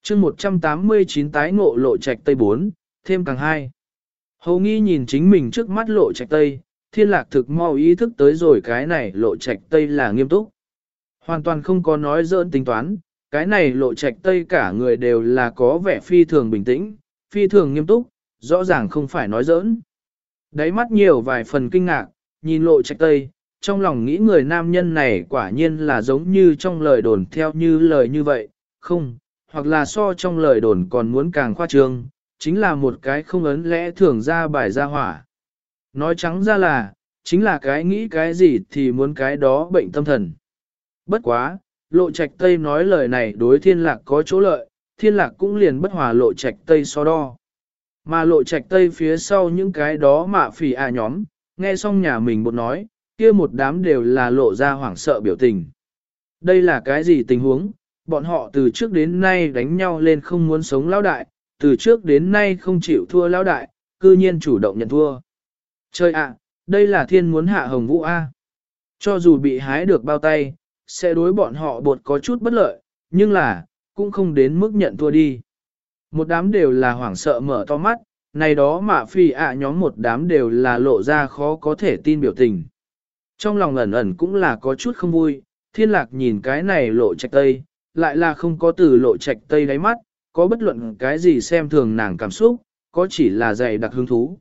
chương 189 tái ngộ lộ trạch tây 4, thêm càng hai. Hầu nghi nhìn chính mình trước mắt lộ trạch tây, thiên lạc thực mau ý thức tới rồi cái này lộ trạch tây là nghiêm túc. Hoàn toàn không có nói dỡn tính toán, cái này lộ trạch tây cả người đều là có vẻ phi thường bình tĩnh, phi thường nghiêm túc, rõ ràng không phải nói dỡn. Đáy mắt nhiều vài phần kinh ngạc, nhìn lộ trạch tây, trong lòng nghĩ người nam nhân này quả nhiên là giống như trong lời đồn theo như lời như vậy, không, hoặc là so trong lời đồn còn muốn càng khoa trương, chính là một cái không ấn lẽ thường ra bài ra hỏa. Nói trắng ra là, chính là cái nghĩ cái gì thì muốn cái đó bệnh tâm thần. Bất quá, lộ trạch tây nói lời này đối thiên lạc có chỗ lợi, thiên lạc cũng liền bất hòa lộ trạch tây so đo. Mà lộ trạch tây phía sau những cái đó mạ phỉ à nhóm, nghe xong nhà mình một nói, kia một đám đều là lộ ra hoảng sợ biểu tình. Đây là cái gì tình huống? Bọn họ từ trước đến nay đánh nhau lên không muốn sống lão đại, từ trước đến nay không chịu thua lão đại, cư nhiên chủ động nhận thua. Chơi ạ, đây là thiên muốn hạ hồng vũ A. Cho dù bị hái được bao tay, sẽ đối bọn họ bột có chút bất lợi, nhưng là, cũng không đến mức nhận thua đi. Một đám đều là hoảng sợ mở to mắt, này đó mà phi ạ nhóm một đám đều là lộ ra khó có thể tin biểu tình. Trong lòng ẩn ẩn cũng là có chút không vui, thiên lạc nhìn cái này lộ trạch tây, lại là không có từ lộ trạch tây đáy mắt, có bất luận cái gì xem thường nàng cảm xúc, có chỉ là dày đặc hứng thú.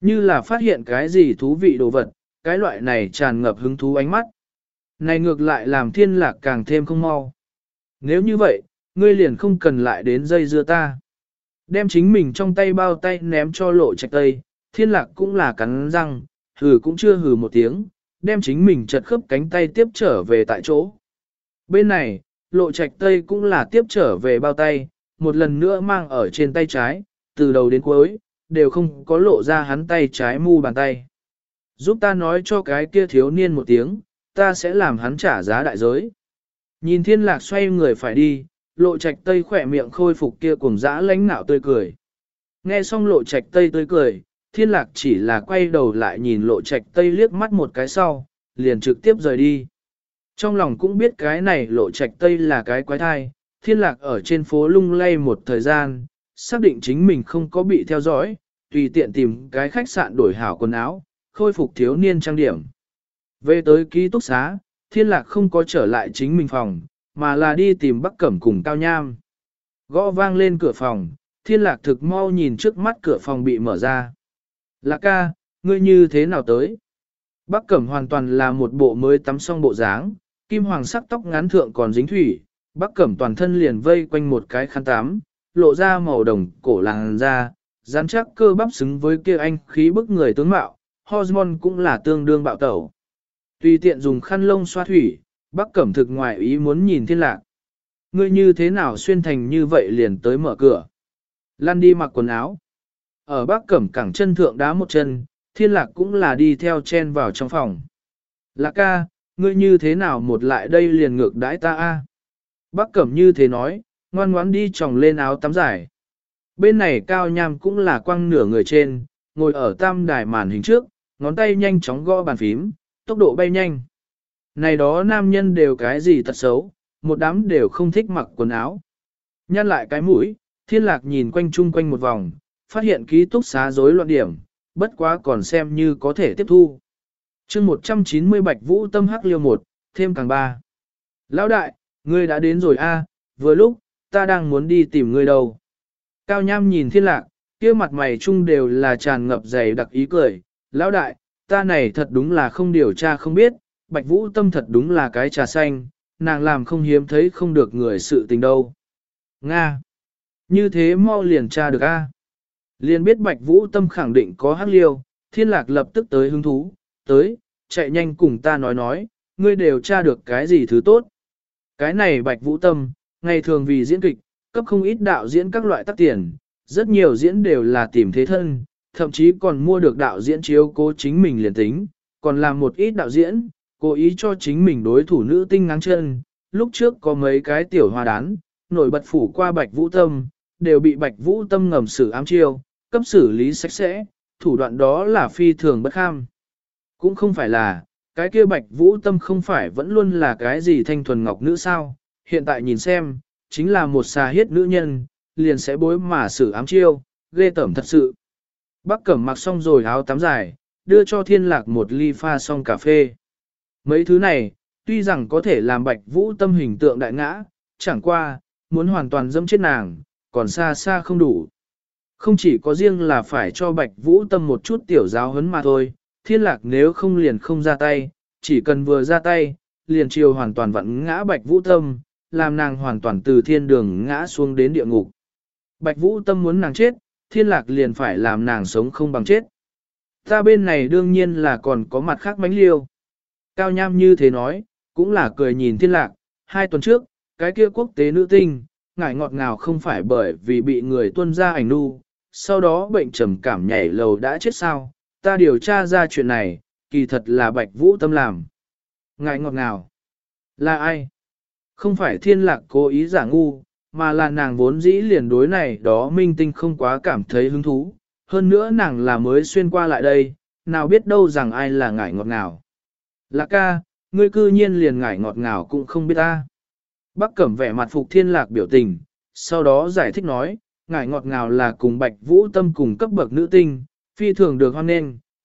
Như là phát hiện cái gì thú vị đồ vật, cái loại này tràn ngập hứng thú ánh mắt. Này ngược lại làm thiên lạc càng thêm không mau. Nếu như vậy, ngươi liền không cần lại đến dây dưa ta. Đem chính mình trong tay bao tay ném cho lộ trạch tây, thiên lạc cũng là cắn răng, hừ cũng chưa hừ một tiếng, đem chính mình chật khớp cánh tay tiếp trở về tại chỗ. Bên này, lộ trạch tây cũng là tiếp trở về bao tay, một lần nữa mang ở trên tay trái, từ đầu đến cuối, đều không có lộ ra hắn tay trái mu bàn tay. Giúp ta nói cho cái kia thiếu niên một tiếng, ta sẽ làm hắn trả giá đại giới. Nhìn thiên lạc xoay người phải đi, lộ trạch tây khỏe miệng khôi phục kia cùng dã lánh nạo tươi cười. Nghe xong lộ trạch tây tươi cười, thiên lạc chỉ là quay đầu lại nhìn lộ trạch tây liếc mắt một cái sau, liền trực tiếp rời đi. Trong lòng cũng biết cái này lộ trạch tây là cái quái thai, thiên lạc ở trên phố lung lay một thời gian, xác định chính mình không có bị theo dõi, tùy tiện tìm cái khách sạn đổi hảo quần áo, khôi phục thiếu niên trang điểm. Về tới ký túc xá, thiên lạc không có trở lại chính mình phòng, mà là đi tìm bắc cẩm cùng cao nham. Gõ vang lên cửa phòng, thiên lạc thực mau nhìn trước mắt cửa phòng bị mở ra. Lạc ca, ngươi như thế nào tới? Bắc cẩm hoàn toàn là một bộ mới tắm xong bộ dáng, kim hoàng sắc tóc ngắn thượng còn dính thủy, bắc cẩm toàn thân liền vây quanh một cái khăn tắm, lộ ra màu đồng cổ làng ra, rắn chắc cơ bắp xứng với kia anh khí bức người tướng mạo, hormone cũng là tương đương bạo tẩu. Tùy tiện dùng khăn lông xoa thủy, bắc cẩm thực ngoài ý muốn nhìn thiên lạc. Ngươi như thế nào xuyên thành như vậy liền tới mở cửa. Lan đi mặc quần áo. Ở bắc cẩm cẳng chân thượng đá một chân, thiên lạc cũng là đi theo chen vào trong phòng. Lạc ca, ngươi như thế nào một lại đây liền ngược đãi ta a Bắc cẩm như thế nói, ngoan ngoãn đi tròng lên áo tắm giải. Bên này cao nham cũng là quăng nửa người trên, ngồi ở tam đài màn hình trước, ngón tay nhanh chóng gõ bàn phím, tốc độ bay nhanh. Này đó nam nhân đều cái gì thật xấu, một đám đều không thích mặc quần áo. Nhăn lại cái mũi, thiên lạc nhìn quanh chung quanh một vòng, phát hiện ký túc xá rối loạn điểm, bất quá còn xem như có thể tiếp thu. chương 190 bạch vũ tâm hắc liêu 1, thêm càng 3. Lão đại, ngươi đã đến rồi a vừa lúc, ta đang muốn đi tìm ngươi đâu. Cao Nham nhìn thiên lạc, kia mặt mày chung đều là tràn ngập dày đặc ý cười. Lão đại, ta này thật đúng là không điều tra không biết, Bạch Vũ Tâm thật đúng là cái trà xanh, nàng làm không hiếm thấy không được người sự tình đâu. Nga! Như thế mau liền tra được a Liền biết Bạch Vũ Tâm khẳng định có hắc liêu, thiên lạc lập tức tới hứng thú, tới, chạy nhanh cùng ta nói nói, ngươi đều tra được cái gì thứ tốt. Cái này Bạch Vũ Tâm, ngày thường vì diễn kịch, cấp không ít đạo diễn các loại tác tiền, rất nhiều diễn đều là tìm thế thân, thậm chí còn mua được đạo diễn chiếu cố chính mình liền tính, còn làm một ít đạo diễn, cố ý cho chính mình đối thủ nữ tinh ngáng chân. Lúc trước có mấy cái tiểu hoa đán, nổi bật phủ qua bạch vũ tâm, đều bị bạch vũ tâm ngầm xử ám chiêu, cấp xử lý sạch sẽ, thủ đoạn đó là phi thường bất kham. Cũng không phải là, cái kia bạch vũ tâm không phải vẫn luôn là cái gì thanh thuần ngọc nữ sao, hiện tại nhìn xem, chính là một xà hiết nữ nhân, liền sẽ bối mà xử ám chiêu, ghê tởm thật sự. Bác cẩm mặc xong rồi áo tắm dài, đưa cho thiên lạc một ly pha xong cà phê. Mấy thứ này, tuy rằng có thể làm bạch vũ tâm hình tượng đại ngã, chẳng qua, muốn hoàn toàn dâm chết nàng, còn xa xa không đủ. Không chỉ có riêng là phải cho bạch vũ tâm một chút tiểu giáo hấn mà thôi, thiên lạc nếu không liền không ra tay, chỉ cần vừa ra tay, liền chiều hoàn toàn vặn ngã bạch vũ tâm, làm nàng hoàn toàn từ thiên đường ngã xuống đến địa ngục. Bạch vũ tâm muốn nàng chết, thiên lạc liền phải làm nàng sống không bằng chết. Ta bên này đương nhiên là còn có mặt khác mánh liêu. Cao Nham như thế nói, cũng là cười nhìn thiên lạc, hai tuần trước, cái kia quốc tế nữ tinh, ngải ngọt ngào không phải bởi vì bị người tuân ra ảnh nu, sau đó bệnh trầm cảm nhảy lầu đã chết sao, ta điều tra ra chuyện này, kỳ thật là bạch vũ tâm làm. Ngải ngọt ngào, là ai? Không phải thiên lạc cố ý giả ngu, mà là nàng vốn dĩ liền đối này đó minh tinh không quá cảm thấy hứng thú. Hơn nữa nàng là mới xuyên qua lại đây, nào biết đâu rằng ai là ngải ngọt ngào. Lạc ca, ngươi cư nhiên liền ngải ngọt ngào cũng không biết ta. Bác cẩm vẻ mặt phục thiên lạc biểu tình, sau đó giải thích nói, ngải ngọt ngào là cùng bạch vũ tâm cùng cấp bậc nữ tinh, phi thường được hoan nghênh.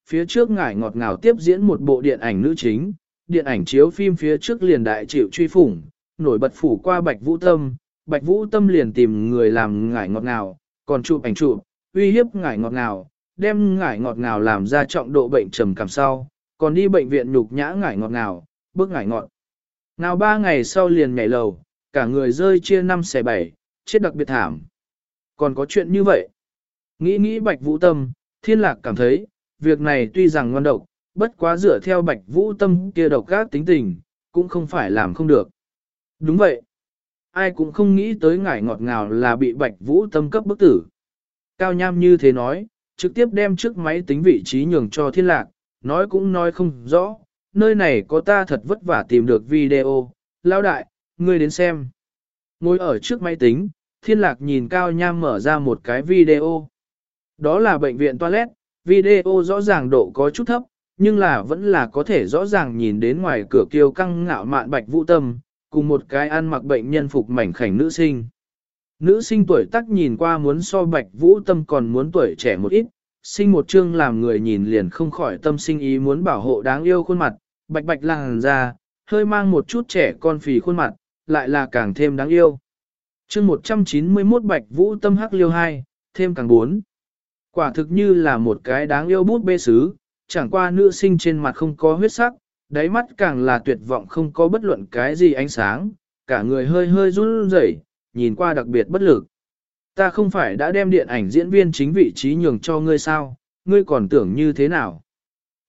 Phía trước ngải ngọt ngào tiếp diễn một bộ điện ảnh nữ chính, điện ảnh chiếu phim phía trước liền đại chịu truy phủng, nổi bật phủ qua bạch vũ tâm, bạch vũ tâm liền tìm người làm ngải ngọt ngào, còn chụp ảnh chụp, uy hiếp ngải ngọt ngào, đem ngải ngọt ngào làm ra trọng độ bệnh trầm cảm sau, còn đi bệnh viện nhục nhã ngải ngọt ngào, bước ngải ngọt. Nào ba ngày sau liền nhảy lầu, cả người rơi chia năm xẻ bảy, chết đặc biệt thảm. Còn có chuyện như vậy. Nghĩ nghĩ bạch vũ tâm, thiên lạc cảm thấy, việc này tuy rằng ngon độc, bất quá dựa theo bạch vũ tâm kia độc các tính tình, cũng không phải làm không được. Đúng vậy. Ai cũng không nghĩ tới ngải ngọt ngào là bị bạch vũ tâm cấp bức tử. Cao Nham như thế nói, trực tiếp đem trước máy tính vị trí nhường cho thiên lạc, nói cũng nói không rõ, nơi này có ta thật vất vả tìm được video, lao đại, ngươi đến xem. Ngồi ở trước máy tính, thiên lạc nhìn Cao Nham mở ra một cái video. Đó là bệnh viện toilet, video rõ ràng độ có chút thấp, nhưng là vẫn là có thể rõ ràng nhìn đến ngoài cửa kiêu căng ngạo mạn bạch vũ tâm, cùng một cái ăn mặc bệnh nhân phục mảnh khảnh nữ sinh. Nữ sinh tuổi tác nhìn qua muốn so bạch vũ tâm còn muốn tuổi trẻ một ít, sinh một chương làm người nhìn liền không khỏi tâm sinh ý muốn bảo hộ đáng yêu khuôn mặt, bạch bạch làng ra, hơi mang một chút trẻ con phì khuôn mặt, lại là càng thêm đáng yêu chương 191 bạch vũ tâm hắc liêu 2, thêm càng 4. Quả thực như là một cái đáng yêu bút bê sứ, chẳng qua nữ sinh trên mặt không có huyết sắc, đáy mắt càng là tuyệt vọng không có bất luận cái gì ánh sáng, cả người hơi hơi run rẩy, nhìn qua đặc biệt bất lực. Ta không phải đã đem điện ảnh diễn viên chính vị trí nhường cho ngươi sao, ngươi còn tưởng như thế nào?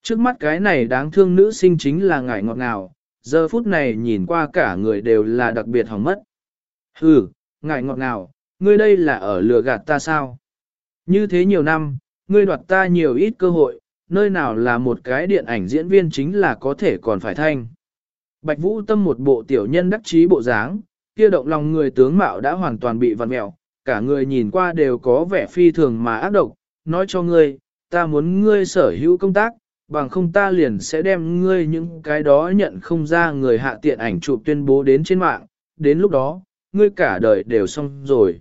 Trước mắt cái này đáng thương nữ sinh chính là ngải ngọt ngào, giờ phút này nhìn qua cả người đều là đặc biệt hỏng mất. Hừ, ngại ngọt ngào, ngươi đây là ở lừa gạt ta sao? Như thế nhiều năm, ngươi đoạt ta nhiều ít cơ hội, nơi nào là một cái điện ảnh diễn viên chính là có thể còn phải thanh. Bạch Vũ Tâm một bộ tiểu nhân đắc trí bộ dáng, kia động lòng người tướng mạo đã hoàn toàn bị vặn mẹo, cả người nhìn qua đều có vẻ phi thường mà ác độc, nói cho ngươi, ta muốn ngươi sở hữu công tác, bằng không ta liền sẽ đem ngươi những cái đó nhận không ra người hạ tiện ảnh chụp tuyên bố đến trên mạng, đến lúc đó, ngươi cả đời đều xong rồi.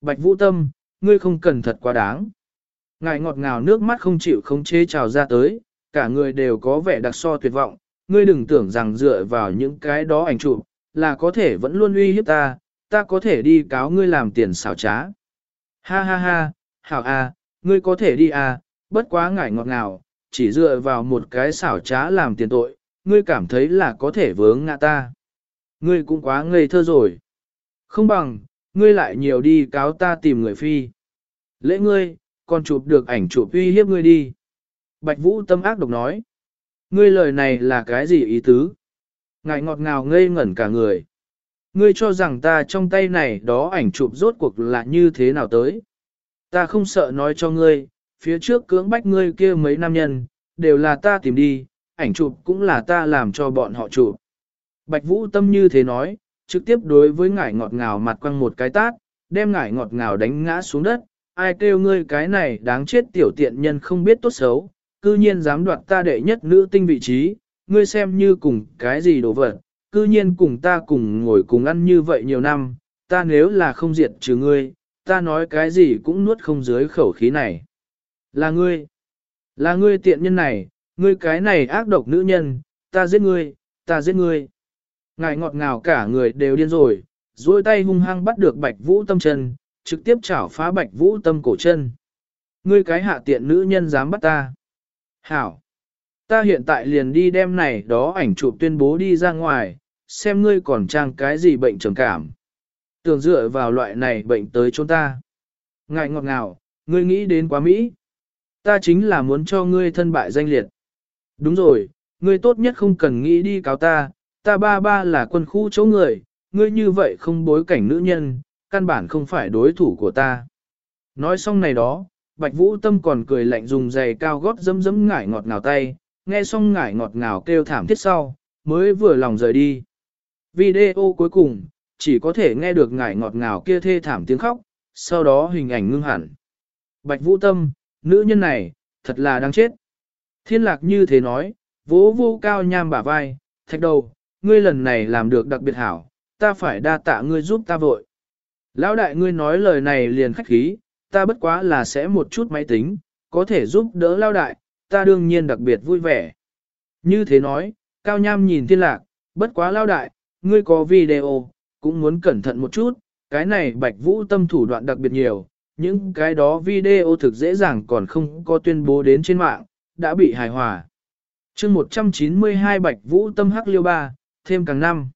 Bạch Vũ Tâm, ngươi không cần thật quá đáng. Ngài ngọt ngào nước mắt không chịu không chế trào ra tới, cả người đều có vẻ đặc so tuyệt vọng, ngươi đừng tưởng rằng dựa vào những cái đó ảnh chụp là có thể vẫn luôn uy hiếp ta, ta có thể đi cáo ngươi làm tiền xảo trá. Ha ha ha, hảo à, ngươi có thể đi à, bất quá ngải ngọt ngào, chỉ dựa vào một cái xảo trá làm tiền tội, ngươi cảm thấy là có thể vướng ngã ta. Ngươi cũng quá ngây thơ rồi. Không bằng, ngươi lại nhiều đi cáo ta tìm người phi. Lễ ngươi, còn chụp được ảnh chụp uy hiếp ngươi đi. Bạch Vũ tâm ác độc nói. Ngươi lời này là cái gì ý tứ? ngại ngọt ngào ngây ngẩn cả người. Ngươi cho rằng ta trong tay này đó ảnh chụp rốt cuộc là như thế nào tới? Ta không sợ nói cho ngươi, phía trước cưỡng bách ngươi kia mấy nam nhân, đều là ta tìm đi, ảnh chụp cũng là ta làm cho bọn họ chụp. Bạch Vũ tâm như thế nói, trực tiếp đối với ngải ngọt ngào mặt quăng một cái tát, đem ngải ngọt ngào đánh ngã xuống đất, ai kêu ngươi cái này đáng chết tiểu tiện nhân không biết tốt xấu, cư nhiên dám đoạt ta đệ nhất nữ tinh vị trí, ngươi xem như cùng cái gì đồ vật, cư nhiên cùng ta cùng ngồi cùng ăn như vậy nhiều năm, ta nếu là không diệt trừ ngươi, ta nói cái gì cũng nuốt không dưới khẩu khí này. Là ngươi, là ngươi tiện nhân này, ngươi cái này ác độc nữ nhân, ta giết ngươi, ta giết ngươi. Ngài ngọt ngào cả người đều điên rồi, duỗi tay hung hăng bắt được bạch vũ tâm chân, trực tiếp chảo phá bạch vũ tâm cổ chân. Ngươi cái hạ tiện nữ nhân dám bắt ta. Hảo. Ta hiện tại liền đi đem này đó ảnh chụp tuyên bố đi ra ngoài, xem ngươi còn trang cái gì bệnh trầm cảm. Tưởng dựa vào loại này bệnh tới chôn ta. Ngại ngọt ngào, ngươi nghĩ đến quá Mỹ. Ta chính là muốn cho ngươi thân bại danh liệt. Đúng rồi, ngươi tốt nhất không cần nghĩ đi cáo ta, ta ba ba là quân khu chỗ người, ngươi như vậy không bối cảnh nữ nhân, căn bản không phải đối thủ của ta. Nói xong này đó, Bạch Vũ Tâm còn cười lạnh dùng giày cao gót dấm dấm ngải ngọt ngào tay, nghe xong ngải ngọt ngào kêu thảm thiết sau, mới vừa lòng rời đi. Video cuối cùng, chỉ có thể nghe được ngải ngọt ngào kia thê thảm tiếng khóc, sau đó hình ảnh ngưng hẳn. Bạch Vũ Tâm, nữ nhân này, thật là đáng chết. Thiên lạc như thế nói, vỗ vô cao nham bả vai, thạch đầu, ngươi lần này làm được đặc biệt hảo, ta phải đa tạ ngươi giúp ta vội. Lão đại ngươi nói lời này liền khách khí, ta bất quá là sẽ một chút máy tính, có thể giúp đỡ Lão đại, ta đương nhiên đặc biệt vui vẻ. Như thế nói, Cao Nham nhìn thiên lạc, bất quá Lão đại, ngươi có video, cũng muốn cẩn thận một chút, cái này bạch vũ tâm thủ đoạn đặc biệt nhiều, những cái đó video thực dễ dàng còn không có tuyên bố đến trên mạng, đã bị hài hòa. chương 192 bạch vũ tâm hắc liêu ba, thêm càng năm.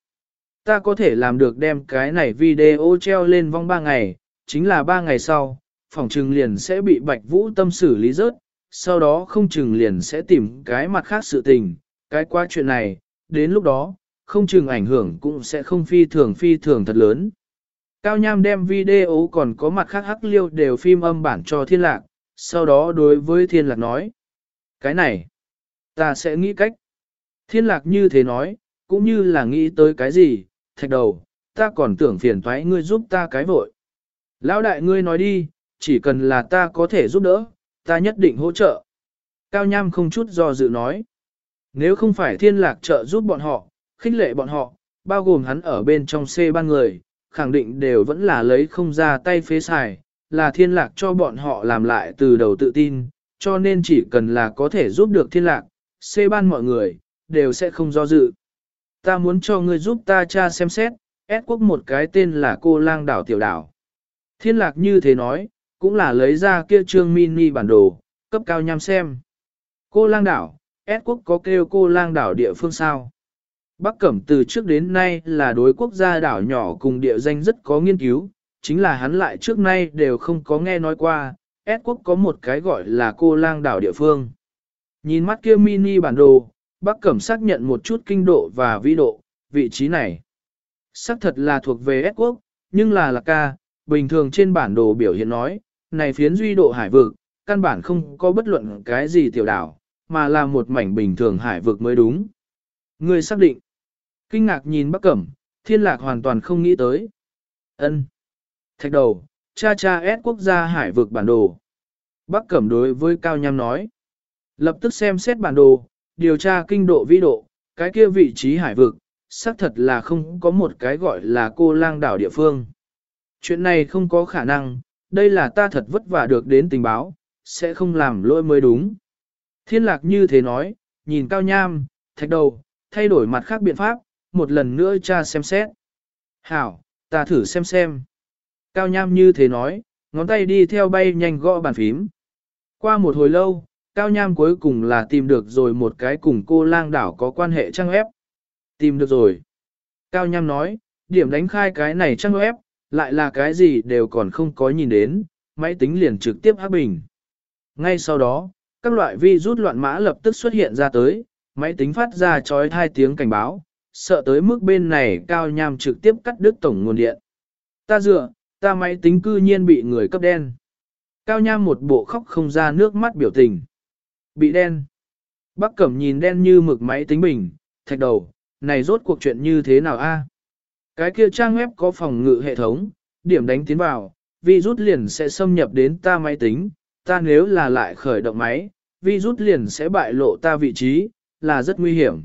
Ta có thể làm được đem cái này video treo lên vong 3 ngày, chính là 3 ngày sau, phòng trừng liền sẽ bị bạch vũ tâm xử lý rớt, sau đó không chừng liền sẽ tìm cái mặt khác sự tình, cái qua chuyện này, đến lúc đó, không chừng ảnh hưởng cũng sẽ không phi thường phi thường thật lớn. Cao Nham đem video còn có mặt khác hắc liêu đều phim âm bản cho thiên lạc, sau đó đối với thiên lạc nói. Cái này, ta sẽ nghĩ cách. Thiên lạc như thế nói, cũng như là nghĩ tới cái gì, thạch đầu, ta còn tưởng phiền thoái ngươi giúp ta cái vội. Lão đại ngươi nói đi, chỉ cần là ta có thể giúp đỡ, ta nhất định hỗ trợ. Cao Nham không chút do dự nói. Nếu không phải thiên lạc trợ giúp bọn họ, khích lệ bọn họ, bao gồm hắn ở bên trong C ban người, khẳng định đều vẫn là lấy không ra tay phế xài, là thiên lạc cho bọn họ làm lại từ đầu tự tin, cho nên chỉ cần là có thể giúp được thiên lạc, C ban mọi người, đều sẽ không do dự. Ta muốn cho ngươi giúp ta cha xem xét, ép quốc một cái tên là cô lang đảo tiểu đảo. Thiên lạc như thế nói, cũng là lấy ra kia trương mini bản đồ, cấp cao nhằm xem. Cô lang đảo, ép quốc có kêu cô lang đảo địa phương sao? Bắc Cẩm từ trước đến nay là đối quốc gia đảo nhỏ cùng địa danh rất có nghiên cứu, chính là hắn lại trước nay đều không có nghe nói qua, S quốc có một cái gọi là cô lang đảo địa phương. Nhìn mắt kia mini bản đồ, Bắc Cẩm xác nhận một chút kinh độ và vĩ độ, vị trí này. Xác thật là thuộc về S quốc, nhưng là là ca, bình thường trên bản đồ biểu hiện nói, này phiến duy độ hải vực, căn bản không có bất luận cái gì tiểu đảo, mà là một mảnh bình thường hải vực mới đúng. Người xác định. Kinh ngạc nhìn Bắc Cẩm, thiên lạc hoàn toàn không nghĩ tới. ân Thạch đầu, cha cha S quốc gia hải vực bản đồ. Bắc Cẩm đối với Cao Nham nói. Lập tức xem xét bản đồ, điều tra kinh độ vĩ độ, cái kia vị trí hải vực, xác thật là không có một cái gọi là cô lang đảo địa phương. Chuyện này không có khả năng, đây là ta thật vất vả được đến tình báo, sẽ không làm lỗi mới đúng. Thiên lạc như thế nói, nhìn Cao Nham, thạch đầu, thay đổi mặt khác biện pháp, một lần nữa cha xem xét. Hảo, ta thử xem xem. Cao Nham như thế nói, ngón tay đi theo bay nhanh gõ bàn phím. Qua một hồi lâu, Cao Nham cuối cùng là tìm được rồi một cái cùng cô lang đảo có quan hệ trang ép. Tìm được rồi. Cao Nham nói, điểm đánh khai cái này trang ép, lại là cái gì đều còn không có nhìn đến, máy tính liền trực tiếp hắc bình. Ngay sau đó, các loại vi rút loạn mã lập tức xuất hiện ra tới, máy tính phát ra chói hai tiếng cảnh báo, sợ tới mức bên này cao nham trực tiếp cắt đứt tổng nguồn điện. Ta dựa, ta máy tính cư nhiên bị người cấp đen. Cao nham một bộ khóc không ra nước mắt biểu tình. Bị đen. Bác Cẩm nhìn đen như mực máy tính bình, thạch đầu, này rốt cuộc chuyện như thế nào a? Cái kia trang web có phòng ngự hệ thống, điểm đánh tiến vào, virus liền sẽ xâm nhập đến ta máy tính, ta nếu là lại khởi động máy, virus liền sẽ bại lộ ta vị trí, là rất nguy hiểm.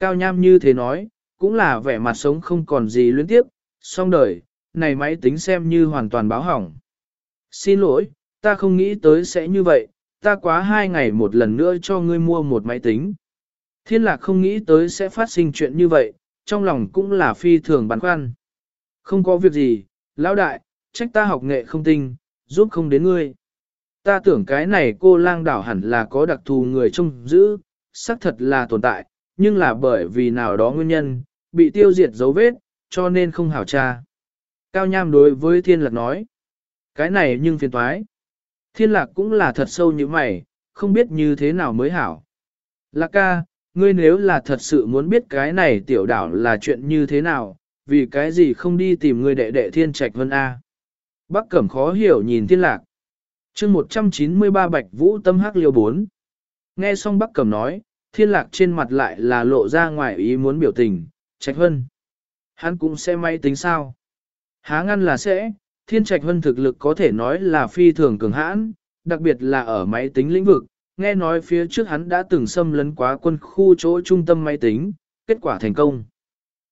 Cao Nham như thế nói, cũng là vẻ mặt sống không còn gì luyến tiếp, xong đời, này máy tính xem như hoàn toàn báo hỏng. Xin lỗi, ta không nghĩ tới sẽ như vậy, ta quá hai ngày một lần nữa cho ngươi mua một máy tính. Thiên lạc không nghĩ tới sẽ phát sinh chuyện như vậy, trong lòng cũng là phi thường băn khoăn. Không có việc gì, lão đại, trách ta học nghệ không tinh, giúp không đến ngươi. Ta tưởng cái này cô lang đảo hẳn là có đặc thù người trông giữ, xác thật là tồn tại, nhưng là bởi vì nào đó nguyên nhân, bị tiêu diệt dấu vết, cho nên không hảo tra. Cao Nham đối với thiên lạc nói, cái này nhưng phiền toái. Thiên lạc cũng là thật sâu như mày, không biết như thế nào mới hảo. Lạc ca, ngươi nếu là thật sự muốn biết cái này tiểu đảo là chuyện như thế nào, vì cái gì không đi tìm người đệ đệ thiên trạch vân A. Bác Cẩm khó hiểu nhìn thiên lạc. chương 193 Bạch Vũ Tâm Hắc Liêu 4. Nghe xong Bác Cẩm nói, thiên lạc trên mặt lại là lộ ra ngoài ý muốn biểu tình, trạch vân. Hắn cũng sẽ may tính sao. Há ngăn là sẽ, thiên trạch Hân thực lực có thể nói là phi thường cường hãn, đặc biệt là ở máy tính lĩnh vực, nghe nói phía trước hắn đã từng xâm lấn quá quân khu chỗ trung tâm máy tính, kết quả thành công.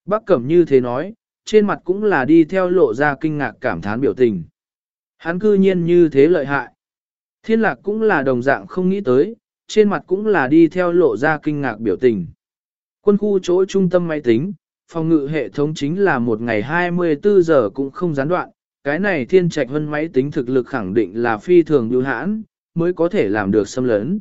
Bác Cẩm như thế nói, trên mặt cũng là đi theo lộ ra kinh ngạc cảm thán biểu tình. Hắn cư nhiên như thế lợi hại. Thiên lạc cũng là đồng dạng không nghĩ tới, trên mặt cũng là đi theo lộ ra kinh ngạc biểu tình. Quân khu chỗ trung tâm máy tính, phòng ngự hệ thống chính là một ngày 24 giờ cũng không gián đoạn, cái này thiên trạch hơn máy tính thực lực khẳng định là phi thường biểu hãn, mới có thể làm được xâm lấn.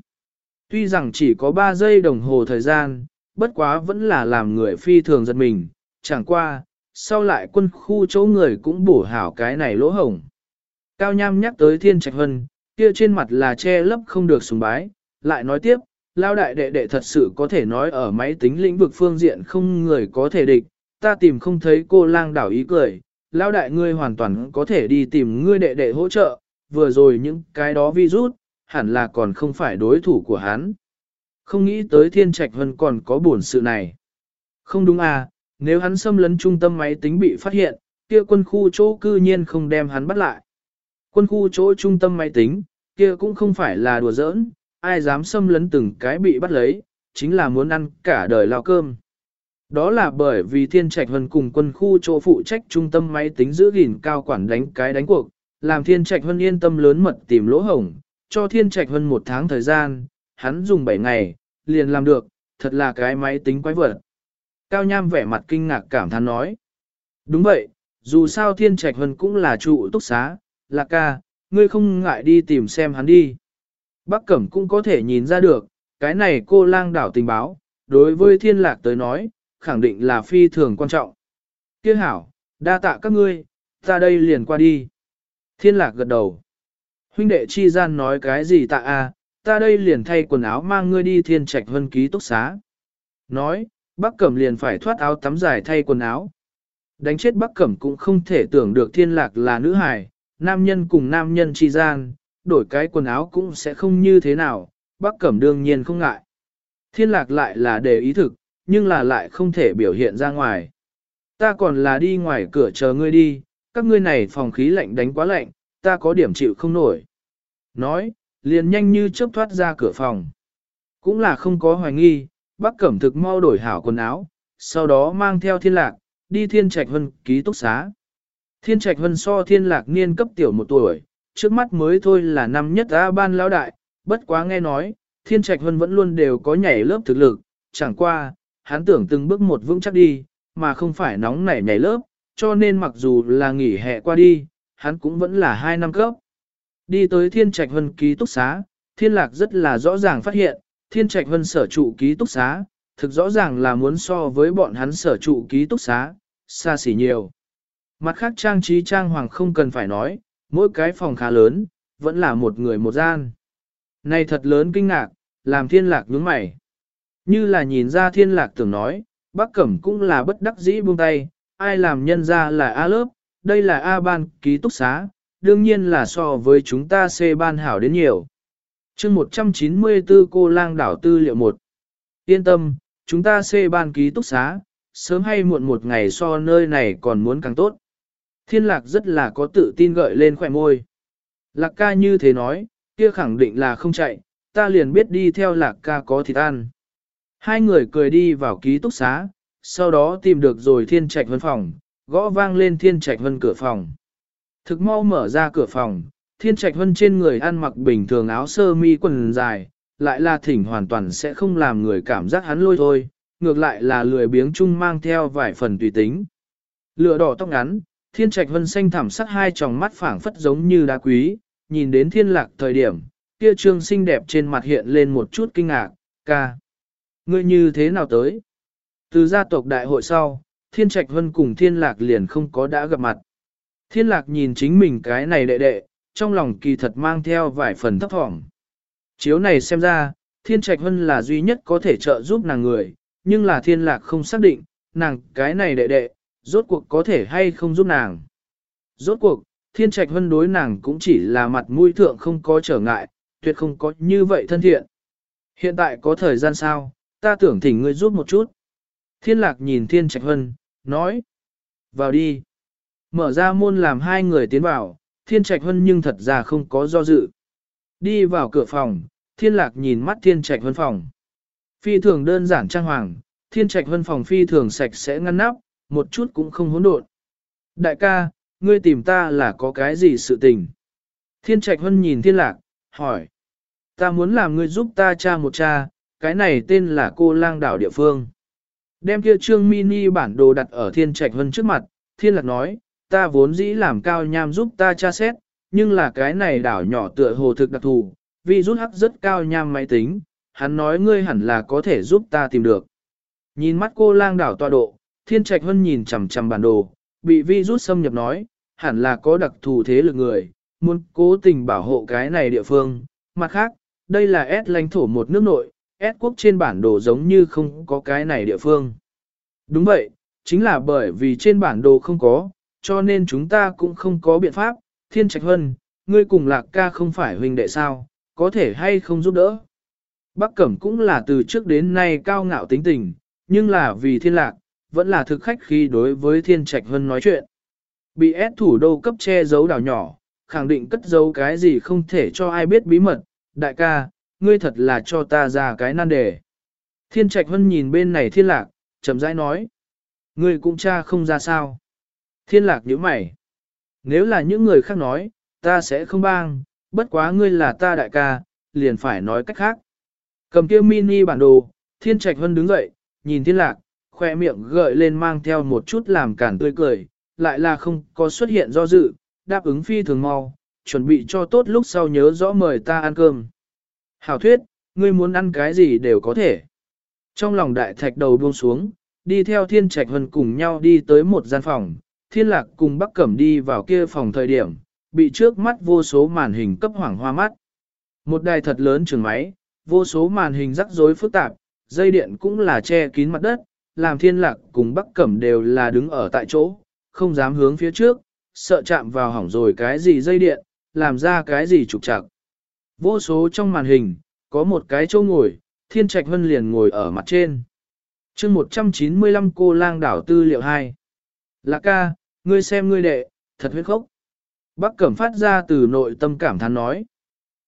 Tuy rằng chỉ có 3 giây đồng hồ thời gian, bất quá vẫn là làm người phi thường giật mình, chẳng qua, sau lại quân khu chỗ người cũng bổ hảo cái này lỗ hổng. Cao Nham nhắc tới Thiên Trạch Hân, kia trên mặt là che lấp không được sùng bái, lại nói tiếp, lao đại đệ đệ thật sự có thể nói ở máy tính lĩnh vực phương diện không người có thể địch, ta tìm không thấy cô lang đảo ý cười, lao đại ngươi hoàn toàn có thể đi tìm ngươi đệ đệ hỗ trợ, vừa rồi những cái đó virus, hẳn là còn không phải đối thủ của hắn. Không nghĩ tới Thiên Trạch Vân còn có buồn sự này. Không đúng à, nếu hắn xâm lấn trung tâm máy tính bị phát hiện, kia quân khu chỗ cư nhiên không đem hắn bắt lại. Quân khu chỗ trung tâm máy tính, kia cũng không phải là đùa giỡn, ai dám xâm lấn từng cái bị bắt lấy, chính là muốn ăn cả đời lao cơm. Đó là bởi vì Thiên Trạch Hân cùng quân khu chỗ phụ trách trung tâm máy tính giữ gìn cao quản đánh cái đánh cuộc, làm Thiên Trạch Hân yên tâm lớn mật tìm lỗ hổng, cho Thiên Trạch Hân một tháng thời gian, hắn dùng 7 ngày, liền làm được, thật là cái máy tính quái vật. Cao Nham vẻ mặt kinh ngạc cảm thán nói. Đúng vậy, dù sao Thiên Trạch Hân cũng là trụ túc xá, lạc ca, ngươi không ngại đi tìm xem hắn đi. Bác Cẩm cũng có thể nhìn ra được, cái này cô lang đảo tình báo, đối với thiên lạc tới nói, khẳng định là phi thường quan trọng. Kiếc hảo, đa tạ các ngươi, ta đây liền qua đi. Thiên lạc gật đầu. Huynh đệ chi gian nói cái gì tạ a ta đây liền thay quần áo mang ngươi đi thiên trạch hân ký túc xá. Nói, bác cẩm liền phải thoát áo tắm dài thay quần áo. Đánh chết bác cẩm cũng không thể tưởng được thiên lạc là nữ hài, nam nhân cùng nam nhân chi gian, đổi cái quần áo cũng sẽ không như thế nào, bác cẩm đương nhiên không ngại. Thiên lạc lại là để ý thực, nhưng là lại không thể biểu hiện ra ngoài. Ta còn là đi ngoài cửa chờ ngươi đi, các ngươi này phòng khí lạnh đánh quá lạnh, ta có điểm chịu không nổi. Nói, liền nhanh như chớp thoát ra cửa phòng. Cũng là không có hoài nghi, bác cẩm thực mau đổi hảo quần áo, sau đó mang theo thiên lạc, đi thiên trạch hân ký túc xá. Thiên trạch hân so thiên lạc niên cấp tiểu một tuổi, trước mắt mới thôi là năm nhất A ban lão đại, bất quá nghe nói, thiên trạch hân vẫn luôn đều có nhảy lớp thực lực, chẳng qua, hắn tưởng từng bước một vững chắc đi, mà không phải nóng nảy nhảy lớp, cho nên mặc dù là nghỉ hè qua đi, hắn cũng vẫn là hai năm cấp. Đi tới thiên trạch hân ký túc xá, thiên lạc rất là rõ ràng phát hiện, thiên trạch hân sở trụ ký túc xá, thực rõ ràng là muốn so với bọn hắn sở trụ ký túc xá, xa xỉ nhiều. Mặt khác trang trí trang hoàng không cần phải nói, mỗi cái phòng khá lớn, vẫn là một người một gian. Này thật lớn kinh ngạc, làm thiên lạc nhướng mày. Như là nhìn ra thiên lạc tưởng nói, bác cẩm cũng là bất đắc dĩ buông tay, ai làm nhân ra là A lớp, đây là A ban ký túc xá, đương nhiên là so với chúng ta C ban hảo đến nhiều. chương 194 cô lang đảo tư liệu 1. Yên tâm, chúng ta C ban ký túc xá, sớm hay muộn một ngày so nơi này còn muốn càng tốt. Thiên lạc rất là có tự tin gợi lên khỏe môi. Lạc ca như thế nói, kia khẳng định là không chạy, ta liền biết đi theo lạc ca có thịt ăn. Hai người cười đi vào ký túc xá, sau đó tìm được rồi thiên trạch vân phòng, gõ vang lên thiên trạch vân cửa phòng. Thực mau mở ra cửa phòng, thiên trạch vân trên người ăn mặc bình thường áo sơ mi quần dài, lại là thỉnh hoàn toàn sẽ không làm người cảm giác hắn lôi thôi, ngược lại là lười biếng chung mang theo vài phần tùy tính. Lửa đỏ tóc ngắn, thiên trạch vân xanh thẳm sắc hai tròng mắt phảng phất giống như đá quý, nhìn đến thiên lạc thời điểm, kia trương xinh đẹp trên mặt hiện lên một chút kinh ngạc, ca. Ngươi như thế nào tới? Từ gia tộc đại hội sau, thiên trạch vân cùng thiên lạc liền không có đã gặp mặt. Thiên lạc nhìn chính mình cái này đệ đệ, trong lòng kỳ thật mang theo vài phần thấp thỏm. Chiếu này xem ra, thiên trạch vân là duy nhất có thể trợ giúp nàng người, nhưng là thiên lạc không xác định, nàng cái này đệ đệ, rốt cuộc có thể hay không giúp nàng. Rốt cuộc, thiên trạch vân đối nàng cũng chỉ là mặt mũi thượng không có trở ngại, tuyệt không có như vậy thân thiện. Hiện tại có thời gian sao, ta tưởng thỉnh ngươi giúp một chút. Thiên lạc nhìn thiên trạch hân, nói. Vào đi. Mở ra môn làm hai người tiến vào, thiên trạch hân nhưng thật ra không có do dự. Đi vào cửa phòng, thiên lạc nhìn mắt thiên trạch hân phòng. Phi thường đơn giản trang hoàng, thiên trạch hân phòng phi thường sạch sẽ ngăn nắp, một chút cũng không hỗn độn. Đại ca, ngươi tìm ta là có cái gì sự tình? Thiên trạch hân nhìn thiên lạc, hỏi. Ta muốn làm ngươi giúp ta cha một cha, cái này tên là cô lang đảo địa phương. Đem kia trương mini bản đồ đặt ở thiên trạch Hân trước mặt, thiên lạc nói, ta vốn dĩ làm cao nham giúp ta tra xét, nhưng là cái này đảo nhỏ tựa hồ thực đặc thù, vì rút hắc rất cao nham máy tính, hắn nói ngươi hẳn là có thể giúp ta tìm được. Nhìn mắt cô lang đảo tọa độ, thiên trạch hân nhìn chằm chằm bản đồ, bị vi rút xâm nhập nói, hẳn là có đặc thù thế lực người, muốn cố tình bảo hộ cái này địa phương. Mặt khác, đây là S lãnh thổ một nước nội, S quốc trên bản đồ giống như không có cái này địa phương. Đúng vậy, chính là bởi vì trên bản đồ không có, cho nên chúng ta cũng không có biện pháp. Thiên Trạch Hân, ngươi cùng lạc ca không phải huynh đệ sao, có thể hay không giúp đỡ. Bắc Cẩm cũng là từ trước đến nay cao ngạo tính tình, nhưng là vì thiên lạc, vẫn là thực khách khi đối với thiên trạch hân nói chuyện. Bị ép thủ đô cấp che giấu đảo nhỏ, khẳng định cất giấu cái gì không thể cho ai biết bí mật. Đại ca, ngươi thật là cho ta ra cái nan đề. Thiên Trạch Hân nhìn bên này thiên lạc, chậm rãi nói. Ngươi cũng cha không ra sao. Thiên lạc nhíu mày. Nếu là những người khác nói, ta sẽ không bang, bất quá ngươi là ta đại ca, liền phải nói cách khác. Cầm kia mini bản đồ, Thiên Trạch Hân đứng dậy, nhìn thiên lạc, khoe miệng gợi lên mang theo một chút làm cản tươi cười, lại là không có xuất hiện do dự, đáp ứng phi thường mau, chuẩn bị cho tốt lúc sau nhớ rõ mời ta ăn cơm. Hảo thuyết, ngươi muốn ăn cái gì đều có thể. Trong lòng đại thạch đầu buông xuống, đi theo thiên trạch hân cùng nhau đi tới một gian phòng, thiên lạc cùng bắc cẩm đi vào kia phòng thời điểm, bị trước mắt vô số màn hình cấp hoảng hoa mắt. Một đài thật lớn trường máy, vô số màn hình rắc rối phức tạp, dây điện cũng là che kín mặt đất, làm thiên lạc cùng bắc cẩm đều là đứng ở tại chỗ, không dám hướng phía trước, sợ chạm vào hỏng rồi cái gì dây điện, làm ra cái gì trục trặc. Vô số trong màn hình, có một cái chỗ ngồi, thiên trạch hân liền ngồi ở mặt trên. chương 195 cô lang đảo tư liệu 2. Lạc ca, ngươi xem ngươi đệ, thật huyết khốc. Bác Cẩm phát ra từ nội tâm cảm thán nói.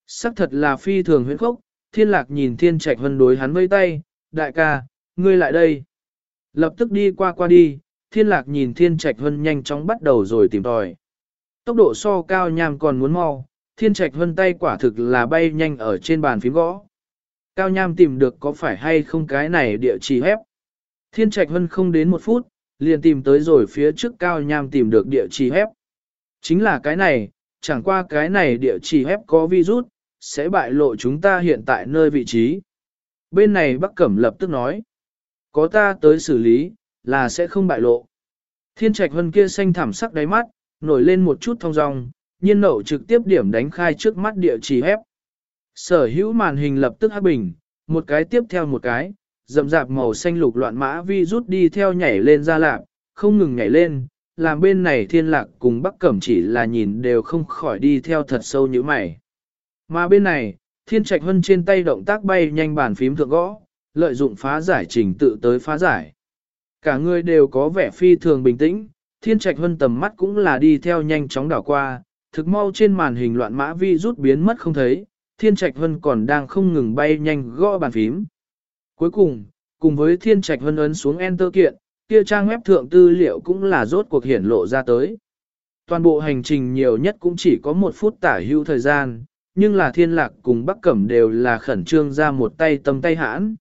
Sắc thật là phi thường huyết khốc, thiên lạc nhìn thiên trạch hân đối hắn vây tay, đại ca, ngươi lại đây. Lập tức đi qua qua đi, thiên lạc nhìn thiên trạch hân nhanh chóng bắt đầu rồi tìm tòi. Tốc độ so cao nham còn muốn mau, thiên trạch hân tay quả thực là bay nhanh ở trên bàn phím gõ. Cao nham tìm được có phải hay không cái này địa chỉ hép. Thiên trạch hân không đến một phút, liền tìm tới rồi phía trước cao nham tìm được địa chỉ hép. Chính là cái này, chẳng qua cái này địa chỉ hép có virus, sẽ bại lộ chúng ta hiện tại nơi vị trí. Bên này Bắc Cẩm lập tức nói, có ta tới xử lý, là sẽ không bại lộ. Thiên trạch hân kia xanh thảm sắc đáy mắt, nổi lên một chút thong dong, nhiên nậu trực tiếp điểm đánh khai trước mắt địa chỉ hép. Sở hữu màn hình lập tức hắc bình, một cái tiếp theo một cái, rậm rạp màu xanh lục loạn mã vi rút đi theo nhảy lên ra lạc, không ngừng nhảy lên, làm bên này thiên lạc cùng bắc cẩm chỉ là nhìn đều không khỏi đi theo thật sâu như mày. Mà bên này, thiên trạch hân trên tay động tác bay nhanh bàn phím thượng gõ, lợi dụng phá giải trình tự tới phá giải. Cả người đều có vẻ phi thường bình tĩnh, thiên trạch hân tầm mắt cũng là đi theo nhanh chóng đảo qua, thực mau trên màn hình loạn mã vi rút biến mất không thấy, thiên trạch vân còn đang không ngừng bay nhanh gõ bàn phím. Cuối cùng, cùng với thiên trạch vân ấn xuống Enter kiện, kia trang web thượng tư liệu cũng là rốt cuộc hiển lộ ra tới. Toàn bộ hành trình nhiều nhất cũng chỉ có một phút tả hưu thời gian, nhưng là thiên lạc cùng bắc cẩm đều là khẩn trương ra một tay tâm tay hãn.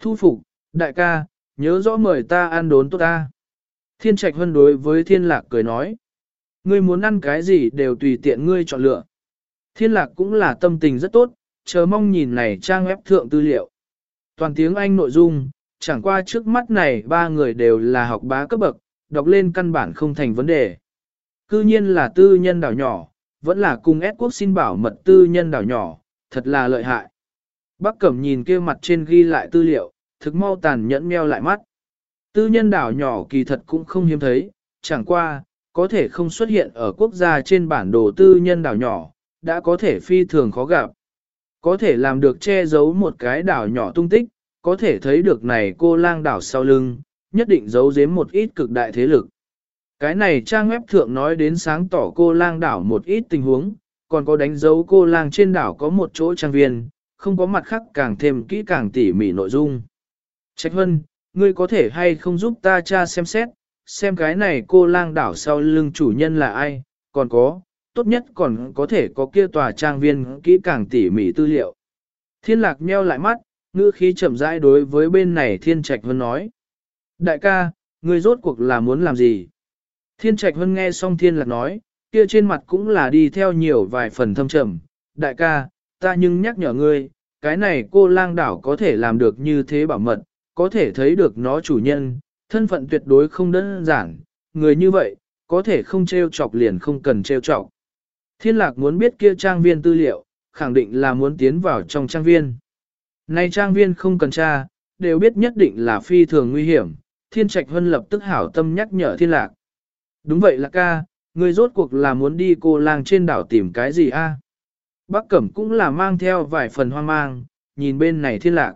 Thu phục, đại ca, nhớ rõ mời ta ăn đốn tốt ta. Thiên trạch hân đối với thiên lạc cười nói. Ngươi muốn ăn cái gì đều tùy tiện ngươi chọn lựa. Thiên lạc cũng là tâm tình rất tốt, chờ mong nhìn này trang web thượng tư liệu. Toàn tiếng Anh nội dung, chẳng qua trước mắt này ba người đều là học bá cấp bậc, đọc lên căn bản không thành vấn đề. Cư nhiên là tư nhân đảo nhỏ, vẫn là cùng ép quốc xin bảo mật tư nhân đảo nhỏ, thật là lợi hại. Bác Cẩm nhìn kia mặt trên ghi lại tư liệu, thực mau tàn nhẫn meo lại mắt. Tư nhân đảo nhỏ kỳ thật cũng không hiếm thấy, chẳng qua, có thể không xuất hiện ở quốc gia trên bản đồ tư nhân đảo nhỏ, đã có thể phi thường khó gặp. Có thể làm được che giấu một cái đảo nhỏ tung tích, có thể thấy được này cô lang đảo sau lưng, nhất định giấu giếm một ít cực đại thế lực. Cái này trang web thượng nói đến sáng tỏ cô lang đảo một ít tình huống, còn có đánh dấu cô lang trên đảo có một chỗ trang viên, không có mặt khác càng thêm kỹ càng tỉ mỉ nội dung. Trạch Hân, ngươi có thể hay không giúp ta cha xem xét, xem cái này cô lang đảo sau lưng chủ nhân là ai, còn có, tốt nhất còn có thể có kia tòa trang viên kỹ càng tỉ mỉ tư liệu. Thiên lạc nheo lại mắt, ngữ khí chậm rãi đối với bên này thiên trạch vân nói. Đại ca, ngươi rốt cuộc là muốn làm gì? Thiên trạch vân nghe xong thiên lạc nói, kia trên mặt cũng là đi theo nhiều vài phần thâm trầm. Đại ca, ta nhưng nhắc nhở ngươi, cái này cô lang đảo có thể làm được như thế bảo mật, có thể thấy được nó chủ nhân, thân phận tuyệt đối không đơn giản, người như vậy, có thể không treo chọc liền không cần treo chọc. Thiên lạc muốn biết kia trang viên tư liệu, khẳng định là muốn tiến vào trong trang viên. Nay trang viên không cần tra, đều biết nhất định là phi thường nguy hiểm, thiên trạch hân lập tức hảo tâm nhắc nhở thiên lạc. Đúng vậy là ca, người rốt cuộc là muốn đi cô lang trên đảo tìm cái gì a? Bác Cẩm cũng là mang theo vài phần hoang mang, nhìn bên này thiên lạc.